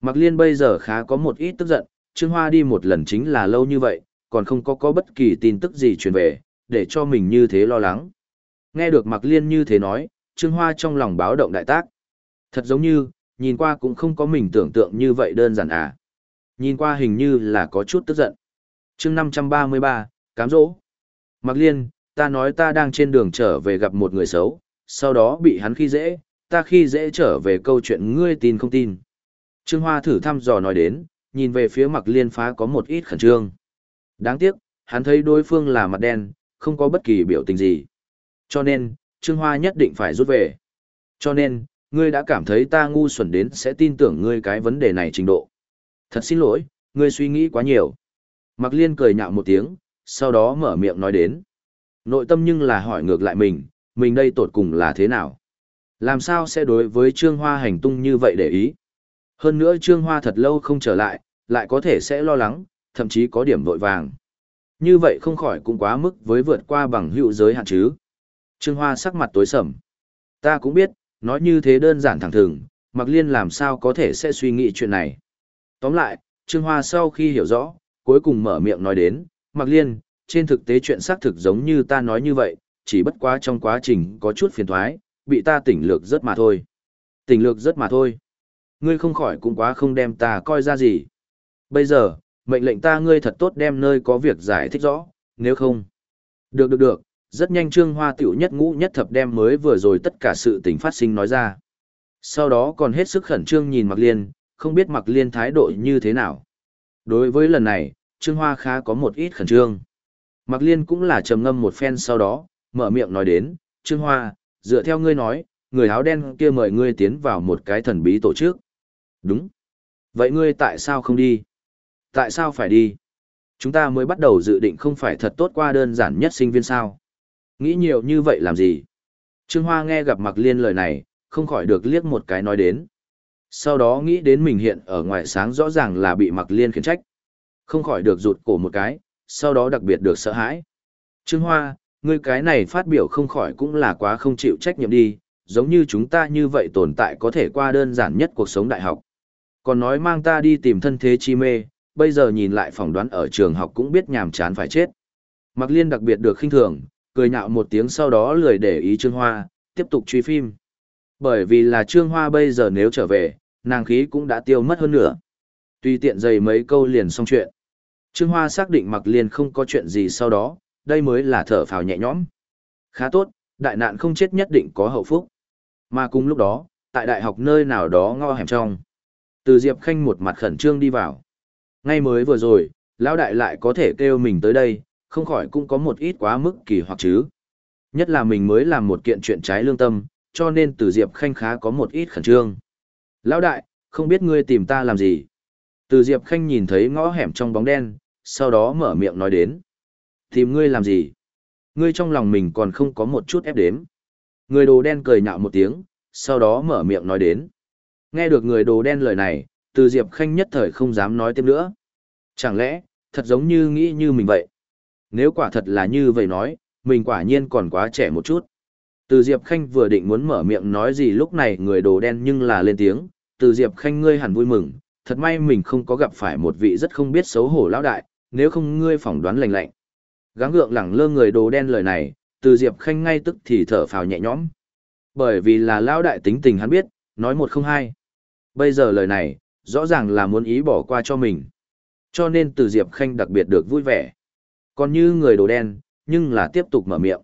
Mặc liên bây giờ khá có một ít tức giận, Trương Hoa đi một lần chính là lâu như vậy, còn không có có bất kỳ tin tức gì truyền về, để cho mình như thế lo lắng. Nghe được Mặc liên như thế nói, Trương Hoa trong lòng báo động đại tác. Thật giống như, nhìn qua cũng không có mình tưởng tượng như vậy đơn giản à. Nhìn qua hình như là có chút tức giận. chương 533, cám dỗ. Mặc liên, ta nói ta đang trên đường trở về gặp một người xấu, sau đó bị hắn khi dễ, ta khi dễ trở về câu chuyện ngươi tin không tin. Trương Hoa thử thăm dò nói đến, nhìn về phía mặc liên phá có một ít khẩn trương. Đáng tiếc, hắn thấy đối phương là mặt đen, không có bất kỳ biểu tình gì. Cho nên, Trương Hoa nhất định phải rút về. Cho nên, ngươi đã cảm thấy ta ngu xuẩn đến sẽ tin tưởng ngươi cái vấn đề này trình độ. Thật xin lỗi, ngươi suy nghĩ quá nhiều. Mặc liên cười nhạo một tiếng, sau đó mở miệng nói đến. Nội tâm nhưng là hỏi ngược lại mình, mình đây tột cùng là thế nào? Làm sao sẽ đối với Trương Hoa hành tung như vậy để ý? Hơn nữa Trương Hoa thật lâu không trở lại, lại có thể sẽ lo lắng, thậm chí có điểm vội vàng. Như vậy không khỏi cũng quá mức với vượt qua bằng hữu giới hạn chứ. Trương Hoa sắc mặt tối sầm. Ta cũng biết, nói như thế đơn giản thẳng thừng, Mặc Liên làm sao có thể sẽ suy nghĩ chuyện này. Tóm lại, Trương Hoa sau khi hiểu rõ, cuối cùng mở miệng nói đến, Mặc Liên, trên thực tế chuyện xác thực giống như ta nói như vậy, chỉ bất quá trong quá trình có chút phiền thoái, bị ta tỉnh lược rất mà thôi. tỉnh lược rất mà thôi. Ngươi không khỏi cũng quá không đem ta coi ra gì. Bây giờ, mệnh lệnh ta ngươi thật tốt đem nơi có việc giải thích rõ, nếu không. Được được được, rất nhanh Trương Hoa tiểu nhất ngũ nhất thập đem mới vừa rồi tất cả sự tình phát sinh nói ra. Sau đó còn hết sức khẩn trương nhìn Mạc Liên, không biết Mạc Liên thái độ như thế nào. Đối với lần này, Trương Hoa khá có một ít khẩn trương. Mạc Liên cũng là trầm ngâm một phen sau đó, mở miệng nói đến, Trương Hoa, dựa theo ngươi nói, người áo đen kia mời ngươi tiến vào một cái thần bí tổ chức. Đúng. Vậy ngươi tại sao không đi? Tại sao phải đi? Chúng ta mới bắt đầu dự định không phải thật tốt qua đơn giản nhất sinh viên sao. Nghĩ nhiều như vậy làm gì? Trương Hoa nghe gặp Mạc Liên lời này, không khỏi được liếc một cái nói đến. Sau đó nghĩ đến mình hiện ở ngoài sáng rõ ràng là bị Mạc Liên khiển trách. Không khỏi được rụt cổ một cái, sau đó đặc biệt được sợ hãi. Trương Hoa, ngươi cái này phát biểu không khỏi cũng là quá không chịu trách nhiệm đi, giống như chúng ta như vậy tồn tại có thể qua đơn giản nhất cuộc sống đại học. Còn nói mang ta đi tìm thân thế chi mê, bây giờ nhìn lại phỏng đoán ở trường học cũng biết nhàm chán phải chết. Mạc Liên đặc biệt được khinh thường, cười nhạo một tiếng sau đó lười để ý Trương Hoa, tiếp tục truy phim. Bởi vì là Trương Hoa bây giờ nếu trở về, nàng khí cũng đã tiêu mất hơn nữa. Tùy tiện dày mấy câu liền xong chuyện. Trương Hoa xác định Mạc Liên không có chuyện gì sau đó, đây mới là thở phào nhẹ nhõm. Khá tốt, đại nạn không chết nhất định có hậu phúc. Mà cùng lúc đó, tại đại học nơi nào đó ngõ hẻm trong. Từ Diệp Khanh một mặt khẩn trương đi vào. Ngay mới vừa rồi, lão đại lại có thể kêu mình tới đây, không khỏi cũng có một ít quá mức kỳ hoặc chứ. Nhất là mình mới làm một kiện chuyện trái lương tâm, cho nên từ Diệp Khanh khá có một ít khẩn trương. Lão đại, không biết ngươi tìm ta làm gì? Từ Diệp Khanh nhìn thấy ngõ hẻm trong bóng đen, sau đó mở miệng nói đến. Tìm ngươi làm gì? Ngươi trong lòng mình còn không có một chút ép đếm. Người đồ đen cười nhạo một tiếng, sau đó mở miệng nói đến. Nghe được người đồ đen lời này, từ Diệp Khanh nhất thời không dám nói tiếp nữa. Chẳng lẽ, thật giống như nghĩ như mình vậy? Nếu quả thật là như vậy nói, mình quả nhiên còn quá trẻ một chút. Từ Diệp Khanh vừa định muốn mở miệng nói gì lúc này người đồ đen nhưng là lên tiếng, từ Diệp Khanh ngươi hẳn vui mừng, thật may mình không có gặp phải một vị rất không biết xấu hổ lão đại, nếu không ngươi phỏng đoán lành lạnh. Gắng gượng lẳng lơ người đồ đen lời này, từ Diệp Khanh ngay tức thì thở phào nhẹ nhõm. Bởi vì là lão đại tính tình hắn biết, nói một không hai. Bây giờ lời này, rõ ràng là muốn ý bỏ qua cho mình. Cho nên từ Diệp Khanh đặc biệt được vui vẻ. Còn như người đồ đen, nhưng là tiếp tục mở miệng.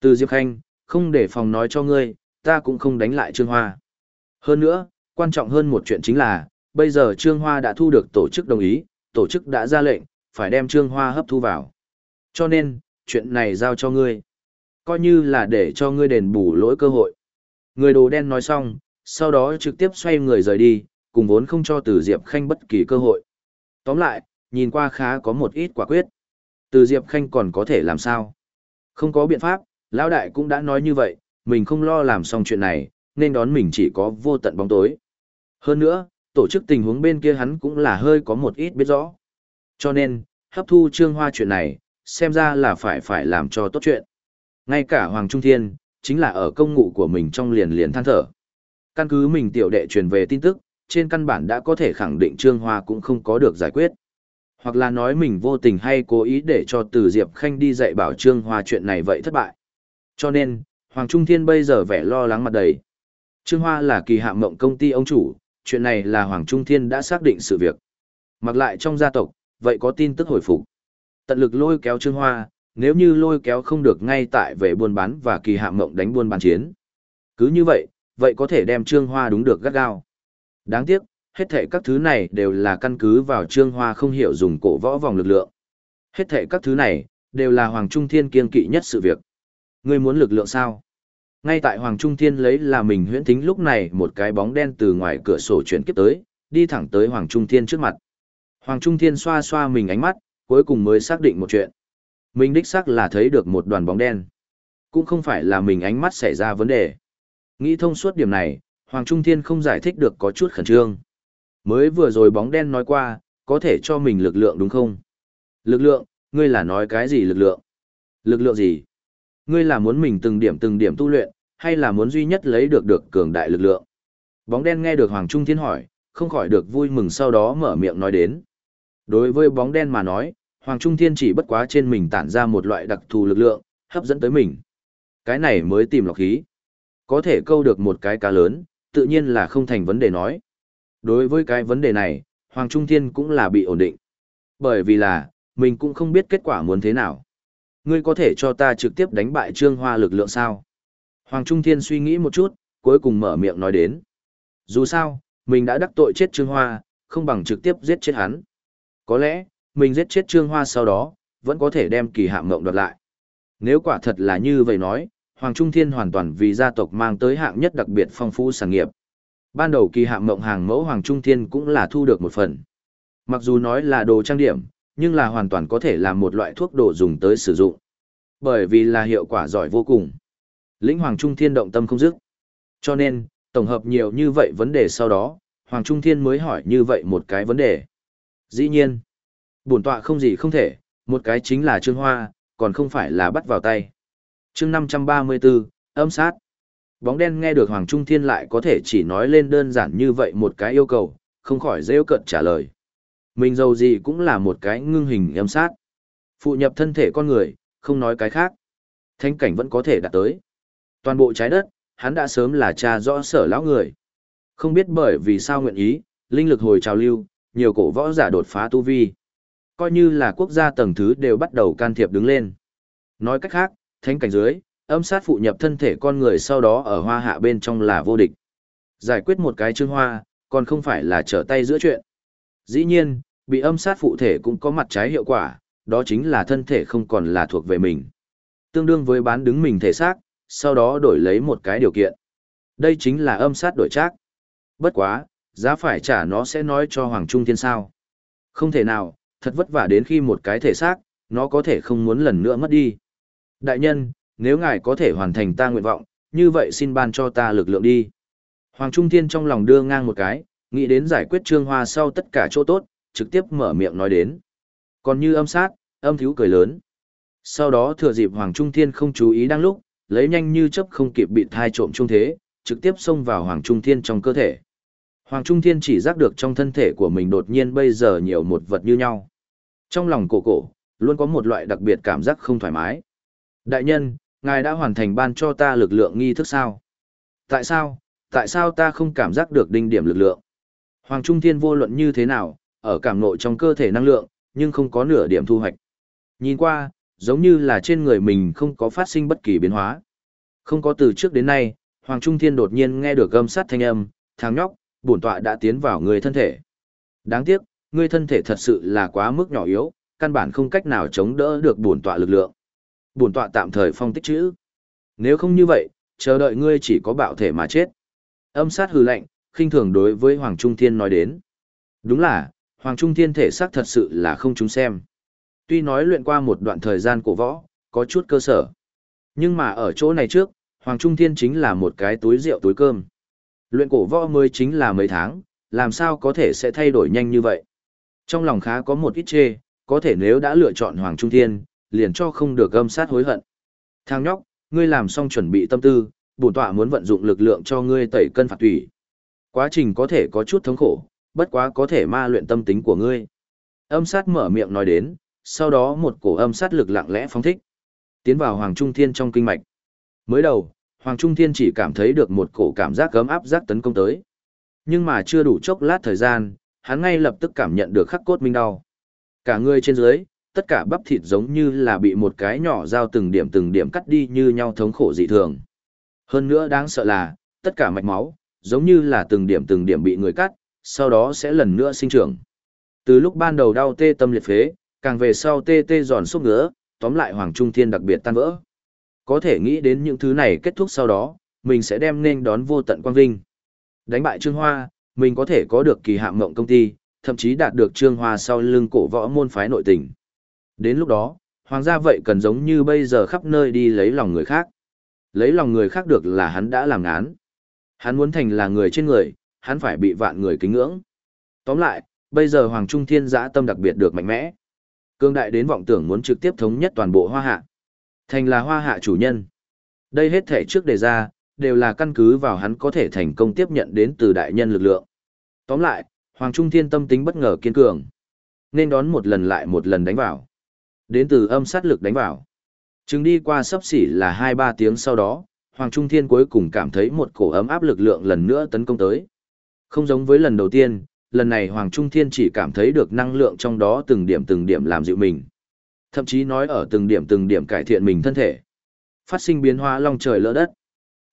Từ Diệp Khanh, không để phòng nói cho ngươi, ta cũng không đánh lại Trương Hoa. Hơn nữa, quan trọng hơn một chuyện chính là, bây giờ Trương Hoa đã thu được tổ chức đồng ý, tổ chức đã ra lệnh, phải đem Trương Hoa hấp thu vào. Cho nên, chuyện này giao cho ngươi. Coi như là để cho ngươi đền bù lỗi cơ hội. Người đồ đen nói xong, sau đó trực tiếp xoay người rời đi, cùng vốn không cho Từ Diệp Khanh bất kỳ cơ hội. Tóm lại, nhìn qua khá có một ít quả quyết. Từ Diệp Khanh còn có thể làm sao? Không có biện pháp, Lão Đại cũng đã nói như vậy, mình không lo làm xong chuyện này, nên đón mình chỉ có vô tận bóng tối. Hơn nữa, tổ chức tình huống bên kia hắn cũng là hơi có một ít biết rõ. Cho nên, hấp thu trương hoa chuyện này, xem ra là phải phải làm cho tốt chuyện. Ngay cả Hoàng Trung Thiên, chính là ở công ngụ của mình trong liền liền than thở. Căn cứ mình tiểu đệ truyền về tin tức, trên căn bản đã có thể khẳng định Trương Hoa cũng không có được giải quyết. Hoặc là nói mình vô tình hay cố ý để cho Từ Diệp Khanh đi dạy bảo Trương Hoa chuyện này vậy thất bại. Cho nên, Hoàng Trung Thiên bây giờ vẻ lo lắng mặt đầy. Trương Hoa là kỳ hạ mộng công ty ông chủ, chuyện này là Hoàng Trung Thiên đã xác định sự việc. Mặc lại trong gia tộc, vậy có tin tức hồi phục. Tận lực lôi kéo Trương Hoa, nếu như lôi kéo không được ngay tại về buôn bán và kỳ hạ mộng đánh buôn bán chiến. Cứ như vậy, vậy có thể đem Trương Hoa đúng được gắt gao. Đáng tiếc, hết thể các thứ này đều là căn cứ vào Trương Hoa không hiểu dùng cổ võ vòng lực lượng. Hết thể các thứ này, đều là Hoàng Trung Thiên kiên kỵ nhất sự việc. Ngươi muốn lực lượng sao? Ngay tại Hoàng Trung Thiên lấy là mình huyễn thính lúc này một cái bóng đen từ ngoài cửa sổ chuyển kiếp tới, đi thẳng tới Hoàng Trung Thiên trước mặt. Hoàng Trung Thiên xoa xoa mình ánh mắt, cuối cùng mới xác định một chuyện. Mình đích xác là thấy được một đoàn bóng đen. Cũng không phải là mình ánh mắt xảy ra vấn đề. Nghĩ thông suốt điểm này, Hoàng Trung Thiên không giải thích được có chút khẩn trương. Mới vừa rồi bóng đen nói qua, có thể cho mình lực lượng đúng không? Lực lượng, ngươi là nói cái gì lực lượng? Lực lượng gì? Ngươi là muốn mình từng điểm từng điểm tu luyện, hay là muốn duy nhất lấy được được cường đại lực lượng? Bóng đen nghe được Hoàng Trung Thiên hỏi, không khỏi được vui mừng sau đó mở miệng nói đến. Đối với bóng đen mà nói, Hoàng Trung Thiên chỉ bất quá trên mình tản ra một loại đặc thù lực lượng, hấp dẫn tới mình. Cái này mới tìm lọc khí. Có thể câu được một cái cá lớn, tự nhiên là không thành vấn đề nói. Đối với cái vấn đề này, Hoàng Trung Thiên cũng là bị ổn định. Bởi vì là, mình cũng không biết kết quả muốn thế nào. Ngươi có thể cho ta trực tiếp đánh bại Trương Hoa lực lượng sao? Hoàng Trung Thiên suy nghĩ một chút, cuối cùng mở miệng nói đến. Dù sao, mình đã đắc tội chết Trương Hoa, không bằng trực tiếp giết chết hắn. Có lẽ, mình giết chết Trương Hoa sau đó, vẫn có thể đem kỳ hạm mộng đoạt lại. Nếu quả thật là như vậy nói, Hoàng Trung Thiên hoàn toàn vì gia tộc mang tới hạng nhất đặc biệt phong phú sản nghiệp. Ban đầu kỳ hạm mộng hàng mẫu Hoàng Trung Thiên cũng là thu được một phần. Mặc dù nói là đồ trang điểm, nhưng là hoàn toàn có thể làm một loại thuốc đồ dùng tới sử dụng. Bởi vì là hiệu quả giỏi vô cùng. Lĩnh Hoàng Trung Thiên động tâm không dứt. Cho nên, tổng hợp nhiều như vậy vấn đề sau đó, Hoàng Trung Thiên mới hỏi như vậy một cái vấn đề. Dĩ nhiên, bổn tọa không gì không thể, một cái chính là Trương Hoa, còn không phải là bắt vào tay. chương 534, âm sát. Bóng đen nghe được Hoàng Trung Thiên lại có thể chỉ nói lên đơn giản như vậy một cái yêu cầu, không khỏi rêu cận trả lời. Mình giàu gì cũng là một cái ngưng hình âm sát. Phụ nhập thân thể con người, không nói cái khác. Thanh cảnh vẫn có thể đạt tới. Toàn bộ trái đất, hắn đã sớm là cha rõ sở lão người. Không biết bởi vì sao nguyện ý, linh lực hồi trào lưu, nhiều cổ võ giả đột phá tu vi. Coi như là quốc gia tầng thứ đều bắt đầu can thiệp đứng lên. Nói cách khác, thánh cảnh dưới, âm sát phụ nhập thân thể con người sau đó ở hoa hạ bên trong là vô địch. Giải quyết một cái chương hoa, còn không phải là trở tay giữa chuyện. Dĩ nhiên, bị âm sát phụ thể cũng có mặt trái hiệu quả, đó chính là thân thể không còn là thuộc về mình. Tương đương với bán đứng mình thể xác, sau đó đổi lấy một cái điều kiện. Đây chính là âm sát đổi trác. Bất quá, giá phải trả nó sẽ nói cho Hoàng Trung Thiên sao. Không thể nào, thật vất vả đến khi một cái thể xác, nó có thể không muốn lần nữa mất đi. Đại nhân, nếu ngài có thể hoàn thành ta nguyện vọng, như vậy xin ban cho ta lực lượng đi. Hoàng Trung Thiên trong lòng đưa ngang một cái, nghĩ đến giải quyết trương hoa sau tất cả chỗ tốt, trực tiếp mở miệng nói đến. Còn như âm sát, âm thiếu cười lớn. Sau đó thừa dịp Hoàng Trung Thiên không chú ý đang lúc, lấy nhanh như chấp không kịp bị thai trộm trung thế, trực tiếp xông vào Hoàng Trung Thiên trong cơ thể. Hoàng Trung Thiên chỉ giác được trong thân thể của mình đột nhiên bây giờ nhiều một vật như nhau. Trong lòng cổ cổ, luôn có một loại đặc biệt cảm giác không thoải mái. Đại nhân, ngài đã hoàn thành ban cho ta lực lượng nghi thức sao? Tại sao, tại sao ta không cảm giác được đinh điểm lực lượng? Hoàng Trung Thiên vô luận như thế nào, ở cảm nội trong cơ thể năng lượng, nhưng không có nửa điểm thu hoạch. Nhìn qua, giống như là trên người mình không có phát sinh bất kỳ biến hóa. Không có từ trước đến nay, Hoàng Trung Thiên đột nhiên nghe được gầm sát thanh âm, thằng nhóc, bổn tọa đã tiến vào người thân thể. Đáng tiếc, ngươi thân thể thật sự là quá mức nhỏ yếu, căn bản không cách nào chống đỡ được bổn tọa lực lượng. Bổn tọa tạm thời phong tích chữ. Nếu không như vậy, chờ đợi ngươi chỉ có bạo thể mà chết. Âm sát hừ lạnh, khinh thường đối với Hoàng Trung Thiên nói đến. Đúng là, Hoàng Trung Thiên thể xác thật sự là không chúng xem. Tuy nói luyện qua một đoạn thời gian cổ võ, có chút cơ sở. Nhưng mà ở chỗ này trước, Hoàng Trung Thiên chính là một cái túi rượu túi cơm. Luyện cổ võ mới chính là mấy tháng, làm sao có thể sẽ thay đổi nhanh như vậy. Trong lòng khá có một ít chê, có thể nếu đã lựa chọn Hoàng Trung Thiên, liền cho không được gâm sát hối hận. Thang nhóc, ngươi làm xong chuẩn bị tâm tư, bổn tọa muốn vận dụng lực lượng cho ngươi tẩy cân phạt tủy. Quá trình có thể có chút thống khổ, bất quá có thể ma luyện tâm tính của ngươi. Âm sát mở miệng nói đến, sau đó một cổ âm sát lực lặng lẽ phóng thích. Tiến vào Hoàng Trung Thiên trong kinh mạch. Mới đầu, Hoàng Trung Thiên chỉ cảm thấy được một cổ cảm giác gấm áp giác tấn công tới. Nhưng mà chưa đủ chốc lát thời gian, hắn ngay lập tức cảm nhận được khắc cốt minh đau. Cả người trên dưới, tất cả bắp thịt giống như là bị một cái nhỏ dao từng điểm từng điểm cắt đi như nhau thống khổ dị thường. Hơn nữa đáng sợ là, tất cả mạch máu, giống như là từng điểm từng điểm bị người cắt, sau đó sẽ lần nữa sinh trưởng. Từ lúc ban đầu đau tê tâm liệt phế, càng về sau tê tê giòn xúc ngứa, tóm lại Hoàng Trung Thiên đặc biệt tan vỡ. Có thể nghĩ đến những thứ này kết thúc sau đó, mình sẽ đem nên đón vô tận quang vinh. Đánh bại Trương Hoa, mình có thể có được kỳ hạm mộng công ty, thậm chí đạt được Trương Hoa sau lưng cổ võ môn phái nội tình. Đến lúc đó, hoàng gia vậy cần giống như bây giờ khắp nơi đi lấy lòng người khác. Lấy lòng người khác được là hắn đã làm ngán. Hắn muốn thành là người trên người, hắn phải bị vạn người kính ngưỡng. Tóm lại, bây giờ Hoàng Trung Thiên giã tâm đặc biệt được mạnh mẽ. Cương đại đến vọng tưởng muốn trực tiếp thống nhất toàn bộ hoa hạ. Thành là hoa hạ chủ nhân. Đây hết thể trước đề ra, đều là căn cứ vào hắn có thể thành công tiếp nhận đến từ đại nhân lực lượng. Tóm lại, Hoàng Trung Thiên tâm tính bất ngờ kiên cường. Nên đón một lần lại một lần đánh vào. Đến từ âm sát lực đánh vào. Chứng đi qua sắp xỉ là 2-3 tiếng sau đó, Hoàng Trung Thiên cuối cùng cảm thấy một cổ ấm áp lực lượng lần nữa tấn công tới. Không giống với lần đầu tiên, lần này Hoàng Trung Thiên chỉ cảm thấy được năng lượng trong đó từng điểm từng điểm làm dịu mình. Thậm chí nói ở từng điểm từng điểm cải thiện mình thân thể. Phát sinh biến hóa long trời lỡ đất.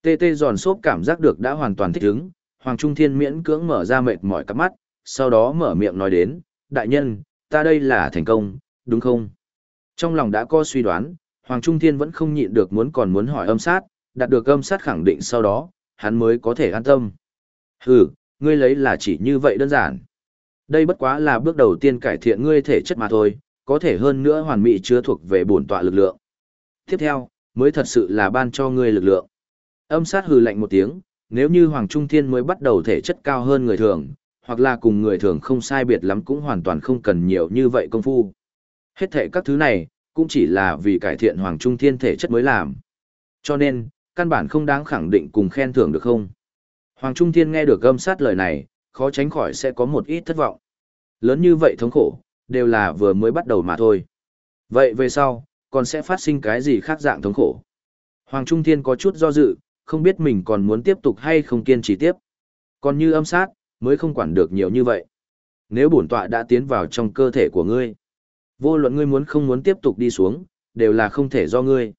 Tê tê giòn xốp cảm giác được đã hoàn toàn thích ứng, Hoàng Trung Thiên miễn cưỡng mở ra mệt mỏi cặp mắt, sau đó mở miệng nói đến, đại nhân, ta đây là thành công, đúng không? Trong lòng đã có suy đoán, Hoàng Trung Thiên vẫn không nhịn được muốn còn muốn hỏi âm sát, đạt được âm sát khẳng định sau đó, hắn mới có thể an tâm. Hừ, ngươi lấy là chỉ như vậy đơn giản. Đây bất quá là bước đầu tiên cải thiện ngươi thể chất mà thôi, có thể hơn nữa hoàn mỹ chứa thuộc về bổn tọa lực lượng. Tiếp theo, mới thật sự là ban cho ngươi lực lượng. Âm sát hừ lạnh một tiếng, nếu như Hoàng Trung Thiên mới bắt đầu thể chất cao hơn người thường, hoặc là cùng người thường không sai biệt lắm cũng hoàn toàn không cần nhiều như vậy công phu. Hết thể các thứ này, cũng chỉ là vì cải thiện Hoàng Trung Thiên thể chất mới làm. Cho nên, căn bản không đáng khẳng định cùng khen thưởng được không. Hoàng Trung Thiên nghe được âm sát lời này, khó tránh khỏi sẽ có một ít thất vọng. Lớn như vậy thống khổ, đều là vừa mới bắt đầu mà thôi. Vậy về sau, còn sẽ phát sinh cái gì khác dạng thống khổ? Hoàng Trung Thiên có chút do dự, không biết mình còn muốn tiếp tục hay không kiên trì tiếp. Còn như âm sát, mới không quản được nhiều như vậy. Nếu bổn tọa đã tiến vào trong cơ thể của ngươi, vô luận ngươi muốn không muốn tiếp tục đi xuống, đều là không thể do ngươi.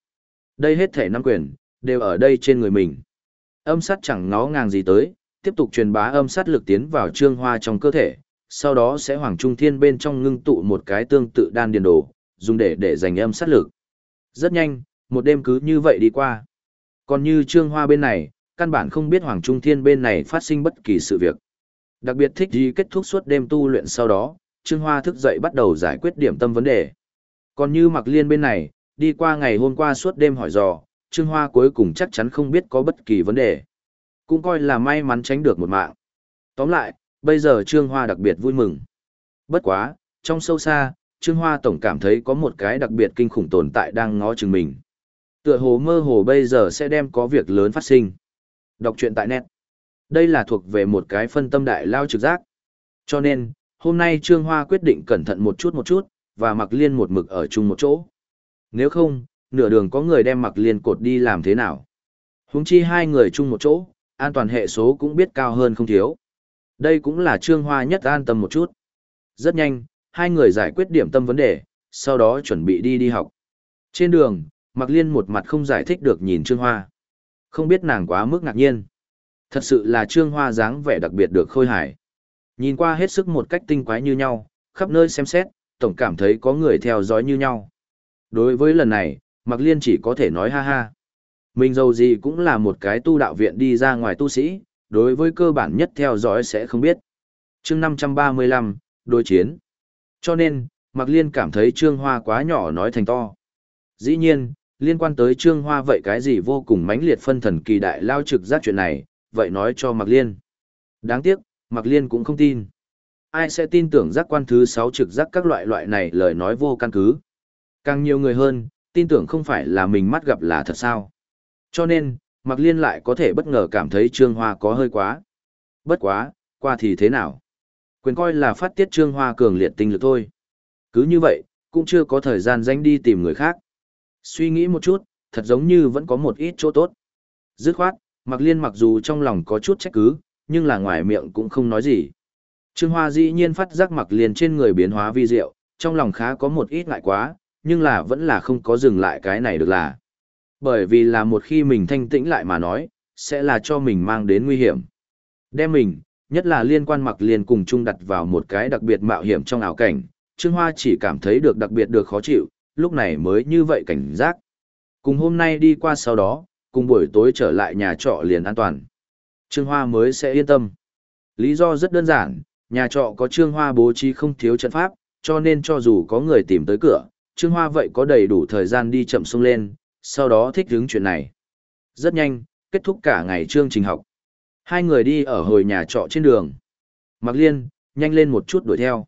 Đây hết thể năm quyền, đều ở đây trên người mình. Âm sát chẳng ngó ngàng gì tới, tiếp tục truyền bá âm sát lực tiến vào trương hoa trong cơ thể, sau đó sẽ hoàng trung thiên bên trong ngưng tụ một cái tương tự đan điền đồ, dùng để để dành âm sát lực. Rất nhanh, một đêm cứ như vậy đi qua. Còn như trương hoa bên này, căn bản không biết hoàng trung thiên bên này phát sinh bất kỳ sự việc. Đặc biệt thích gì kết thúc suốt đêm tu luyện sau đó, trương hoa thức dậy bắt đầu giải quyết điểm tâm vấn đề. Còn như mặc liên bên này, đi qua ngày hôm qua suốt đêm hỏi dò, Trương Hoa cuối cùng chắc chắn không biết có bất kỳ vấn đề. Cũng coi là may mắn tránh được một mạng. Tóm lại, bây giờ Trương Hoa đặc biệt vui mừng. Bất quá, trong sâu xa, Trương Hoa tổng cảm thấy có một cái đặc biệt kinh khủng tồn tại đang ngó chừng mình. Tựa hồ mơ hồ bây giờ sẽ đem có việc lớn phát sinh. Đọc truyện tại net. Đây là thuộc về một cái phân tâm đại lao trực giác. Cho nên, hôm nay Trương Hoa quyết định cẩn thận một chút một chút, và mặc liên một mực ở chung một chỗ. Nếu không, nửa đường có người đem mặc liên cột đi làm thế nào. Huống chi hai người chung một chỗ, an toàn hệ số cũng biết cao hơn không thiếu. Đây cũng là Trương Hoa nhất an tâm một chút. Rất nhanh, hai người giải quyết điểm tâm vấn đề, sau đó chuẩn bị đi đi học. Trên đường, Mặc Liên một mặt không giải thích được nhìn Trương Hoa. Không biết nàng quá mức ngạc nhiên. Thật sự là Trương Hoa dáng vẻ đặc biệt được khôi hài. Nhìn qua hết sức một cách tinh quái như nhau, khắp nơi xem xét, tổng cảm thấy có người theo dõi như nhau. Đối với lần này, Mạc Liên chỉ có thể nói ha ha. Mình dầu gì cũng là một cái tu đạo viện đi ra ngoài tu sĩ, đối với cơ bản nhất theo dõi sẽ không biết. chương 535, đối chiến. Cho nên, Mạc Liên cảm thấy Trương Hoa quá nhỏ nói thành to. Dĩ nhiên, liên quan tới Trương Hoa vậy cái gì vô cùng mãnh liệt phân thần kỳ đại lao trực giác chuyện này, vậy nói cho Mạc Liên. Đáng tiếc, Mạc Liên cũng không tin. Ai sẽ tin tưởng giác quan thứ sáu trực giác các loại loại này lời nói vô căn cứ. Càng nhiều người hơn, tin tưởng không phải là mình mắt gặp là thật sao. Cho nên, Mạc Liên lại có thể bất ngờ cảm thấy Trương Hoa có hơi quá. Bất quá, qua thì thế nào? Quyền coi là phát tiết Trương Hoa cường liệt tinh lực thôi. Cứ như vậy, cũng chưa có thời gian danh đi tìm người khác. Suy nghĩ một chút, thật giống như vẫn có một ít chỗ tốt. Dứt khoát, Mạc Liên mặc dù trong lòng có chút trách cứ, nhưng là ngoài miệng cũng không nói gì. Trương Hoa dĩ nhiên phát giác Mạc Liên trên người biến hóa vi diệu, trong lòng khá có một ít ngại quá, nhưng là vẫn là không có dừng lại cái này được là. Bởi vì là một khi mình thanh tĩnh lại mà nói, sẽ là cho mình mang đến nguy hiểm. Đem mình, nhất là liên quan mặc liên cùng chung đặt vào một cái đặc biệt mạo hiểm trong ảo cảnh, Trương Hoa chỉ cảm thấy được đặc biệt được khó chịu, lúc này mới như vậy cảnh giác. Cùng hôm nay đi qua sau đó, cùng buổi tối trở lại nhà trọ liền an toàn. Trương Hoa mới sẽ yên tâm. Lý do rất đơn giản, nhà trọ có Trương Hoa bố trí không thiếu trận pháp, cho nên cho dù có người tìm tới cửa, Trương Hoa vậy có đầy đủ thời gian đi chậm xuống lên, sau đó thích hướng chuyện này. Rất nhanh, kết thúc cả ngày chương trình học. Hai người đi ở hồi nhà trọ trên đường. Mạc Liên, nhanh lên một chút đuổi theo.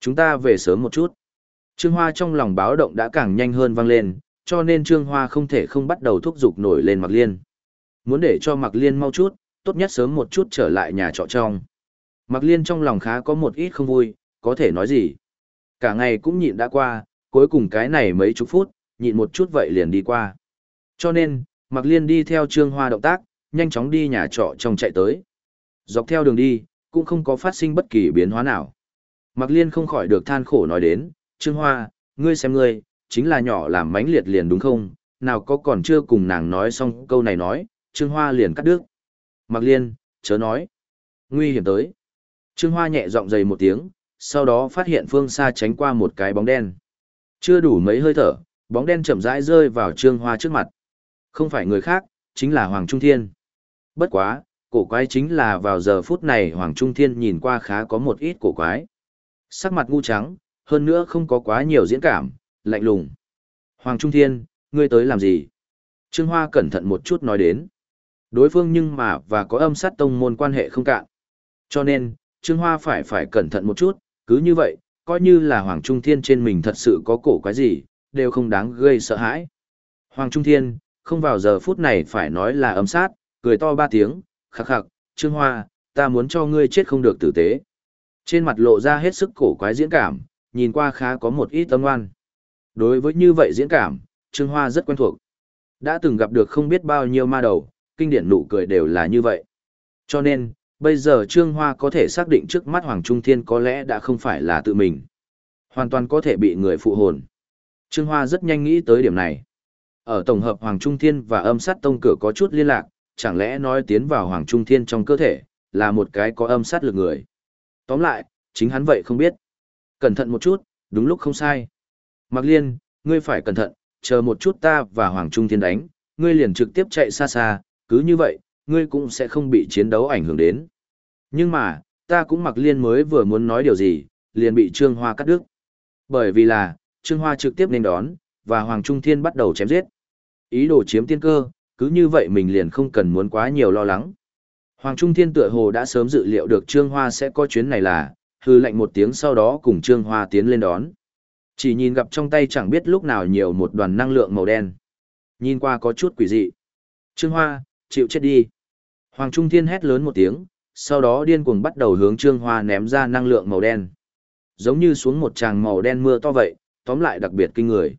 Chúng ta về sớm một chút. Trương Hoa trong lòng báo động đã càng nhanh hơn vang lên, cho nên Trương Hoa không thể không bắt đầu thúc giục nổi lên Mạc Liên. Muốn để cho Mạc Liên mau chút, tốt nhất sớm một chút trở lại nhà trọ trong. Mạc Liên trong lòng khá có một ít không vui, có thể nói gì. Cả ngày cũng nhịn đã qua, cuối cùng cái này mấy chục phút, nhịn một chút vậy liền đi qua. Cho nên, Mạc Liên đi theo Trương Hoa động tác, nhanh chóng đi nhà trọ trong chạy tới. Dọc theo đường đi, cũng không có phát sinh bất kỳ biến hóa nào. Mạc Liên không khỏi được than khổ nói đến, Trương Hoa, ngươi xem ngươi, chính là nhỏ làm mánh liệt liền đúng không, nào có còn chưa cùng nàng nói xong câu này nói, Trương Hoa liền cắt đứt. Mạc Liên, chớ nói. Nguy hiểm tới. Trương Hoa nhẹ giọng dày một tiếng, sau đó phát hiện phương xa tránh qua một cái bóng đen. Chưa đủ mấy hơi thở, bóng đen chậm rãi rơi vào Trương Hoa trước mặt. Không phải người khác, chính là Hoàng Trung Thiên. Bất quá, cổ quái chính là vào giờ phút này Hoàng Trung Thiên nhìn qua khá có một ít cổ quái. Sắc mặt ngu trắng, hơn nữa không có quá nhiều diễn cảm, lạnh lùng. Hoàng Trung Thiên, ngươi tới làm gì? Trương Hoa cẩn thận một chút nói đến. Đối phương nhưng mà và có âm sát tông môn quan hệ không cạn. Cho nên, Trương Hoa phải phải cẩn thận một chút, cứ như vậy, coi như là Hoàng Trung Thiên trên mình thật sự có cổ quái gì, đều không đáng gây sợ hãi. Hoàng Trung Thiên, không vào giờ phút này phải nói là âm sát, cười to ba tiếng, khắc khắc, Trương Hoa, ta muốn cho ngươi chết không được tử tế. Trên mặt lộ ra hết sức cổ quái diễn cảm, nhìn qua khá có một ít tâm ngoan. Đối với như vậy diễn cảm, Trương Hoa rất quen thuộc. Đã từng gặp được không biết bao nhiêu ma đầu, kinh điển nụ cười đều là như vậy. Cho nên, bây giờ Trương Hoa có thể xác định trước mắt Hoàng Trung Thiên có lẽ đã không phải là tự mình. Hoàn toàn có thể bị người phụ hồn. Trương Hoa rất nhanh nghĩ tới điểm này. Ở tổng hợp Hoàng Trung Thiên và âm sát tông cửa có chút liên lạc, chẳng lẽ nói tiến vào Hoàng Trung Thiên trong cơ thể, là một cái có âm sát lực người. Tóm lại, chính hắn vậy không biết. Cẩn thận một chút, đúng lúc không sai. Mạc Liên, ngươi phải cẩn thận, chờ một chút ta và Hoàng Trung Thiên đánh, ngươi liền trực tiếp chạy xa xa, cứ như vậy, ngươi cũng sẽ không bị chiến đấu ảnh hưởng đến. Nhưng mà, ta cũng Mạc Liên mới vừa muốn nói điều gì, liền bị Trương Hoa cắt đứt. Bởi vì là, Trương Hoa trực tiếp nên đón, và Hoàng Trung Thiên bắt đầu chém giết. Ý đồ chiếm tiên cơ, cứ như vậy mình liền không cần muốn quá nhiều lo lắng. Hoàng Trung Thiên tựa hồ đã sớm dự liệu được Trương Hoa sẽ có chuyến này là, hư lệnh một tiếng sau đó cùng Trương Hoa tiến lên đón. Chỉ nhìn gặp trong tay chẳng biết lúc nào nhiều một đoàn năng lượng màu đen. Nhìn qua có chút quỷ dị. Trương Hoa, chịu chết đi. Hoàng Trung Thiên hét lớn một tiếng, sau đó điên cuồng bắt đầu hướng Trương Hoa ném ra năng lượng màu đen. Giống như xuống một tràng màu đen mưa to vậy, tóm lại đặc biệt kinh người.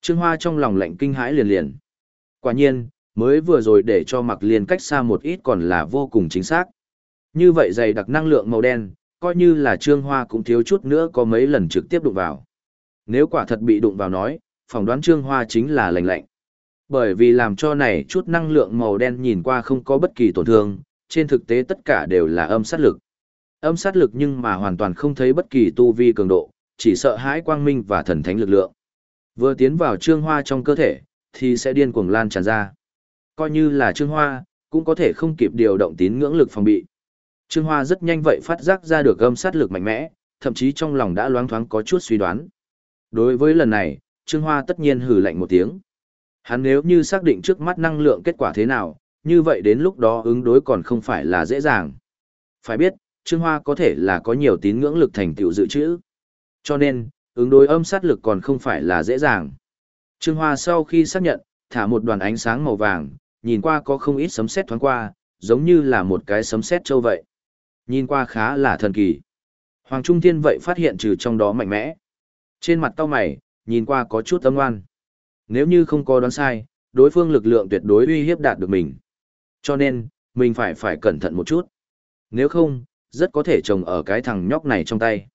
Trương Hoa trong lòng lạnh kinh hãi liền liền. Quả nhiên, mới vừa rồi để cho mặc liền cách xa một ít còn là vô cùng chính xác. Như vậy dày đặc năng lượng màu đen, coi như là Trương Hoa cũng thiếu chút nữa có mấy lần trực tiếp đụng vào. Nếu quả thật bị đụng vào nói, phỏng đoán Trương Hoa chính là lành lạnh. Bởi vì làm cho này chút năng lượng màu đen nhìn qua không có bất kỳ tổn thương, trên thực tế tất cả đều là âm sát lực. Âm sát lực nhưng mà hoàn toàn không thấy bất kỳ tu vi cường độ, chỉ sợ hãi quang minh và thần thánh lực lượng. Vừa tiến vào trương hoa trong cơ thể, thì sẽ điên cuồng lan tràn ra. Coi như là trương hoa, cũng có thể không kịp điều động tín ngưỡng lực phòng bị. Trương Hoa rất nhanh vậy phát giác ra được âm sát lực mạnh mẽ, thậm chí trong lòng đã loáng thoáng có chút suy đoán. Đối với lần này, Trương Hoa tất nhiên hử lạnh một tiếng. Hắn nếu như xác định trước mắt năng lượng kết quả thế nào, như vậy đến lúc đó ứng đối còn không phải là dễ dàng. Phải biết, Trương Hoa có thể là có nhiều tín ngưỡng lực thành tựu dự trữ. Cho nên, ứng đối âm sát lực còn không phải là dễ dàng. Trương Hoa sau khi xác nhận, thả một đoàn ánh sáng màu vàng, nhìn qua có không ít sấm sét thoáng qua, giống như là một cái sấm sét châu vậy. Nhìn qua khá là thần kỳ. Hoàng Trung Thiên vậy phát hiện trừ trong đó mạnh mẽ. Trên mặt tao mày, nhìn qua có chút âm ngoan. Nếu như không có đoán sai, đối phương lực lượng tuyệt đối uy hiếp đạt được mình. Cho nên, mình phải phải cẩn thận một chút. Nếu không, rất có thể trồng ở cái thằng nhóc này trong tay.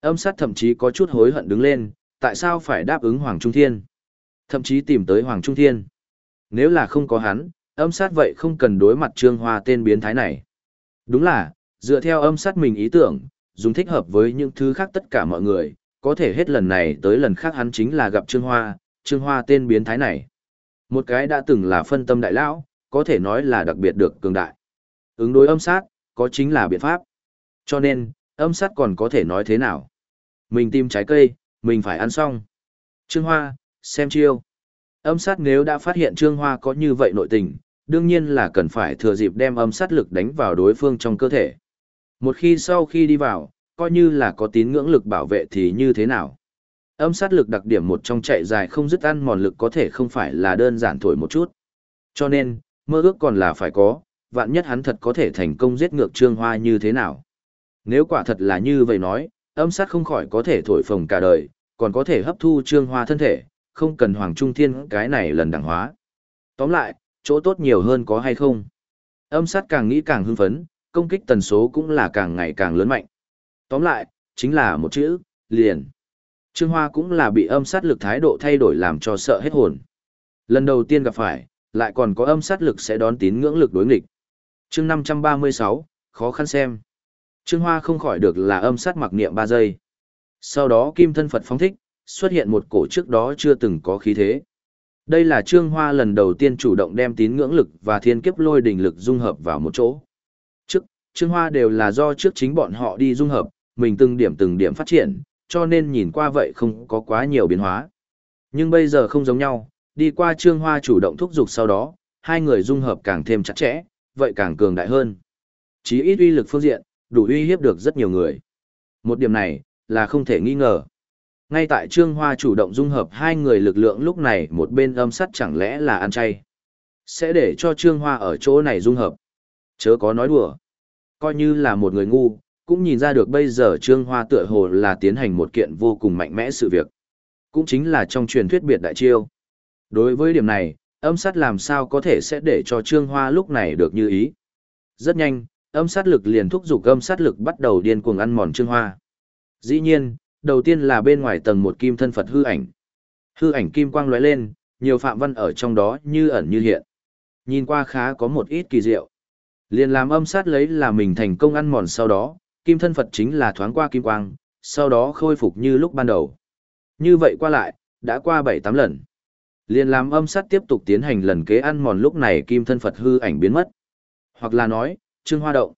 Âm sát thậm chí có chút hối hận đứng lên, tại sao phải đáp ứng Hoàng Trung Thiên? Thậm chí tìm tới Hoàng Trung Thiên. Nếu là không có hắn, âm sát vậy không cần đối mặt Trương Hoa tên biến thái này. Đúng là, dựa theo âm sát mình ý tưởng, dùng thích hợp với những thứ khác tất cả mọi người, có thể hết lần này tới lần khác hắn chính là gặp Trương Hoa, Trương Hoa tên biến thái này. Một cái đã từng là phân tâm đại lão, có thể nói là đặc biệt được cường đại. Ứng đối âm sát, có chính là biện pháp. Cho nên, âm sát còn có thể nói thế nào? Mình tìm trái cây, mình phải ăn xong. Trương Hoa, xem chiêu. Âm sát nếu đã phát hiện Trương Hoa có như vậy nội tình, đương nhiên là cần phải thừa dịp đem âm sát lực đánh vào đối phương trong cơ thể. Một khi sau khi đi vào, coi như là có tín ngưỡng lực bảo vệ thì như thế nào? Âm sát lực đặc điểm một trong chạy dài không dứt ăn mòn lực có thể không phải là đơn giản thổi một chút. Cho nên, mơ ước còn là phải có, vạn nhất hắn thật có thể thành công giết ngược Trương Hoa như thế nào. Nếu quả thật là như vậy nói, âm sát không khỏi có thể thổi phồng cả đời, còn có thể hấp thu Trương Hoa thân thể, không cần Hoàng Trung Thiên cái này lần đẳng hóa. Tóm lại, Chỗ tốt nhiều hơn có hay không? Âm sát càng nghĩ càng hưng phấn, công kích tần số cũng là càng ngày càng lớn mạnh. Tóm lại, chính là một chữ, liền. Trương Hoa cũng là bị âm sát lực thái độ thay đổi làm cho sợ hết hồn. Lần đầu tiên gặp phải, lại còn có âm sát lực sẽ đón tín ngưỡng lực đối nghịch. chương 536, khó khăn xem. Trương Hoa không khỏi được là âm sát mặc niệm 3 giây. Sau đó kim thân Phật phóng thích, xuất hiện một cổ trước đó chưa từng có khí thế. Đây là Trương Hoa lần đầu tiên chủ động đem tín ngưỡng lực và thiên kiếp lôi đỉnh lực dung hợp vào một chỗ. Trương Hoa đều là do trước chính bọn họ đi dung hợp, mình từng điểm từng điểm phát triển, cho nên nhìn qua vậy không có quá nhiều biến hóa. Nhưng bây giờ không giống nhau, đi qua Trương Hoa chủ động thúc giục sau đó, hai người dung hợp càng thêm chặt chẽ, vậy càng cường đại hơn. Chí ít uy lực phương diện, đủ uy hiếp được rất nhiều người. Một điểm này, là không thể nghi ngờ. Ngay tại Trương Hoa chủ động dung hợp hai người lực lượng lúc này một bên âm sắt chẳng lẽ là ăn chay. Sẽ để cho Trương Hoa ở chỗ này dung hợp. Chớ có nói đùa. Coi như là một người ngu, cũng nhìn ra được bây giờ Trương Hoa tựa hồ là tiến hành một kiện vô cùng mạnh mẽ sự việc. Cũng chính là trong truyền thuyết biệt đại chiêu. Đối với điểm này, âm sát làm sao có thể sẽ để cho Trương Hoa lúc này được như ý. Rất nhanh, âm sát lực liền thúc giục âm sát lực bắt đầu điên cuồng ăn mòn Trương Hoa. Dĩ nhiên, đầu tiên là bên ngoài tầng một kim thân Phật hư ảnh. Hư ảnh kim quang lóe lên, nhiều phạm văn ở trong đó như ẩn như hiện. Nhìn qua khá có một ít kỳ diệu. Liền làm âm sát lấy là mình thành công ăn mòn sau đó, kim thân Phật chính là thoáng qua kim quang, sau đó khôi phục như lúc ban đầu. Như vậy qua lại, đã qua 7-8 lần. Liền làm âm sát tiếp tục tiến hành lần kế ăn mòn lúc này kim thân Phật hư ảnh biến mất. Hoặc là nói, Trương Hoa động.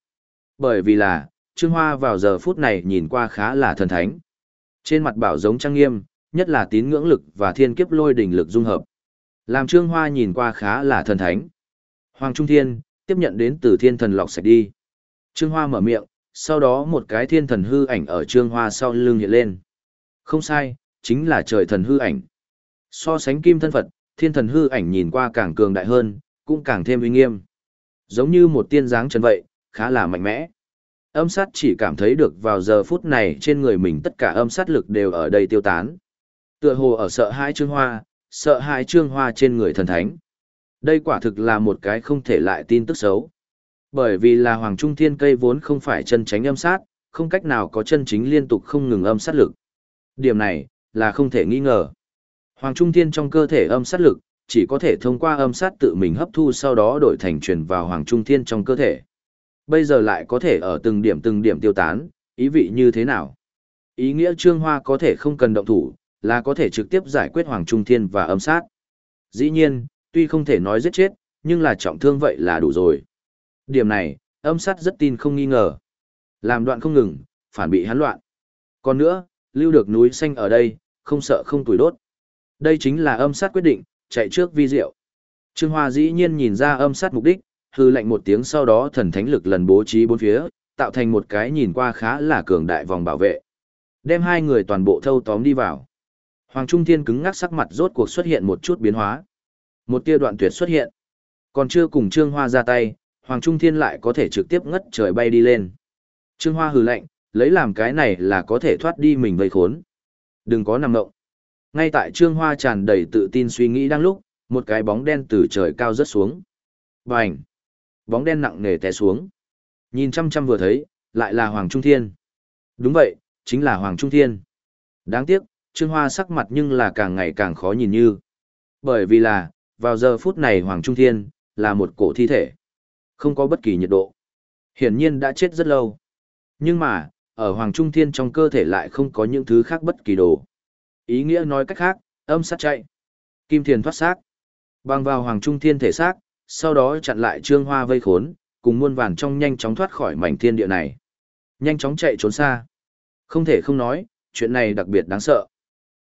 Bởi vì là, Trương Hoa vào giờ phút này nhìn qua khá là thần thánh. Trên mặt bảo giống trang nghiêm, nhất là tín ngưỡng lực và thiên kiếp lôi đỉnh lực dung hợp. Làm Trương Hoa nhìn qua khá là thần thánh. Hoàng Trung Thiên, tiếp nhận đến từ thiên thần lọc sạch đi. Trương Hoa mở miệng, sau đó một cái thiên thần hư ảnh ở Trương Hoa sau lưng hiện lên. Không sai, chính là trời thần hư ảnh. So sánh kim thân Phật, thiên thần hư ảnh nhìn qua càng cường đại hơn, cũng càng thêm uy nghiêm. Giống như một tiên dáng trần vậy, khá là mạnh mẽ. Âm sát chỉ cảm thấy được vào giờ phút này trên người mình tất cả âm sát lực đều ở đây tiêu tán. Tựa hồ ở sợ hãi trương hoa, sợ hãi trương hoa trên người thần thánh. Đây quả thực là một cái không thể lại tin tức xấu. Bởi vì là Hoàng Trung Thiên cây vốn không phải chân tránh âm sát, không cách nào có chân chính liên tục không ngừng âm sát lực. Điểm này, là không thể nghi ngờ. Hoàng Trung Thiên trong cơ thể âm sát lực, chỉ có thể thông qua âm sát tự mình hấp thu sau đó đổi thành truyền vào Hoàng Trung Thiên trong cơ thể. Bây giờ lại có thể ở từng điểm từng điểm tiêu tán, ý vị như thế nào? Ý nghĩa Trương Hoa có thể không cần động thủ, là có thể trực tiếp giải quyết Hoàng Trung Thiên và âm sát. Dĩ nhiên, tuy không thể nói giết chết, nhưng là trọng thương vậy là đủ rồi. Điểm này, âm sát rất tin không nghi ngờ. Làm đoạn không ngừng, phản bị hắn loạn. Còn nữa, lưu được núi xanh ở đây, không sợ không tuổi đốt. Đây chính là âm sát quyết định, chạy trước vi diệu. Trương Hoa dĩ nhiên nhìn ra âm sát mục đích, hư lệnh một tiếng sau đó thần thánh lực lần bố trí bốn phía, tạo thành một cái nhìn qua khá là cường đại vòng bảo vệ. Đem hai người toàn bộ thâu tóm đi vào. Hoàng Trung Thiên cứng ngắc sắc mặt rốt cuộc xuất hiện một chút biến hóa. Một tia đoạn tuyệt xuất hiện. Còn chưa cùng Trương Hoa ra tay, Hoàng Trung Thiên lại có thể trực tiếp ngất trời bay đi lên. Trương Hoa hừ lạnh, lấy làm cái này là có thể thoát đi mình vây khốn. Đừng có nằm ngộng. Ngay tại Trương Hoa tràn đầy tự tin suy nghĩ đang lúc, một cái bóng đen từ trời cao rớt xuống. Bành! Bóng đen nặng nề té xuống. Nhìn chăm chăm vừa thấy, lại là Hoàng Trung Thiên. Đúng vậy, chính là Hoàng Trung Thiên. Đáng tiếc, Trương Hoa sắc mặt nhưng là càng ngày càng khó nhìn như. Bởi vì là, vào giờ phút này Hoàng Trung Thiên, là một cổ thi thể. Không có bất kỳ nhiệt độ. Hiển nhiên đã chết rất lâu. Nhưng mà, ở Hoàng Trung Thiên trong cơ thể lại không có những thứ khác bất kỳ đồ. Ý nghĩa nói cách khác, âm sát chạy. Kim Thiền thoát xác. Bằng vào Hoàng Trung Thiên thể xác, sau đó chặn lại Trương Hoa vây khốn, cùng muôn vàn trong nhanh chóng thoát khỏi mảnh thiên địa này. Nhanh chóng chạy trốn xa. Không thể không nói, chuyện này đặc biệt đáng sợ.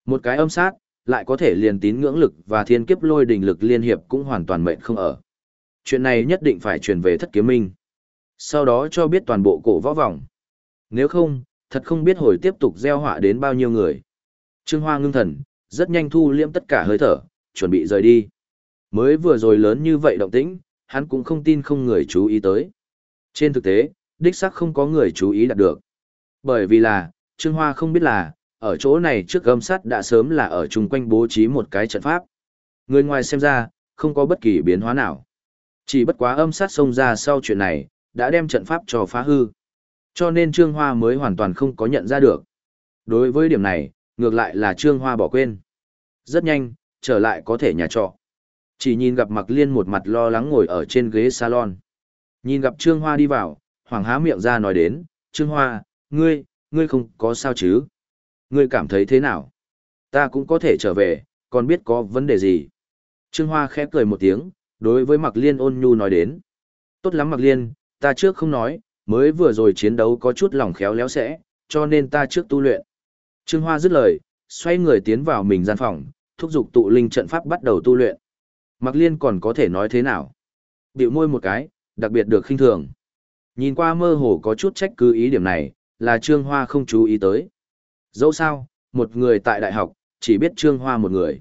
Một cái âm sát, lại có thể liền tín ngưỡng lực và thiên kiếp lôi đình lực liên hiệp cũng hoàn toàn mệnh không ở. Chuyện này nhất định phải truyền về thất kiếm minh. Sau đó cho biết toàn bộ cổ võ vòng. Nếu không, thật không biết hồi tiếp tục gieo họa đến bao nhiêu người. Trương Hoa ngưng thần, rất nhanh thu liễm tất cả hơi thở, chuẩn bị rời đi. Mới vừa rồi lớn như vậy động tĩnh, hắn cũng không tin không người chú ý tới. Trên thực tế, đích xác không có người chú ý đạt được. Bởi vì là, Trương Hoa không biết là, ở chỗ này trước gâm sắt đã sớm là ở chung quanh bố trí một cái trận pháp. Người ngoài xem ra, không có bất kỳ biến hóa nào. Chỉ bất quá âm sát xông ra sau chuyện này, đã đem trận pháp cho phá hư. Cho nên Trương Hoa mới hoàn toàn không có nhận ra được. Đối với điểm này, ngược lại là Trương Hoa bỏ quên. Rất nhanh, trở lại có thể nhà trọ. Chỉ nhìn gặp Mạc Liên một mặt lo lắng ngồi ở trên ghế salon. Nhìn gặp Trương Hoa đi vào, Hoàng há miệng ra nói đến, Trương Hoa, ngươi, ngươi không có sao chứ? Ngươi cảm thấy thế nào? Ta cũng có thể trở về, còn biết có vấn đề gì? Trương Hoa khẽ cười một tiếng, đối với Mạc Liên ôn nhu nói đến. Tốt lắm Mạc Liên, ta trước không nói, mới vừa rồi chiến đấu có chút lòng khéo léo sẽ, cho nên ta trước tu luyện. Trương Hoa dứt lời, xoay người tiến vào mình gian phòng, thúc giục tụ linh trận pháp bắt đầu tu luyện. Mạc Liên còn có thể nói thế nào? Biểu môi một cái, đặc biệt được khinh thường. Nhìn qua mơ hồ có chút trách cứ ý điểm này, là Trương Hoa không chú ý tới. Dẫu sao, một người tại đại học, chỉ biết Trương Hoa một người.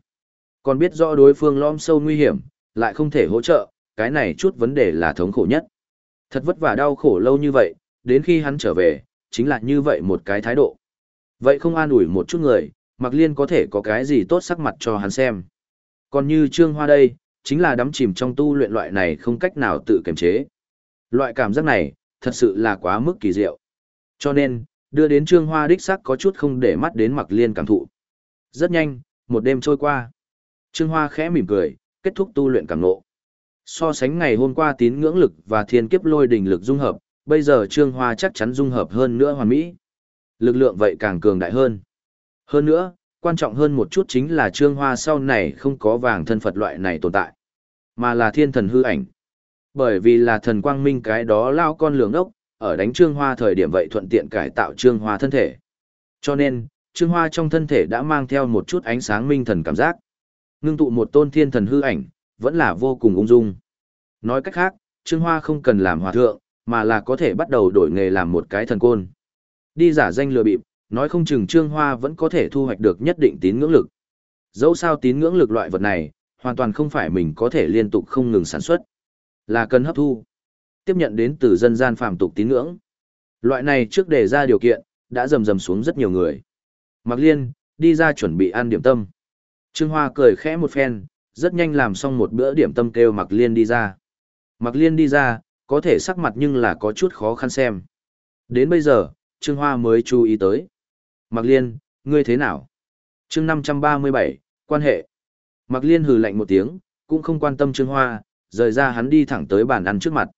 Còn biết rõ đối phương lõm sâu nguy hiểm, lại không thể hỗ trợ, cái này chút vấn đề là thống khổ nhất. Thật vất vả đau khổ lâu như vậy, đến khi hắn trở về, chính là như vậy một cái thái độ. Vậy không an ủi một chút người, Mạc Liên có thể có cái gì tốt sắc mặt cho hắn xem. Còn như Trương Hoa đây, chính là đắm chìm trong tu luyện loại này không cách nào tự kiềm chế. Loại cảm giác này, thật sự là quá mức kỳ diệu. Cho nên, đưa đến Trương Hoa đích sắc có chút không để mắt đến mặc Liên cảm thụ. Rất nhanh, một đêm trôi qua. Trương Hoa khẽ mỉm cười, kết thúc tu luyện cảm ngộ. So sánh ngày hôm qua tín ngưỡng lực và thiên kiếp lôi đình lực dung hợp, bây giờ Trương Hoa chắc chắn dung hợp hơn nữa hoàn mỹ. Lực lượng vậy càng cường đại hơn. Hơn nữa, quan trọng hơn một chút chính là Trương Hoa sau này không có vàng thân Phật loại này tồn tại, mà là thiên thần hư ảnh. Bởi vì là thần quang minh cái đó lao con lường ốc, ở đánh Trương Hoa thời điểm vậy thuận tiện cải tạo Trương Hoa thân thể. Cho nên, Trương Hoa trong thân thể đã mang theo một chút ánh sáng minh thần cảm giác. Ngưng tụ một tôn thiên thần hư ảnh, vẫn là vô cùng ung dung. Nói cách khác, Trương Hoa không cần làm hòa thượng, mà là có thể bắt đầu đổi nghề làm một cái thần côn. Đi giả danh lừa bịp, nói không chừng Trương Hoa vẫn có thể thu hoạch được nhất định tín ngưỡng lực. Dẫu sao tín ngưỡng lực loại vật này, hoàn toàn không phải mình có thể liên tục không ngừng sản xuất, là cần hấp thu. Tiếp nhận đến từ dân gian phàm tục tín ngưỡng. Loại này trước đề ra điều kiện, đã rầm rầm xuống rất nhiều người. Mạc Liên, đi ra chuẩn bị ăn điểm tâm. Trương Hoa cười khẽ một phen, rất nhanh làm xong một bữa điểm tâm kêu Mạc Liên đi ra. Mạc Liên đi ra, có thể sắc mặt nhưng là có chút khó khăn xem. Đến bây giờ, Trương Hoa mới chú ý tới. Mạc Liên, ngươi thế nào? chương 537, quan hệ. Mạc Liên hừ lạnh một tiếng, cũng không quan tâm Trương Hoa, rời ra hắn đi thẳng tới bàn ăn trước mặt.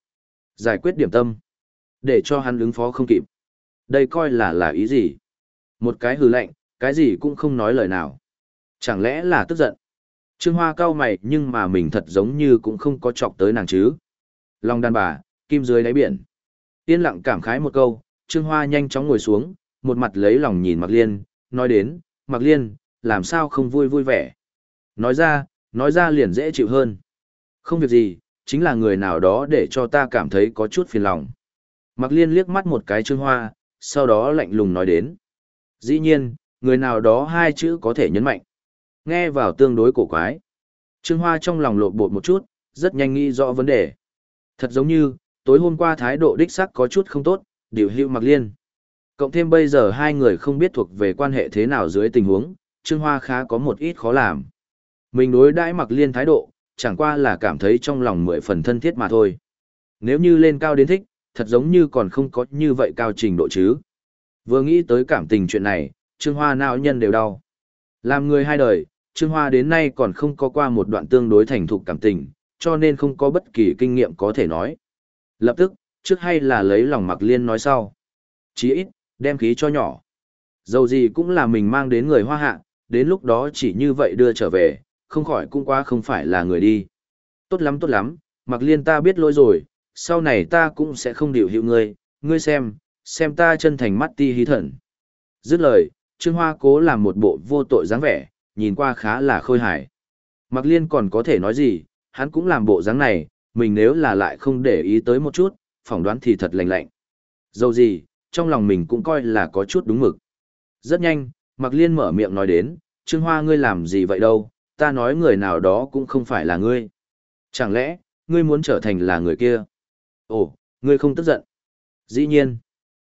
Giải quyết điểm tâm. Để cho hắn ứng phó không kịp. Đây coi là là ý gì? Một cái hừ lạnh, cái gì cũng không nói lời nào. Chẳng lẽ là tức giận? Trương Hoa cao mày nhưng mà mình thật giống như cũng không có chọc tới nàng chứ. Long đàn bà, kim dưới đáy biển. Yên lặng cảm khái một câu, Trương Hoa nhanh chóng ngồi xuống, một mặt lấy lòng nhìn Mạc Liên, nói đến, Mạc Liên, làm sao không vui vui vẻ. Nói ra, nói ra liền dễ chịu hơn. Không việc gì, chính là người nào đó để cho ta cảm thấy có chút phiền lòng. Mạc Liên liếc mắt một cái Trương Hoa, sau đó lạnh lùng nói đến. Dĩ nhiên, người nào đó hai chữ có thể nhấn mạnh. Nghe vào tương đối cổ quái. Trương Hoa trong lòng lột bột một chút, rất nhanh nghĩ rõ vấn đề. Thật giống như, tối hôm qua thái độ đích sắc có chút không tốt, điều hữu mặc liên. Cộng thêm bây giờ hai người không biết thuộc về quan hệ thế nào dưới tình huống, Trương Hoa khá có một ít khó làm. Mình đối đãi mặc liên thái độ, chẳng qua là cảm thấy trong lòng mười phần thân thiết mà thôi. Nếu như lên cao đến thích, thật giống như còn không có như vậy cao trình độ chứ. Vừa nghĩ tới cảm tình chuyện này, Trương Hoa não nhân đều đau. Làm người hai đời, Trương Hoa đến nay còn không có qua một đoạn tương đối thành thục cảm tình, cho nên không có bất kỳ kinh nghiệm có thể nói. Lập tức, trước hay là lấy lòng Mạc Liên nói sau. Chí ít, đem khí cho nhỏ. Dầu gì cũng là mình mang đến người hoa hạ, đến lúc đó chỉ như vậy đưa trở về, không khỏi cũng quá không phải là người đi. Tốt lắm tốt lắm, Mạc Liên ta biết lỗi rồi, sau này ta cũng sẽ không điều hiệu ngươi, ngươi xem, xem ta chân thành mắt ti hí thần. Dứt lời, Trương Hoa cố làm một bộ vô tội dáng vẻ, nhìn qua khá là khôi hài. Mạc Liên còn có thể nói gì, hắn cũng làm bộ dáng này, mình nếu là lại không để ý tới một chút, phỏng đoán thì thật lạnh lạnh. Dầu gì, trong lòng mình cũng coi là có chút đúng mực. Rất nhanh, Mạc Liên mở miệng nói đến, Trương Hoa ngươi làm gì vậy đâu, ta nói người nào đó cũng không phải là ngươi. Chẳng lẽ, ngươi muốn trở thành là người kia? Ồ, ngươi không tức giận. Dĩ nhiên.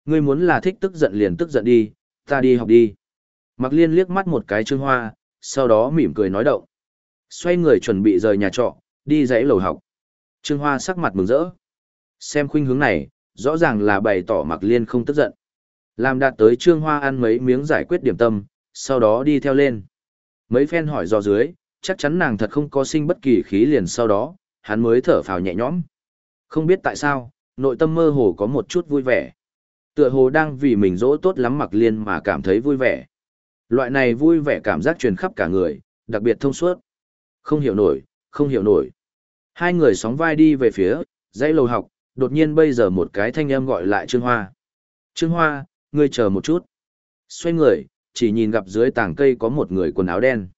Ngươi muốn là thích tức giận liền tức giận đi, ta đi học đi. Mạc Liên liếc mắt một cái Trương Hoa, sau đó mỉm cười nói động. Xoay người chuẩn bị rời nhà trọ, đi dãy lầu học. Trương Hoa sắc mặt mừng rỡ. Xem khuynh hướng này, rõ ràng là bày tỏ Mạc Liên không tức giận. Làm đạt tới Trương Hoa ăn mấy miếng giải quyết điểm tâm, sau đó đi theo lên. Mấy phen hỏi dò dưới, chắc chắn nàng thật không có sinh bất kỳ khí liền sau đó, hắn mới thở phào nhẹ nhõm. Không biết tại sao, nội tâm mơ hồ có một chút vui vẻ. Tựa hồ đang vì mình dỗ tốt lắm mặc Liên mà cảm thấy vui vẻ. Loại này vui vẻ cảm giác truyền khắp cả người, đặc biệt thông suốt. Không hiểu nổi, không hiểu nổi. Hai người sóng vai đi về phía, dãy lầu học, đột nhiên bây giờ một cái thanh âm gọi lại Trương Hoa. Trương Hoa, ngươi chờ một chút. Xoay người, chỉ nhìn gặp dưới tảng cây có một người quần áo đen.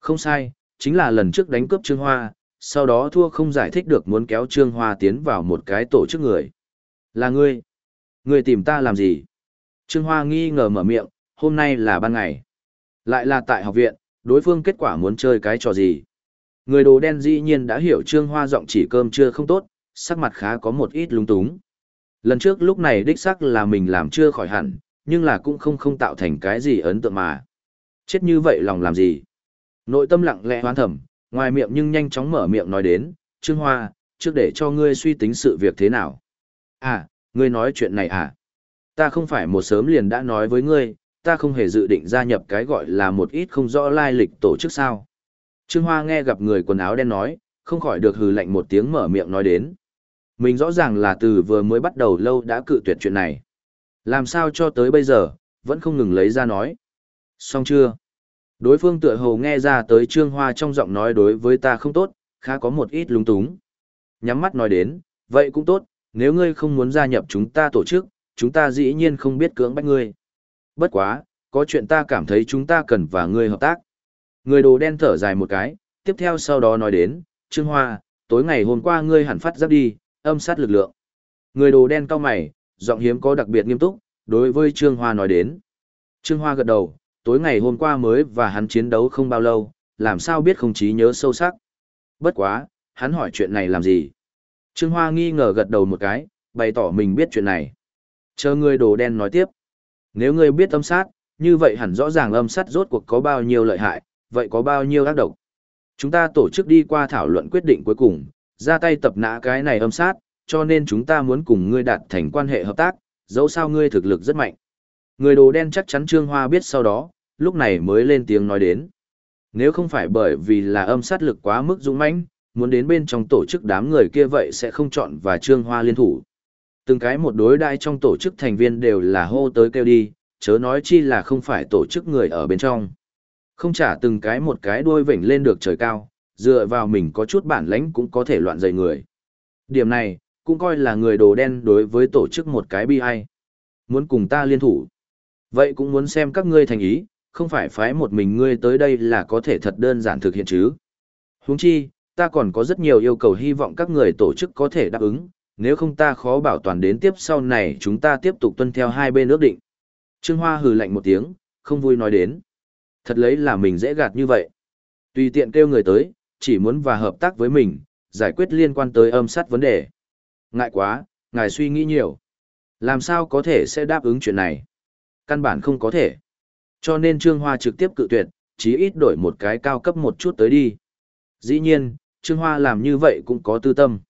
Không sai, chính là lần trước đánh cướp Trương Hoa, sau đó thua không giải thích được muốn kéo Trương Hoa tiến vào một cái tổ chức người. Là ngươi. Ngươi tìm ta làm gì? Trương Hoa nghi ngờ mở miệng, hôm nay là ban ngày. Lại là tại học viện, đối phương kết quả muốn chơi cái trò gì? Người đồ đen dĩ nhiên đã hiểu Trương Hoa giọng chỉ cơm chưa không tốt, sắc mặt khá có một ít lung túng. Lần trước lúc này đích xác là mình làm chưa khỏi hẳn, nhưng là cũng không không tạo thành cái gì ấn tượng mà. Chết như vậy lòng làm gì? Nội tâm lặng lẽ hoán thầm, ngoài miệng nhưng nhanh chóng mở miệng nói đến, Trương Hoa, trước để cho ngươi suy tính sự việc thế nào. À, ngươi nói chuyện này à? Ta không phải một sớm liền đã nói với ngươi, ta không hề dự định gia nhập cái gọi là một ít không rõ lai lịch tổ chức sao. Trương Hoa nghe gặp người quần áo đen nói, không khỏi được hừ lạnh một tiếng mở miệng nói đến. Mình rõ ràng là từ vừa mới bắt đầu lâu đã cự tuyệt chuyện này. Làm sao cho tới bây giờ, vẫn không ngừng lấy ra nói. Xong chưa? Đối phương tựa hồ nghe ra tới Trương Hoa trong giọng nói đối với ta không tốt, khá có một ít lúng túng. Nhắm mắt nói đến, vậy cũng tốt, nếu ngươi không muốn gia nhập chúng ta tổ chức, chúng ta dĩ nhiên không biết cưỡng bách ngươi. Bất quá, có chuyện ta cảm thấy chúng ta cần và ngươi hợp tác. Người đồ đen thở dài một cái, tiếp theo sau đó nói đến, Trương Hoa, tối ngày hôm qua ngươi hẳn phát giáp đi, âm sát lực lượng. Người đồ đen cao mày, giọng hiếm có đặc biệt nghiêm túc, đối với Trương Hoa nói đến. Trương Hoa gật đầu, tối ngày hôm qua mới và hắn chiến đấu không bao lâu, làm sao biết không trí nhớ sâu sắc. Bất quá, hắn hỏi chuyện này làm gì? Trương Hoa nghi ngờ gật đầu một cái, bày tỏ mình biết chuyện này. Chờ người đồ đen nói tiếp. Nếu ngươi biết âm sát, như vậy hẳn rõ ràng âm sát rốt cuộc có bao nhiêu lợi hại, vậy có bao nhiêu ác độc. Chúng ta tổ chức đi qua thảo luận quyết định cuối cùng, ra tay tập nã cái này âm sát, cho nên chúng ta muốn cùng ngươi đạt thành quan hệ hợp tác, dẫu sao ngươi thực lực rất mạnh. Người đồ đen chắc chắn Trương Hoa biết sau đó, lúc này mới lên tiếng nói đến. Nếu không phải bởi vì là âm sát lực quá mức dũng mãnh, muốn đến bên trong tổ chức đám người kia vậy sẽ không chọn và Trương Hoa liên thủ. Từng cái một đối đai trong tổ chức thành viên đều là hô tới kêu đi, chớ nói chi là không phải tổ chức người ở bên trong. Không trả từng cái một cái đuôi vểnh lên được trời cao, dựa vào mình có chút bản lãnh cũng có thể loạn dậy người. Điểm này, cũng coi là người đồ đen đối với tổ chức một cái bi ai. Muốn cùng ta liên thủ. Vậy cũng muốn xem các ngươi thành ý, không phải phái một mình ngươi tới đây là có thể thật đơn giản thực hiện chứ. Huống chi, ta còn có rất nhiều yêu cầu hy vọng các người tổ chức có thể đáp ứng, nếu không ta khó bảo toàn đến tiếp sau này chúng ta tiếp tục tuân theo hai bên ước định. Trương Hoa hừ lạnh một tiếng, không vui nói đến. Thật lấy là mình dễ gạt như vậy. Tùy tiện kêu người tới, chỉ muốn và hợp tác với mình, giải quyết liên quan tới âm sát vấn đề. Ngại quá, ngài suy nghĩ nhiều. Làm sao có thể sẽ đáp ứng chuyện này? Căn bản không có thể. Cho nên Trương Hoa trực tiếp cự tuyệt, chí ít đổi một cái cao cấp một chút tới đi. Dĩ nhiên, Trương Hoa làm như vậy cũng có tư tâm.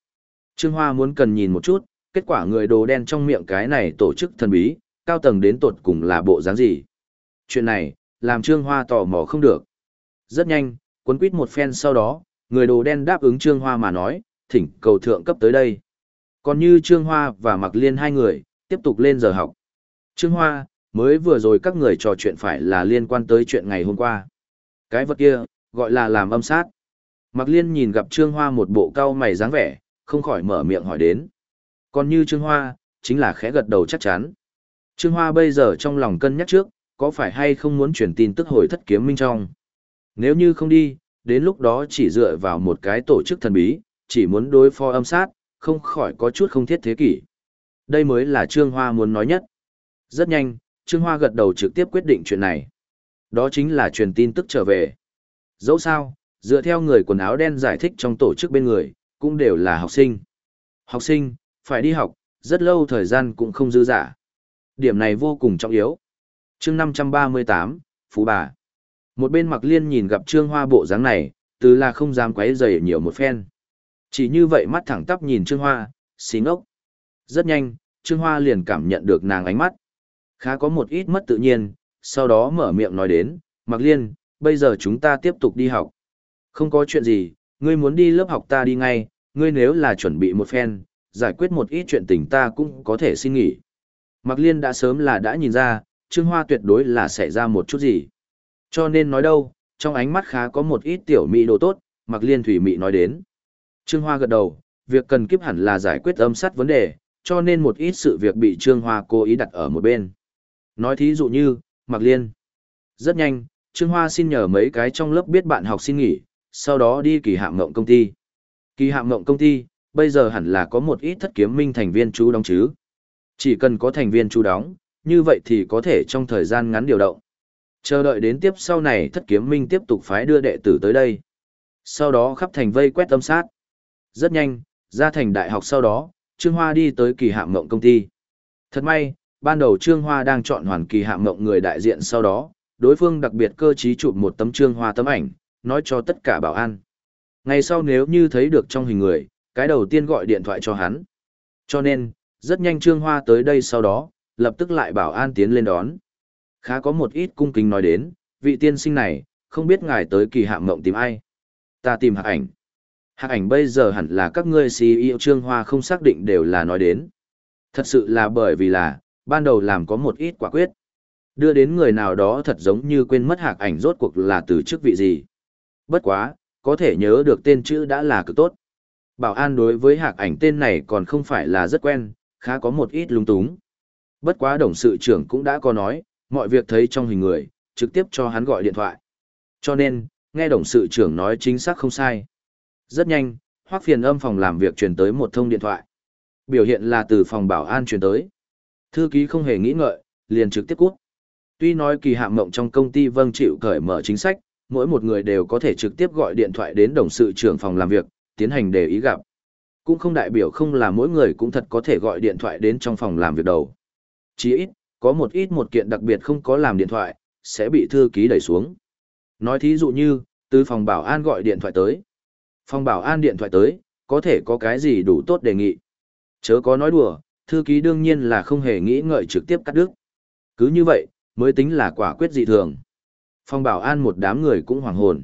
Trương Hoa muốn cần nhìn một chút, kết quả người đồ đen trong miệng cái này tổ chức thần bí, cao tầng đến tột cùng là bộ dáng gì. Chuyện này, làm Trương Hoa tò mò không được. Rất nhanh, cuốn quýt một phen sau đó, người đồ đen đáp ứng Trương Hoa mà nói, thỉnh cầu thượng cấp tới đây. Còn như Trương Hoa và Mạc Liên hai người, tiếp tục lên giờ học. Trương Hoa, mới vừa rồi các người trò chuyện phải là liên quan tới chuyện ngày hôm qua. Cái vật kia, gọi là làm âm sát. Mạc Liên nhìn gặp Trương Hoa một bộ cao mày dáng vẻ, không khỏi mở miệng hỏi đến. Còn như Trương Hoa, chính là khẽ gật đầu chắc chắn. Trương Hoa bây giờ trong lòng cân nhắc trước, có phải hay không muốn truyền tin tức hồi thất kiếm minh trong. Nếu như không đi, đến lúc đó chỉ dựa vào một cái tổ chức thần bí, chỉ muốn đối phó âm sát, không khỏi có chút không thiết thế kỷ. Đây mới là Trương Hoa muốn nói nhất. Rất nhanh, Trương Hoa gật đầu trực tiếp quyết định chuyện này. Đó chính là truyền tin tức trở về. Dẫu sao, dựa theo người quần áo đen giải thích trong tổ chức bên người, cũng đều là học sinh. Học sinh, phải đi học, rất lâu thời gian cũng không dư giả. Điểm này vô cùng trọng yếu. chương 538, Phú Bà. Một bên mặc liên nhìn gặp Trương Hoa bộ dáng này, từ là không dám quấy rầy nhiều một phen. Chỉ như vậy mắt thẳng tắp nhìn Trương Hoa, xí ngốc. Rất nhanh, Trương Hoa liền cảm nhận được nàng ánh mắt. Khá có một ít mất tự nhiên, sau đó mở miệng nói đến, Mạc Liên, bây giờ chúng ta tiếp tục đi học. Không có chuyện gì, ngươi muốn đi lớp học ta đi ngay, ngươi nếu là chuẩn bị một phen, giải quyết một ít chuyện tình ta cũng có thể xin nghỉ. Mạc Liên đã sớm là đã nhìn ra, Trương Hoa tuyệt đối là xảy ra một chút gì. Cho nên nói đâu, trong ánh mắt khá có một ít tiểu mỹ đồ tốt, Mạc Liên thủy mỹ nói đến. Trương Hoa gật đầu, việc cần kiếp hẳn là giải quyết âm sát vấn đề, cho nên một ít sự việc bị Trương Hoa cố ý đặt ở một bên. Nói thí dụ như, Mạc Liên. Rất nhanh, Trương Hoa xin nhờ mấy cái trong lớp biết bạn học xin nghỉ, sau đó đi kỳ hạm ngộng công ty. Kỳ hạm ngộng công ty, bây giờ hẳn là có một ít thất kiếm minh thành viên chú đóng chứ. Chỉ cần có thành viên chú đóng, như vậy thì có thể trong thời gian ngắn điều động. Chờ đợi đến tiếp sau này thất kiếm minh tiếp tục phái đưa đệ tử tới đây. Sau đó khắp thành vây quét tâm sát. Rất nhanh, ra thành đại học sau đó, Trương Hoa đi tới kỳ hạm ngộng công ty. Thật may, ban đầu Trương Hoa đang chọn hoàn kỳ hạm ngộng người đại diện sau đó, đối phương đặc biệt cơ trí chụp một tấm Trương Hoa tấm ảnh, nói cho tất cả bảo an. Ngày sau nếu như thấy được trong hình người, cái đầu tiên gọi điện thoại cho hắn. Cho nên, rất nhanh Trương Hoa tới đây sau đó, lập tức lại bảo an tiến lên đón. Khá có một ít cung kính nói đến, vị tiên sinh này, không biết ngài tới kỳ hạm mộng tìm ai. Ta tìm hạc ảnh. Hạc ảnh bây giờ hẳn là các ngươi CEO Trương Hoa không xác định đều là nói đến. Thật sự là bởi vì là, ban đầu làm có một ít quả quyết. Đưa đến người nào đó thật giống như quên mất hạc ảnh rốt cuộc là từ chức vị gì. Bất quá, có thể nhớ được tên chữ đã là cực tốt. Bảo an đối với hạc ảnh tên này còn không phải là rất quen, khá có một ít lung túng. Bất quá đồng sự trưởng cũng đã có nói, mọi việc thấy trong hình người, trực tiếp cho hắn gọi điện thoại. Cho nên, nghe đồng sự trưởng nói chính xác không sai. Rất nhanh, hoác phiền âm phòng làm việc truyền tới một thông điện thoại. Biểu hiện là từ phòng bảo an truyền tới. Thư ký không hề nghĩ ngợi, liền trực tiếp cút. Tuy nói kỳ hạm mộng trong công ty vâng chịu cởi mở chính sách, mỗi một người đều có thể trực tiếp gọi điện thoại đến đồng sự trưởng phòng làm việc, tiến hành đề ý gặp. Cũng không đại biểu không là mỗi người cũng thật có thể gọi điện thoại đến trong phòng làm việc đầu. Chỉ ít, có một ít một kiện đặc biệt không có làm điện thoại, sẽ bị thư ký đẩy xuống. Nói thí dụ như, từ phòng bảo an gọi điện thoại tới. Phòng bảo an điện thoại tới, có thể có cái gì đủ tốt đề nghị. Chớ có nói đùa, thư ký đương nhiên là không hề nghĩ ngợi trực tiếp cắt đứt. Cứ như vậy, mới tính là quả quyết dị thường. Phòng bảo an một đám người cũng hoàng hồn.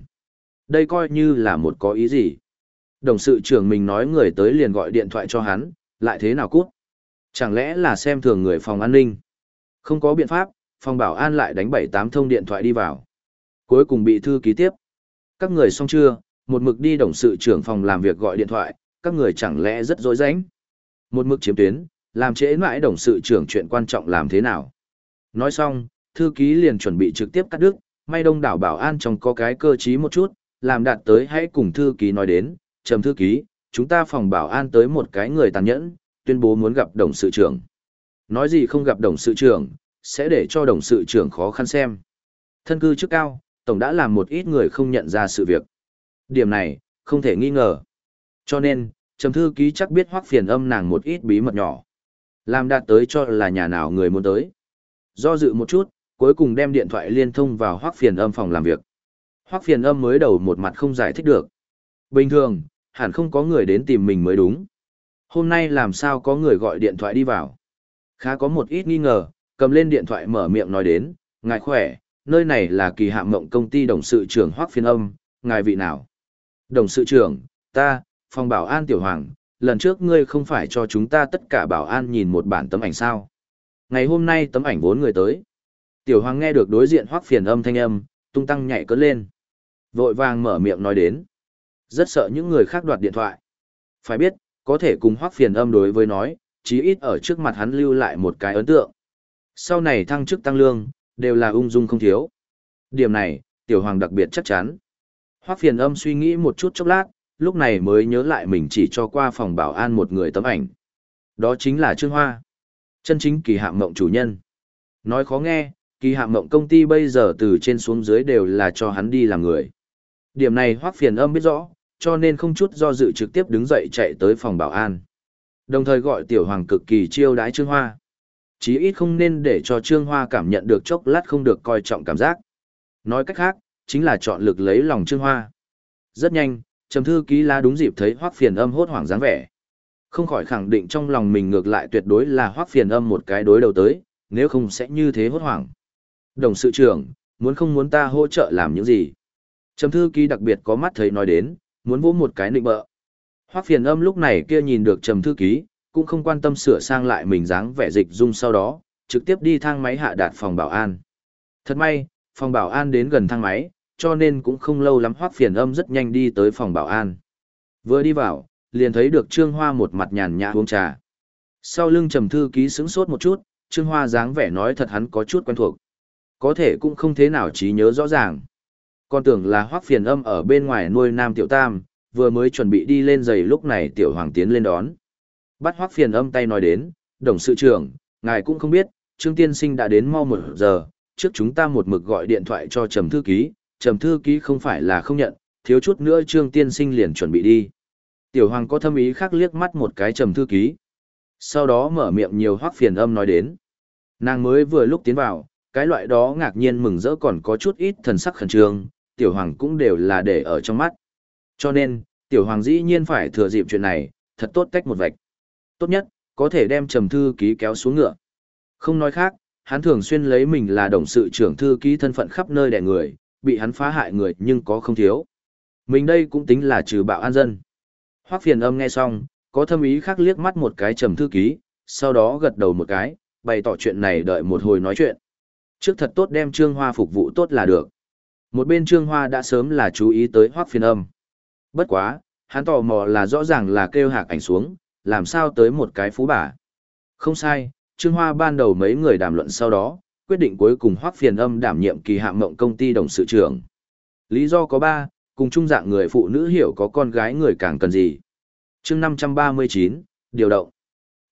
Đây coi như là một có ý gì. Đồng sự trưởng mình nói người tới liền gọi điện thoại cho hắn, lại thế nào cút. Chẳng lẽ là xem thường người phòng an ninh? Không có biện pháp, phòng bảo an lại đánh bảy tám thông điện thoại đi vào. Cuối cùng bị thư ký tiếp. Các người xong chưa, một mực đi đồng sự trưởng phòng làm việc gọi điện thoại, các người chẳng lẽ rất dối rãnh. Một mực chiếm tuyến, làm trễ mãi đồng sự trưởng chuyện quan trọng làm thế nào. Nói xong, thư ký liền chuẩn bị trực tiếp cắt đứt, may đông đảo bảo an trong có cái cơ trí một chút, làm đạt tới hãy cùng thư ký nói đến, trầm thư ký, chúng ta phòng bảo an tới một cái người tàn nhẫn, tuyên bố muốn gặp đồng sự trưởng. Nói gì không gặp đồng sự trưởng, sẽ để cho đồng sự trưởng khó khăn xem. Thân cư chức cao, tổng đã làm một ít người không nhận ra sự việc. Điểm này, không thể nghi ngờ. Cho nên, trầm thư ký chắc biết hoắc phiền âm nàng một ít bí mật nhỏ. Làm đạt tới cho là nhà nào người muốn tới. Do dự một chút, cuối cùng đem điện thoại liên thông vào hoắc phiền âm phòng làm việc. Hoắc phiền âm mới đầu một mặt không giải thích được. Bình thường, hẳn không có người đến tìm mình mới đúng. Hôm nay làm sao có người gọi điện thoại đi vào. Khá có một ít nghi ngờ, cầm lên điện thoại mở miệng nói đến, ngài khỏe, nơi này là kỳ hạm mộng công ty đồng sự trưởng Hoắc phiền âm, ngài vị nào? Đồng sự trưởng, ta, phòng bảo an tiểu hoàng, lần trước ngươi không phải cho chúng ta tất cả bảo an nhìn một bản tấm ảnh sao? Ngày hôm nay tấm ảnh vốn người tới. Tiểu hoàng nghe được đối diện Hoắc phiền âm thanh âm, tung tăng nhảy cất lên. Vội vàng mở miệng nói đến. Rất sợ những người khác đoạt điện thoại. Phải biết, có thể cùng hoác phiền âm đối với nói, chí ít ở trước mặt hắn lưu lại một cái ấn tượng. Sau này thăng chức tăng lương, đều là ung dung không thiếu. Điểm này, tiểu hoàng đặc biệt chắc chắn. Hoắc phiền âm suy nghĩ một chút chốc lát, lúc này mới nhớ lại mình chỉ cho qua phòng bảo an một người tấm ảnh. Đó chính là Trương Hoa. Chân chính kỳ hạm mộng chủ nhân. Nói khó nghe, kỳ hạm mộng công ty bây giờ từ trên xuống dưới đều là cho hắn đi làm người. Điểm này Hoắc phiền âm biết rõ, cho nên không chút do dự trực tiếp đứng dậy chạy tới phòng bảo an. Đồng thời gọi tiểu hoàng cực kỳ chiêu đái Trương Hoa. Chí ít không nên để cho Trương Hoa cảm nhận được chốc lát không được coi trọng cảm giác. Nói cách khác, chính là chọn lực lấy lòng Trương Hoa. Rất nhanh, Trầm thư ký lá đúng dịp thấy Hoắc Phiền Âm hốt hoảng dáng vẻ. Không khỏi khẳng định trong lòng mình ngược lại tuyệt đối là Hoắc Phiền Âm một cái đối đầu tới, nếu không sẽ như thế hốt hoảng. Đồng sự trưởng, muốn không muốn ta hỗ trợ làm những gì? Trầm thư ký đặc biệt có mắt thấy nói đến, muốn vỗ một cái nịnh bợ. Hoắc Phiền Âm lúc này kia nhìn được Trầm thư ký, cũng không quan tâm sửa sang lại mình dáng vẻ dịch dung sau đó, trực tiếp đi thang máy hạ đạt phòng bảo an. Thật may, phòng bảo an đến gần thang máy, cho nên cũng không lâu lắm hoác phiền âm rất nhanh đi tới phòng bảo an. Vừa đi vào, liền thấy được Trương Hoa một mặt nhàn nhã uống trà. Sau lưng trầm thư ký sững sốt một chút, Trương Hoa dáng vẻ nói thật hắn có chút quen thuộc. Có thể cũng không thế nào trí nhớ rõ ràng. Con tưởng là hoác phiền âm ở bên ngoài nuôi nam tiểu tam, vừa mới chuẩn bị đi lên giày lúc này tiểu hoàng tiến lên đón. Bắt hoác phiền âm tay nói đến, đồng sự trưởng, ngài cũng không biết, Trương Tiên Sinh đã đến mau một giờ, trước chúng ta một mực gọi điện thoại cho Trầm Thư Ký, Trầm Thư Ký không phải là không nhận, thiếu chút nữa Trương Tiên Sinh liền chuẩn bị đi. Tiểu Hoàng có thâm ý khác liếc mắt một cái Trầm Thư Ký. Sau đó mở miệng nhiều hoác phiền âm nói đến. Nàng mới vừa lúc tiến vào, cái loại đó ngạc nhiên mừng rỡ còn có chút ít thần sắc khẩn trương, Tiểu Hoàng cũng đều là để ở trong mắt. Cho nên, Tiểu Hoàng dĩ nhiên phải thừa dịp chuyện này, thật tốt cách một vạch. Tốt nhất, có thể đem Trầm Thư Ký kéo xuống ngựa. Không nói khác, hắn thường xuyên lấy mình là đồng sự trưởng thư ký thân phận khắp nơi đẻ người, bị hắn phá hại người nhưng có không thiếu. Mình đây cũng tính là trừ bạo an dân. Hoắc phiền âm nghe xong, có thâm ý khác liếc mắt một cái trầm thư ký, sau đó gật đầu một cái, bày tỏ chuyện này đợi một hồi nói chuyện. Trước thật tốt đem Trương Hoa phục vụ tốt là được. Một bên Trương Hoa đã sớm là chú ý tới Hoắc phiền âm. Bất quá, hắn tò mò là rõ ràng là kêu hạc ảnh xuống, làm sao tới một cái phú bà. Không sai, Trương Hoa ban đầu mấy người đàm luận sau đó, quyết định cuối cùng hoác phiền âm đảm nhiệm kỳ hạng mộng công ty đồng sự trưởng. Lý do có ba, cùng chung dạng người phụ nữ hiểu có con gái người càng cần gì. chương 539, điều động.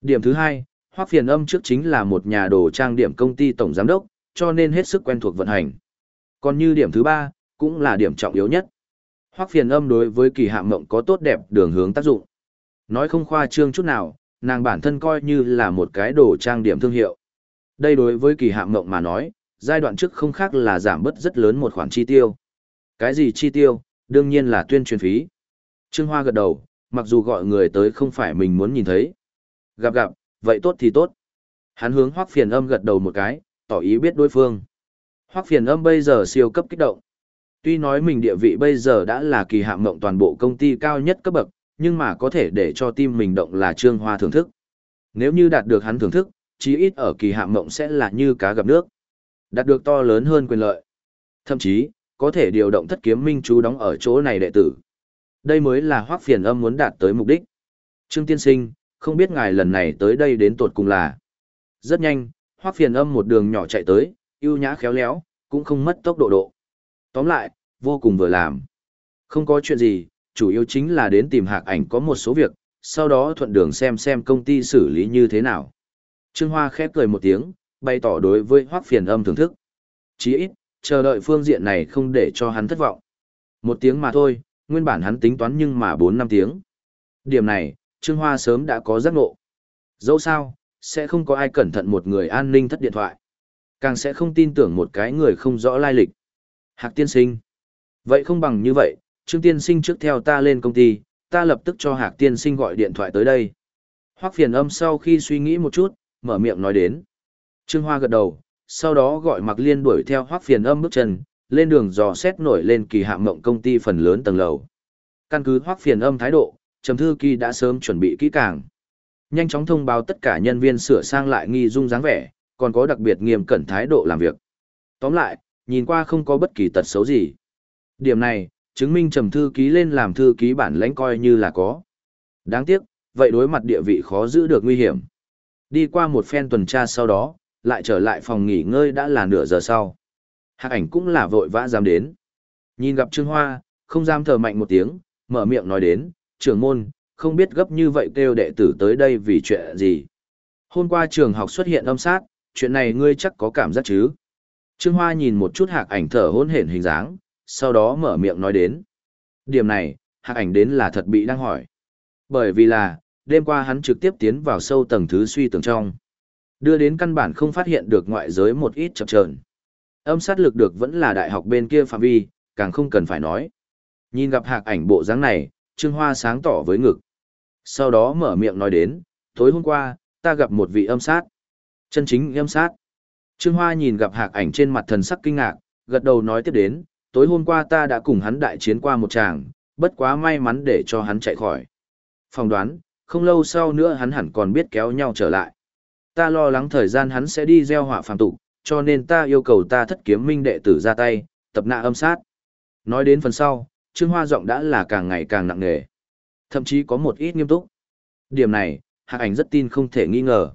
Điểm thứ hai, hoác phiền âm trước chính là một nhà đồ trang điểm công ty tổng giám đốc, cho nên hết sức quen thuộc vận hành. Còn như điểm thứ ba, cũng là điểm trọng yếu nhất. Hoác phiền âm đối với kỳ hạng mộng có tốt đẹp đường hướng tác dụng. Nói không khoa trương chút nào, nàng bản thân coi như là một cái đồ trang điểm thương hiệu. Đây đối với kỳ hạm mộng mà nói, giai đoạn trước không khác là giảm bớt rất lớn một khoản chi tiêu. Cái gì chi tiêu, đương nhiên là tuyên truyền phí. Trương Hoa gật đầu, mặc dù gọi người tới không phải mình muốn nhìn thấy. Gặp gặp, vậy tốt thì tốt. Hắn hướng Hoắc Phiền Âm gật đầu một cái, tỏ ý biết đối phương. Hoắc Phiền Âm bây giờ siêu cấp kích động. Tuy nói mình địa vị bây giờ đã là kỳ hạm mộng toàn bộ công ty cao nhất cấp bậc, nhưng mà có thể để cho tim mình động là Trương Hoa thưởng thức. Nếu như đạt được hắn thưởng thức, chí ít ở kỳ hạ mộng sẽ là như cá gặp nước. Đạt được to lớn hơn quyền lợi. Thậm chí, có thể điều động thất kiếm minh chú đóng ở chỗ này đệ tử. Đây mới là hoác phiền âm muốn đạt tới mục đích. Trương Tiên Sinh, không biết ngài lần này tới đây đến tột cùng là. Rất nhanh, hoác phiền âm một đường nhỏ chạy tới, ưu nhã khéo léo, cũng không mất tốc độ độ. Tóm lại, vô cùng vừa làm. Không có chuyện gì, chủ yếu chính là đến tìm hạc ảnh có một số việc, sau đó thuận đường xem xem công ty xử lý như thế nào. Trương Hoa khép cười một tiếng, bày tỏ đối với hoác phiền âm thưởng thức. Chỉ ít, chờ đợi phương diện này không để cho hắn thất vọng. Một tiếng mà thôi, nguyên bản hắn tính toán nhưng mà 4 năm tiếng. Điểm này, Trương Hoa sớm đã có giác ngộ. Dẫu sao, sẽ không có ai cẩn thận một người an ninh thất điện thoại. Càng sẽ không tin tưởng một cái người không rõ lai lịch. Hạc tiên sinh. Vậy không bằng như vậy, Trương Tiên Sinh trước theo ta lên công ty, ta lập tức cho Hạc Tiên Sinh gọi điện thoại tới đây. Hoắc phiền âm sau khi suy nghĩ một chút, mở miệng nói đến. Trương Hoa gật đầu, sau đó gọi Mạc Liên đuổi theo Hoắc phiền âm bước chân, lên đường dò xét nổi lên kỳ hạ mộng công ty phần lớn tầng lầu. Căn cứ Hoắc phiền âm thái độ, Trầm Thư Kỳ đã sớm chuẩn bị kỹ càng. Nhanh chóng thông báo tất cả nhân viên sửa sang lại nghi dung dáng vẻ, còn có đặc biệt nghiêm cẩn thái độ làm việc. Tóm lại, nhìn qua không có bất kỳ tật xấu gì. Điểm này, chứng minh trầm thư ký lên làm thư ký bản lãnh coi như là có. Đáng tiếc, vậy đối mặt địa vị khó giữ được nguy hiểm. Đi qua một phen tuần tra sau đó, lại trở lại phòng nghỉ ngơi đã là nửa giờ sau. Hạc ảnh cũng là vội vã dám đến. Nhìn gặp Trương Hoa, không dám thở mạnh một tiếng, mở miệng nói đến, trưởng môn, không biết gấp như vậy kêu đệ tử tới đây vì chuyện gì. Hôm qua trường học xuất hiện âm sát, chuyện này ngươi chắc có cảm giác chứ. Trương Hoa nhìn một chút hạc ảnh thở hôn hển hình dáng, sau đó mở miệng nói đến. Điểm này, hạc ảnh đến là thật bị đang hỏi. Bởi vì là, đêm qua hắn trực tiếp tiến vào sâu tầng thứ suy tưởng trong. Đưa đến căn bản không phát hiện được ngoại giới một ít chập chờn. Âm sát lực được vẫn là đại học bên kia phạm vi, càng không cần phải nói. Nhìn gặp hạc ảnh bộ dáng này, Trương Hoa sáng tỏ với ngực. Sau đó mở miệng nói đến, tối hôm qua, ta gặp một vị âm sát. Chân chính âm sát. Trương Hoa nhìn gặp hạc ảnh trên mặt thần sắc kinh ngạc, gật đầu nói tiếp đến, tối hôm qua ta đã cùng hắn đại chiến qua một tràng, bất quá may mắn để cho hắn chạy khỏi. Phòng đoán, không lâu sau nữa hắn hẳn còn biết kéo nhau trở lại. Ta lo lắng thời gian hắn sẽ đi gieo họa phàm tục, cho nên ta yêu cầu ta thất kiếm minh đệ tử ra tay, tập nạ âm sát. Nói đến phần sau, Trương Hoa giọng đã là càng ngày càng nặng nề. Thậm chí có một ít nghiêm túc. Điểm này, Hạc Ảnh rất tin không thể nghi ngờ.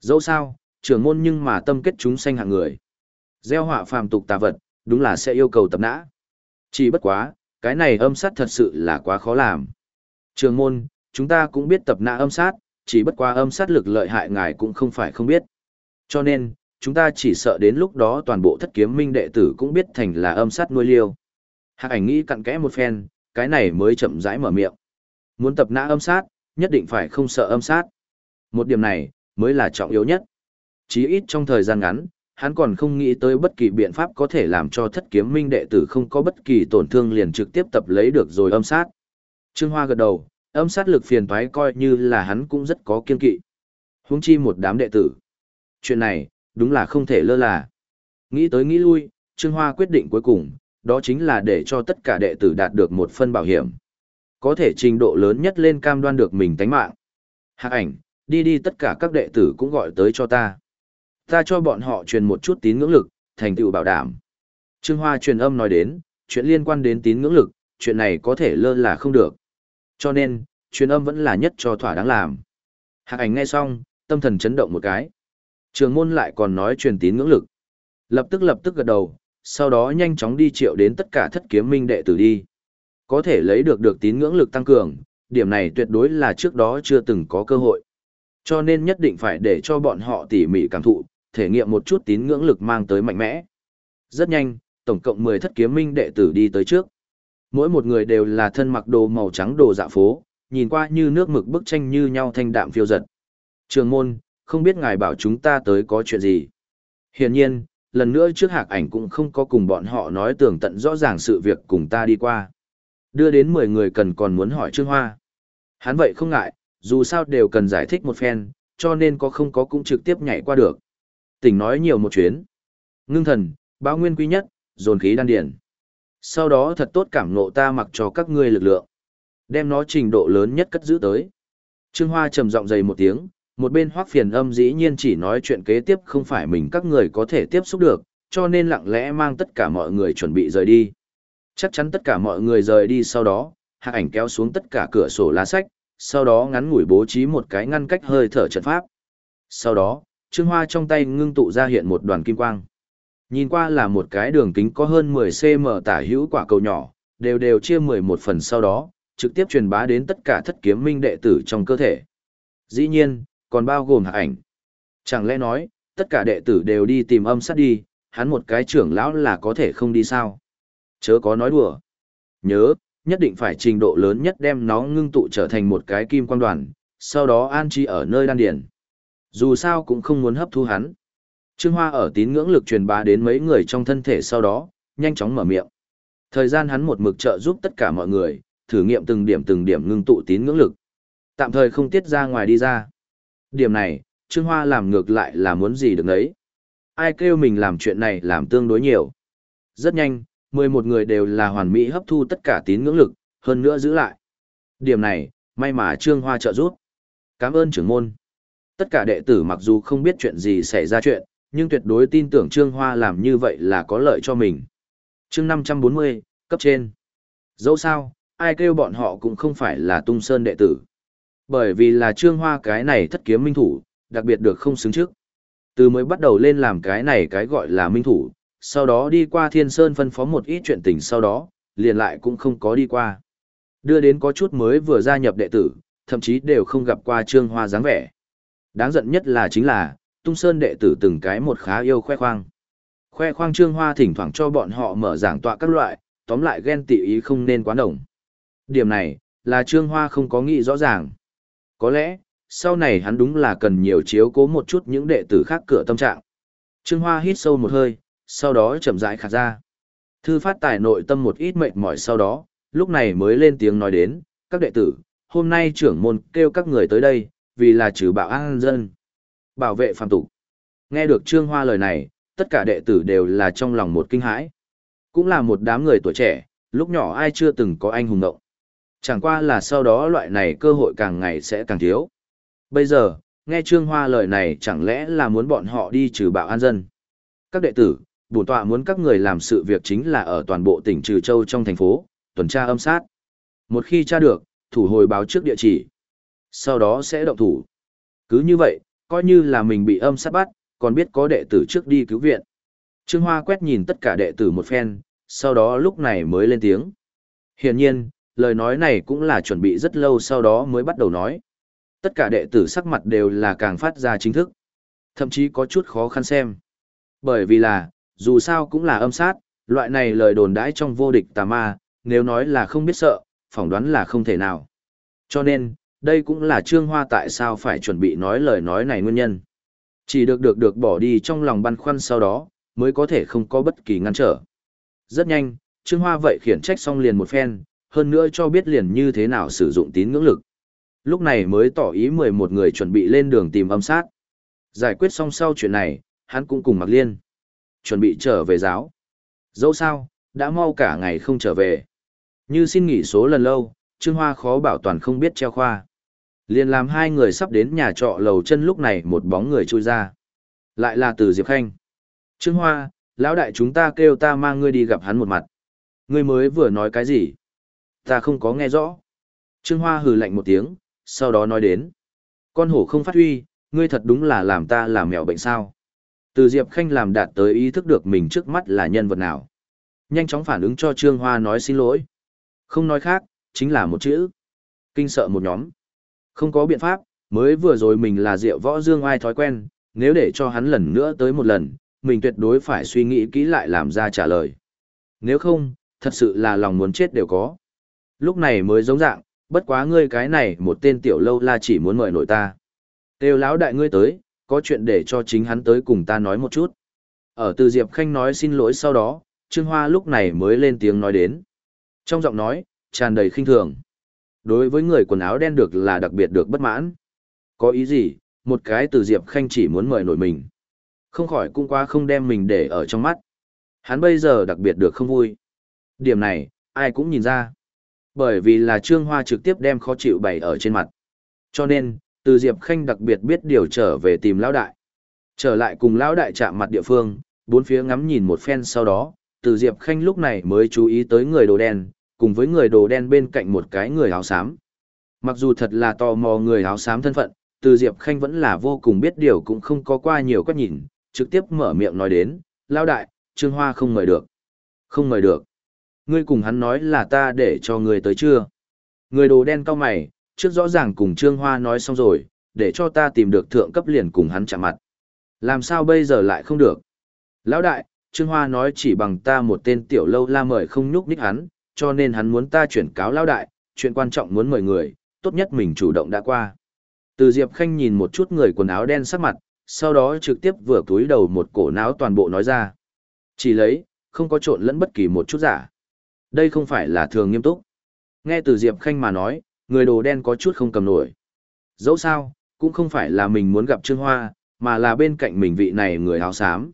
Dẫu sao, trưởng môn nhưng mà tâm kết chúng sanh hạng người. Gieo họa phàm tục tà vật, đúng là sẽ yêu cầu tập nã. Chỉ bất quá, cái này âm sát thật sự là quá khó làm. Trường môn, chúng ta cũng biết tập nã âm sát, chỉ bất quá âm sát lực lợi hại ngài cũng không phải không biết. Cho nên, chúng ta chỉ sợ đến lúc đó toàn bộ thất kiếm minh đệ tử cũng biết thành là âm sát nuôi liêu. Hạc ảnh nghĩ cặn kẽ một phen, cái này mới chậm rãi mở miệng. Muốn tập nã âm sát, nhất định phải không sợ âm sát. Một điểm này, mới là trọng yếu nhất. Chí ít trong thời gian ngắn, hắn còn không nghĩ tới bất kỳ biện pháp có thể làm cho thất kiếm minh đệ tử không có bất kỳ tổn thương liền trực tiếp tập lấy được rồi âm sát. Trương Hoa gật đầu, âm sát lực phiền toái coi như là hắn cũng rất có kiên kỵ. Huống chi một đám đệ tử. Chuyện này, đúng là không thể lơ là. Nghĩ tới nghĩ lui, Trương Hoa quyết định cuối cùng, đó chính là để cho tất cả đệ tử đạt được một phân bảo hiểm. Có thể trình độ lớn nhất lên cam đoan được mình tánh mạng. Hạc ảnh, đi đi tất cả các đệ tử cũng gọi tới cho ta. Ta cho bọn họ truyền một chút tín ngưỡng lực, thành tựu bảo đảm. Trương Hoa truyền âm nói đến, chuyện liên quan đến tín ngưỡng lực, chuyện này có thể lơ là không được. Cho nên, truyền âm vẫn là nhất cho thỏa đáng làm. Hạc ảnh nghe xong, tâm thần chấn động một cái. Trường môn lại còn nói truyền tín ngưỡng lực. Lập tức lập tức gật đầu, sau đó nhanh chóng đi triệu đến tất cả thất kiếm minh đệ tử đi. Có thể lấy được được tín ngưỡng lực tăng cường, điểm này tuyệt đối là trước đó chưa từng có cơ hội. Cho nên nhất định phải để cho bọn họ tỉ mỉ cảm thụ, thể nghiệm một chút tín ngưỡng lực mang tới mạnh mẽ. Rất nhanh, tổng cộng 10 thất kiếm minh đệ tử đi tới trước. Mỗi một người đều là thân mặc đồ màu trắng đồ dạ phố, nhìn qua như nước mực bức tranh như nhau thanh đạm phiêu giật. Trường môn, không biết ngài bảo chúng ta tới có chuyện gì. Hiển nhiên, lần nữa trước hạc ảnh cũng không có cùng bọn họ nói tường tận rõ ràng sự việc cùng ta đi qua. Đưa đến 10 người cần còn muốn hỏi Trương Hoa. Hắn vậy không ngại, dù sao đều cần giải thích một phen, cho nên có không có cũng trực tiếp nhảy qua được. Tỉnh nói nhiều một chuyến. Ngưng thần, báo nguyên quý nhất, dồn khí đan điển. Sau đó thật tốt cảm ngộ ta mặc cho các ngươi lực lượng. Đem nó trình độ lớn nhất cất giữ tới. Trương Hoa trầm giọng dày một tiếng, một bên hoác phiền âm dĩ nhiên chỉ nói chuyện kế tiếp không phải mình các người có thể tiếp xúc được, cho nên lặng lẽ mang tất cả mọi người chuẩn bị rời đi. Chắc chắn tất cả mọi người rời đi sau đó, hạc ảnh kéo xuống tất cả cửa sổ lá sách, sau đó ngắn ngủi bố trí một cái ngăn cách hơi thở trận pháp. Sau đó, Trương Hoa trong tay ngưng tụ ra hiện một đoàn kim quang. Nhìn qua là một cái đường kính có hơn 10cm tả hữu quả cầu nhỏ, đều đều chia 11 phần sau đó, trực tiếp truyền bá đến tất cả thất kiếm minh đệ tử trong cơ thể. Dĩ nhiên, còn bao gồm hạ ảnh. Chẳng lẽ nói, tất cả đệ tử đều đi tìm âm sát đi, hắn một cái trưởng lão là có thể không đi sao? Chớ có nói đùa. Nhớ, nhất định phải trình độ lớn nhất đem nó ngưng tụ trở thành một cái kim quang đoàn, sau đó an trí ở nơi đan điển. Dù sao cũng không muốn hấp thu hắn. Trương Hoa ở tín ngưỡng lực truyền bá đến mấy người trong thân thể sau đó, nhanh chóng mở miệng. Thời gian hắn một mực trợ giúp tất cả mọi người, thử nghiệm từng điểm từng điểm ngưng tụ tín ngưỡng lực. Tạm thời không tiết ra ngoài đi ra. Điểm này, Trương Hoa làm ngược lại là muốn gì được đấy. Ai kêu mình làm chuyện này làm tương đối nhiều. Rất nhanh, 11 người đều là hoàn mỹ hấp thu tất cả tín ngưỡng lực, hơn nữa giữ lại. Điểm này, may mà Trương Hoa trợ giúp. Cảm ơn trưởng môn. Tất cả đệ tử mặc dù không biết chuyện gì xảy ra chuyện, nhưng tuyệt đối tin tưởng Trương Hoa làm như vậy là có lợi cho mình. chương 540, cấp trên. Dẫu sao, ai kêu bọn họ cũng không phải là tung sơn đệ tử. Bởi vì là Trương Hoa cái này thất kiếm minh thủ, đặc biệt được không xứng trước. Từ mới bắt đầu lên làm cái này cái gọi là minh thủ, sau đó đi qua Thiên Sơn phân phó một ít chuyện tình sau đó, liền lại cũng không có đi qua. Đưa đến có chút mới vừa gia nhập đệ tử, thậm chí đều không gặp qua Trương Hoa dáng vẻ. Đáng giận nhất là chính là, tung sơn đệ tử từng cái một khá yêu khoe khoang. Khoe khoang Trương Hoa thỉnh thoảng cho bọn họ mở giảng tọa các loại, tóm lại ghen tị ý không nên quá đồng. Điểm này, là Trương Hoa không có nghĩ rõ ràng. Có lẽ, sau này hắn đúng là cần nhiều chiếu cố một chút những đệ tử khác cửa tâm trạng. Trương Hoa hít sâu một hơi, sau đó chậm rãi khạc ra. Thư phát tài nội tâm một ít mệt mỏi sau đó, lúc này mới lên tiếng nói đến, các đệ tử, hôm nay trưởng môn kêu các người tới đây, vì là trừ bạo an dân, bảo vệ phàm tục. Nghe được Trương Hoa lời này, tất cả đệ tử đều là trong lòng một kinh hãi. Cũng là một đám người tuổi trẻ, lúc nhỏ ai chưa từng có anh hùng ngộng. Chẳng qua là sau đó loại này cơ hội càng ngày sẽ càng thiếu. Bây giờ, nghe Trương Hoa lời này chẳng lẽ là muốn bọn họ đi trừ bạo an dân. Các đệ tử, bổn tọa muốn các người làm sự việc chính là ở toàn bộ tỉnh Trừ Châu trong thành phố, tuần tra âm sát. Một khi tra được, thủ hồi báo trước địa chỉ. Sau đó sẽ động thủ. Cứ như vậy, coi như là mình bị âm sát bắt, còn biết có đệ tử trước đi cứu viện. Trương Hoa quét nhìn tất cả đệ tử một phen, sau đó lúc này mới lên tiếng. Hiển nhiên, lời nói này cũng là chuẩn bị rất lâu sau đó mới bắt đầu nói. Tất cả đệ tử sắc mặt đều là càng phát ra chính thức. Thậm chí có chút khó khăn xem. Bởi vì là, dù sao cũng là âm sát, loại này lời đồn đãi trong vô địch tà ma, nếu nói là không biết sợ, phỏng đoán là không thể nào. Cho nên, đây cũng là Trương Hoa tại sao phải chuẩn bị nói lời nói này nguyên nhân. Chỉ được được được bỏ đi trong lòng băn khoăn sau đó, mới có thể không có bất kỳ ngăn trở. Rất nhanh, Trương Hoa vậy khiển trách xong liền một phen, hơn nữa cho biết liền như thế nào sử dụng tín ngưỡng lực. Lúc này mới tỏ ý 11 người chuẩn bị lên đường tìm âm sát. Giải quyết xong sau chuyện này, hắn cũng cùng Mạc Liên. Chuẩn bị trở về giáo. Dẫu sao, đã mau cả ngày không trở về. Như xin nghỉ số lần lâu, Trương Hoa khó bảo toàn không biết treo khoa. Liền làm hai người sắp đến nhà trọ lầu chân lúc này một bóng người trôi ra. Lại là từ Diệp Khanh. Trương Hoa, lão đại chúng ta kêu ta mang ngươi đi gặp hắn một mặt. Ngươi mới vừa nói cái gì? Ta không có nghe rõ. Trương Hoa hừ lạnh một tiếng, sau đó nói đến. Con hổ không phát huy, ngươi thật đúng là làm ta làm mèo bệnh sao. Từ Diệp Khanh làm đạt tới ý thức được mình trước mắt là nhân vật nào. Nhanh chóng phản ứng cho Trương Hoa nói xin lỗi. Không nói khác, chính là một chữ. Kinh sợ một nhóm. Không có biện pháp, mới vừa rồi mình là rượu võ dương ai thói quen, nếu để cho hắn lần nữa tới một lần, mình tuyệt đối phải suy nghĩ kỹ lại làm ra trả lời. Nếu không, thật sự là lòng muốn chết đều có. Lúc này mới giống dạng, bất quá ngươi cái này một tên tiểu lâu la chỉ muốn mời nội ta. Têu lão đại ngươi tới, có chuyện để cho chính hắn tới cùng ta nói một chút. Ở từ Diệp Khanh nói xin lỗi sau đó, Trương Hoa lúc này mới lên tiếng nói đến. Trong giọng nói, tràn đầy khinh thường. Đối với người quần áo đen được là đặc biệt được bất mãn. Có ý gì, một cái từ Diệp Khanh chỉ muốn mời nổi mình. Không khỏi cũng qua không đem mình để ở trong mắt. Hắn bây giờ đặc biệt được không vui. Điểm này, ai cũng nhìn ra. Bởi vì là Trương Hoa trực tiếp đem khó chịu bày ở trên mặt. Cho nên, từ Diệp Khanh đặc biệt biết điều trở về tìm Lão Đại. Trở lại cùng Lão Đại chạm mặt địa phương, bốn phía ngắm nhìn một phen sau đó, từ Diệp Khanh lúc này mới chú ý tới người đồ đen, cùng với người đồ đen bên cạnh một cái người áo xám. Mặc dù thật là tò mò người áo xám thân phận, từ Diệp Khanh vẫn là vô cùng biết điều cũng không có qua nhiều cách nhìn, trực tiếp mở miệng nói đến, lao đại, Trương Hoa không mời được. Không mời được. Ngươi cùng hắn nói là ta để cho ngươi tới chưa? Người đồ đen cao mày, trước rõ ràng cùng Trương Hoa nói xong rồi, để cho ta tìm được thượng cấp liền cùng hắn chạm mặt. Làm sao bây giờ lại không được? Lão đại, Trương Hoa nói chỉ bằng ta một tên tiểu lâu la mời không nhúc nhích hắn, cho nên hắn muốn ta chuyển cáo lão đại, chuyện quan trọng muốn mời người, tốt nhất mình chủ động đã qua. Từ Diệp Khanh nhìn một chút người quần áo đen sắc mặt, sau đó trực tiếp vừa túi đầu một cổ náo toàn bộ nói ra. Chỉ lấy, không có trộn lẫn bất kỳ một chút giả. Đây không phải là thường nghiêm túc. Nghe từ Diệp Khanh mà nói, người đồ đen có chút không cầm nổi. Dẫu sao, cũng không phải là mình muốn gặp Trương Hoa, mà là bên cạnh mình vị này người áo xám.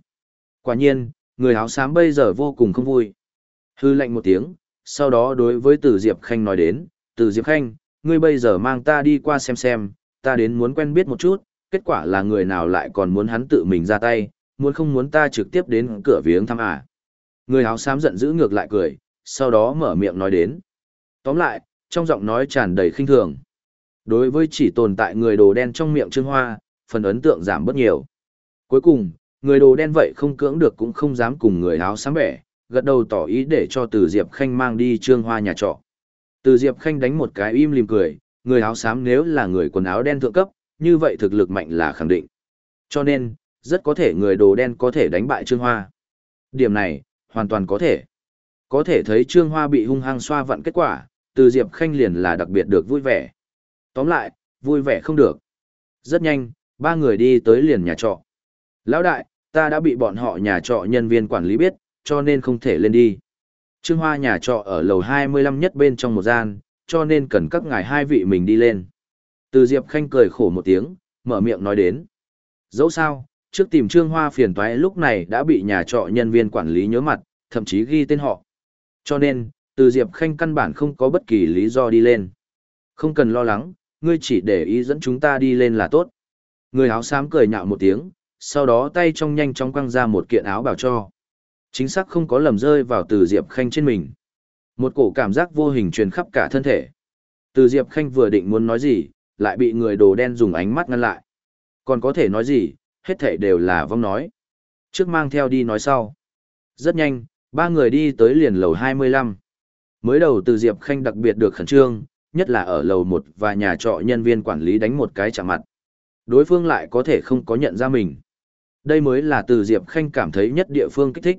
Quả nhiên, người áo xám bây giờ vô cùng không vui. Hư lệnh một tiếng, sau đó đối với Từ Diệp Khanh nói đến, Từ Diệp Khanh, ngươi bây giờ mang ta đi qua xem xem, ta đến muốn quen biết một chút, kết quả là người nào lại còn muốn hắn tự mình ra tay, muốn không muốn ta trực tiếp đến cửa viếng thăm à. Người áo xám giận dữ ngược lại cười, sau đó mở miệng nói đến. Tóm lại, trong giọng nói tràn đầy khinh thường. Đối với chỉ tồn tại người đồ đen trong miệng Trương Hoa, phần ấn tượng giảm bớt nhiều. Cuối cùng, người đồ đen vậy không cưỡng được cũng không dám cùng người áo xám bẻ, gật đầu tỏ ý để cho Từ Diệp Khanh mang đi Trương Hoa nhà trọ. Từ Diệp Khanh đánh một cái im lìm cười, người áo xám nếu là người quần áo đen thượng cấp, như vậy thực lực mạnh là khẳng định. Cho nên, rất có thể người đồ đen có thể đánh bại Trương Hoa. Điểm này, hoàn toàn có thể. Có thể thấy Trương Hoa bị hung hăng xoa vặn kết quả, từ Diệp Khanh liền là đặc biệt được vui vẻ. Tóm lại, vui vẻ không được. Rất nhanh, ba người đi tới liền nhà trọ. Lão đại, ta đã bị bọn họ nhà trọ nhân viên quản lý biết, cho nên không thể lên đi. Trương Hoa nhà trọ ở lầu 25 nhất bên trong một gian, cho nên cần các ngài hai vị mình đi lên. Từ Diệp Khanh cười khổ một tiếng, mở miệng nói đến. Dẫu sao, trước tìm Trương Hoa phiền toái lúc này đã bị nhà trọ nhân viên quản lý nhớ mặt, thậm chí ghi tên họ. Cho nên, từ Diệp Khanh căn bản không có bất kỳ lý do đi lên. Không cần lo lắng, ngươi chỉ để ý dẫn chúng ta đi lên là tốt. Người áo xám cười nhạo một tiếng, sau đó tay trong nhanh chóng quăng ra một kiện áo bảo cho. Chính xác không có lầm rơi vào từ Diệp Khanh trên mình. Một cổ cảm giác vô hình truyền khắp cả thân thể. Từ Diệp Khanh vừa định muốn nói gì, lại bị người đồ đen dùng ánh mắt ngăn lại. Còn có thể nói gì, hết thể đều là vong nói. Trước mang theo đi nói sau. Rất nhanh, ba người đi tới liền lầu 25. Mới đầu từ Diệp Khanh đặc biệt được khẩn trương, nhất là ở lầu 1 và nhà trọ nhân viên quản lý đánh một cái chạm mặt. Đối phương lại có thể không có nhận ra mình. Đây mới là từ Diệp Khanh cảm thấy nhất địa phương kích thích.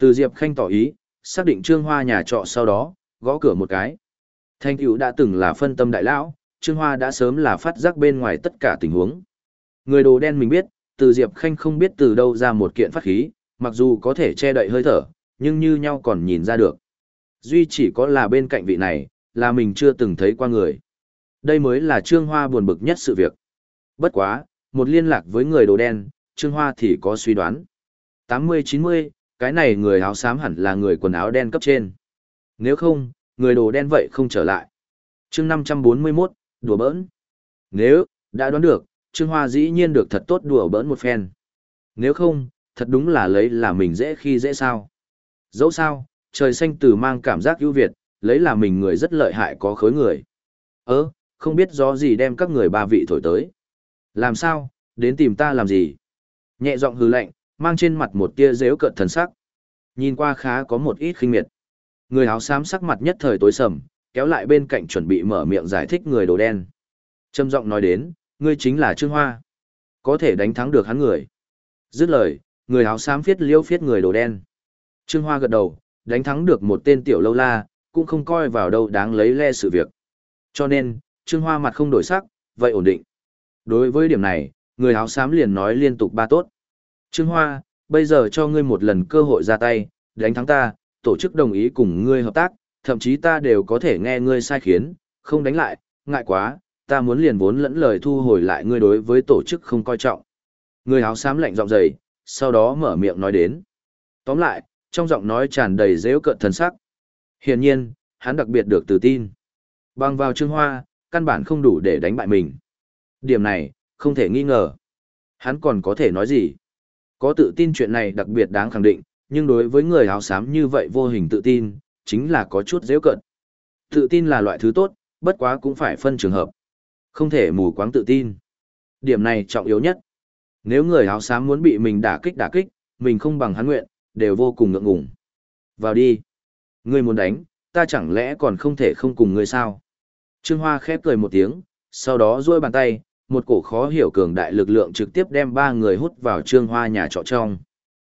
Từ Diệp Khanh tỏ ý, xác định Trương Hoa nhà trọ sau đó, gõ cửa một cái. Thanh Cửu đã từng là phân tâm đại lão, Trương Hoa đã sớm là phát giác bên ngoài tất cả tình huống. Người đồ đen mình biết, từ Diệp Khanh không biết từ đâu ra một kiện phát khí, mặc dù có thể che đậy hơi thở, nhưng như nhau còn nhìn ra được. Duy chỉ có là bên cạnh vị này, là mình chưa từng thấy qua người. Đây mới là Trương Hoa buồn bực nhất sự việc. Bất quá, một liên lạc với người đồ đen, Trương Hoa thì có suy đoán. 80-90, cái này người áo xám hẳn là người quần áo đen cấp trên. Nếu không, người đồ đen vậy không trở lại. chương 541, đùa bỡn. Nếu, đã đoán được, Trương Hoa dĩ nhiên được thật tốt đùa bỡn một phen. Nếu không, thật đúng là lấy là mình dễ khi dễ sao. Dẫu sao, trời xanh từ mang cảm giác ưu việt, lấy là mình người rất lợi hại có khối người. Ơ, không biết do gì đem các người ba vị thổi tới. Làm sao, đến tìm ta làm gì? Nhẹ giọng hư lạnh, mang trên mặt một tia dếu cợt thần sắc. Nhìn qua khá có một ít khinh miệt. Người áo xám sắc mặt nhất thời tối sầm, kéo lại bên cạnh chuẩn bị mở miệng giải thích người đồ đen. Trâm giọng nói đến, ngươi chính là Trương Hoa. Có thể đánh thắng được hắn người. Dứt lời, người áo xám phiết liêu phiết người đồ đen. Trương Hoa gật đầu, đánh thắng được một tên tiểu lâu la, cũng không coi vào đâu đáng lấy le sự việc. Cho nên, Trương Hoa mặt không đổi sắc, vậy ổn định. Đối với điểm này, người áo xám liền nói liên tục ba tốt. Trương Hoa, bây giờ cho ngươi một lần cơ hội ra tay, đánh thắng ta, tổ chức đồng ý cùng ngươi hợp tác, thậm chí ta đều có thể nghe ngươi sai khiến, không đánh lại, ngại quá, ta muốn liền vốn lẫn lời thu hồi lại ngươi đối với tổ chức không coi trọng. Người áo xám lạnh giọng dày, sau đó mở miệng nói đến. Tóm lại, trong giọng nói tràn đầy dễu cợt thần sắc. Hiển nhiên, hắn đặc biệt được tự tin. Bằng vào Trương Hoa, căn bản không đủ để đánh bại mình. Điểm này, không thể nghi ngờ. Hắn còn có thể nói gì? Có tự tin chuyện này đặc biệt đáng khẳng định, nhưng đối với người áo xám như vậy vô hình tự tin, chính là có chút dễ cận. Tự tin là loại thứ tốt, bất quá cũng phải phân trường hợp. Không thể mù quáng tự tin. Điểm này trọng yếu nhất. Nếu người áo xám muốn bị mình đả kích đả kích, mình không bằng hắn nguyện, đều vô cùng ngượng ngùng. Vào đi. Ngươi muốn đánh, ta chẳng lẽ còn không thể không cùng ngươi sao? Trương Hoa khép cười một tiếng, sau đó duỗi bàn tay, một cổ khó hiểu cường đại lực lượng trực tiếp đem ba người hút vào Trương Hoa nhà trọ trong.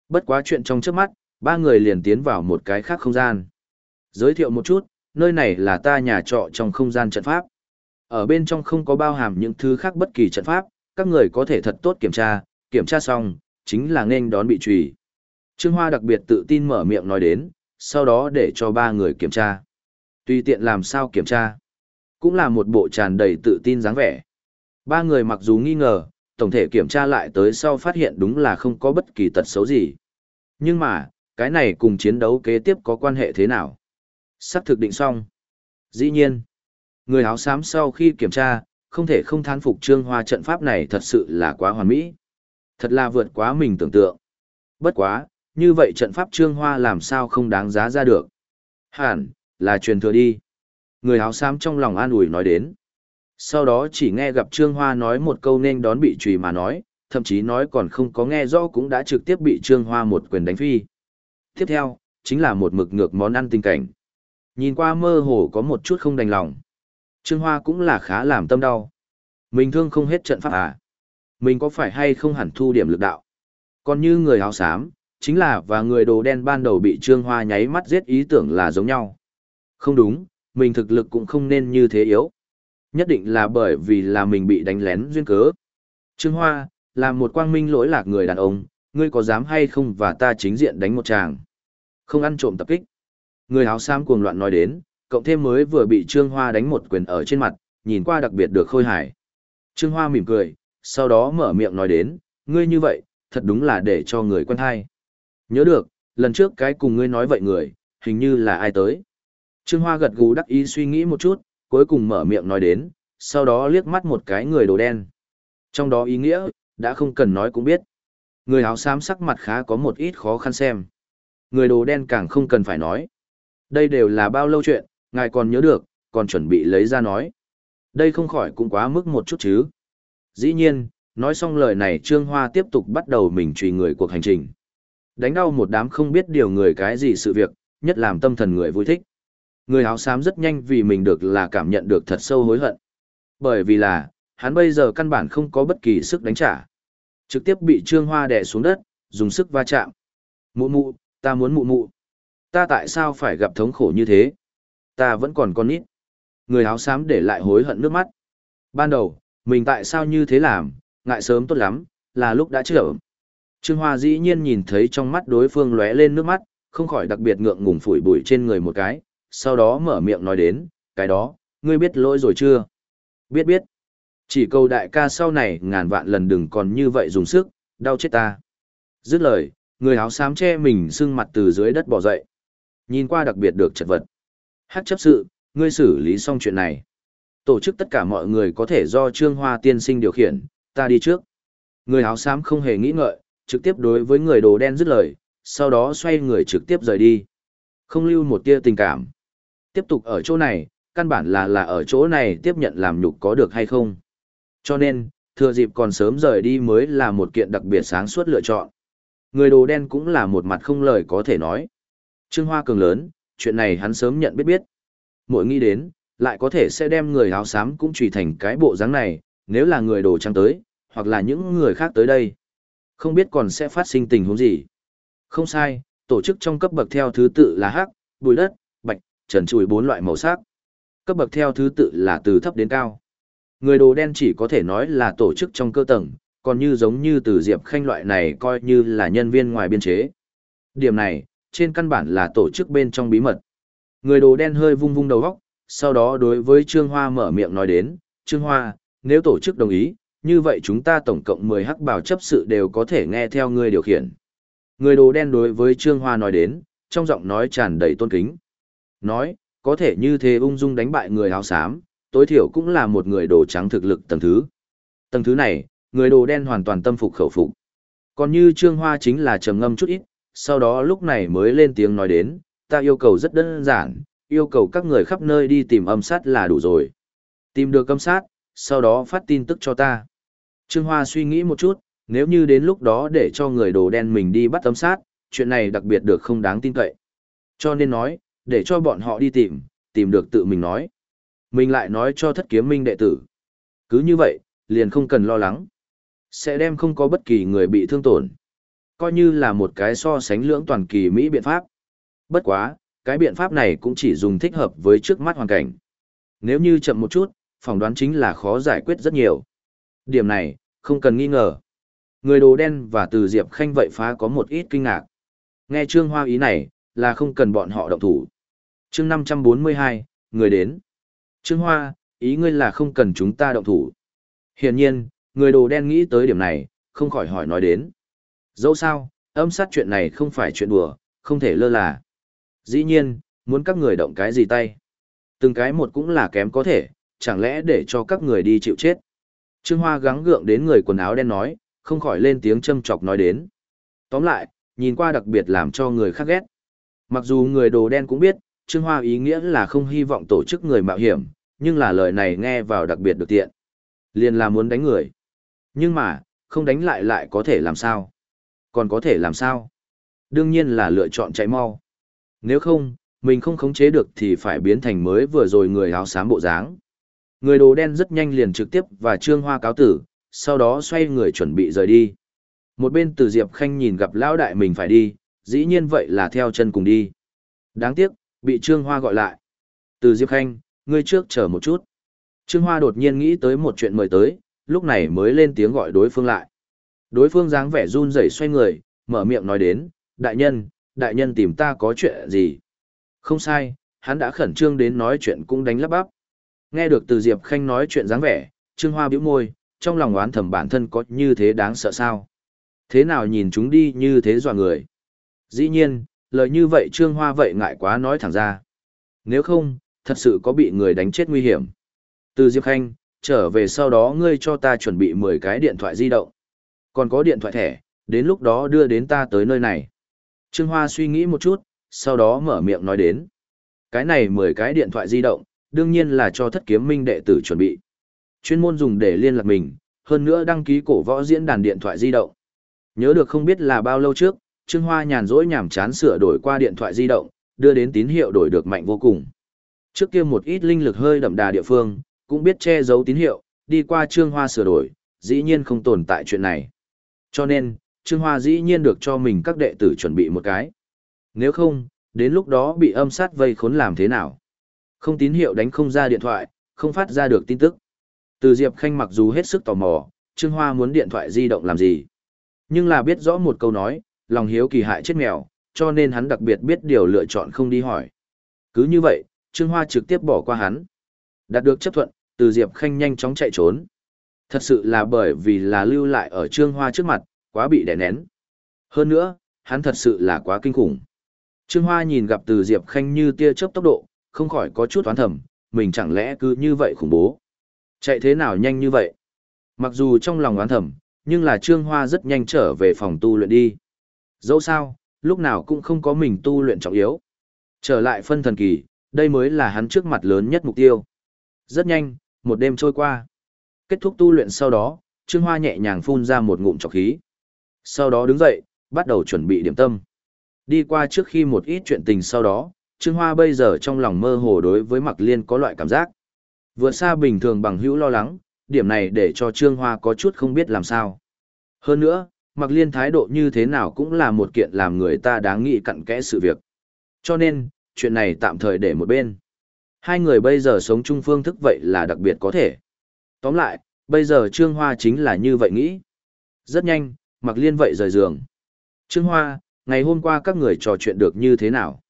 Bất quá chuyện trong trước mắt, ba người liền tiến vào một cái khác không gian. Giới thiệu một chút, nơi này là ta nhà trọ trong không gian trận pháp. Ở bên trong không có bao hàm những thứ khác bất kỳ trận pháp, các người có thể thật tốt kiểm tra, kiểm tra xong, chính là nên đón bị trùy. Trương Hoa đặc biệt tự tin mở miệng nói đến, sau đó để cho ba người kiểm tra. Tùy tiện làm sao kiểm tra, cũng là một bộ tràn đầy tự tin dáng vẻ. Ba người mặc dù nghi ngờ, tổng thể kiểm tra lại tới sau phát hiện đúng là không có bất kỳ tật xấu gì. Nhưng mà, cái này cùng chiến đấu kế tiếp có quan hệ thế nào? Sắp thực định xong. Dĩ nhiên, người áo xám sau khi kiểm tra, không thể không thán phục trương hoa trận pháp này thật sự là quá hoàn mỹ. Thật là vượt quá mình tưởng tượng. Bất quá, như vậy trận pháp trương hoa làm sao không đáng giá ra được. Hẳn, là truyền thừa đi. Người áo xám trong lòng an ủi nói đến. Sau đó chỉ nghe gặp Trương Hoa nói một câu nên đón bị trùy mà nói, thậm chí nói còn không có nghe rõ cũng đã trực tiếp bị Trương Hoa một quyền đánh phi. Tiếp theo, chính là một mực ngược món ăn tình cảnh. Nhìn qua mơ hồ có một chút không đành lòng. Trương Hoa cũng là khá làm tâm đau. Mình thương không hết trận pháp à? Mình có phải hay không hẳn thu điểm lực đạo? Còn như người áo xám, chính là và người đồ đen ban đầu bị Trương Hoa nháy mắt giết ý tưởng là giống nhau. Không đúng, mình thực lực cũng không nên như thế yếu. Nhất định là bởi vì là mình bị đánh lén duyên cớ. Trương Hoa, là một quang minh lỗi lạc người đàn ông, ngươi có dám hay không và ta chính diện đánh một chàng. Không ăn trộm tập kích. Người áo xám cuồng loạn nói đến, cộng thêm mới vừa bị Trương Hoa đánh một quyền ở trên mặt, nhìn qua đặc biệt được khôi hài. Trương Hoa mỉm cười, sau đó mở miệng nói đến, ngươi như vậy, thật đúng là để cho người quen hay. Nhớ được, lần trước cái cùng ngươi nói vậy người, hình như là ai tới. Trương Hoa gật gù đắc ý suy nghĩ một chút, cuối cùng mở miệng nói đến, sau đó liếc mắt một cái người đồ đen. Trong đó ý nghĩa, đã không cần nói cũng biết. Người áo xám sắc mặt khá có một ít khó khăn xem. Người đồ đen càng không cần phải nói. Đây đều là bao lâu chuyện, ngài còn nhớ được, còn chuẩn bị lấy ra nói. Đây không khỏi cũng quá mức một chút chứ. Dĩ nhiên, nói xong lời này Trương Hoa tiếp tục bắt đầu mình truy người cuộc hành trình. Đánh đau một đám không biết điều người cái gì sự việc, nhất làm tâm thần người vui thích. Người áo xám rất nhanh vì mình được là cảm nhận được thật sâu hối hận. Bởi vì là, hắn bây giờ căn bản không có bất kỳ sức đánh trả. Trực tiếp bị Trương Hoa đè xuống đất, dùng sức va chạm. Mụ mụ, ta muốn mụ mụ. Ta tại sao phải gặp thống khổ như thế? Ta vẫn còn con nít. Người áo xám để lại hối hận nước mắt. Ban đầu, mình tại sao như thế làm, ngại sớm tốt lắm, là lúc đã chữa. Trương Hoa dĩ nhiên nhìn thấy trong mắt đối phương lóe lên nước mắt, không khỏi đặc biệt ngượng ngùng phủi bụi trên người một cái, sau đó mở miệng nói đến, cái đó, ngươi biết lỗi rồi chưa? Biết biết. Chỉ câu đại ca sau này ngàn vạn lần đừng còn như vậy dùng sức, đau chết ta. Dứt lời, người áo xám che mình sưng mặt từ dưới đất bò dậy. Nhìn qua đặc biệt được chật vật. Hát chấp sự, ngươi xử lý xong chuyện này. Tổ chức tất cả mọi người có thể do Trương Hoa tiên sinh điều khiển, ta đi trước. Người áo xám không hề nghĩ ngợi, trực tiếp đối với người đồ đen dứt lời, sau đó xoay người trực tiếp rời đi. Không lưu một tia tình cảm. Tiếp tục ở chỗ này, căn bản là là ở chỗ này tiếp nhận làm nhục có được hay không. Cho nên, thừa dịp còn sớm rời đi mới là một kiện đặc biệt sáng suốt lựa chọn. Người đồ đen cũng là một mặt không lời có thể nói. Trương Hoa cường lớn, chuyện này hắn sớm nhận biết biết. Mỗi nghĩ đến, lại có thể sẽ đem người áo xám cũng trùy thành cái bộ dáng này, nếu là người đồ trắng tới, hoặc là những người khác tới đây. Không biết còn sẽ phát sinh tình huống gì. Không sai, tổ chức trong cấp bậc theo thứ tự là hắc, bùi đất, trần trụi bốn loại màu sắc. Cấp bậc theo thứ tự là từ thấp đến cao. Người đồ đen chỉ có thể nói là tổ chức trong cơ tầng, còn như giống như từ Diệp Khanh loại này coi như là nhân viên ngoài biên chế. Điểm này, trên căn bản là tổ chức bên trong bí mật. Người đồ đen hơi vung vung đầu góc, sau đó đối với Trương Hoa mở miệng nói đến, Trương Hoa, nếu tổ chức đồng ý, như vậy chúng ta tổng cộng 10 hắc bảo chấp sự đều có thể nghe theo ngươi điều khiển. Người đồ đen đối với Trương Hoa nói đến, trong giọng nói tràn đầy tôn kính. Nói, có thể như thế ung dung đánh bại người áo xám, tối thiểu cũng là một người đồ trắng thực lực tầng thứ. Tầng thứ này, người đồ đen hoàn toàn tâm phục khẩu phục. Còn như Trương Hoa chính là trầm ngâm chút ít, sau đó lúc này mới lên tiếng nói đến, ta yêu cầu rất đơn giản, yêu cầu các người khắp nơi đi tìm âm sát là đủ rồi. Tìm được âm sát, sau đó phát tin tức cho ta. Trương Hoa suy nghĩ một chút, nếu như đến lúc đó để cho người đồ đen mình đi bắt âm sát, chuyện này đặc biệt được không đáng tin cậy. Cho nên nói, để cho bọn họ đi tìm, tìm được tự mình nói. Mình lại nói cho thất kiếm minh đệ tử. Cứ như vậy, liền không cần lo lắng. Sẽ đem không có bất kỳ người bị thương tổn. Coi như là một cái so sánh lưỡng toàn kỳ Mỹ biện pháp. Bất quá, cái biện pháp này cũng chỉ dùng thích hợp với trước mắt hoàn cảnh. Nếu như chậm một chút, phỏng đoán chính là khó giải quyết rất nhiều. Điểm này, không cần nghi ngờ. Người đồ đen và từ Diệp Khanh vậy phá có một ít kinh ngạc. Nghe Trương Hoa ý này, là không cần bọn họ động thủ chương 542, người đến. Trương Hoa, ý ngươi là không cần chúng ta động thủ. Hiển nhiên, người đồ đen nghĩ tới điểm này, không khỏi hỏi nói đến. Dẫu sao, âm sát chuyện này không phải chuyện đùa, không thể lơ là. Dĩ nhiên, muốn các người động cái gì tay. Từng cái một cũng là kém có thể, chẳng lẽ để cho các người đi chịu chết. Trương Hoa gắng gượng đến người quần áo đen nói, không khỏi lên tiếng châm chọc nói đến. Tóm lại, nhìn qua đặc biệt làm cho người khác ghét. Mặc dù người đồ đen cũng biết, Trương Hoa ý nghĩa là không hy vọng tổ chức người mạo hiểm, nhưng là lời này nghe vào đặc biệt được tiện. Liền là muốn đánh người. Nhưng mà, không đánh lại lại có thể làm sao? Còn có thể làm sao? Đương nhiên là lựa chọn chạy mau. Nếu không, mình không khống chế được thì phải biến thành mới vừa rồi người áo xám bộ dáng. Người đồ đen rất nhanh liền trực tiếp và Trương Hoa cáo tử, sau đó xoay người chuẩn bị rời đi. Một bên từ Diệp Khanh nhìn gặp lão đại mình phải đi, dĩ nhiên vậy là theo chân cùng đi. Đáng tiếc, bị Trương Hoa gọi lại. Từ Diệp Khanh, ngươi trước chờ một chút. Trương Hoa đột nhiên nghĩ tới một chuyện mời tới, lúc này mới lên tiếng gọi đối phương lại. Đối phương dáng vẻ run rẩy xoay người, mở miệng nói đến, đại nhân, đại nhân tìm ta có chuyện gì? Không sai, hắn đã khẩn trương đến nói chuyện cũng đánh lắp bắp. Nghe được từ Diệp Khanh nói chuyện dáng vẻ, Trương Hoa bĩu môi, trong lòng oán thầm bản thân có như thế đáng sợ sao? Thế nào nhìn chúng đi như thế dọa người? Dĩ nhiên, lời như vậy Trương Hoa vậy ngại quá nói thẳng ra. Nếu không, thật sự có bị người đánh chết nguy hiểm. Từ Diệp Khanh, trở về sau đó ngươi cho ta chuẩn bị 10 cái điện thoại di động. Còn có điện thoại thẻ, đến lúc đó đưa đến ta tới nơi này. Trương Hoa suy nghĩ một chút, sau đó mở miệng nói đến. Cái này 10 cái điện thoại di động, đương nhiên là cho thất kiếm minh đệ tử chuẩn bị. Chuyên môn dùng để liên lạc mình, hơn nữa đăng ký cổ võ diễn đàn điện thoại di động. Nhớ được không biết là bao lâu trước, Trương Hoa nhàn rỗi nhảm chán sửa đổi qua điện thoại di động, đưa đến tín hiệu đổi được mạnh vô cùng. Trước kia một ít linh lực hơi đậm đà địa phương, cũng biết che giấu tín hiệu, đi qua Trương Hoa sửa đổi, dĩ nhiên không tồn tại chuyện này. Cho nên, Trương Hoa dĩ nhiên được cho mình các đệ tử chuẩn bị một cái. Nếu không, đến lúc đó bị âm sát vây khốn làm thế nào? Không tín hiệu đánh không ra điện thoại, không phát ra được tin tức. Từ Diệp Khanh mặc dù hết sức tò mò, Trương Hoa muốn điện thoại di động làm gì? Nhưng là biết rõ một câu nói, lòng hiếu kỳ hại chết mèo, cho nên hắn đặc biệt biết điều lựa chọn không đi hỏi. Cứ như vậy, Trương Hoa trực tiếp bỏ qua hắn. Đạt được chấp thuận, từ Diệp Khanh nhanh chóng chạy trốn. Thật sự là bởi vì là lưu lại ở Trương Hoa trước mặt, quá bị đè nén. Hơn nữa, hắn thật sự là quá kinh khủng. Trương Hoa nhìn gặp từ Diệp Khanh như tia chớp tốc độ, không khỏi có chút toán thầm, mình chẳng lẽ cứ như vậy khủng bố. Chạy thế nào nhanh như vậy? Mặc dù trong lòng oán thầm, nhưng là Trương Hoa rất nhanh trở về phòng tu luyện đi. Dẫu sao, lúc nào cũng không có mình tu luyện trọng yếu. Trở lại phân thần kỳ, đây mới là hắn trước mặt lớn nhất mục tiêu. Rất nhanh, một đêm trôi qua. Kết thúc tu luyện sau đó, Trương Hoa nhẹ nhàng phun ra một ngụm trọc khí. Sau đó đứng dậy, bắt đầu chuẩn bị điểm tâm. Đi qua trước khi một ít chuyện tình sau đó, Trương Hoa bây giờ trong lòng mơ hồ đối với Mạc Liên có loại cảm giác. Vượt xa bình thường bằng hữu lo lắng, điểm này để cho Trương Hoa có chút không biết làm sao. Hơn nữa, Mạc Liên thái độ như thế nào cũng là một kiện làm người ta đáng nghĩ cặn kẽ sự việc. Cho nên, chuyện này tạm thời để một bên. Hai người bây giờ sống chung phương thức vậy là đặc biệt có thể. Tóm lại, bây giờ Trương Hoa chính là như vậy nghĩ. Rất nhanh, Mạc Liên vậy rời giường. Trương Hoa, ngày hôm qua các người trò chuyện được như thế nào?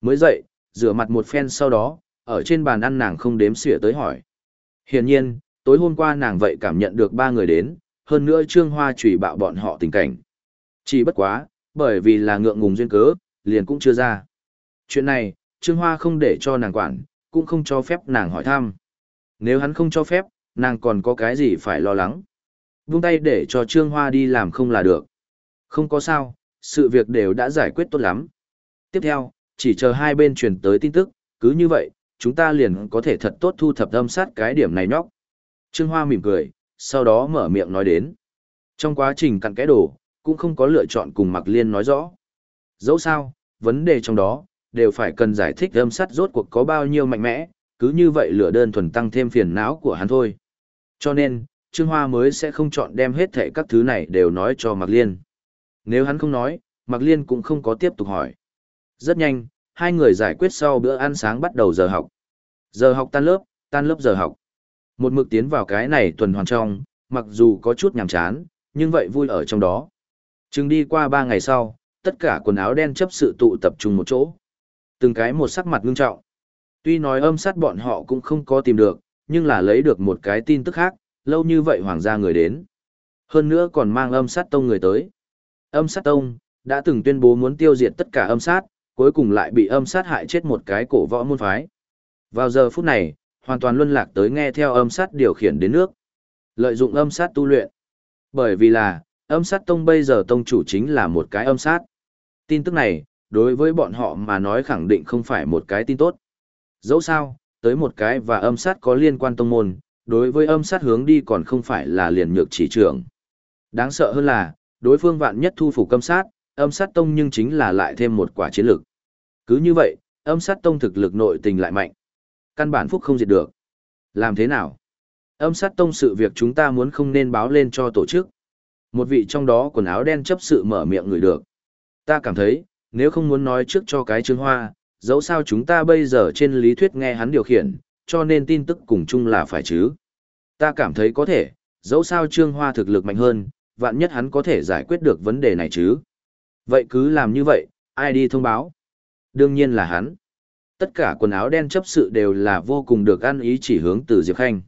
Mới dậy, rửa mặt một phen sau đó, ở trên bàn ăn nàng không đếm xỉa tới hỏi. Hiển nhiên, tối hôm qua nàng vậy cảm nhận được ba người đến, hơn nữa Trương Hoa chủy bạo bọn họ tình cảnh. Chỉ bất quá, bởi vì là ngượng ngùng duyên cớ, liền cũng chưa ra. Chuyện này, Trương Hoa không để cho nàng quản, cũng không cho phép nàng hỏi thăm. Nếu hắn không cho phép, nàng còn có cái gì phải lo lắng. Vung tay để cho Trương Hoa đi làm không là được. Không có sao, sự việc đều đã giải quyết tốt lắm. Tiếp theo, chỉ chờ hai bên truyền tới tin tức, cứ như vậy, chúng ta liền có thể thật tốt thu thập âm sát cái điểm này nhóc. Trương Hoa mỉm cười, sau đó mở miệng nói đến. Trong quá trình cặn kẽ đổ, cũng không có lựa chọn cùng Mạc Liên nói rõ. Dẫu sao, vấn đề trong đó, đều phải cần giải thích âm sắt rốt cuộc có bao nhiêu mạnh mẽ, cứ như vậy lửa đơn thuần tăng thêm phiền não của hắn thôi. Cho nên, Trương Hoa mới sẽ không chọn đem hết thảy các thứ này đều nói cho Mạc Liên. Nếu hắn không nói, Mạc Liên cũng không có tiếp tục hỏi. Rất nhanh, hai người giải quyết sau bữa ăn sáng bắt đầu giờ học. Giờ học tan lớp, tan lớp giờ học. Một mực tiến vào cái này tuần hoàn trong, mặc dù có chút nhàm chán, nhưng vậy vui ở trong đó. Chừng đi qua ba ngày sau, tất cả quần áo đen chấp sự tụ tập trung một chỗ. Từng cái một sắc mặt ngưng trọng. Tuy nói âm sát bọn họ cũng không có tìm được, nhưng là lấy được một cái tin tức khác, lâu như vậy hoàng gia người đến. Hơn nữa còn mang âm sát tông người tới. Âm sát tông, đã từng tuyên bố muốn tiêu diệt tất cả âm sát, cuối cùng lại bị âm sát hại chết một cái cổ võ môn phái. Vào giờ phút này, hoàn toàn luân lạc tới nghe theo âm sát điều khiển đến nước. Lợi dụng âm sát tu luyện. Bởi vì là, âm sát tông bây giờ tông chủ chính là một cái âm sát. Tin tức này, đối với bọn họ mà nói khẳng định không phải một cái tin tốt. Dẫu sao, tới một cái và âm sát có liên quan tông môn, đối với âm sát hướng đi còn không phải là liền nhược chỉ trưởng. Đáng sợ hơn là, đối phương vạn nhất thu phục âm sát, âm sát tông nhưng chính là lại thêm một quả chiến lực. Cứ như vậy, âm sát tông thực lực nội tình lại mạnh. Căn bản phúc không diệt được. Làm thế nào? Âm sát tông sự việc chúng ta muốn không nên báo lên cho tổ chức. Một vị trong đó quần áo đen chấp sự mở miệng người được. Ta cảm thấy, nếu không muốn nói trước cho cái trương hoa, dẫu sao chúng ta bây giờ trên lý thuyết nghe hắn điều khiển, cho nên tin tức cùng chung là phải chứ. Ta cảm thấy có thể, dẫu sao trương hoa thực lực mạnh hơn, vạn nhất hắn có thể giải quyết được vấn đề này chứ. Vậy cứ làm như vậy, ai đi thông báo? Đương nhiên là hắn. Tất cả quần áo đen chấp sự đều là vô cùng được ăn ý chỉ hướng từ Diệp Khanh.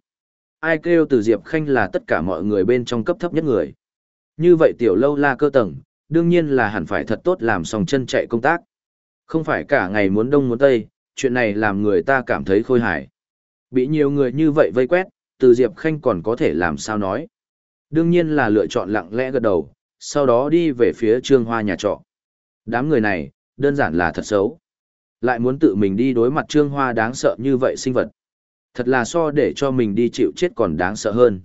Ai kêu từ Diệp Khanh là tất cả mọi người bên trong cấp thấp nhất người. Như vậy tiểu lâu la cơ tầng, đương nhiên là hẳn phải thật tốt làm xong chân chạy công tác. Không phải cả ngày muốn đông muốn tây, chuyện này làm người ta cảm thấy khôi hài. Bị nhiều người như vậy vây quét, từ Diệp Khanh còn có thể làm sao nói. Đương nhiên là lựa chọn lặng lẽ gật đầu, sau đó đi về phía trương hoa nhà trọ. Đám người này, đơn giản là thật xấu. Lại muốn tự mình đi đối mặt trương hoa đáng sợ như vậy sinh vật. Thật là so để cho mình đi chịu chết còn đáng sợ hơn.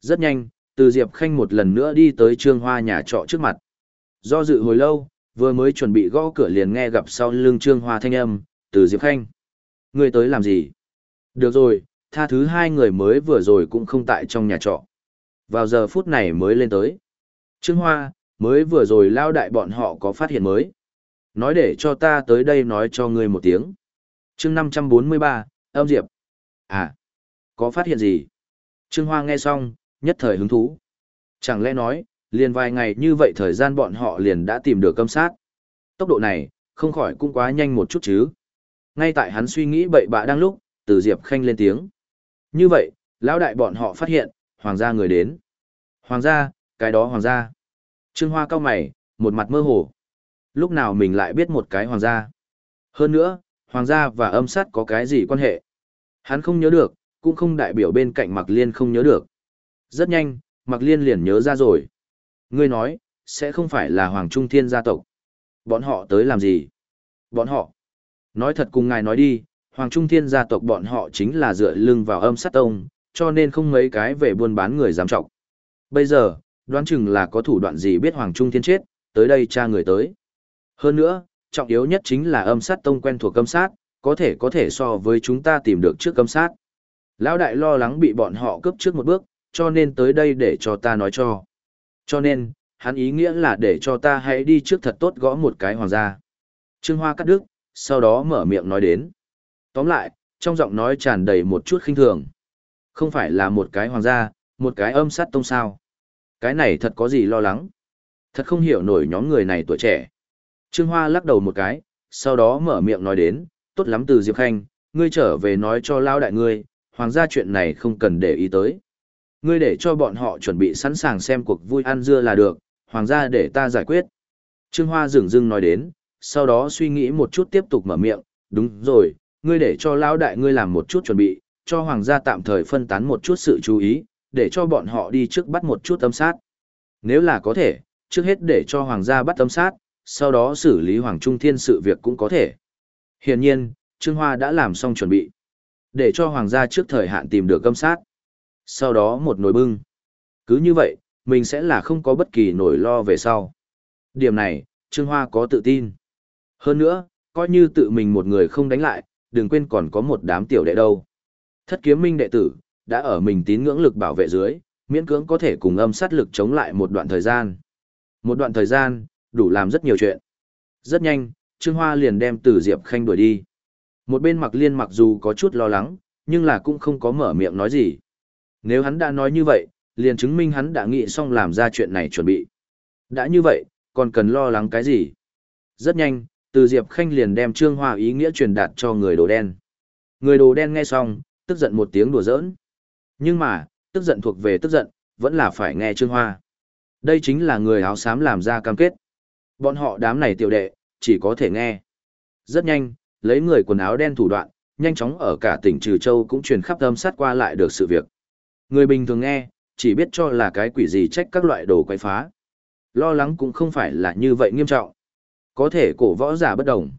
Rất nhanh, từ Diệp Khanh một lần nữa đi tới trương hoa nhà trọ trước mặt. Do dự hồi lâu, vừa mới chuẩn bị gõ cửa liền nghe gặp sau lưng trương hoa thanh âm, từ Diệp Khanh. Người tới làm gì? Được rồi, tha thứ hai người mới vừa rồi cũng không tại trong nhà trọ. Vào giờ phút này mới lên tới. Trương Hoa, mới vừa rồi lao đại bọn họ có phát hiện mới. Nói để cho ta tới đây nói cho ngươi một tiếng. chương 543, âm diệp. À, có phát hiện gì? Trương Hoa nghe xong, nhất thời hứng thú. Chẳng lẽ nói, liền vài ngày như vậy thời gian bọn họ liền đã tìm được âm sát. Tốc độ này, không khỏi cũng quá nhanh một chút chứ. Ngay tại hắn suy nghĩ bậy bạ đang lúc, từ Diệp Khanh lên tiếng. Như vậy, lão đại bọn họ phát hiện, hoàng gia người đến. Hoàng gia, cái đó hoàng gia. Trương Hoa cao mày, một mặt mơ hồ. Lúc nào mình lại biết một cái hoàng gia. Hơn nữa, hoàng gia và âm sát có cái gì quan hệ? Hắn không nhớ được, cũng không đại biểu bên cạnh Mạc Liên không nhớ được. Rất nhanh, Mạc Liên liền nhớ ra rồi. Ngươi nói, sẽ không phải là Hoàng Trung Thiên gia tộc. Bọn họ tới làm gì? Bọn họ. Nói thật cùng ngài nói đi, Hoàng Trung Thiên gia tộc bọn họ chính là dựa lưng vào âm sát tông, cho nên không mấy cái về buôn bán người dám trọng. Bây giờ, đoán chừng là có thủ đoạn gì biết Hoàng Trung Thiên chết, tới đây cha người tới. Hơn nữa, trọng yếu nhất chính là âm sát tông quen thuộc âm sát, có thể có thể so với chúng ta tìm được trước âm sát. Lão đại lo lắng bị bọn họ cướp trước một bước, cho nên tới đây để cho ta nói cho. Cho nên, hắn ý nghĩa là để cho ta hãy đi trước thật tốt gõ một cái hoàng gia. Trương Hoa cắt đứt, sau đó mở miệng nói đến. Tóm lại, trong giọng nói tràn đầy một chút khinh thường. Không phải là một cái hoàng gia, một cái âm sát tông sao. Cái này thật có gì lo lắng. Thật không hiểu nổi nhóm người này tuổi trẻ. Trương Hoa lắc đầu một cái, sau đó mở miệng nói đến, tốt lắm từ Diệp Khanh, ngươi trở về nói cho lao đại ngươi, hoàng gia chuyện này không cần để ý tới. Ngươi để cho bọn họ chuẩn bị sẵn sàng xem cuộc vui ăn dưa là được, hoàng gia để ta giải quyết. Trương Hoa dừng dưng nói đến, sau đó suy nghĩ một chút tiếp tục mở miệng, đúng rồi, ngươi để cho lão đại ngươi làm một chút chuẩn bị, cho hoàng gia tạm thời phân tán một chút sự chú ý, để cho bọn họ đi trước bắt một chút âm sát. Nếu là có thể, trước hết để cho hoàng gia bắt âm sát, sau đó xử lý hoàng trung thiên sự việc cũng có thể. Hiển nhiên, Trương Hoa đã làm xong chuẩn bị, để cho hoàng gia trước thời hạn tìm được âm sát. Sau đó một nồi bưng. Cứ như vậy, mình sẽ là không có bất kỳ nỗi lo về sau. Điểm này, Trương Hoa có tự tin. Hơn nữa, coi như tự mình một người không đánh lại, đừng quên còn có một đám tiểu đệ đâu. Thất kiếm minh đệ tử, đã ở mình tín ngưỡng lực bảo vệ dưới, miễn cưỡng có thể cùng âm sát lực chống lại một đoạn thời gian. Một đoạn thời gian, đủ làm rất nhiều chuyện. Rất nhanh, Trương Hoa liền đem Từ Diệp Khanh đuổi đi. Một bên Mặc Liên mặc dù có chút lo lắng, nhưng là cũng không có mở miệng nói gì. Nếu hắn đã nói như vậy, liền chứng minh hắn đã nghĩ xong làm ra chuyện này chuẩn bị. Đã như vậy, còn cần lo lắng cái gì? Rất nhanh, Từ Diệp Khanh liền đem Trương Hoa ý nghĩa truyền đạt cho người đồ đen. Người đồ đen nghe xong, tức giận một tiếng đùa giỡn. Nhưng mà, tức giận thuộc về tức giận, vẫn là phải nghe Trương Hoa. Đây chính là người áo xám làm ra cam kết. Bọn họ đám này tiểu đệ, chỉ có thể nghe. Rất nhanh, lấy người quần áo đen thủ đoạn, nhanh chóng ở cả tỉnh Trừ Châu cũng truyền khắp âm sát qua lại được sự việc. Người bình thường nghe, chỉ biết cho là cái quỷ gì trách các loại đồ quậy phá. Lo lắng cũng không phải là như vậy nghiêm trọng. Có thể cổ võ giả bất đồng.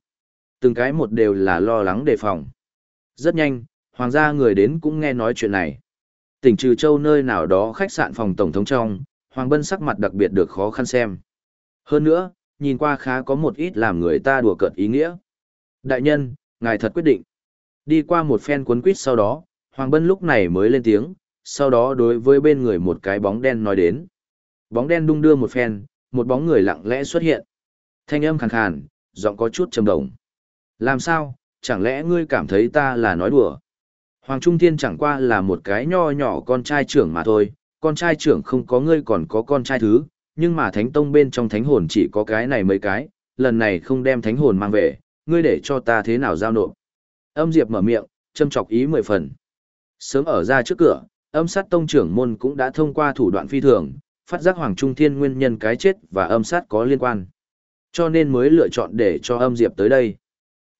Từng cái một đều là lo lắng đề phòng. Rất nhanh, hoàng gia người đến cũng nghe nói chuyện này. Tỉnh Trừ Châu nơi nào đó khách sạn phòng tổng thống trong, Hoàng Bân sắc mặt đặc biệt được khó khăn xem. Hơn nữa, nhìn qua khá có một ít làm người ta đùa cợt ý nghĩa. Đại nhân, ngài thật quyết định. Đi qua một phen cuốn quýt sau đó, Hoàng Bân lúc này mới lên tiếng, sau đó đối với bên người một cái bóng đen nói đến. Bóng đen đung đưa một phen, một bóng người lặng lẽ xuất hiện. Thanh âm khàn khàn, giọng có chút trầm đồng. Làm sao, chẳng lẽ ngươi cảm thấy ta là nói đùa? Hoàng Trung Thiên chẳng qua là một cái nho nhỏ con trai trưởng mà thôi, con trai trưởng không có ngươi còn có con trai thứ, nhưng mà thánh tông bên trong thánh hồn chỉ có cái này mấy cái, lần này không đem thánh hồn mang về, ngươi để cho ta thế nào giao nộp. Âm Diệp mở miệng, châm chọc ý mười phần. Sớm ở ra trước cửa, âm sát tông trưởng môn cũng đã thông qua thủ đoạn phi thường, phát giác Hoàng Trung Thiên nguyên nhân cái chết và âm sát có liên quan. Cho nên mới lựa chọn để cho âm Diệp tới đây.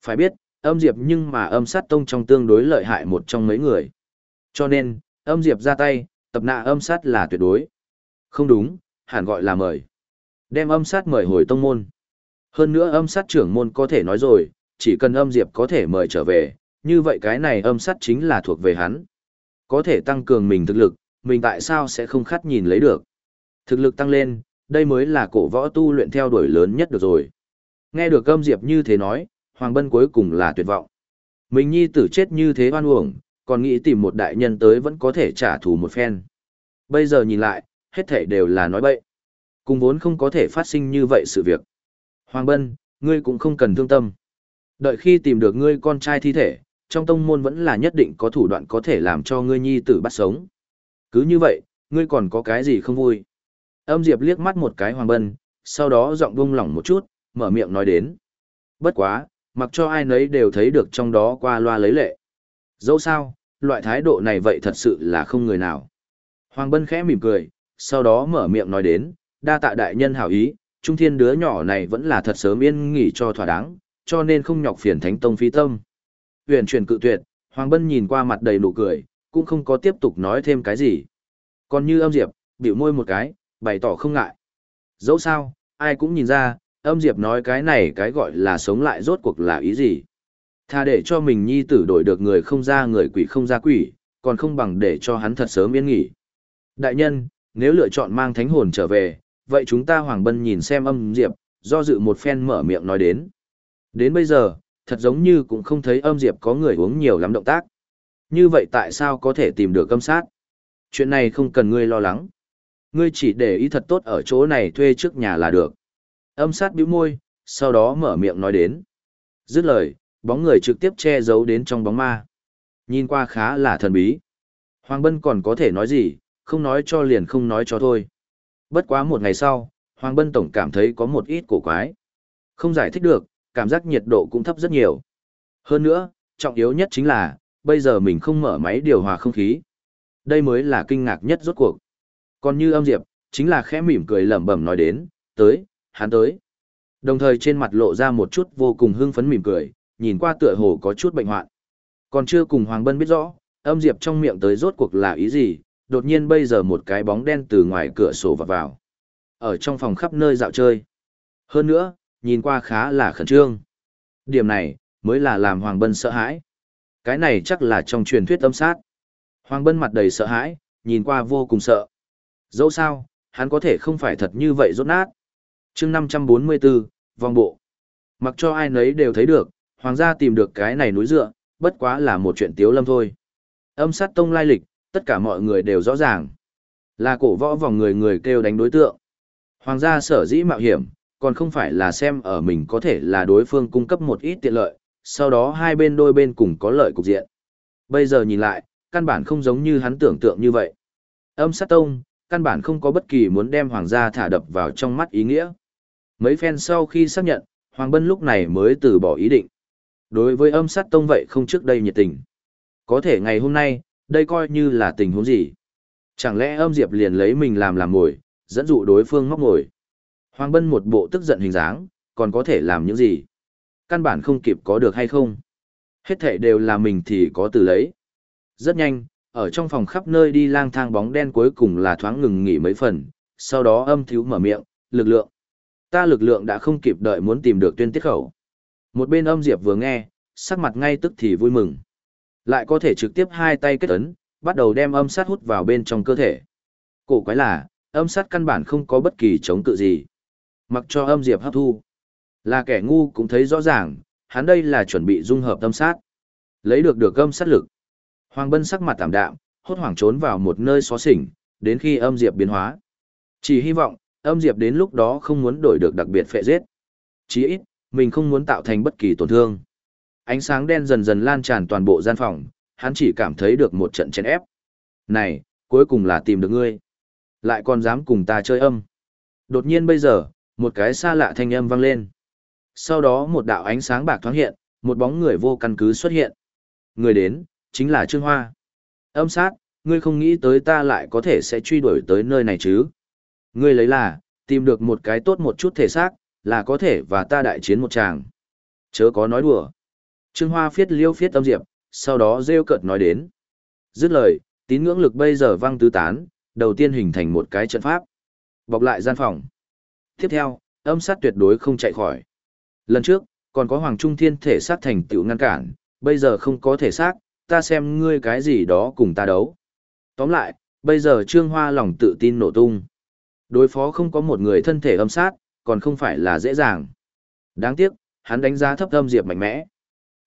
Phải biết, âm Diệp nhưng mà âm sát tông trong tương đối lợi hại một trong mấy người. Cho nên, âm Diệp ra tay, tập nạ âm sát là tuyệt đối. Không đúng, hẳn gọi là mời. Đem âm sát mời hồi tông môn. Hơn nữa âm sát trưởng môn có thể nói rồi, chỉ cần âm Diệp có thể mời trở về, như vậy cái này âm sát chính là thuộc về hắn. Có thể tăng cường mình thực lực, mình tại sao sẽ không khát nhìn lấy được. Thực lực tăng lên, đây mới là cổ võ tu luyện theo đuổi lớn nhất được rồi. Nghe được âm Diệp như thế nói, Hoàng Bân cuối cùng là tuyệt vọng. Mình nhi tử chết như thế oan uổng, còn nghĩ tìm một đại nhân tới vẫn có thể trả thù một phen. Bây giờ nhìn lại, hết thảy đều là nói bậy. Cùng vốn không có thể phát sinh như vậy sự việc. Hoàng Bân, ngươi cũng không cần thương tâm. Đợi khi tìm được ngươi con trai thi thể, trong tông môn vẫn là nhất định có thủ đoạn có thể làm cho ngươi nhi tử bắt sống. Cứ như vậy, ngươi còn có cái gì không vui. Âm Diệp liếc mắt một cái Hoàng Bân, sau đó giọng buông lỏng một chút, mở miệng nói đến. Bất quá, mặc cho ai nấy đều thấy được trong đó qua loa lấy lệ. Dẫu sao, loại thái độ này vậy thật sự là không người nào. Hoàng Bân khẽ mỉm cười, sau đó mở miệng nói đến, đa tạ đại nhân hảo ý, trung thiên đứa nhỏ này vẫn là thật sớm yên nghỉ cho thỏa đáng, cho nên không nhọc phiền thánh tông phi tâm. Huyền truyền cự tuyệt, Hoàng Bân nhìn qua mặt đầy nụ cười, cũng không có tiếp tục nói thêm cái gì. Còn như âm diệp, biểu môi một cái, bày tỏ không ngại. Dẫu sao, ai cũng nhìn ra, âm diệp nói cái này cái gọi là sống lại rốt cuộc là ý gì. Tha để cho mình nhi tử đổi được người không ra người quỷ không ra quỷ, còn không bằng để cho hắn thật sớm yên nghỉ. Đại nhân, nếu lựa chọn mang thánh hồn trở về, vậy chúng ta Hoàng Bân nhìn xem âm diệp, do dự một phen mở miệng nói đến. Đến bây giờ, thật giống như cũng không thấy âm diệp có người uống nhiều lắm động tác. Như vậy tại sao có thể tìm được âm sát? Chuyện này không cần ngươi lo lắng. Ngươi chỉ để ý thật tốt ở chỗ này thuê trước nhà là được. Âm sát bĩu môi, sau đó mở miệng nói đến. Dứt lời, bóng người trực tiếp che giấu đến trong bóng ma. Nhìn qua khá là thần bí. Hoàng Bân còn có thể nói gì, không nói cho liền không nói cho thôi. Bất quá một ngày sau, Hoàng Bân Tổng cảm thấy có một ít cổ quái. Không giải thích được, cảm giác nhiệt độ cũng thấp rất nhiều. Hơn nữa, trọng yếu nhất chính là, bây giờ mình không mở máy điều hòa không khí. Đây mới là kinh ngạc nhất rốt cuộc. Còn như âm diệp, chính là khẽ mỉm cười lẩm bẩm nói đến, tới, hắn tới. Đồng thời trên mặt lộ ra một chút vô cùng hưng phấn mỉm cười, nhìn qua tựa hồ có chút bệnh hoạn. Còn chưa cùng Hoàng Bân biết rõ, âm diệp trong miệng tới rốt cuộc là ý gì, đột nhiên bây giờ một cái bóng đen từ ngoài cửa sổ vào vào. Ở trong phòng khắp nơi dạo chơi. Hơn nữa, nhìn qua khá là khẩn trương. Điểm này, mới là làm Hoàng Bân sợ hãi. Cái này chắc là trong truyền thuyết âm sát. Hoàng Bân mặt đầy sợ hãi, nhìn qua vô cùng sợ. Dẫu sao, hắn có thể không phải thật như vậy rốt nát. chương 544, vòng bộ. Mặc cho ai nấy đều thấy được, Hoàng gia tìm được cái này núi dựa, bất quá là một chuyện tiếu lâm thôi. Âm sát tông lai lịch, tất cả mọi người đều rõ ràng. Là cổ võ vòng người người kêu đánh đối tượng. Hoàng gia sở dĩ mạo hiểm, còn không phải là xem ở mình có thể là đối phương cung cấp một ít tiện lợi, sau đó hai bên đôi bên cùng có lợi cục diện. Bây giờ nhìn lại, căn bản không giống như hắn tưởng tượng như vậy. Âm sát tông, căn bản không có bất kỳ muốn đem hoàng gia thả đập vào trong mắt ý nghĩa. Mấy phen sau khi xác nhận, Hoàng Bân lúc này mới từ bỏ ý định. Đối với âm sát tông vậy không trước đây nhiệt tình. Có thể ngày hôm nay, đây coi như là tình huống gì. Chẳng lẽ âm diệp liền lấy mình làm làm mồi, dẫn dụ đối phương móc mồi. Hoàng Bân một bộ tức giận hình dáng, còn có thể làm những gì? Căn bản không kịp có được hay không? Hết thể đều là mình thì có từ lấy. Rất nhanh, ở trong phòng khắp nơi đi lang thang bóng đen cuối cùng là thoáng ngừng nghỉ mấy phần, sau đó âm thiếu mở miệng, lực lượng. Ta lực lượng đã không kịp đợi muốn tìm được tuyên tiết khẩu. Một bên âm diệp vừa nghe, sắc mặt ngay tức thì vui mừng. Lại có thể trực tiếp hai tay kết ấn, bắt đầu đem âm sát hút vào bên trong cơ thể. Cổ quái là, âm sát căn bản không có bất kỳ chống cự gì. Mặc cho âm diệp hấp thu. Là kẻ ngu cũng thấy rõ ràng, hắn đây là chuẩn bị dung hợp âm sát. Lấy được được âm sát lực. Hoàng Bân sắc mặt tạm đạm, hốt hoảng trốn vào một nơi xó xỉnh, đến khi âm diệp biến hóa. Chỉ hy vọng, âm diệp đến lúc đó không muốn đổi được đặc biệt phệ giết. Chí ít, mình không muốn tạo thành bất kỳ tổn thương. Ánh sáng đen dần dần lan tràn toàn bộ gian phòng, hắn chỉ cảm thấy được một trận chèn ép. Này, cuối cùng là tìm được ngươi. Lại còn dám cùng ta chơi âm. Đột nhiên bây giờ, một cái xa lạ thanh âm vang lên. Sau đó một đạo ánh sáng bạc thoáng hiện, một bóng người vô căn cứ xuất hiện. Người đến, chính là Trương Hoa. Âm sát, ngươi không nghĩ tới ta lại có thể sẽ truy đuổi tới nơi này chứ. Ngươi lấy là, tìm được một cái tốt một chút thể xác, là có thể và ta đại chiến một chàng. Chớ có nói đùa. Trương Hoa phiết liêu phiết âm diệp, sau đó rêu cợt nói đến. Dứt lời, tín ngưỡng lực bây giờ văng tứ tán, đầu tiên hình thành một cái trận pháp. Bọc lại gian phòng. Tiếp theo, âm sát tuyệt đối không chạy khỏi. Lần trước, còn có Hoàng Trung Thiên thể sát thành tựu ngăn cản, bây giờ không có thể xác, ta xem ngươi cái gì đó cùng ta đấu. Tóm lại, bây giờ Trương Hoa lòng tự tin nổ tung. Đối phó không có một người thân thể âm sát, còn không phải là dễ dàng. Đáng tiếc, hắn đánh giá thấp âm diệp mạnh mẽ.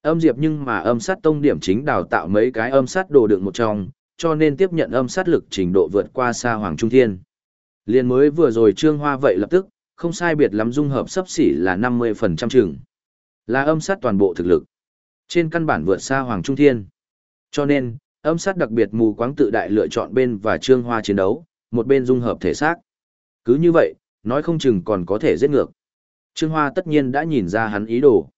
Âm diệp nhưng mà âm sát tông điểm chính đào tạo mấy cái âm sát đồ đựng một trong, cho nên tiếp nhận âm sát lực trình độ vượt qua xa Hoàng Trung Thiên. Liên mới vừa rồi Trương Hoa vậy lập tức, không sai biệt lắm dung hợp sấp xỉ là 50% chừng. Là âm sát toàn bộ thực lực. Trên căn bản vượt xa Hoàng Trung Thiên. Cho nên, âm sát đặc biệt mù quáng tự đại lựa chọn bên và Trương Hoa chiến đấu, một bên dung hợp thể xác. Cứ như vậy, nói không chừng còn có thể giết ngược. Trương Hoa tất nhiên đã nhìn ra hắn ý đồ.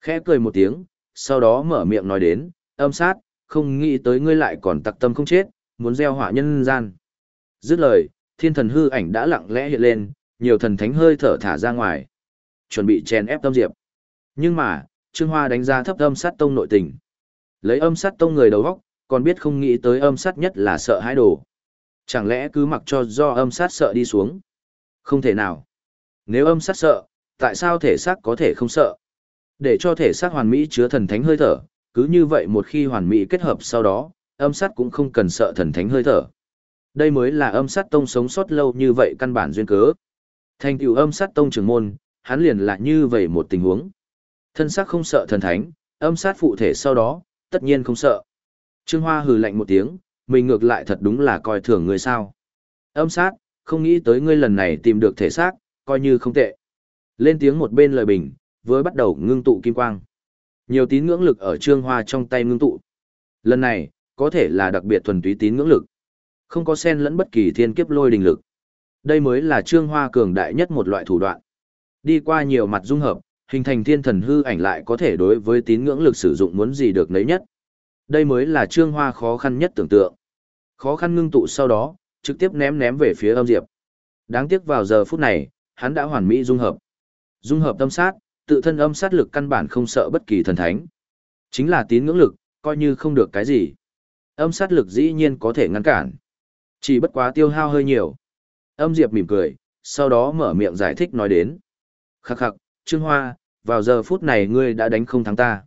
Khẽ cười một tiếng, sau đó mở miệng nói đến, âm sát, không nghĩ tới ngươi lại còn tặc tâm không chết, muốn gieo hỏa nhân gian. Dứt lời, thiên thần hư ảnh đã lặng lẽ hiện lên, nhiều thần thánh hơi thở thả ra ngoài. Chuẩn bị chèn ép tâm diệp. Nhưng mà, Trương Hoa đánh giá thấp âm sát tông nội tình. Lấy âm sát tông người đầu góc, còn biết không nghĩ tới âm sát nhất là sợ hãi đồ. Chẳng lẽ cứ mặc cho do âm sát sợ đi xuống? Không thể nào. Nếu âm sát sợ, tại sao thể xác có thể không sợ? Để cho thể xác hoàn mỹ chứa thần thánh hơi thở, cứ như vậy một khi hoàn mỹ kết hợp sau đó, âm sát cũng không cần sợ thần thánh hơi thở. Đây mới là âm sát tông sống sót lâu như vậy căn bản duyên cớ. Thành tựu âm sát tông trưởng môn, hắn liền là như vậy một tình huống. Thân xác không sợ thần thánh, âm sát phụ thể sau đó, tất nhiên không sợ. Trương Hoa hừ lạnh một tiếng, mình ngược lại thật đúng là coi thường người sao. Âm sát, không nghĩ tới ngươi lần này tìm được thể xác, coi như không tệ. Lên tiếng một bên lời bình, vừa bắt đầu ngưng tụ kim quang. Nhiều tín ngưỡng lực ở Trương Hoa trong tay ngưng tụ. Lần này, có thể là đặc biệt thuần túy tín ngưỡng lực. Không có xen lẫn bất kỳ thiên kiếp lôi đình lực. Đây mới là Trương Hoa cường đại nhất một loại thủ đoạn. Đi qua nhiều mặt dung hợp, hình thành thiên thần hư ảnh lại có thể đối với tín ngưỡng lực sử dụng muốn gì được nấy nhất. Đây mới là Trương Hoa khó khăn nhất tưởng tượng. Khó khăn ngưng tụ sau đó, trực tiếp ném ném về phía âm diệp. Đáng tiếc vào giờ phút này, hắn đã hoàn mỹ dung hợp. Dung hợp tâm sát, tự thân âm sát lực căn bản không sợ bất kỳ thần thánh. Chính là tín ngưỡng lực, coi như không được cái gì. Âm sát lực dĩ nhiên có thể ngăn cản. Chỉ bất quá tiêu hao hơi nhiều. Âm Diệp mỉm cười, sau đó mở miệng giải thích nói đến. Khắc khắc, Trương Hoa, vào giờ phút này ngươi đã đánh không thắng ta.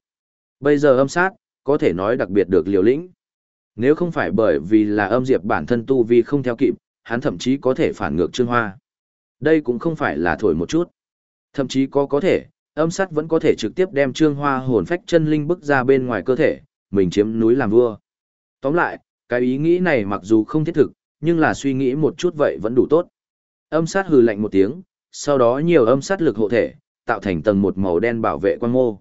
Bây giờ âm sát, có thể nói đặc biệt được liều lĩnh. Nếu không phải bởi vì là âm Diệp bản thân tu vi không theo kịp, hắn thậm chí có thể phản ngược Trương Hoa. Đây cũng không phải là thổi một chút. Thậm chí có có thể, âm sát vẫn có thể trực tiếp đem Trương Hoa hồn phách chân linh bức ra bên ngoài cơ thể, mình chiếm núi làm vua. Tóm lại, cái ý nghĩ này mặc dù không thiết thực, nhưng là suy nghĩ một chút vậy vẫn đủ tốt. Âm sát hừ lạnh một tiếng, sau đó nhiều âm sát lực hộ thể, tạo thành tầng một màu đen bảo vệ quan mô.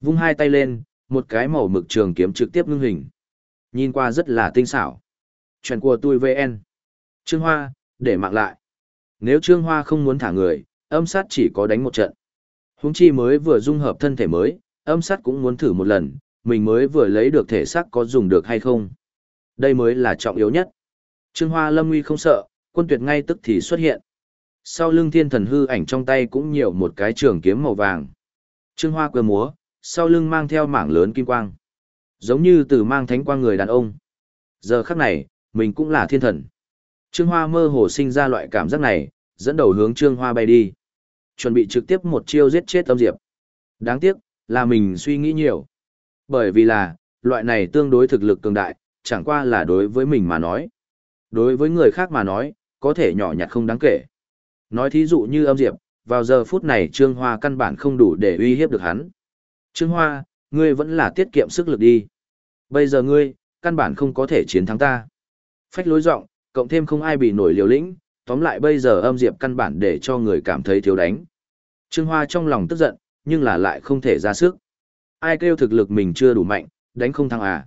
Vung hai tay lên, một cái màu mực trường kiếm trực tiếp ngưng hình. Nhìn qua rất là tinh xảo. Chuyện của tôi VN. Trương Hoa, để mạng lại. Nếu Trương Hoa không muốn thả người, âm sát chỉ có đánh một trận. Huống chi mới vừa dung hợp thân thể mới, âm sát cũng muốn thử một lần, mình mới vừa lấy được thể xác có dùng được hay không. Đây mới là trọng yếu nhất. Trương Hoa lâm nguy không sợ, quân tuyệt ngay tức thì xuất hiện. Sau lưng thiên thần hư ảnh trong tay cũng nhiều một cái trường kiếm màu vàng. Trương Hoa quơ múa, sau lưng mang theo mảng lớn kim quang. Giống như từ mang thánh quang người đàn ông. Giờ khắc này, mình cũng là thiên thần. Trương Hoa mơ hồ sinh ra loại cảm giác này, dẫn đầu hướng Trương Hoa bay đi. Chuẩn bị trực tiếp một chiêu giết chết âm Diệp. Đáng tiếc, là mình suy nghĩ nhiều. Bởi vì là, loại này tương đối thực lực cường đại, chẳng qua là đối với mình mà nói. Đối với người khác mà nói, có thể nhỏ nhặt không đáng kể. Nói thí dụ như âm diệp, vào giờ phút này Trương Hoa căn bản không đủ để uy hiếp được hắn. Trương Hoa, ngươi vẫn là tiết kiệm sức lực đi. Bây giờ ngươi, căn bản không có thể chiến thắng ta. Phách lối giọng, cộng thêm không ai bị nổi liều lĩnh, tóm lại bây giờ âm diệp căn bản để cho người cảm thấy thiếu đánh. Trương Hoa trong lòng tức giận, nhưng là lại không thể ra sức. Ai kêu thực lực mình chưa đủ mạnh, đánh không thắng à.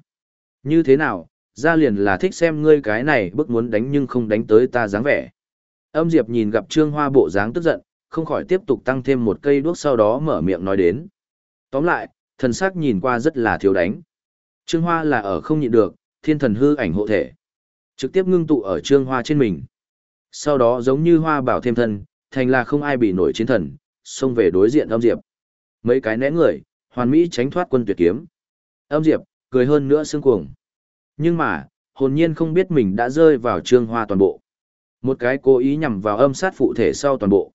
Như thế nào, ra liền là thích xem ngươi cái này bức muốn đánh nhưng không đánh tới ta dáng vẻ. Âm Diệp nhìn gặp Trương Hoa bộ dáng tức giận, không khỏi tiếp tục tăng thêm một cây đuốc sau đó mở miệng nói đến. Tóm lại, thần sắc nhìn qua rất là thiếu đánh. Trương Hoa là ở không nhịn được, thiên thần hư ảnh hộ thể. Trực tiếp ngưng tụ ở Trương Hoa trên mình. Sau đó giống như hoa bảo thêm thân, thành là không ai bị nổi chiến thần, xông về đối diện âm diệp. Mấy cái né người, hoàn mỹ tránh thoát quân tuyệt kiếm. Âm diệp, cười hơn nữa xương cuồng. Nhưng mà, hồn nhiên không biết mình đã rơi vào Trương Hoa toàn bộ. Một cái cố ý nhằm vào âm sát phụ thể sau toàn bộ.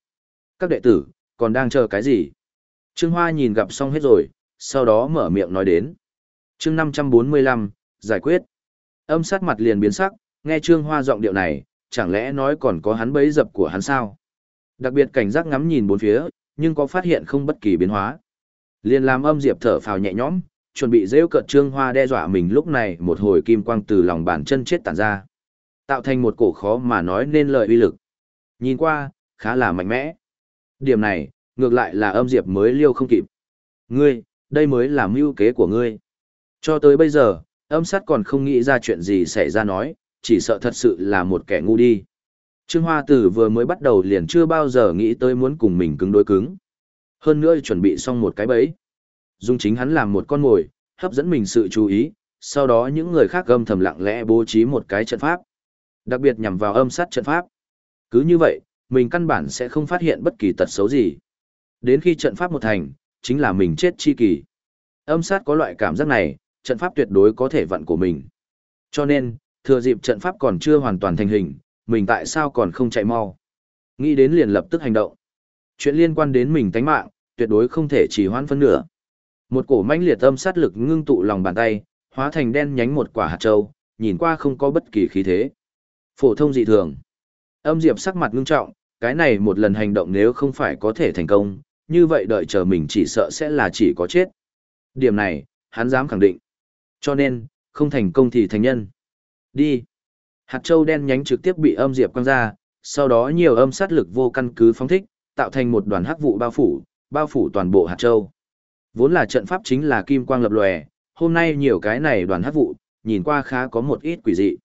Các đệ tử, còn đang chờ cái gì? Trương Hoa nhìn gặp xong hết rồi, sau đó mở miệng nói đến. chương 545, giải quyết. Âm sát mặt liền biến sắc, nghe Trương Hoa giọng điệu này, chẳng lẽ nói còn có hắn bấy dập của hắn sao? Đặc biệt cảnh giác ngắm nhìn bốn phía, nhưng có phát hiện không bất kỳ biến hóa. Liền làm âm diệp thở phào nhẹ nhõm, chuẩn bị rêu cợt Trương Hoa đe dọa mình lúc này một hồi kim quang từ lòng bàn chân chết tản ra. Tạo thành một cổ khó mà nói nên lời uy lực. Nhìn qua, khá là mạnh mẽ. Điểm này, ngược lại là âm diệp mới liêu không kịp. Ngươi, đây mới là mưu kế của ngươi. Cho tới bây giờ, âm sát còn không nghĩ ra chuyện gì xảy ra nói, chỉ sợ thật sự là một kẻ ngu đi. Trương Hoa Tử vừa mới bắt đầu liền chưa bao giờ nghĩ tới muốn cùng mình cứng đối cứng. Hơn nữa chuẩn bị xong một cái bẫy. Dung chính hắn làm một con mồi, hấp dẫn mình sự chú ý, sau đó những người khác gầm thầm lặng lẽ bố trí một cái trận pháp. Đặc biệt nhằm vào âm sát trận pháp. Cứ như vậy, mình căn bản sẽ không phát hiện bất kỳ tật xấu gì. Đến khi trận pháp một thành, chính là mình chết chi kỳ. Âm sát có loại cảm giác này, trận pháp tuyệt đối có thể vận của mình. Cho nên, thừa dịp trận pháp còn chưa hoàn toàn thành hình, mình tại sao còn không chạy mau. Nghĩ đến liền lập tức hành động. Chuyện liên quan đến mình tánh mạng, tuyệt đối không thể chỉ hoãn phân nửa. Một cổ mãnh liệt âm sát lực ngưng tụ lòng bàn tay, hóa thành đen nhánh một quả hạt châu, nhìn qua không có bất kỳ khí thế. Phổ thông dị thường. Âm Diệp sắc mặt ngưng trọng, cái này một lần hành động nếu không phải có thể thành công, như vậy đợi chờ mình chỉ sợ sẽ là chỉ có chết. Điểm này, hắn dám khẳng định. Cho nên, không thành công thì thành nhân. Đi. Hạt châu đen nhánh trực tiếp bị âm diệp quăng ra, sau đó nhiều âm sát lực vô căn cứ phóng thích, tạo thành một đoàn hắc vụ bao phủ, bao phủ toàn bộ hạt châu. Vốn là trận pháp chính là kim quang lập lòe, hôm nay nhiều cái này đoàn hắc vụ, nhìn qua khá có một ít quỷ dị.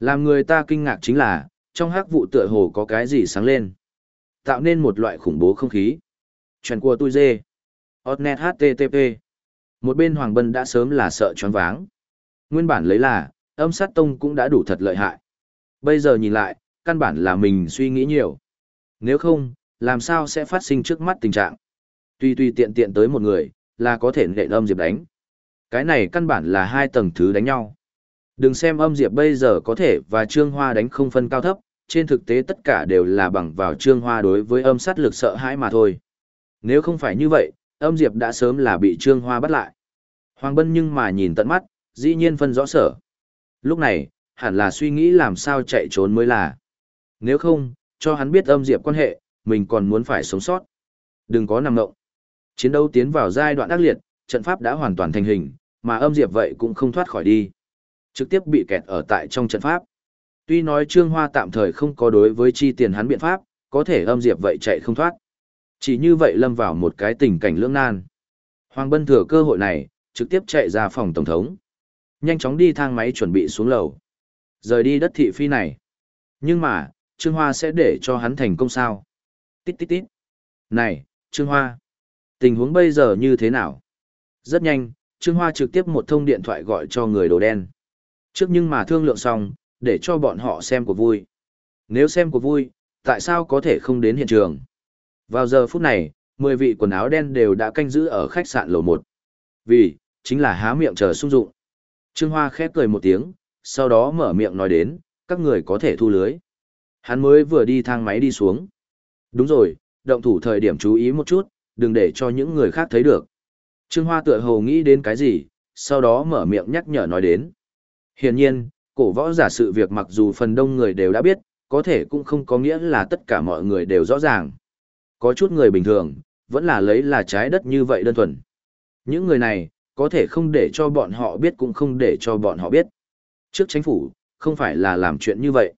Làm người ta kinh ngạc chính là, trong hắc vụ tựa hồ có cái gì sáng lên. Tạo nên một loại khủng bố không khí. Chuyện của tôi dê. Otnet HTTP. Một bên Hoàng Bân đã sớm là sợ choáng váng. Nguyên bản lấy là, âm sát tông cũng đã đủ thật lợi hại. Bây giờ nhìn lại, căn bản là mình suy nghĩ nhiều. Nếu không, làm sao sẽ phát sinh trước mắt tình trạng. Tuy tuy tiện tiện tới một người, là có thể nện âm diệp đánh. Cái này căn bản là hai tầng thứ đánh nhau. Đừng xem âm diệp bây giờ có thể và trương hoa đánh không phân cao thấp, trên thực tế tất cả đều là bằng vào trương hoa đối với âm sát lực sợ hãi mà thôi. Nếu không phải như vậy, âm diệp đã sớm là bị trương hoa bắt lại. Hoàng Bân nhưng mà nhìn tận mắt, dĩ nhiên phân rõ sở. Lúc này, hẳn là suy nghĩ làm sao chạy trốn mới là. Nếu không, cho hắn biết âm diệp quan hệ, mình còn muốn phải sống sót. Đừng có nằm ngộng. Chiến đấu tiến vào giai đoạn ác liệt, trận pháp đã hoàn toàn thành hình, mà âm diệp vậy cũng không thoát khỏi đi. Trực tiếp bị kẹt ở tại trong trận pháp. Tuy nói Trương Hoa tạm thời không có đối với chi tiền hắn biện pháp, có thể âm diệp vậy chạy không thoát. Chỉ như vậy lâm vào một cái tình cảnh lưỡng nan. Hoàng Bân thừa cơ hội này, trực tiếp chạy ra phòng tổng thống. Nhanh chóng đi thang máy chuẩn bị xuống lầu. Rời đi đất thị phi này. Nhưng mà, Trương Hoa sẽ để cho hắn thành công sao? Tít tít tít. Này, Trương Hoa. Tình huống bây giờ như thế nào? Rất nhanh, Trương Hoa trực tiếp một thông điện thoại gọi cho người đồ đen. Trước nhưng mà thương lượng xong, để cho bọn họ xem của vui. Nếu xem của vui, tại sao có thể không đến hiện trường? Vào giờ phút này, 10 vị quần áo đen đều đã canh giữ ở khách sạn lầu 1. Vì, chính là há miệng chờ sung dụng. Trương Hoa khép cười một tiếng, sau đó mở miệng nói đến, các người có thể thu lưới. Hắn mới vừa đi thang máy đi xuống. Đúng rồi, động thủ thời điểm chú ý một chút, đừng để cho những người khác thấy được. Trương Hoa tựa hồ nghĩ đến cái gì, sau đó mở miệng nhắc nhở nói đến. Hiển nhiên, cổ võ giả sự việc mặc dù phần đông người đều đã biết, có thể cũng không có nghĩa là tất cả mọi người đều rõ ràng. Có chút người bình thường, vẫn là lấy là trái đất như vậy đơn thuần. Những người này, có thể không để cho bọn họ biết cũng không để cho bọn họ biết. Trước chính phủ, không phải là làm chuyện như vậy.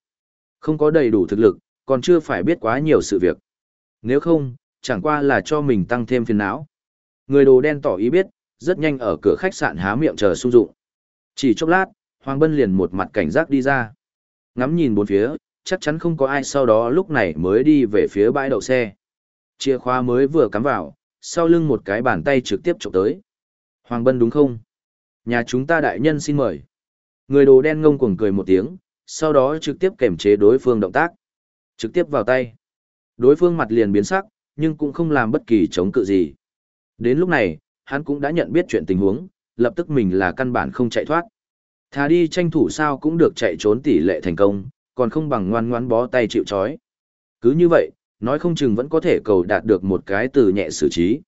Không có đầy đủ thực lực, còn chưa phải biết quá nhiều sự việc. Nếu không, chẳng qua là cho mình tăng thêm phiền não. Người đồ đen tỏ ý biết, rất nhanh ở cửa khách sạn há miệng chờ sung dụng. Chỉ chốc lát, Hoàng Bân liền một mặt cảnh giác đi ra. Ngắm nhìn bốn phía, chắc chắn không có ai sau đó lúc này mới đi về phía bãi đậu xe. Chìa khóa mới vừa cắm vào, sau lưng một cái bàn tay trực tiếp chụp tới. Hoàng Bân đúng không? Nhà chúng ta đại nhân xin mời. Người đồ đen ngông cuồng cười một tiếng, sau đó trực tiếp kềm chế đối phương động tác. Trực tiếp vào tay. Đối phương mặt liền biến sắc, nhưng cũng không làm bất kỳ chống cự gì. Đến lúc này, hắn cũng đã nhận biết chuyện tình huống, lập tức mình là căn bản không chạy thoát. Thà đi tranh thủ sao cũng được chạy trốn tỷ lệ thành công, còn không bằng ngoan ngoãn bó tay chịu chói. Cứ như vậy, nói không chừng vẫn có thể cầu đạt được một cái từ nhẹ xử trí.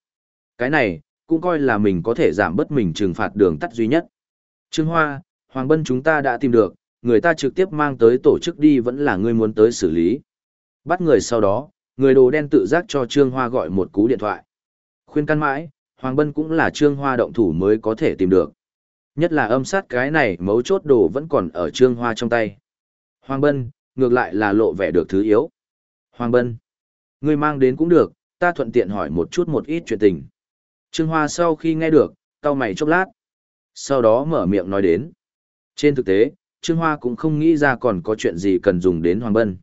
Cái này, cũng coi là mình có thể giảm bớt mình trừng phạt đường tắt duy nhất. Trương Hoa, Hoàng Bân chúng ta đã tìm được, người ta trực tiếp mang tới tổ chức đi vẫn là người muốn tới xử lý. Bắt người sau đó, người đồ đen tự giác cho Trương Hoa gọi một cú điện thoại. Khuyên căn mãi, Hoàng Bân cũng là Trương Hoa động thủ mới có thể tìm được. Nhất là âm sát cái này mấu chốt đồ vẫn còn ở Trương Hoa trong tay. Hoàng Bân, ngược lại là lộ vẻ được thứ yếu. Hoàng Bân, người mang đến cũng được, ta thuận tiện hỏi một chút một ít chuyện tình. Trương Hoa sau khi nghe được, cau mày chốc lát. Sau đó mở miệng nói đến. Trên thực tế, Trương Hoa cũng không nghĩ ra còn có chuyện gì cần dùng đến Hoàng Bân.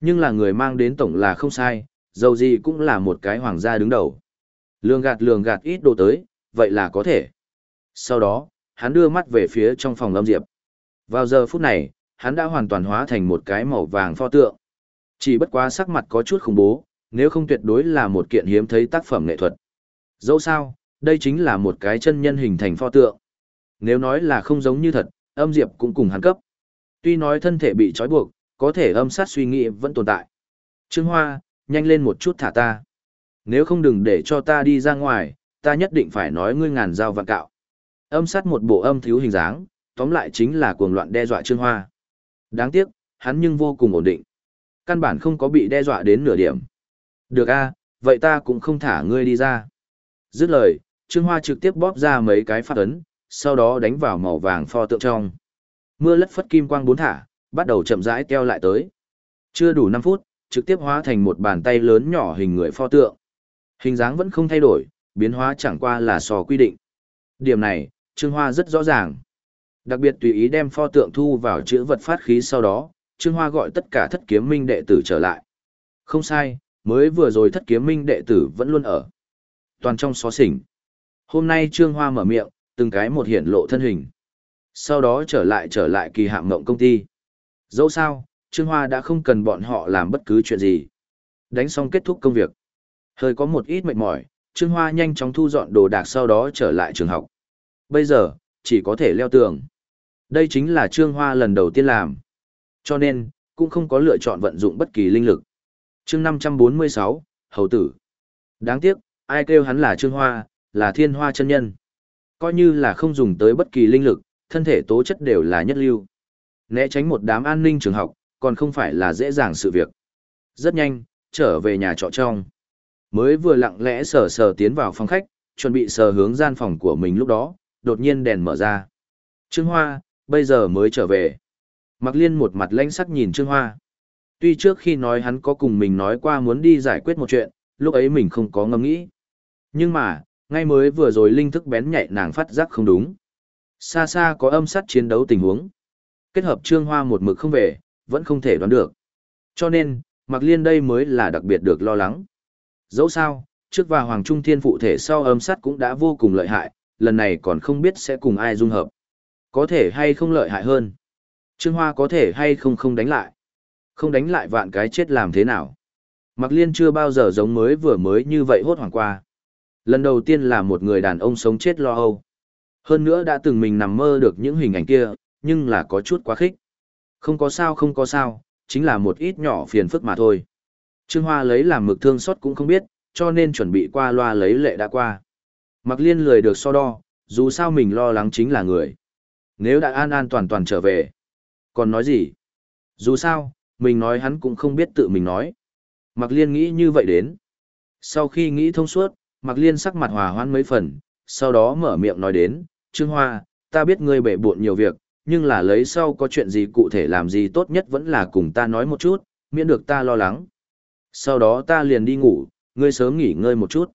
Nhưng là người mang đến tổng là không sai, dầu gì cũng là một cái hoàng gia đứng đầu. Lường gạt lường gạt ít đồ tới, vậy là có thể. Sau đó, hắn đưa mắt về phía trong phòng Lâm Diệp. Vào giờ phút này, hắn đã hoàn toàn hóa thành một cái màu vàng pho tượng. Chỉ bất quá sắc mặt có chút khủng bố, nếu không tuyệt đối là một kiện hiếm thấy tác phẩm nghệ thuật. Dẫu sao, đây chính là một cái chân nhân hình thành pho tượng. Nếu nói là không giống như thật, âm diệp cũng cùng hắn cấp. Tuy nói thân thể bị trói buộc, có thể âm sát suy nghĩ vẫn tồn tại. Trương Hoa, nhanh lên một chút thả ta. Nếu không đừng để cho ta đi ra ngoài, ta nhất định phải nói ngươi ngàn dao vạn cạo. Âm sát một bộ âm thiếu hình dáng, tóm lại chính là cuồng loạn đe dọa Trương Hoa. Đáng tiếc, hắn nhưng vô cùng ổn định. Căn bản không có bị đe dọa đến nửa điểm. Được a, vậy ta cũng không thả ngươi đi ra. Dứt lời, Trương Hoa trực tiếp bóp ra mấy cái phát ấn, sau đó đánh vào màu vàng pho tượng trong. Mưa lất phất kim quang bốn thả, bắt đầu chậm rãi teo lại tới. Chưa đủ 5 phút, trực tiếp hóa thành một bàn tay lớn nhỏ hình người pho tượng. Hình dáng vẫn không thay đổi, biến hóa chẳng qua là so quy định. Điểm này, Trương Hoa rất rõ ràng. Đặc biệt tùy ý đem pho tượng thu vào chữ vật phát khí sau đó, Trương Hoa gọi tất cả thất kiếm minh đệ tử trở lại. Không sai, mới vừa rồi thất kiếm minh đệ tử vẫn luôn ở. Toàn trong xó xỉnh. Hôm nay Trương Hoa mở miệng, từng cái một hiện lộ thân hình. Sau đó trở lại trở lại kỳ hạm mộng công ty. Dẫu sao, Trương Hoa đã không cần bọn họ làm bất cứ chuyện gì. Đánh xong kết thúc công việc. Hơi có một ít mệt mỏi, Trương Hoa nhanh chóng thu dọn đồ đạc sau đó trở lại trường học. Bây giờ, chỉ có thể leo tường. Đây chính là Trương Hoa lần đầu tiên làm. Cho nên, cũng không có lựa chọn vận dụng bất kỳ linh lực. chương 546, Hầu Tử. Đáng tiếc, ai kêu hắn là Trương Hoa, là thiên hoa chân nhân. Coi như là không dùng tới bất kỳ linh lực, thân thể tố chất đều là nhất lưu. Né tránh một đám an ninh trường học, còn không phải là dễ dàng sự việc. Rất nhanh, trở về nhà trọ trong. Mới vừa lặng lẽ sờ sờ tiến vào phòng khách, chuẩn bị sờ hướng gian phòng của mình lúc đó, đột nhiên đèn mở ra. Trương Hoa, bây giờ mới trở về. Mặc liên một mặt lãnh sắc nhìn Trương Hoa. Tuy trước khi nói hắn có cùng mình nói qua muốn đi giải quyết một chuyện, lúc ấy mình không có ngẫm nghĩ. Nhưng mà, ngay mới vừa rồi linh thức bén nhạy nàng phát giác không đúng. Xa xa có âm sát chiến đấu tình huống. Kết hợp Trương Hoa một mực không về, vẫn không thể đoán được. Cho nên, Mạc Liên đây mới là đặc biệt được lo lắng. Dẫu sao, trước và Hoàng Trung Thiên phụ thể sau âm sát cũng đã vô cùng lợi hại, lần này còn không biết sẽ cùng ai dung hợp. Có thể hay không lợi hại hơn. Trương Hoa có thể hay không không đánh lại. Không đánh lại vạn cái chết làm thế nào. Mạc Liên chưa bao giờ giống mới vừa mới như vậy hốt hoảng qua. Lần đầu tiên là một người đàn ông sống chết lo âu. Hơn nữa đã từng mình nằm mơ được những hình ảnh kia, nhưng là có chút quá khích. Không có sao không có sao, chính là một ít nhỏ phiền phức mà thôi. Trương Hoa lấy làm mực thương xót cũng không biết, cho nên chuẩn bị qua loa lấy lệ đã qua. Mặc liên lười được so đo, dù sao mình lo lắng chính là người. Nếu đã an an toàn toàn trở về. Còn nói gì? Dù sao, mình nói hắn cũng không biết tự mình nói. Mặc liên nghĩ như vậy đến. Sau khi nghĩ thông suốt, Mạc liên sắc mặt hòa hoãn mấy phần, sau đó mở miệng nói đến, Trương Hoa, ta biết ngươi bể bộn nhiều việc, nhưng là lấy sau có chuyện gì cụ thể làm gì tốt nhất vẫn là cùng ta nói một chút, miễn được ta lo lắng. Sau đó ta liền đi ngủ, ngươi sớm nghỉ ngơi một chút.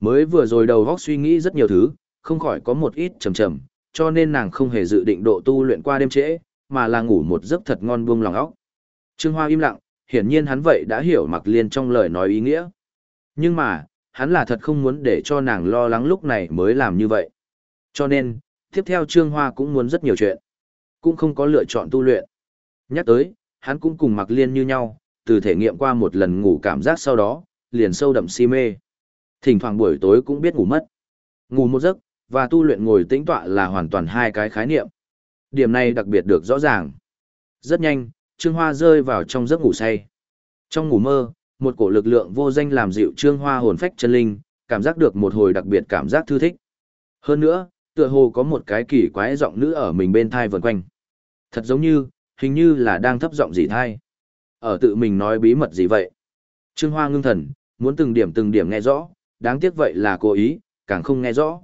Mới vừa rồi đầu góc suy nghĩ rất nhiều thứ, không khỏi có một ít trầm trầm, cho nên nàng không hề dự định độ tu luyện qua đêm trễ, mà là ngủ một giấc thật ngon buông lòng óc. Trương Hoa im lặng, hiển nhiên hắn vậy đã hiểu Mạc Liên trong lời nói ý nghĩa. Nhưng mà, hắn là thật không muốn để cho nàng lo lắng lúc này mới làm như vậy. Cho nên, Tiếp theo Trương Hoa cũng muốn rất nhiều chuyện, cũng không có lựa chọn tu luyện. Nhắc tới, hắn cũng cùng Mạc Liên như nhau, từ thể nghiệm qua một lần ngủ cảm giác sau đó, liền sâu đậm si mê. Thỉnh thoảng buổi tối cũng biết ngủ mất. Ngủ một giấc, và tu luyện ngồi tĩnh tọa là hoàn toàn hai cái khái niệm. Điểm này đặc biệt được rõ ràng. Rất nhanh, Trương Hoa rơi vào trong giấc ngủ say. Trong ngủ mơ, một cổ lực lượng vô danh làm dịu Trương Hoa hồn phách chân linh, cảm giác được một hồi đặc biệt cảm giác thư thích. Hơn nữa, tựa hồ có một cái kỳ quái giọng nữ ở mình bên thai vần quanh. Thật giống như, hình như là đang thấp giọng gì thai. Ở tự mình nói bí mật gì vậy? Trương Hoa ngưng thần, muốn từng điểm từng điểm nghe rõ, đáng tiếc vậy là cố ý, càng không nghe rõ.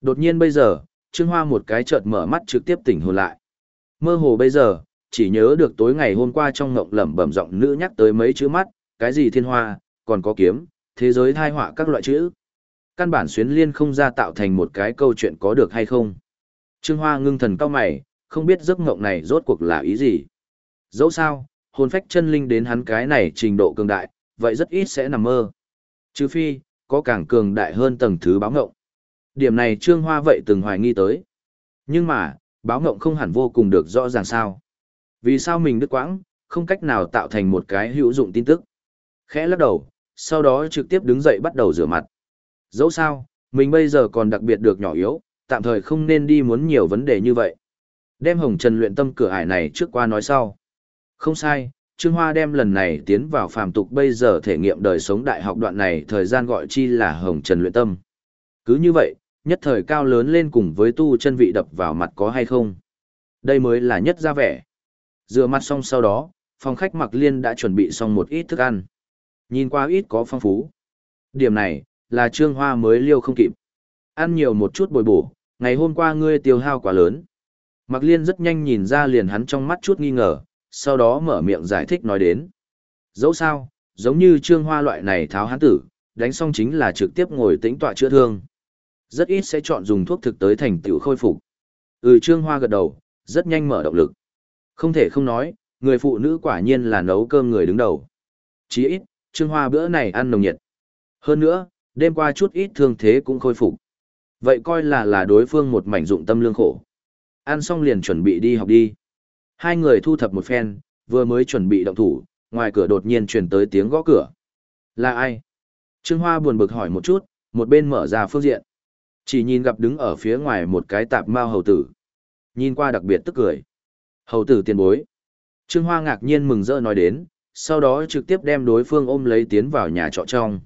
Đột nhiên bây giờ, Trương Hoa một cái chợt mở mắt trực tiếp tỉnh hồn lại. Mơ hồ bây giờ, chỉ nhớ được tối ngày hôm qua trong ngộng lẩm bẩm giọng nữ nhắc tới mấy chữ mắt, cái gì thiên hoa, còn có kiếm, thế giới thai họa các loại chữ. Căn bản xuyến liên không ra tạo thành một cái câu chuyện có được hay không. Trương Hoa ngưng thần cao mày, không biết giấc ngộng này rốt cuộc là ý gì. Dẫu sao, hồn phách chân linh đến hắn cái này trình độ cường đại, vậy rất ít sẽ nằm mơ. Trừ phi, có càng cường đại hơn tầng thứ báo ngộng. Điểm này Trương Hoa vậy từng hoài nghi tới. Nhưng mà, báo ngộng không hẳn vô cùng được rõ ràng sao. Vì sao mình đứt quãng, không cách nào tạo thành một cái hữu dụng tin tức. Khẽ lắc đầu, sau đó trực tiếp đứng dậy bắt đầu rửa mặt. Dẫu sao, mình bây giờ còn đặc biệt được nhỏ yếu, tạm thời không nên đi muốn nhiều vấn đề như vậy. Đem hồng trần luyện tâm cửa ải này trước qua nói sau. Không sai, Trương Hoa đem lần này tiến vào phàm tục bây giờ thể nghiệm đời sống đại học đoạn này thời gian gọi chi là hồng trần luyện tâm. Cứ như vậy, nhất thời cao lớn lên cùng với tu chân vị đập vào mặt có hay không. Đây mới là nhất ra vẻ. Rửa mặt xong sau đó, phòng khách mặc liên đã chuẩn bị xong một ít thức ăn. Nhìn qua ít có phong phú. Điểm này, là trương hoa mới liêu không kịp. Ăn nhiều một chút bồi bổ, ngày hôm qua ngươi tiêu hao quá lớn. Mặc liên rất nhanh nhìn ra liền hắn trong mắt chút nghi ngờ, sau đó mở miệng giải thích nói đến. Dẫu sao, giống như trương hoa loại này tháo hắn tử, đánh xong chính là trực tiếp ngồi tĩnh tọa chữa thương. Rất ít sẽ chọn dùng thuốc thực tới thành tựu khôi phục. Ừ trương hoa gật đầu, rất nhanh mở động lực. Không thể không nói, người phụ nữ quả nhiên là nấu cơm người đứng đầu. Chỉ ít, trương hoa bữa này ăn nồng nhiệt. Hơn nữa, đêm qua chút ít thương thế cũng khôi phục. Vậy coi là là đối phương một mảnh dụng tâm lương khổ. Ăn xong liền chuẩn bị đi học đi. Hai người thu thập một phen, vừa mới chuẩn bị động thủ, ngoài cửa đột nhiên truyền tới tiếng gõ cửa. Là ai? Trương Hoa buồn bực hỏi một chút, một bên mở ra phương diện. Chỉ nhìn gặp đứng ở phía ngoài một cái tạp mao hầu tử. Nhìn qua đặc biệt tức cười. Hầu tử tiền bối. Trương Hoa ngạc nhiên mừng rỡ nói đến, sau đó trực tiếp đem đối phương ôm lấy tiến vào nhà trọ trong.